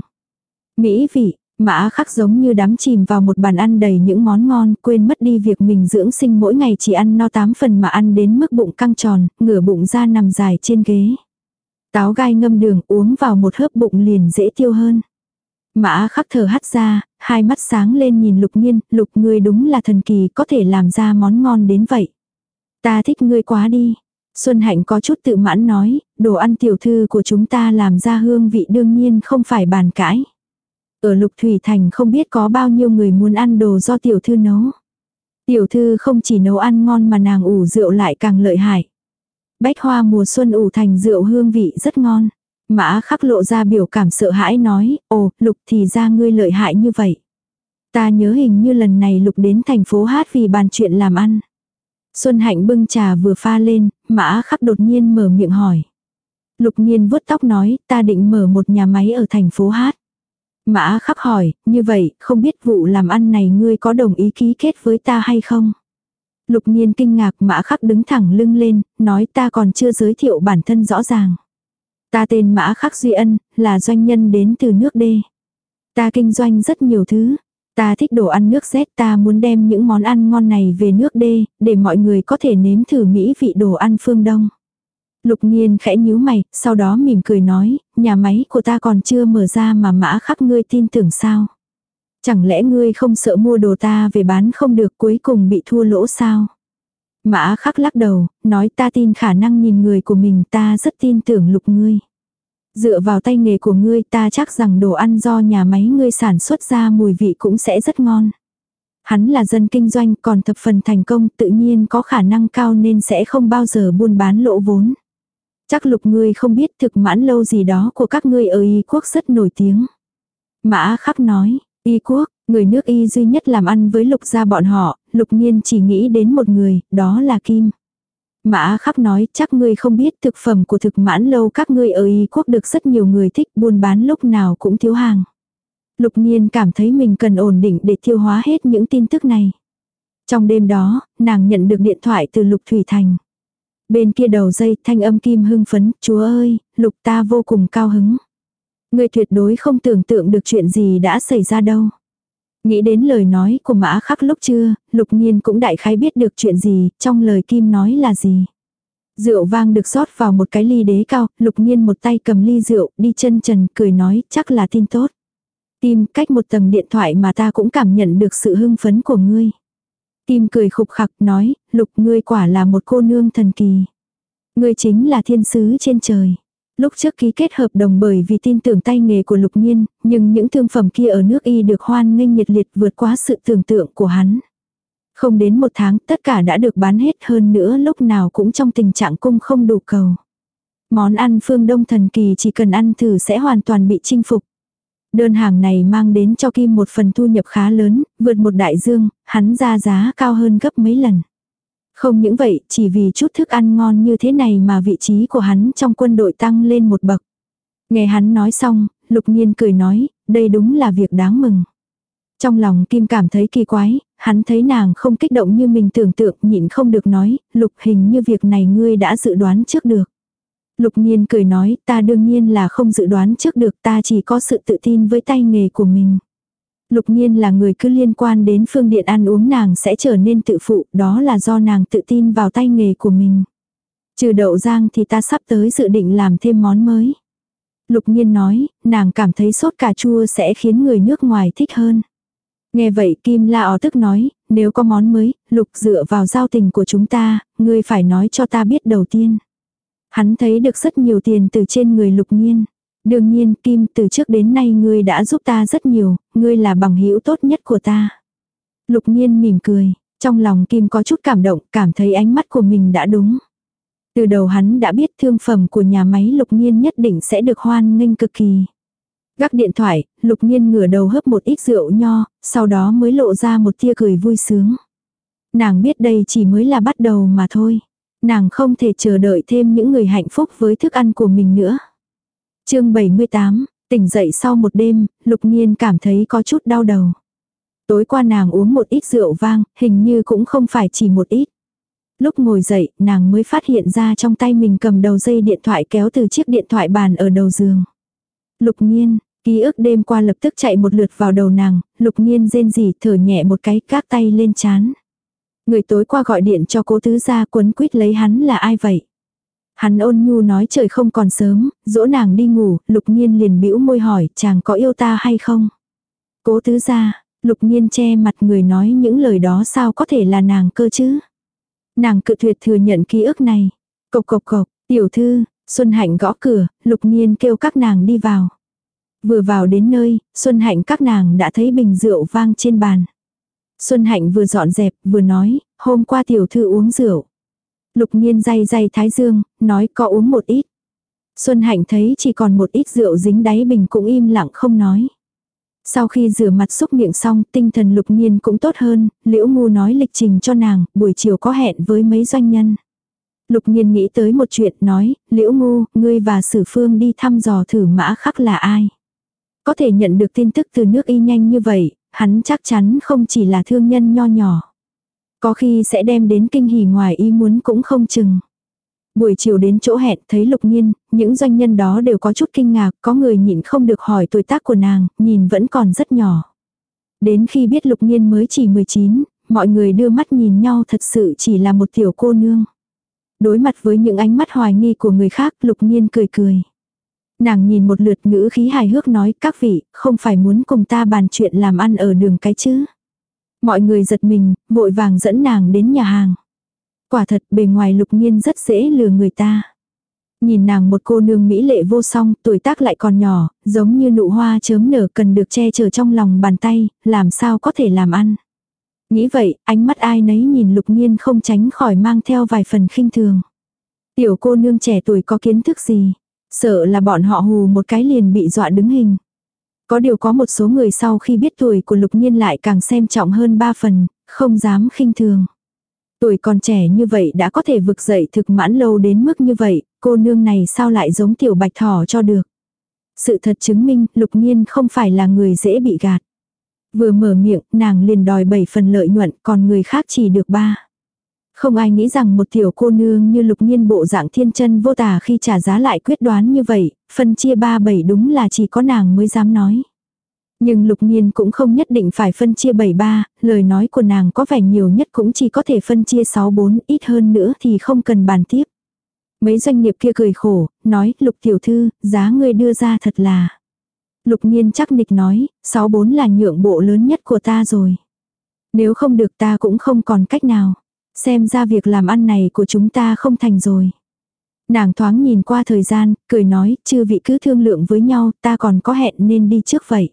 Mỹ vị, Mã khắc giống như đắm chìm vào một bàn ăn đầy những món ngon, quên mất đi việc mình dưỡng sinh mỗi ngày chỉ ăn no tám phần mà ăn đến mức bụng căng tròn, ngửa bụng ra nằm dài trên ghế. Táo gai ngâm đường uống vào một hớp bụng liền dễ tiêu hơn. Mã khắc thở hắt ra, hai mắt sáng lên nhìn lục nhiên, lục ngươi đúng là thần kỳ có thể làm ra món ngon đến vậy. Ta thích ngươi quá đi. Xuân Hạnh có chút tự mãn nói, đồ ăn tiểu thư của chúng ta làm ra hương vị đương nhiên không phải bàn cãi. Ở Lục Thủy Thành không biết có bao nhiêu người muốn ăn đồ do tiểu thư nấu. Tiểu thư không chỉ nấu ăn ngon mà nàng ủ rượu lại càng lợi hại. Bách hoa mùa xuân ủ thành rượu hương vị rất ngon. Mã khắc lộ ra biểu cảm sợ hãi nói, ồ, Lục thì ra ngươi lợi hại như vậy. Ta nhớ hình như lần này Lục đến thành phố hát vì bàn chuyện làm ăn. Xuân Hạnh bưng trà vừa pha lên, mã khắc đột nhiên mở miệng hỏi. Lục nhiên vuốt tóc nói, ta định mở một nhà máy ở thành phố hát. Mã khắc hỏi, như vậy, không biết vụ làm ăn này ngươi có đồng ý ký kết với ta hay không? Lục nhiên kinh ngạc mã khắc đứng thẳng lưng lên, nói ta còn chưa giới thiệu bản thân rõ ràng. Ta tên mã khắc duy ân, là doanh nhân đến từ nước đê. Ta kinh doanh rất nhiều thứ. Ta thích đồ ăn nước rét ta muốn đem những món ăn ngon này về nước đê, để mọi người có thể nếm thử mỹ vị đồ ăn phương Đông. Lục Nhiên khẽ nhíu mày, sau đó mỉm cười nói, nhà máy của ta còn chưa mở ra mà mã khắc ngươi tin tưởng sao. Chẳng lẽ ngươi không sợ mua đồ ta về bán không được cuối cùng bị thua lỗ sao? Mã khắc lắc đầu, nói ta tin khả năng nhìn người của mình ta rất tin tưởng lục ngươi. Dựa vào tay nghề của ngươi ta chắc rằng đồ ăn do nhà máy ngươi sản xuất ra mùi vị cũng sẽ rất ngon. Hắn là dân kinh doanh còn thập phần thành công tự nhiên có khả năng cao nên sẽ không bao giờ buôn bán lỗ vốn. Chắc lục ngươi không biết thực mãn lâu gì đó của các ngươi ở Y quốc rất nổi tiếng. Mã khắc nói, Y quốc, người nước Y duy nhất làm ăn với lục gia bọn họ, lục nhiên chỉ nghĩ đến một người, đó là Kim. Mã khắc nói chắc ngươi không biết thực phẩm của thực mãn lâu các ngươi ở Y quốc được rất nhiều người thích buôn bán lúc nào cũng thiếu hàng. Lục nhiên cảm thấy mình cần ổn định để tiêu hóa hết những tin tức này. Trong đêm đó, nàng nhận được điện thoại từ Lục Thủy Thành. Bên kia đầu dây thanh âm kim hưng phấn, chúa ơi, lục ta vô cùng cao hứng. Người tuyệt đối không tưởng tượng được chuyện gì đã xảy ra đâu. Nghĩ đến lời nói của mã khắc lúc chưa, lục nhiên cũng đại khái biết được chuyện gì, trong lời kim nói là gì. Rượu vang được rót vào một cái ly đế cao, lục nhiên một tay cầm ly rượu, đi chân trần, cười nói, chắc là tin tốt. Tim, cách một tầng điện thoại mà ta cũng cảm nhận được sự hưng phấn của ngươi. Tim cười khục khặc nói, lục ngươi quả là một cô nương thần kỳ. Ngươi chính là thiên sứ trên trời. Lúc trước ký kết hợp đồng bởi vì tin tưởng tay nghề của lục nhiên, nhưng những thương phẩm kia ở nước y được hoan nghênh nhiệt liệt vượt quá sự tưởng tượng của hắn. Không đến một tháng tất cả đã được bán hết hơn nữa lúc nào cũng trong tình trạng cung không đủ cầu. Món ăn phương đông thần kỳ chỉ cần ăn thử sẽ hoàn toàn bị chinh phục. Đơn hàng này mang đến cho Kim một phần thu nhập khá lớn, vượt một đại dương, hắn ra giá cao hơn gấp mấy lần. Không những vậy, chỉ vì chút thức ăn ngon như thế này mà vị trí của hắn trong quân đội tăng lên một bậc. Nghe hắn nói xong, lục nhiên cười nói, đây đúng là việc đáng mừng. Trong lòng Kim cảm thấy kỳ quái, hắn thấy nàng không kích động như mình tưởng tượng nhịn không được nói, lục hình như việc này ngươi đã dự đoán trước được. Lục nhiên cười nói, ta đương nhiên là không dự đoán trước được ta chỉ có sự tự tin với tay nghề của mình. Lục nhiên là người cứ liên quan đến phương điện ăn uống nàng sẽ trở nên tự phụ, đó là do nàng tự tin vào tay nghề của mình. Trừ đậu rang thì ta sắp tới dự định làm thêm món mới. Lục nhiên nói, nàng cảm thấy sốt cà chua sẽ khiến người nước ngoài thích hơn. Nghe vậy Kim La ó tức nói, nếu có món mới, Lục dựa vào giao tình của chúng ta, ngươi phải nói cho ta biết đầu tiên. Hắn thấy được rất nhiều tiền từ trên người lục nhiên. Đương nhiên Kim từ trước đến nay ngươi đã giúp ta rất nhiều, ngươi là bằng hữu tốt nhất của ta. Lục nhiên mỉm cười, trong lòng Kim có chút cảm động, cảm thấy ánh mắt của mình đã đúng. Từ đầu hắn đã biết thương phẩm của nhà máy lục nhiên nhất định sẽ được hoan nghênh cực kỳ. Gác điện thoại, lục nhiên ngửa đầu hấp một ít rượu nho, sau đó mới lộ ra một tia cười vui sướng. Nàng biết đây chỉ mới là bắt đầu mà thôi. Nàng không thể chờ đợi thêm những người hạnh phúc với thức ăn của mình nữa chương 78, tỉnh dậy sau một đêm, lục nhiên cảm thấy có chút đau đầu. Tối qua nàng uống một ít rượu vang, hình như cũng không phải chỉ một ít. Lúc ngồi dậy, nàng mới phát hiện ra trong tay mình cầm đầu dây điện thoại kéo từ chiếc điện thoại bàn ở đầu giường. Lục nhiên, ký ức đêm qua lập tức chạy một lượt vào đầu nàng, lục nhiên rên rỉ thở nhẹ một cái các tay lên chán. Người tối qua gọi điện cho cố tứ gia quấn quýt lấy hắn là ai vậy? Hắn ôn nhu nói trời không còn sớm, dỗ nàng đi ngủ, lục nhiên liền bĩu môi hỏi chàng có yêu ta hay không? Cố tứ gia, lục nhiên che mặt người nói những lời đó sao có thể là nàng cơ chứ? Nàng cự tuyệt thừa nhận ký ức này. Cộc cộc cộc, tiểu thư, Xuân Hạnh gõ cửa, lục nhiên kêu các nàng đi vào. Vừa vào đến nơi, Xuân Hạnh các nàng đã thấy bình rượu vang trên bàn. Xuân Hạnh vừa dọn dẹp, vừa nói, hôm qua tiểu thư uống rượu. Lục nhiên day day thái dương, nói có uống một ít. Xuân Hạnh thấy chỉ còn một ít rượu dính đáy bình cũng im lặng không nói. Sau khi rửa mặt xúc miệng xong, tinh thần lục nhiên cũng tốt hơn, liễu ngu nói lịch trình cho nàng, buổi chiều có hẹn với mấy doanh nhân. Lục nhiên nghĩ tới một chuyện, nói, liễu ngu, ngươi và sử phương đi thăm dò thử mã khắc là ai. Có thể nhận được tin tức từ nước y nhanh như vậy, hắn chắc chắn không chỉ là thương nhân nho nhỏ. Có khi sẽ đem đến kinh hỉ ngoài ý muốn cũng không chừng. Buổi chiều đến chỗ hẹn thấy lục nhiên, những doanh nhân đó đều có chút kinh ngạc, có người nhịn không được hỏi tuổi tác của nàng, nhìn vẫn còn rất nhỏ. Đến khi biết lục nhiên mới chỉ 19, mọi người đưa mắt nhìn nhau thật sự chỉ là một tiểu cô nương. Đối mặt với những ánh mắt hoài nghi của người khác lục nhiên cười cười. Nàng nhìn một lượt ngữ khí hài hước nói các vị, không phải muốn cùng ta bàn chuyện làm ăn ở đường cái chứ. Mọi người giật mình, vội vàng dẫn nàng đến nhà hàng. Quả thật bề ngoài lục nhiên rất dễ lừa người ta. Nhìn nàng một cô nương mỹ lệ vô song, tuổi tác lại còn nhỏ, giống như nụ hoa chớm nở cần được che chở trong lòng bàn tay, làm sao có thể làm ăn. Nghĩ vậy, ánh mắt ai nấy nhìn lục nhiên không tránh khỏi mang theo vài phần khinh thường. Tiểu cô nương trẻ tuổi có kiến thức gì, sợ là bọn họ hù một cái liền bị dọa đứng hình. Có điều có một số người sau khi biết tuổi của lục nhiên lại càng xem trọng hơn ba phần, không dám khinh thường. Tuổi còn trẻ như vậy đã có thể vực dậy thực mãn lâu đến mức như vậy, cô nương này sao lại giống tiểu bạch thỏ cho được. Sự thật chứng minh lục nhiên không phải là người dễ bị gạt. Vừa mở miệng, nàng liền đòi 7 phần lợi nhuận, còn người khác chỉ được 3. Không ai nghĩ rằng một tiểu cô nương như lục nhiên bộ dạng thiên chân vô tả khi trả giá lại quyết đoán như vậy, phân chia 3-7 đúng là chỉ có nàng mới dám nói. Nhưng lục nhiên cũng không nhất định phải phân chia 7-3, lời nói của nàng có vẻ nhiều nhất cũng chỉ có thể phân chia 6-4, ít hơn nữa thì không cần bàn tiếp. Mấy doanh nghiệp kia cười khổ, nói, lục tiểu thư, giá ngươi đưa ra thật là. Lục nhiên chắc nịch nói, 6-4 là nhượng bộ lớn nhất của ta rồi. Nếu không được ta cũng không còn cách nào. Xem ra việc làm ăn này của chúng ta không thành rồi. Nàng thoáng nhìn qua thời gian, cười nói, chư vị cứ thương lượng với nhau, ta còn có hẹn nên đi trước vậy.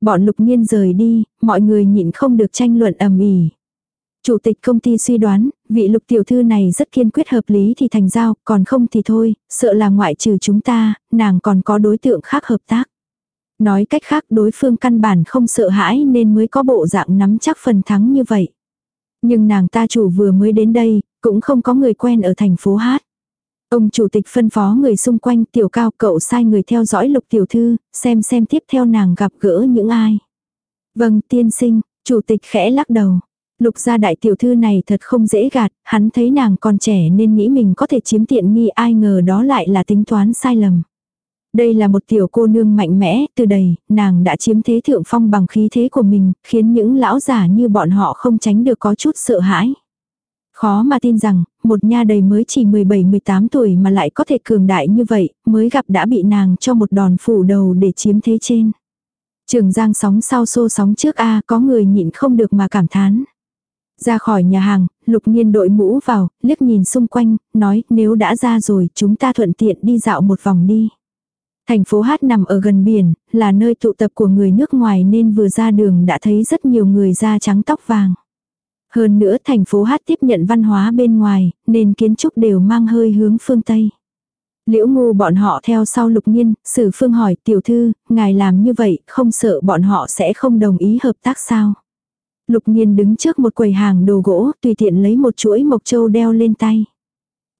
Bọn lục nhiên rời đi, mọi người nhịn không được tranh luận ầm ĩ. Chủ tịch công ty suy đoán, vị lục tiểu thư này rất kiên quyết hợp lý thì thành giao, còn không thì thôi, sợ là ngoại trừ chúng ta, nàng còn có đối tượng khác hợp tác. Nói cách khác đối phương căn bản không sợ hãi nên mới có bộ dạng nắm chắc phần thắng như vậy. Nhưng nàng ta chủ vừa mới đến đây, cũng không có người quen ở thành phố Hát. Ông chủ tịch phân phó người xung quanh tiểu cao cậu sai người theo dõi lục tiểu thư, xem xem tiếp theo nàng gặp gỡ những ai. Vâng tiên sinh, chủ tịch khẽ lắc đầu. Lục gia đại tiểu thư này thật không dễ gạt, hắn thấy nàng còn trẻ nên nghĩ mình có thể chiếm tiện nghi ai ngờ đó lại là tính toán sai lầm. Đây là một tiểu cô nương mạnh mẽ, từ đầy, nàng đã chiếm thế thượng phong bằng khí thế của mình, khiến những lão giả như bọn họ không tránh được có chút sợ hãi. Khó mà tin rằng, một nha đầy mới chỉ 17-18 tuổi mà lại có thể cường đại như vậy, mới gặp đã bị nàng cho một đòn phủ đầu để chiếm thế trên. Trường giang sóng sau xô sóng trước A có người nhịn không được mà cảm thán. Ra khỏi nhà hàng, lục nhiên đội mũ vào, liếc nhìn xung quanh, nói nếu đã ra rồi chúng ta thuận tiện đi dạo một vòng đi. Thành phố Hát nằm ở gần biển, là nơi tụ tập của người nước ngoài nên vừa ra đường đã thấy rất nhiều người da trắng tóc vàng. Hơn nữa thành phố Hát tiếp nhận văn hóa bên ngoài, nên kiến trúc đều mang hơi hướng phương Tây. Liễu ngu bọn họ theo sau lục nhiên, sử phương hỏi tiểu thư, ngài làm như vậy, không sợ bọn họ sẽ không đồng ý hợp tác sao? Lục nhiên đứng trước một quầy hàng đồ gỗ, tùy tiện lấy một chuỗi mộc châu đeo lên tay.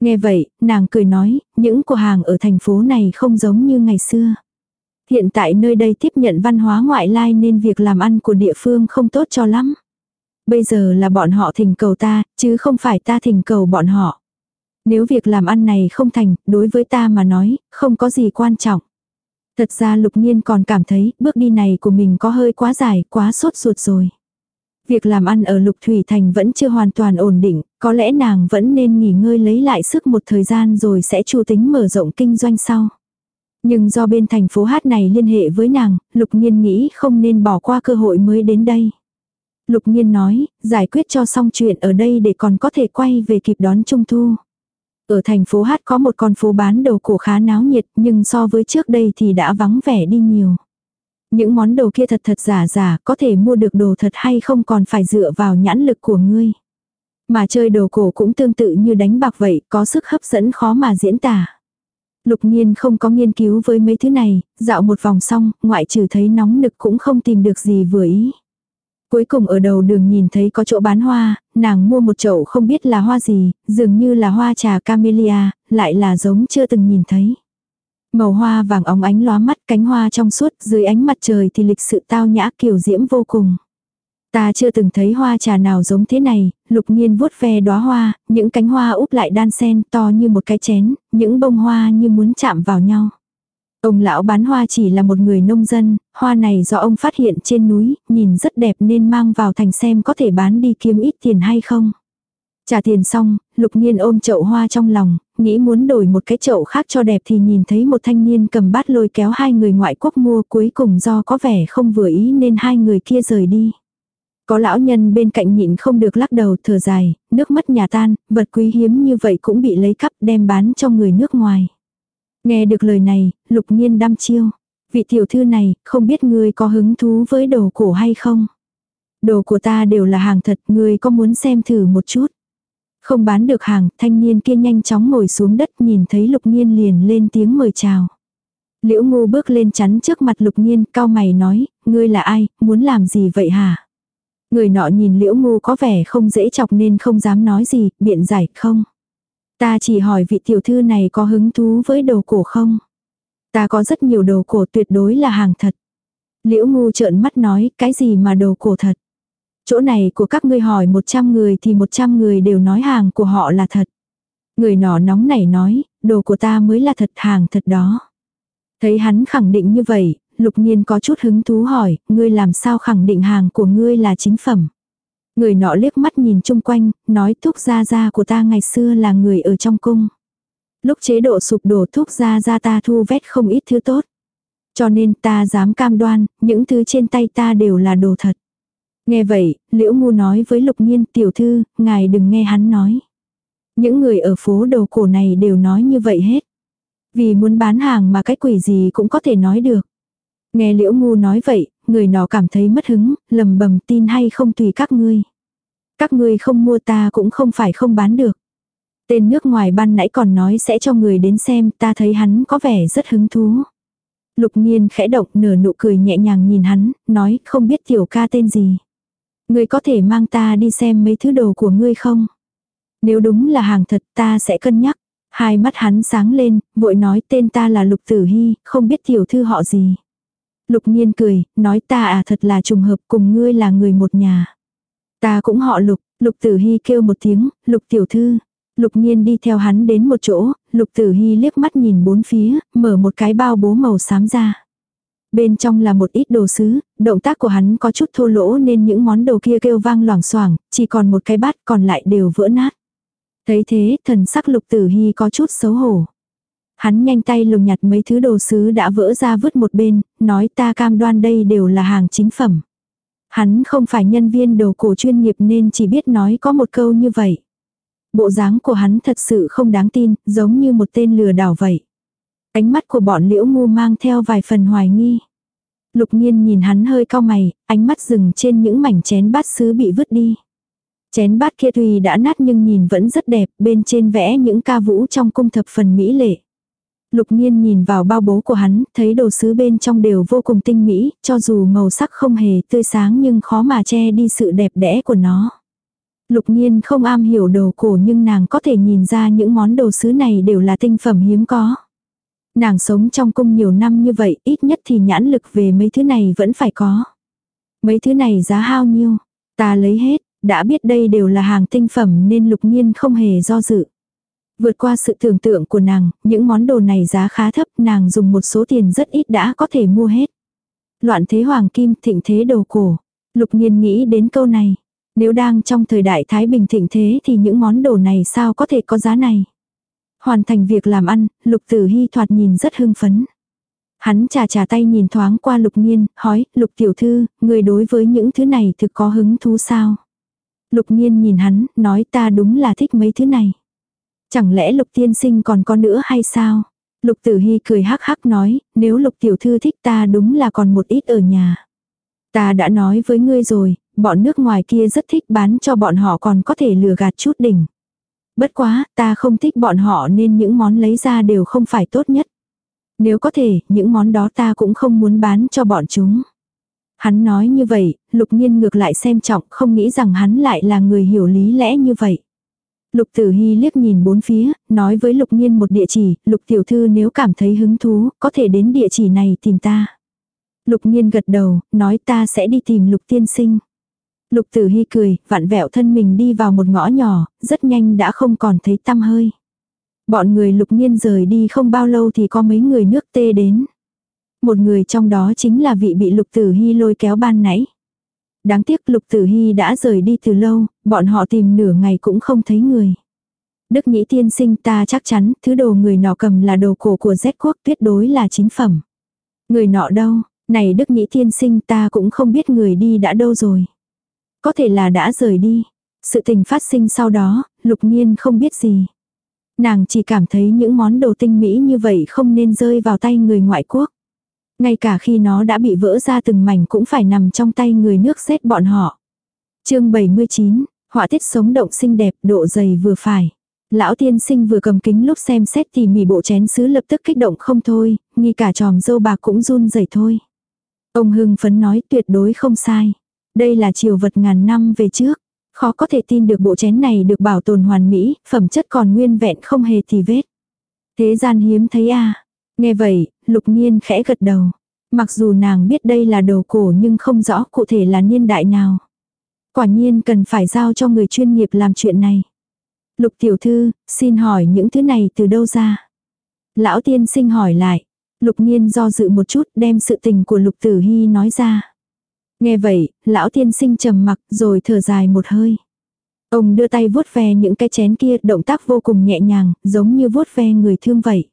Nghe vậy, nàng cười nói, những cửa hàng ở thành phố này không giống như ngày xưa. Hiện tại nơi đây tiếp nhận văn hóa ngoại lai nên việc làm ăn của địa phương không tốt cho lắm. Bây giờ là bọn họ thỉnh cầu ta, chứ không phải ta thỉnh cầu bọn họ. Nếu việc làm ăn này không thành, đối với ta mà nói, không có gì quan trọng. Thật ra lục nhiên còn cảm thấy bước đi này của mình có hơi quá dài, quá sốt ruột rồi. Việc làm ăn ở Lục Thủy Thành vẫn chưa hoàn toàn ổn định, có lẽ nàng vẫn nên nghỉ ngơi lấy lại sức một thời gian rồi sẽ chu tính mở rộng kinh doanh sau. Nhưng do bên thành phố hát này liên hệ với nàng, Lục Nhiên nghĩ không nên bỏ qua cơ hội mới đến đây. Lục Nhiên nói, giải quyết cho xong chuyện ở đây để còn có thể quay về kịp đón Trung Thu. Ở thành phố Hát có một con phố bán đồ cổ khá náo nhiệt nhưng so với trước đây thì đã vắng vẻ đi nhiều. Những món đồ kia thật thật giả giả có thể mua được đồ thật hay không còn phải dựa vào nhãn lực của ngươi. Mà chơi đồ cổ cũng tương tự như đánh bạc vậy, có sức hấp dẫn khó mà diễn tả. Lục nhiên không có nghiên cứu với mấy thứ này, dạo một vòng xong, ngoại trừ thấy nóng nực cũng không tìm được gì vừa ý. Cuối cùng ở đầu đường nhìn thấy có chỗ bán hoa, nàng mua một chậu không biết là hoa gì, dường như là hoa trà camellia, lại là giống chưa từng nhìn thấy. Màu hoa vàng óng ánh lóa mắt cánh hoa trong suốt dưới ánh mặt trời thì lịch sự tao nhã kiểu diễm vô cùng. Ta chưa từng thấy hoa trà nào giống thế này, lục nhiên vuốt ve đóa hoa, những cánh hoa úp lại đan sen to như một cái chén, những bông hoa như muốn chạm vào nhau. Ông lão bán hoa chỉ là một người nông dân, hoa này do ông phát hiện trên núi, nhìn rất đẹp nên mang vào thành xem có thể bán đi kiếm ít tiền hay không. Trả tiền xong, lục nhiên ôm chậu hoa trong lòng, nghĩ muốn đổi một cái chậu khác cho đẹp thì nhìn thấy một thanh niên cầm bát lôi kéo hai người ngoại quốc mua cuối cùng do có vẻ không vừa ý nên hai người kia rời đi. Có lão nhân bên cạnh nhịn không được lắc đầu thở dài, nước mất nhà tan, vật quý hiếm như vậy cũng bị lấy cắp đem bán cho người nước ngoài. Nghe được lời này, lục nhiên đăm chiêu. Vị tiểu thư này, không biết ngươi có hứng thú với đồ cổ hay không? Đồ của ta đều là hàng thật, ngươi có muốn xem thử một chút? Không bán được hàng, thanh niên kia nhanh chóng ngồi xuống đất nhìn thấy lục nghiên liền lên tiếng mời chào. Liễu ngu bước lên chắn trước mặt lục nghiên, cao mày nói, ngươi là ai, muốn làm gì vậy hả? Người nọ nhìn liễu ngu có vẻ không dễ chọc nên không dám nói gì, biện giải không. Ta chỉ hỏi vị tiểu thư này có hứng thú với đồ cổ không? Ta có rất nhiều đồ cổ tuyệt đối là hàng thật. Liễu ngu trợn mắt nói, cái gì mà đồ cổ thật? Chỗ này của các ngươi hỏi 100 người thì 100 người đều nói hàng của họ là thật. Người nọ nóng nảy nói, đồ của ta mới là thật hàng thật đó. Thấy hắn khẳng định như vậy, lục nhiên có chút hứng thú hỏi, ngươi làm sao khẳng định hàng của ngươi là chính phẩm. Người nọ liếc mắt nhìn chung quanh, nói thúc gia gia của ta ngày xưa là người ở trong cung. Lúc chế độ sụp đổ thúc gia gia ta thu vét không ít thứ tốt. Cho nên ta dám cam đoan, những thứ trên tay ta đều là đồ thật. Nghe vậy, liễu ngu nói với lục nhiên tiểu thư, ngài đừng nghe hắn nói. Những người ở phố đầu cổ này đều nói như vậy hết. Vì muốn bán hàng mà cái quỷ gì cũng có thể nói được. Nghe liễu ngu nói vậy, người nó cảm thấy mất hứng, lầm bầm tin hay không tùy các ngươi. Các ngươi không mua ta cũng không phải không bán được. Tên nước ngoài ban nãy còn nói sẽ cho người đến xem, ta thấy hắn có vẻ rất hứng thú. Lục nhiên khẽ động nở nụ cười nhẹ nhàng nhìn hắn, nói không biết tiểu ca tên gì. Ngươi có thể mang ta đi xem mấy thứ đồ của ngươi không? Nếu đúng là hàng thật ta sẽ cân nhắc. Hai mắt hắn sáng lên, vội nói tên ta là Lục Tử Hy, không biết tiểu thư họ gì. Lục nhiên cười, nói ta à thật là trùng hợp cùng ngươi là người một nhà. Ta cũng họ Lục, Lục Tử Hy kêu một tiếng, Lục tiểu thư. Lục nhiên đi theo hắn đến một chỗ, Lục Tử Hy liếc mắt nhìn bốn phía, mở một cái bao bố màu xám ra. Bên trong là một ít đồ sứ, động tác của hắn có chút thô lỗ nên những món đồ kia kêu vang loảng xoảng, chỉ còn một cái bát còn lại đều vỡ nát. Thấy thế, thần sắc lục tử hy có chút xấu hổ. Hắn nhanh tay lùng nhặt mấy thứ đồ sứ đã vỡ ra vứt một bên, nói ta cam đoan đây đều là hàng chính phẩm. Hắn không phải nhân viên đồ cổ chuyên nghiệp nên chỉ biết nói có một câu như vậy. Bộ dáng của hắn thật sự không đáng tin, giống như một tên lừa đảo vậy. Ánh mắt của bọn liễu ngu mang theo vài phần hoài nghi. Lục nhiên nhìn hắn hơi cao mày, ánh mắt dừng trên những mảnh chén bát sứ bị vứt đi. Chén bát kia tuy đã nát nhưng nhìn vẫn rất đẹp, bên trên vẽ những ca vũ trong cung thập phần mỹ lệ. Lục nhiên nhìn vào bao bố của hắn, thấy đồ sứ bên trong đều vô cùng tinh mỹ, cho dù màu sắc không hề tươi sáng nhưng khó mà che đi sự đẹp đẽ của nó. Lục nhiên không am hiểu đồ cổ nhưng nàng có thể nhìn ra những món đồ sứ này đều là tinh phẩm hiếm có. Nàng sống trong cung nhiều năm như vậy, ít nhất thì nhãn lực về mấy thứ này vẫn phải có. Mấy thứ này giá hao nhiêu? Ta lấy hết, đã biết đây đều là hàng tinh phẩm nên lục nhiên không hề do dự. Vượt qua sự tưởng tượng của nàng, những món đồ này giá khá thấp, nàng dùng một số tiền rất ít đã có thể mua hết. Loạn thế hoàng kim thịnh thế đồ cổ. Lục nhiên nghĩ đến câu này. Nếu đang trong thời đại Thái Bình thịnh thế thì những món đồ này sao có thể có giá này. Hoàn thành việc làm ăn, lục tử hy thoạt nhìn rất hưng phấn. Hắn trà trà tay nhìn thoáng qua lục nghiên, hỏi, lục tiểu thư, người đối với những thứ này thực có hứng thú sao? Lục nghiên nhìn hắn, nói ta đúng là thích mấy thứ này. Chẳng lẽ lục tiên sinh còn có nữa hay sao? Lục tử hy cười hắc hắc nói, nếu lục tiểu thư thích ta đúng là còn một ít ở nhà. Ta đã nói với ngươi rồi, bọn nước ngoài kia rất thích bán cho bọn họ còn có thể lừa gạt chút đỉnh. Bất quá, ta không thích bọn họ nên những món lấy ra đều không phải tốt nhất. Nếu có thể, những món đó ta cũng không muốn bán cho bọn chúng. Hắn nói như vậy, lục nhiên ngược lại xem trọng không nghĩ rằng hắn lại là người hiểu lý lẽ như vậy. Lục Tử Hy liếc nhìn bốn phía, nói với Lục Nhiên một địa chỉ, Lục Tiểu Thư nếu cảm thấy hứng thú, có thể đến địa chỉ này tìm ta. Lục Nhiên gật đầu, nói ta sẽ đi tìm Lục Tiên Sinh. Lục Tử Hy cười, vặn vẹo thân mình đi vào một ngõ nhỏ, rất nhanh đã không còn thấy tăm hơi. Bọn người Lục Nhiên rời đi không bao lâu thì có mấy người nước tê đến. Một người trong đó chính là vị bị Lục Tử Hy lôi kéo ban nãy. Đáng tiếc Lục Tử Hy đã rời đi từ lâu, bọn họ tìm nửa ngày cũng không thấy người. Đức Nhĩ tiên sinh ta chắc chắn, thứ đồ người nọ cầm là đồ cổ của Z quốc tuyệt đối là chính phẩm. Người nọ đâu, này Đức Nhĩ tiên sinh ta cũng không biết người đi đã đâu rồi. Có thể là đã rời đi. Sự tình phát sinh sau đó, lục nhiên không biết gì. Nàng chỉ cảm thấy những món đồ tinh mỹ như vậy không nên rơi vào tay người ngoại quốc. Ngay cả khi nó đã bị vỡ ra từng mảnh cũng phải nằm trong tay người nước xét bọn họ. chương 79, họa tiết sống động xinh đẹp, độ dày vừa phải. Lão tiên sinh vừa cầm kính lúc xem xét thì mỉ bộ chén sứ lập tức kích động không thôi, nghi cả tròm dâu bạc cũng run rẩy thôi. Ông hưng phấn nói tuyệt đối không sai. Đây là triều vật ngàn năm về trước. Khó có thể tin được bộ chén này được bảo tồn hoàn mỹ, phẩm chất còn nguyên vẹn không hề thì vết. Thế gian hiếm thấy a à. Nghe vậy, lục nhiên khẽ gật đầu. Mặc dù nàng biết đây là đồ cổ nhưng không rõ cụ thể là niên đại nào. Quả nhiên cần phải giao cho người chuyên nghiệp làm chuyện này. Lục tiểu thư, xin hỏi những thứ này từ đâu ra? Lão tiên sinh hỏi lại. Lục nhiên do dự một chút đem sự tình của lục tử hy nói ra. Nghe vậy, lão tiên sinh trầm mặc rồi thở dài một hơi. Ông đưa tay vuốt ve những cái chén kia, động tác vô cùng nhẹ nhàng, giống như vuốt ve người thương vậy.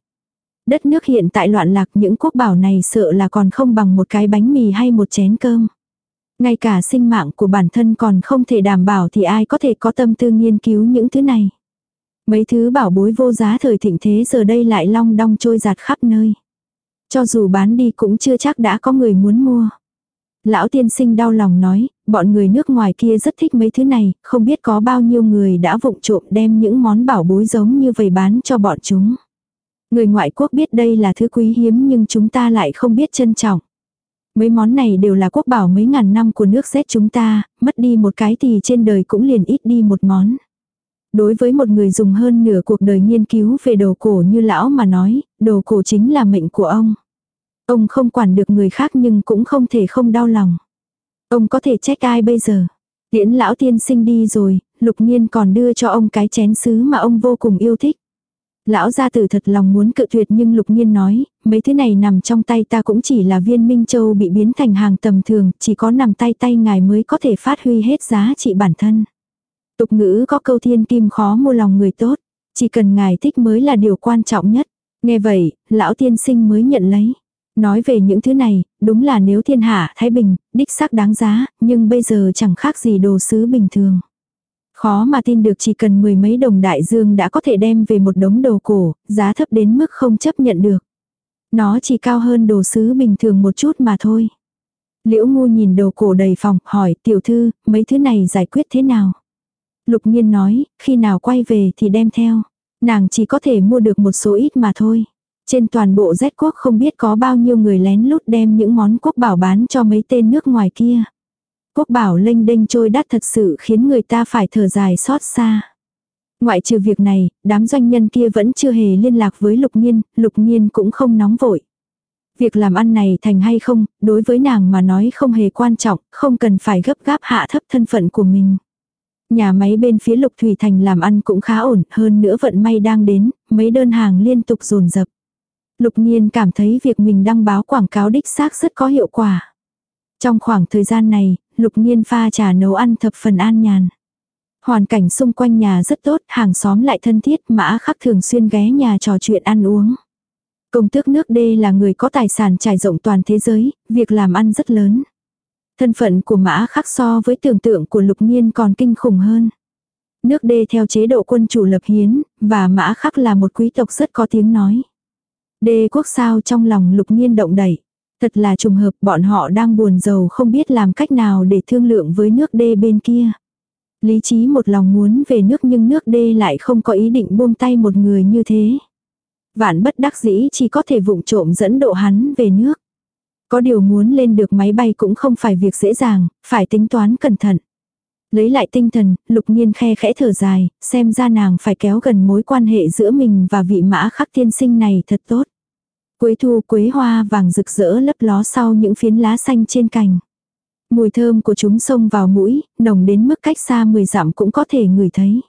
Đất nước hiện tại loạn lạc những quốc bảo này sợ là còn không bằng một cái bánh mì hay một chén cơm. Ngay cả sinh mạng của bản thân còn không thể đảm bảo thì ai có thể có tâm tư nghiên cứu những thứ này. Mấy thứ bảo bối vô giá thời thịnh thế giờ đây lại long đong trôi giạt khắp nơi. Cho dù bán đi cũng chưa chắc đã có người muốn mua. Lão tiên sinh đau lòng nói, bọn người nước ngoài kia rất thích mấy thứ này, không biết có bao nhiêu người đã vụng trộm đem những món bảo bối giống như vậy bán cho bọn chúng. Người ngoại quốc biết đây là thứ quý hiếm nhưng chúng ta lại không biết trân trọng. Mấy món này đều là quốc bảo mấy ngàn năm của nước xét chúng ta, mất đi một cái thì trên đời cũng liền ít đi một món. Đối với một người dùng hơn nửa cuộc đời nghiên cứu về đồ cổ như lão mà nói, đồ cổ chính là mệnh của ông. Ông không quản được người khác nhưng cũng không thể không đau lòng. Ông có thể trách ai bây giờ? Tiễn lão tiên sinh đi rồi, lục nhiên còn đưa cho ông cái chén sứ mà ông vô cùng yêu thích. Lão gia tử thật lòng muốn cự tuyệt nhưng lục nhiên nói, mấy thứ này nằm trong tay ta cũng chỉ là viên minh châu bị biến thành hàng tầm thường, chỉ có nằm tay tay ngài mới có thể phát huy hết giá trị bản thân. Tục ngữ có câu thiên kim khó mua lòng người tốt, chỉ cần ngài thích mới là điều quan trọng nhất. Nghe vậy, lão tiên sinh mới nhận lấy. Nói về những thứ này, đúng là nếu thiên hạ thái bình, đích xác đáng giá, nhưng bây giờ chẳng khác gì đồ sứ bình thường. Khó mà tin được chỉ cần mười mấy đồng đại dương đã có thể đem về một đống đồ cổ, giá thấp đến mức không chấp nhận được. Nó chỉ cao hơn đồ sứ bình thường một chút mà thôi. Liễu ngu nhìn đồ cổ đầy phòng, hỏi tiểu thư, mấy thứ này giải quyết thế nào? Lục nhiên nói, khi nào quay về thì đem theo. Nàng chỉ có thể mua được một số ít mà thôi. Trên toàn bộ Z quốc không biết có bao nhiêu người lén lút đem những món quốc bảo bán cho mấy tên nước ngoài kia. Quốc bảo lênh đênh trôi đắt thật sự khiến người ta phải thở dài xót xa. Ngoại trừ việc này, đám doanh nhân kia vẫn chưa hề liên lạc với lục nhiên, lục nhiên cũng không nóng vội. Việc làm ăn này thành hay không, đối với nàng mà nói không hề quan trọng, không cần phải gấp gáp hạ thấp thân phận của mình. Nhà máy bên phía Lục Thủy Thành làm ăn cũng khá ổn, hơn nữa vận may đang đến, mấy đơn hàng liên tục dồn dập. Lục Nhiên cảm thấy việc mình đăng báo quảng cáo đích xác rất có hiệu quả. Trong khoảng thời gian này, Lục Nhiên pha trà nấu ăn thập phần an nhàn. Hoàn cảnh xung quanh nhà rất tốt, hàng xóm lại thân thiết, mã khắc thường xuyên ghé nhà trò chuyện ăn uống. Công tước nước đê là người có tài sản trải rộng toàn thế giới, việc làm ăn rất lớn. Thân phận của mã khắc so với tưởng tượng của lục nhiên còn kinh khủng hơn. Nước đê theo chế độ quân chủ lập hiến, và mã khắc là một quý tộc rất có tiếng nói. Đê quốc sao trong lòng lục nhiên động đẩy. Thật là trùng hợp bọn họ đang buồn giàu không biết làm cách nào để thương lượng với nước đê bên kia. Lý trí một lòng muốn về nước nhưng nước đê lại không có ý định buông tay một người như thế. Vạn bất đắc dĩ chỉ có thể vụng trộm dẫn độ hắn về nước. Có điều muốn lên được máy bay cũng không phải việc dễ dàng, phải tính toán cẩn thận. Lấy lại tinh thần, lục nhiên khe khẽ thở dài, xem ra nàng phải kéo gần mối quan hệ giữa mình và vị mã khắc tiên sinh này thật tốt. Quế thu quế hoa vàng rực rỡ lấp ló sau những phiến lá xanh trên cành. Mùi thơm của chúng xông vào mũi, nồng đến mức cách xa 10 dặm cũng có thể ngửi thấy.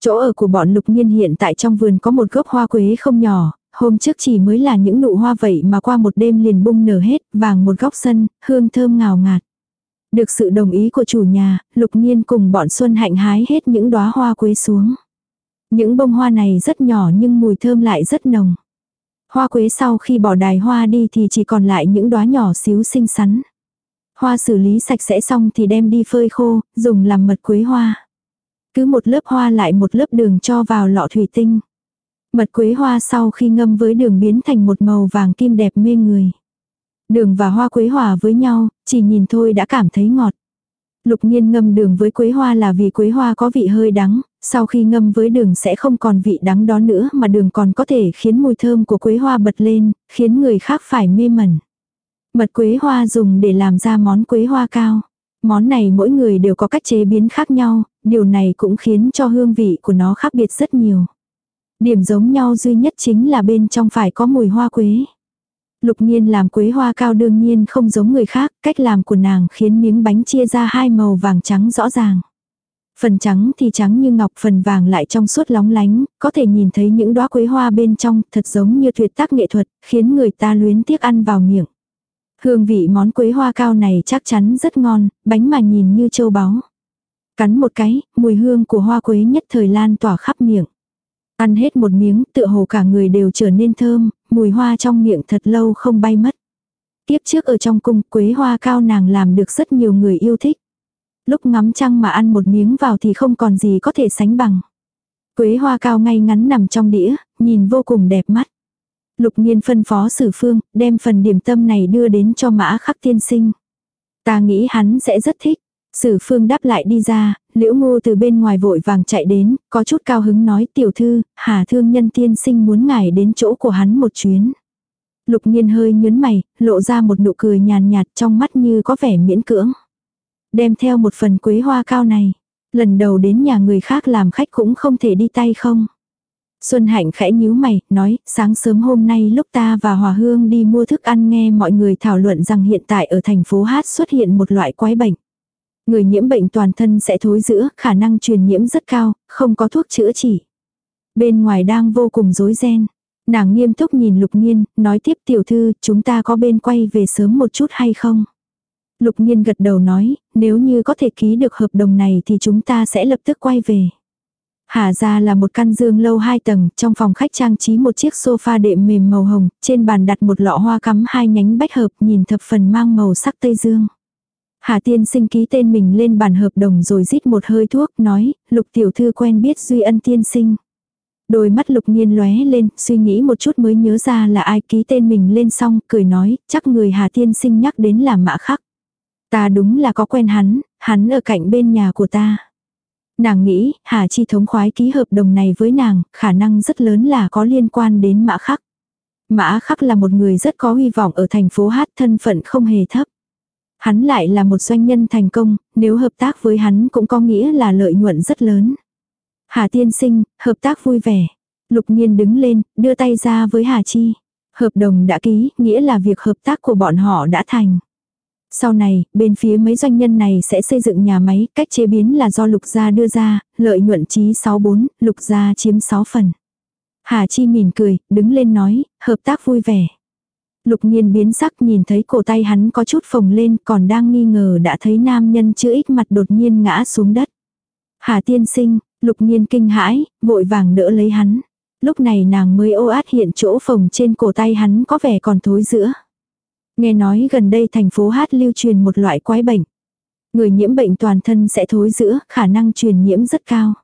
Chỗ ở của bọn lục nhiên hiện tại trong vườn có một gốc hoa quế không nhỏ, hôm trước chỉ mới là những nụ hoa vậy mà qua một đêm liền bung nở hết, vàng một góc sân, hương thơm ngào ngạt. Được sự đồng ý của chủ nhà, lục nhiên cùng bọn Xuân Hạnh hái hết những đóa hoa quế xuống. Những bông hoa này rất nhỏ nhưng mùi thơm lại rất nồng. Hoa quế sau khi bỏ đài hoa đi thì chỉ còn lại những đóa nhỏ xíu xinh xắn. Hoa xử lý sạch sẽ xong thì đem đi phơi khô, dùng làm mật quế hoa. Cứ một lớp hoa lại một lớp đường cho vào lọ thủy tinh. Mật quế hoa sau khi ngâm với đường biến thành một màu vàng kim đẹp mê người. Đường và hoa quế hòa với nhau, chỉ nhìn thôi đã cảm thấy ngọt. Lục nhiên ngâm đường với quế hoa là vì quế hoa có vị hơi đắng, sau khi ngâm với đường sẽ không còn vị đắng đó nữa mà đường còn có thể khiến mùi thơm của quế hoa bật lên, khiến người khác phải mê mẩn. Mật quế hoa dùng để làm ra món quế hoa cao. Món này mỗi người đều có cách chế biến khác nhau, điều này cũng khiến cho hương vị của nó khác biệt rất nhiều. Điểm giống nhau duy nhất chính là bên trong phải có mùi hoa quế. Lục nhiên làm quế hoa cao đương nhiên không giống người khác, cách làm của nàng khiến miếng bánh chia ra hai màu vàng trắng rõ ràng. Phần trắng thì trắng như ngọc, phần vàng lại trong suốt lóng lánh, có thể nhìn thấy những đóa quế hoa bên trong, thật giống như tuyệt tác nghệ thuật, khiến người ta luyến tiếc ăn vào miệng. Hương vị món quế hoa cao này chắc chắn rất ngon, bánh mà nhìn như châu báu. Cắn một cái, mùi hương của hoa quế nhất thời lan tỏa khắp miệng. Ăn hết một miếng, tựa hồ cả người đều trở nên thơm, mùi hoa trong miệng thật lâu không bay mất. Tiếp trước ở trong cung, quế hoa cao nàng làm được rất nhiều người yêu thích. Lúc ngắm trăng mà ăn một miếng vào thì không còn gì có thể sánh bằng. Quế hoa cao ngay ngắn nằm trong đĩa, nhìn vô cùng đẹp mắt. Lục nhiên phân phó sử phương, đem phần điểm tâm này đưa đến cho mã khắc tiên sinh. Ta nghĩ hắn sẽ rất thích. Sử phương đáp lại đi ra, liễu ngô từ bên ngoài vội vàng chạy đến, có chút cao hứng nói tiểu thư, hà thương nhân tiên sinh muốn ngài đến chỗ của hắn một chuyến. Lục nhiên hơi nhớn mày, lộ ra một nụ cười nhàn nhạt trong mắt như có vẻ miễn cưỡng. Đem theo một phần quế hoa cao này. Lần đầu đến nhà người khác làm khách cũng không thể đi tay không. Xuân Hạnh khẽ nhíu mày, nói, sáng sớm hôm nay lúc ta và Hòa Hương đi mua thức ăn nghe mọi người thảo luận rằng hiện tại ở thành phố Hát xuất hiện một loại quái bệnh. Người nhiễm bệnh toàn thân sẽ thối giữa, khả năng truyền nhiễm rất cao, không có thuốc chữa trị. Bên ngoài đang vô cùng rối ren. Nàng nghiêm túc nhìn Lục Nhiên, nói tiếp tiểu thư, chúng ta có bên quay về sớm một chút hay không? Lục Nhiên gật đầu nói, nếu như có thể ký được hợp đồng này thì chúng ta sẽ lập tức quay về. Hà ra là một căn dương lâu hai tầng, trong phòng khách trang trí một chiếc sofa đệm mềm màu hồng, trên bàn đặt một lọ hoa cắm hai nhánh bách hợp nhìn thập phần mang màu sắc tây dương. Hà tiên sinh ký tên mình lên bàn hợp đồng rồi rít một hơi thuốc, nói, lục tiểu thư quen biết Duy ân tiên sinh. Đôi mắt lục nhiên lóe lên, suy nghĩ một chút mới nhớ ra là ai ký tên mình lên xong, cười nói, chắc người Hà Tiên sinh nhắc đến là mã khắc. Ta đúng là có quen hắn, hắn ở cạnh bên nhà của ta. Nàng nghĩ, Hà Chi thống khoái ký hợp đồng này với nàng, khả năng rất lớn là có liên quan đến mã khắc. Mã khắc là một người rất có hy vọng ở thành phố Hát thân phận không hề thấp. Hắn lại là một doanh nhân thành công, nếu hợp tác với hắn cũng có nghĩa là lợi nhuận rất lớn. Hà tiên sinh, hợp tác vui vẻ. Lục nhiên đứng lên, đưa tay ra với Hà Chi. Hợp đồng đã ký, nghĩa là việc hợp tác của bọn họ đã thành. Sau này, bên phía mấy doanh nhân này sẽ xây dựng nhà máy, cách chế biến là do Lục Gia đưa ra, lợi nhuận chí 64, Lục Gia chiếm 6 phần. Hà Chi mỉm cười, đứng lên nói, hợp tác vui vẻ. Lục nghiên biến sắc nhìn thấy cổ tay hắn có chút phồng lên còn đang nghi ngờ đã thấy nam nhân chữ ích mặt đột nhiên ngã xuống đất. Hà tiên sinh, lục nghiên kinh hãi, vội vàng đỡ lấy hắn. Lúc này nàng mới ô át hiện chỗ phồng trên cổ tay hắn có vẻ còn thối giữa. Nghe nói gần đây thành phố Hát lưu truyền một loại quái bệnh. Người nhiễm bệnh toàn thân sẽ thối giữa, khả năng truyền nhiễm rất cao.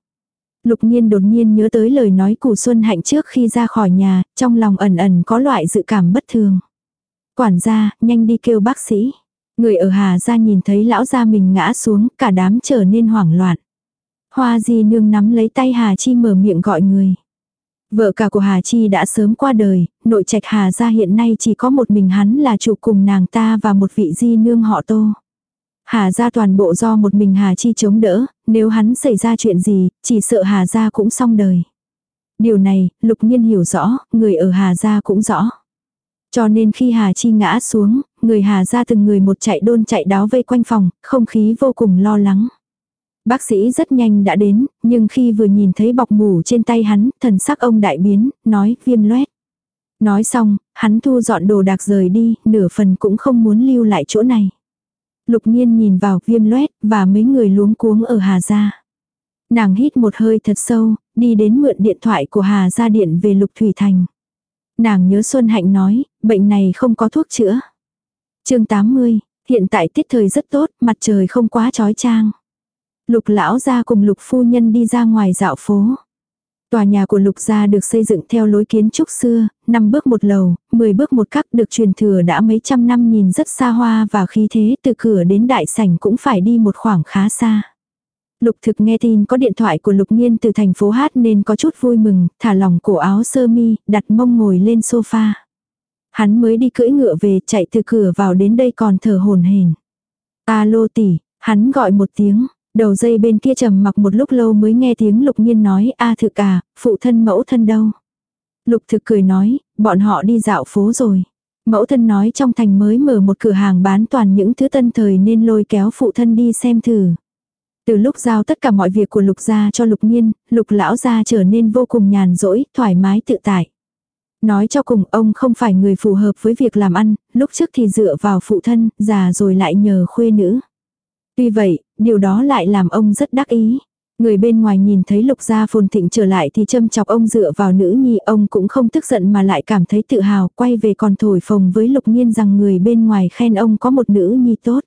Lục nhiên đột nhiên nhớ tới lời nói của Xuân Hạnh trước khi ra khỏi nhà, trong lòng ẩn ẩn có loại dự cảm bất thường. Quản gia, nhanh đi kêu bác sĩ. Người ở Hà gia nhìn thấy lão gia mình ngã xuống, cả đám trở nên hoảng loạn. Hoa di nương nắm lấy tay Hà Chi mở miệng gọi người. Vợ cả của Hà Chi đã sớm qua đời, nội trạch Hà gia hiện nay chỉ có một mình hắn là chủ cùng nàng ta và một vị di nương họ tô. Hà gia toàn bộ do một mình Hà Chi chống đỡ, nếu hắn xảy ra chuyện gì, chỉ sợ Hà gia cũng xong đời. Điều này, lục nhiên hiểu rõ, người ở Hà gia cũng rõ. Cho nên khi Hà Chi ngã xuống, người Hà gia từng người một chạy đôn chạy đáo vây quanh phòng, không khí vô cùng lo lắng. Bác sĩ rất nhanh đã đến, nhưng khi vừa nhìn thấy bọc mủ trên tay hắn, thần sắc ông đại biến, nói viêm loét. Nói xong, hắn thu dọn đồ đạc rời đi, nửa phần cũng không muốn lưu lại chỗ này. Lục nhiên nhìn vào viêm loét và mấy người luống cuống ở Hà Gia. Nàng hít một hơi thật sâu, đi đến mượn điện thoại của Hà Gia điện về Lục Thủy Thành. Nàng nhớ Xuân Hạnh nói, bệnh này không có thuốc chữa. chương 80, hiện tại tiết thời rất tốt, mặt trời không quá trói trang. Lục lão gia cùng lục phu nhân đi ra ngoài dạo phố. Tòa nhà của lục gia được xây dựng theo lối kiến trúc xưa, 5 bước một lầu, 10 bước một cắt được truyền thừa đã mấy trăm năm nhìn rất xa hoa và khí thế từ cửa đến đại sảnh cũng phải đi một khoảng khá xa. Lục thực nghe tin có điện thoại của lục nhiên từ thành phố hát nên có chút vui mừng, thả lỏng cổ áo sơ mi, đặt mông ngồi lên sofa. Hắn mới đi cưỡi ngựa về chạy từ cửa vào đến đây còn thở hồn hển. Alo tỷ, hắn gọi một tiếng, đầu dây bên kia trầm mặc một lúc lâu mới nghe tiếng lục nhiên nói a thực à, phụ thân mẫu thân đâu. Lục thực cười nói, bọn họ đi dạo phố rồi. Mẫu thân nói trong thành mới mở một cửa hàng bán toàn những thứ tân thời nên lôi kéo phụ thân đi xem thử. Từ lúc giao tất cả mọi việc của lục gia cho lục nhiên, lục lão gia trở nên vô cùng nhàn rỗi, thoải mái tự tại. Nói cho cùng ông không phải người phù hợp với việc làm ăn, lúc trước thì dựa vào phụ thân, già rồi lại nhờ khuê nữ. Tuy vậy, điều đó lại làm ông rất đắc ý. Người bên ngoài nhìn thấy lục gia phồn thịnh trở lại thì châm chọc ông dựa vào nữ nhi ông cũng không tức giận mà lại cảm thấy tự hào quay về còn thổi phồng với lục nhiên rằng người bên ngoài khen ông có một nữ nhi tốt.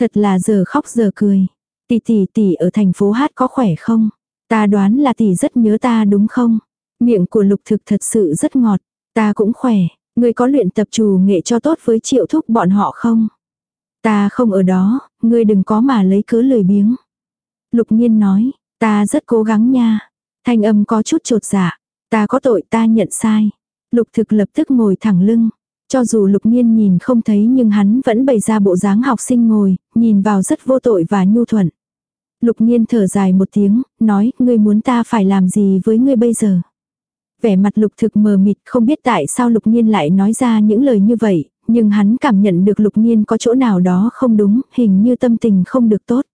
Thật là giờ khóc giờ cười. Tỷ tỷ tỷ ở thành phố hát có khỏe không? Ta đoán là tỷ rất nhớ ta đúng không? Miệng của lục thực thật sự rất ngọt. Ta cũng khỏe. Người có luyện tập trù nghệ cho tốt với triệu thúc bọn họ không? Ta không ở đó, ngươi đừng có mà lấy cớ lười biếng. Lục nhiên nói, ta rất cố gắng nha. Thanh âm có chút trột dạ. Ta có tội ta nhận sai. Lục thực lập tức ngồi thẳng lưng. Cho dù lục nhiên nhìn không thấy nhưng hắn vẫn bày ra bộ dáng học sinh ngồi, nhìn vào rất vô tội và nhu thuận. Lục nhiên thở dài một tiếng, nói, ngươi muốn ta phải làm gì với ngươi bây giờ? Vẻ mặt lục thực mờ mịt không biết tại sao lục nhiên lại nói ra những lời như vậy, nhưng hắn cảm nhận được lục nhiên có chỗ nào đó không đúng, hình như tâm tình không được tốt.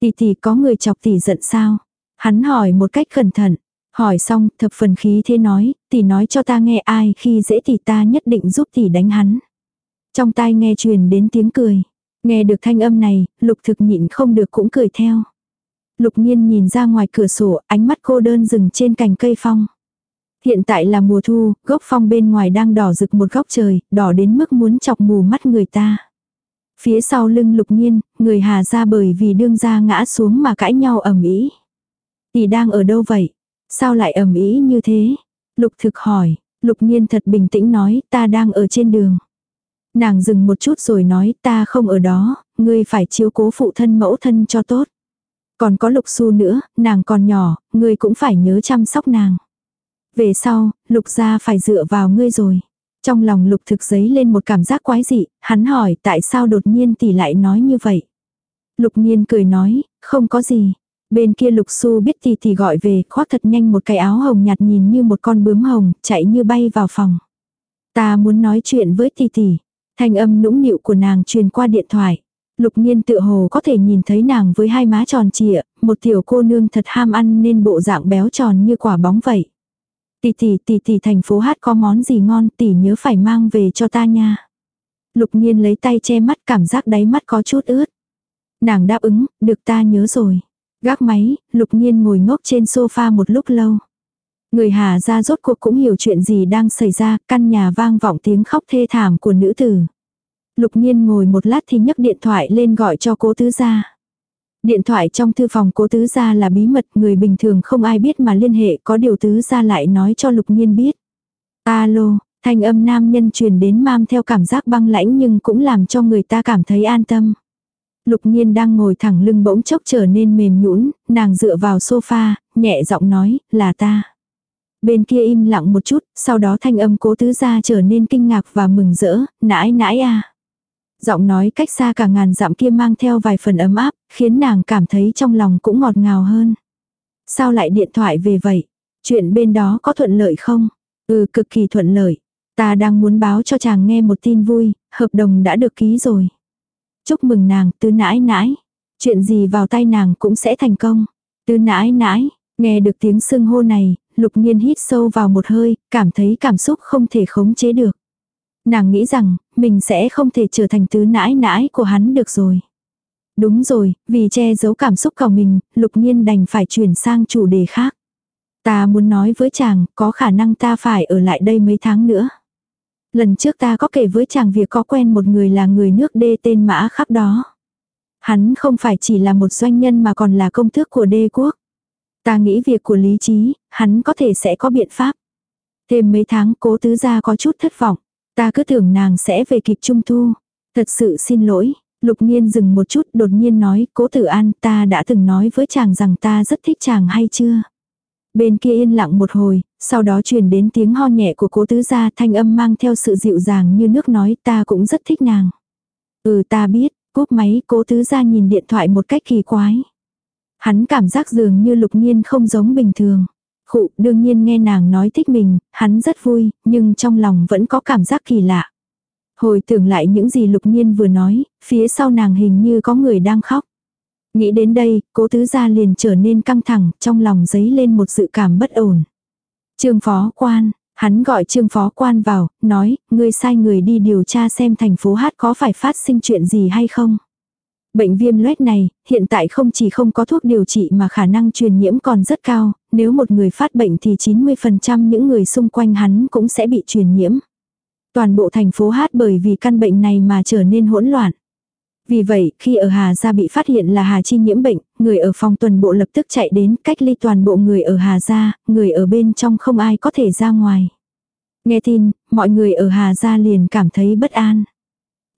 Tỷ tỷ có người chọc tỷ giận sao? Hắn hỏi một cách cẩn thận. Hỏi xong, thập phần khí thế nói, tỷ nói cho ta nghe ai khi dễ tỷ ta nhất định giúp tỷ đánh hắn. Trong tai nghe truyền đến tiếng cười. Nghe được thanh âm này, lục thực nhịn không được cũng cười theo. Lục nhiên nhìn ra ngoài cửa sổ, ánh mắt cô đơn dừng trên cành cây phong. Hiện tại là mùa thu, gốc phong bên ngoài đang đỏ rực một góc trời, đỏ đến mức muốn chọc mù mắt người ta. Phía sau lưng lục nhiên, người hà ra bởi vì đương ra ngã xuống mà cãi nhau ầm ĩ. Tỷ đang ở đâu vậy? Sao lại ầm ĩ như thế? Lục thực hỏi, lục nhiên thật bình tĩnh nói ta đang ở trên đường. Nàng dừng một chút rồi nói ta không ở đó, ngươi phải chiếu cố phụ thân mẫu thân cho tốt. Còn có lục su nữa, nàng còn nhỏ, ngươi cũng phải nhớ chăm sóc nàng. Về sau, lục gia phải dựa vào ngươi rồi. Trong lòng lục thực giấy lên một cảm giác quái dị, hắn hỏi tại sao đột nhiên tỷ lại nói như vậy. Lục nhiên cười nói, không có gì. Bên kia lục su biết tỷ tỷ gọi về, khoác thật nhanh một cái áo hồng nhạt nhìn như một con bướm hồng, chạy như bay vào phòng. Ta muốn nói chuyện với tỷ tỷ. Thanh âm nũng nịu của nàng truyền qua điện thoại. Lục nhiên tự hồ có thể nhìn thấy nàng với hai má tròn trịa, một tiểu cô nương thật ham ăn nên bộ dạng béo tròn như quả bóng vậy. Tỷ tỷ tỷ tỷ thành phố hát có món gì ngon tỷ nhớ phải mang về cho ta nha. Lục nhiên lấy tay che mắt cảm giác đáy mắt có chút ướt. Nàng đáp ứng, được ta nhớ rồi. Gác máy, lục nhiên ngồi ngốc trên sofa một lúc lâu. Người Hà ra rốt cuộc cũng hiểu chuyện gì đang xảy ra, căn nhà vang vọng tiếng khóc thê thảm của nữ tử. Lục nhiên ngồi một lát thì nhấc điện thoại lên gọi cho cố tứ gia. Điện thoại trong thư phòng cố tứ gia là bí mật, người bình thường không ai biết mà liên hệ, có điều tứ gia lại nói cho lục nhiên biết. Alo, thanh âm nam nhân truyền đến mang theo cảm giác băng lãnh nhưng cũng làm cho người ta cảm thấy an tâm. Lục nhiên đang ngồi thẳng lưng bỗng chốc trở nên mềm nhũn, nàng dựa vào sofa, nhẹ giọng nói, là ta. Bên kia im lặng một chút, sau đó thanh âm cố tứ gia trở nên kinh ngạc và mừng rỡ, nãi nãi à. Giọng nói cách xa cả ngàn dặm kia mang theo vài phần ấm áp, khiến nàng cảm thấy trong lòng cũng ngọt ngào hơn. Sao lại điện thoại về vậy? Chuyện bên đó có thuận lợi không? Ừ cực kỳ thuận lợi. Ta đang muốn báo cho chàng nghe một tin vui, hợp đồng đã được ký rồi. Chúc mừng nàng, tứ nãi nãi. Chuyện gì vào tay nàng cũng sẽ thành công. Tứ nãi nãi, nghe được tiếng sưng hô này, lục nhiên hít sâu vào một hơi, cảm thấy cảm xúc không thể khống chế được. Nàng nghĩ rằng, mình sẽ không thể trở thành tứ nãi nãi của hắn được rồi. Đúng rồi, vì che giấu cảm xúc của mình, lục nhiên đành phải chuyển sang chủ đề khác. Ta muốn nói với chàng, có khả năng ta phải ở lại đây mấy tháng nữa. Lần trước ta có kể với chàng việc có quen một người là người nước đê tên mã khắc đó. Hắn không phải chỉ là một doanh nhân mà còn là công tước của đê quốc. Ta nghĩ việc của lý trí, hắn có thể sẽ có biện pháp. Thêm mấy tháng cố tứ gia có chút thất vọng. Ta cứ tưởng nàng sẽ về kịp trung thu. Thật sự xin lỗi. Lục nhiên dừng một chút đột nhiên nói cố tử an ta đã từng nói với chàng rằng ta rất thích chàng hay chưa. Bên kia yên lặng một hồi, sau đó truyền đến tiếng ho nhẹ của cố tứ gia thanh âm mang theo sự dịu dàng như nước nói ta cũng rất thích nàng. Ừ ta biết, cúp máy cố tứ gia nhìn điện thoại một cách kỳ quái. Hắn cảm giác dường như lục nhiên không giống bình thường. Khụ đương nhiên nghe nàng nói thích mình, hắn rất vui, nhưng trong lòng vẫn có cảm giác kỳ lạ. Hồi tưởng lại những gì lục nhiên vừa nói, phía sau nàng hình như có người đang khóc. Nghĩ đến đây, cố tứ gia liền trở nên căng thẳng, trong lòng dấy lên một sự cảm bất ổn. Trương phó quan, hắn gọi trương phó quan vào, nói, ngươi sai người đi điều tra xem thành phố Hát có phải phát sinh chuyện gì hay không. Bệnh viêm loét này, hiện tại không chỉ không có thuốc điều trị mà khả năng truyền nhiễm còn rất cao, nếu một người phát bệnh thì 90% những người xung quanh hắn cũng sẽ bị truyền nhiễm. Toàn bộ thành phố Hát bởi vì căn bệnh này mà trở nên hỗn loạn. Vì vậy, khi ở Hà Gia bị phát hiện là Hà Chi nhiễm bệnh, người ở phòng tuần bộ lập tức chạy đến cách ly toàn bộ người ở Hà Gia, người ở bên trong không ai có thể ra ngoài. Nghe tin, mọi người ở Hà Gia liền cảm thấy bất an.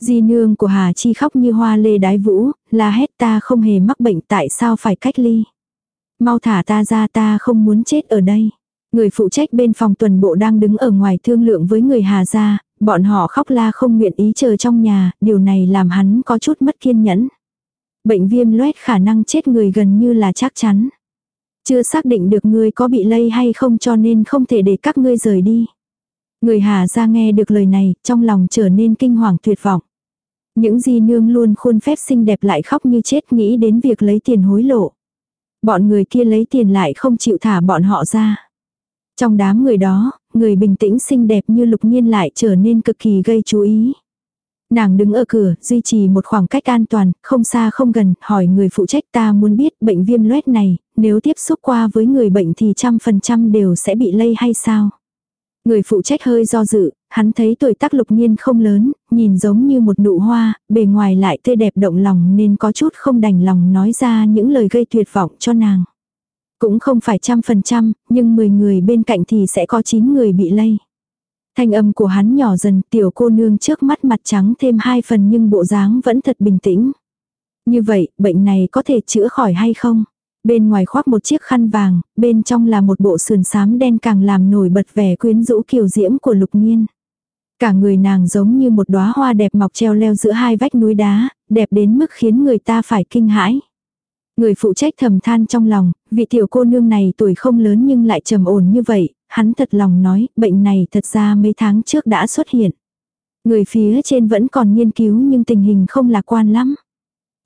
Di nương của Hà Chi khóc như hoa lê đái vũ, la hét ta không hề mắc bệnh tại sao phải cách ly. Mau thả ta ra ta không muốn chết ở đây. Người phụ trách bên phòng tuần bộ đang đứng ở ngoài thương lượng với người Hà gia, bọn họ khóc la không nguyện ý chờ trong nhà, điều này làm hắn có chút mất kiên nhẫn. Bệnh viêm loét khả năng chết người gần như là chắc chắn. Chưa xác định được ngươi có bị lây hay không cho nên không thể để các ngươi rời đi. Người Hà gia nghe được lời này, trong lòng trở nên kinh hoàng tuyệt vọng. Những di nương luôn khuôn phép xinh đẹp lại khóc như chết nghĩ đến việc lấy tiền hối lộ. Bọn người kia lấy tiền lại không chịu thả bọn họ ra. Trong đám người đó, người bình tĩnh xinh đẹp như lục nhiên lại trở nên cực kỳ gây chú ý. Nàng đứng ở cửa, duy trì một khoảng cách an toàn, không xa không gần, hỏi người phụ trách ta muốn biết bệnh viêm loét này, nếu tiếp xúc qua với người bệnh thì trăm phần trăm đều sẽ bị lây hay sao? Người phụ trách hơi do dự, hắn thấy tuổi tác lục nhiên không lớn, nhìn giống như một nụ hoa, bề ngoài lại tươi đẹp động lòng nên có chút không đành lòng nói ra những lời gây tuyệt vọng cho nàng. Cũng không phải trăm phần trăm, nhưng 10 người bên cạnh thì sẽ có 9 người bị lây. Thanh âm của hắn nhỏ dần, tiểu cô nương trước mắt mặt trắng thêm hai phần nhưng bộ dáng vẫn thật bình tĩnh. Như vậy, bệnh này có thể chữa khỏi hay không? Bên ngoài khoác một chiếc khăn vàng, bên trong là một bộ sườn xám đen càng làm nổi bật vẻ quyến rũ kiều diễm của lục nghiên. Cả người nàng giống như một đóa hoa đẹp mọc treo leo giữa hai vách núi đá, đẹp đến mức khiến người ta phải kinh hãi. Người phụ trách thầm than trong lòng, vị tiểu cô nương này tuổi không lớn nhưng lại trầm ổn như vậy, hắn thật lòng nói, bệnh này thật ra mấy tháng trước đã xuất hiện. Người phía trên vẫn còn nghiên cứu nhưng tình hình không lạc quan lắm.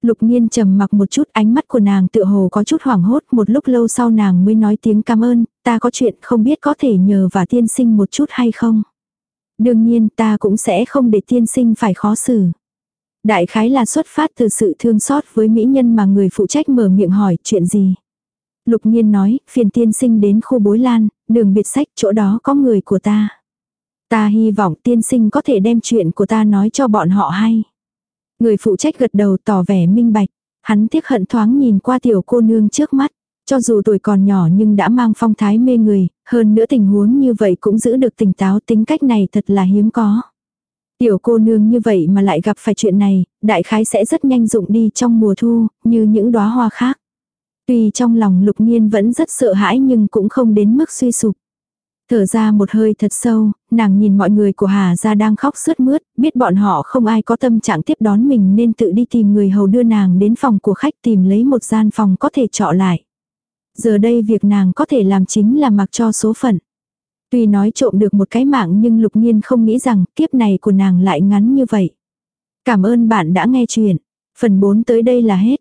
Lục nhiên trầm mặc một chút ánh mắt của nàng tựa hồ có chút hoảng hốt một lúc lâu sau nàng mới nói tiếng cảm ơn, ta có chuyện không biết có thể nhờ và tiên sinh một chút hay không. Đương nhiên ta cũng sẽ không để tiên sinh phải khó xử. Đại khái là xuất phát từ sự thương xót với mỹ nhân mà người phụ trách mở miệng hỏi chuyện gì. Lục nhiên nói, phiền tiên sinh đến khu bối lan, đường biệt sách chỗ đó có người của ta. Ta hy vọng tiên sinh có thể đem chuyện của ta nói cho bọn họ hay. Người phụ trách gật đầu tỏ vẻ minh bạch. Hắn tiếc hận thoáng nhìn qua tiểu cô nương trước mắt. Cho dù tuổi còn nhỏ nhưng đã mang phong thái mê người, hơn nữa tình huống như vậy cũng giữ được tỉnh táo tính cách này thật là hiếm có. Tiểu cô nương như vậy mà lại gặp phải chuyện này, đại khái sẽ rất nhanh dụng đi trong mùa thu, như những đóa hoa khác. Tuy trong lòng lục nhiên vẫn rất sợ hãi nhưng cũng không đến mức suy sụp. Thở ra một hơi thật sâu, nàng nhìn mọi người của Hà ra đang khóc sướt mướt, biết bọn họ không ai có tâm trạng tiếp đón mình nên tự đi tìm người hầu đưa nàng đến phòng của khách tìm lấy một gian phòng có thể trọ lại. Giờ đây việc nàng có thể làm chính là mặc cho số phận. Tuy nói trộm được một cái mạng nhưng lục nhiên không nghĩ rằng kiếp này của nàng lại ngắn như vậy. Cảm ơn bạn đã nghe chuyện. Phần 4 tới đây là hết.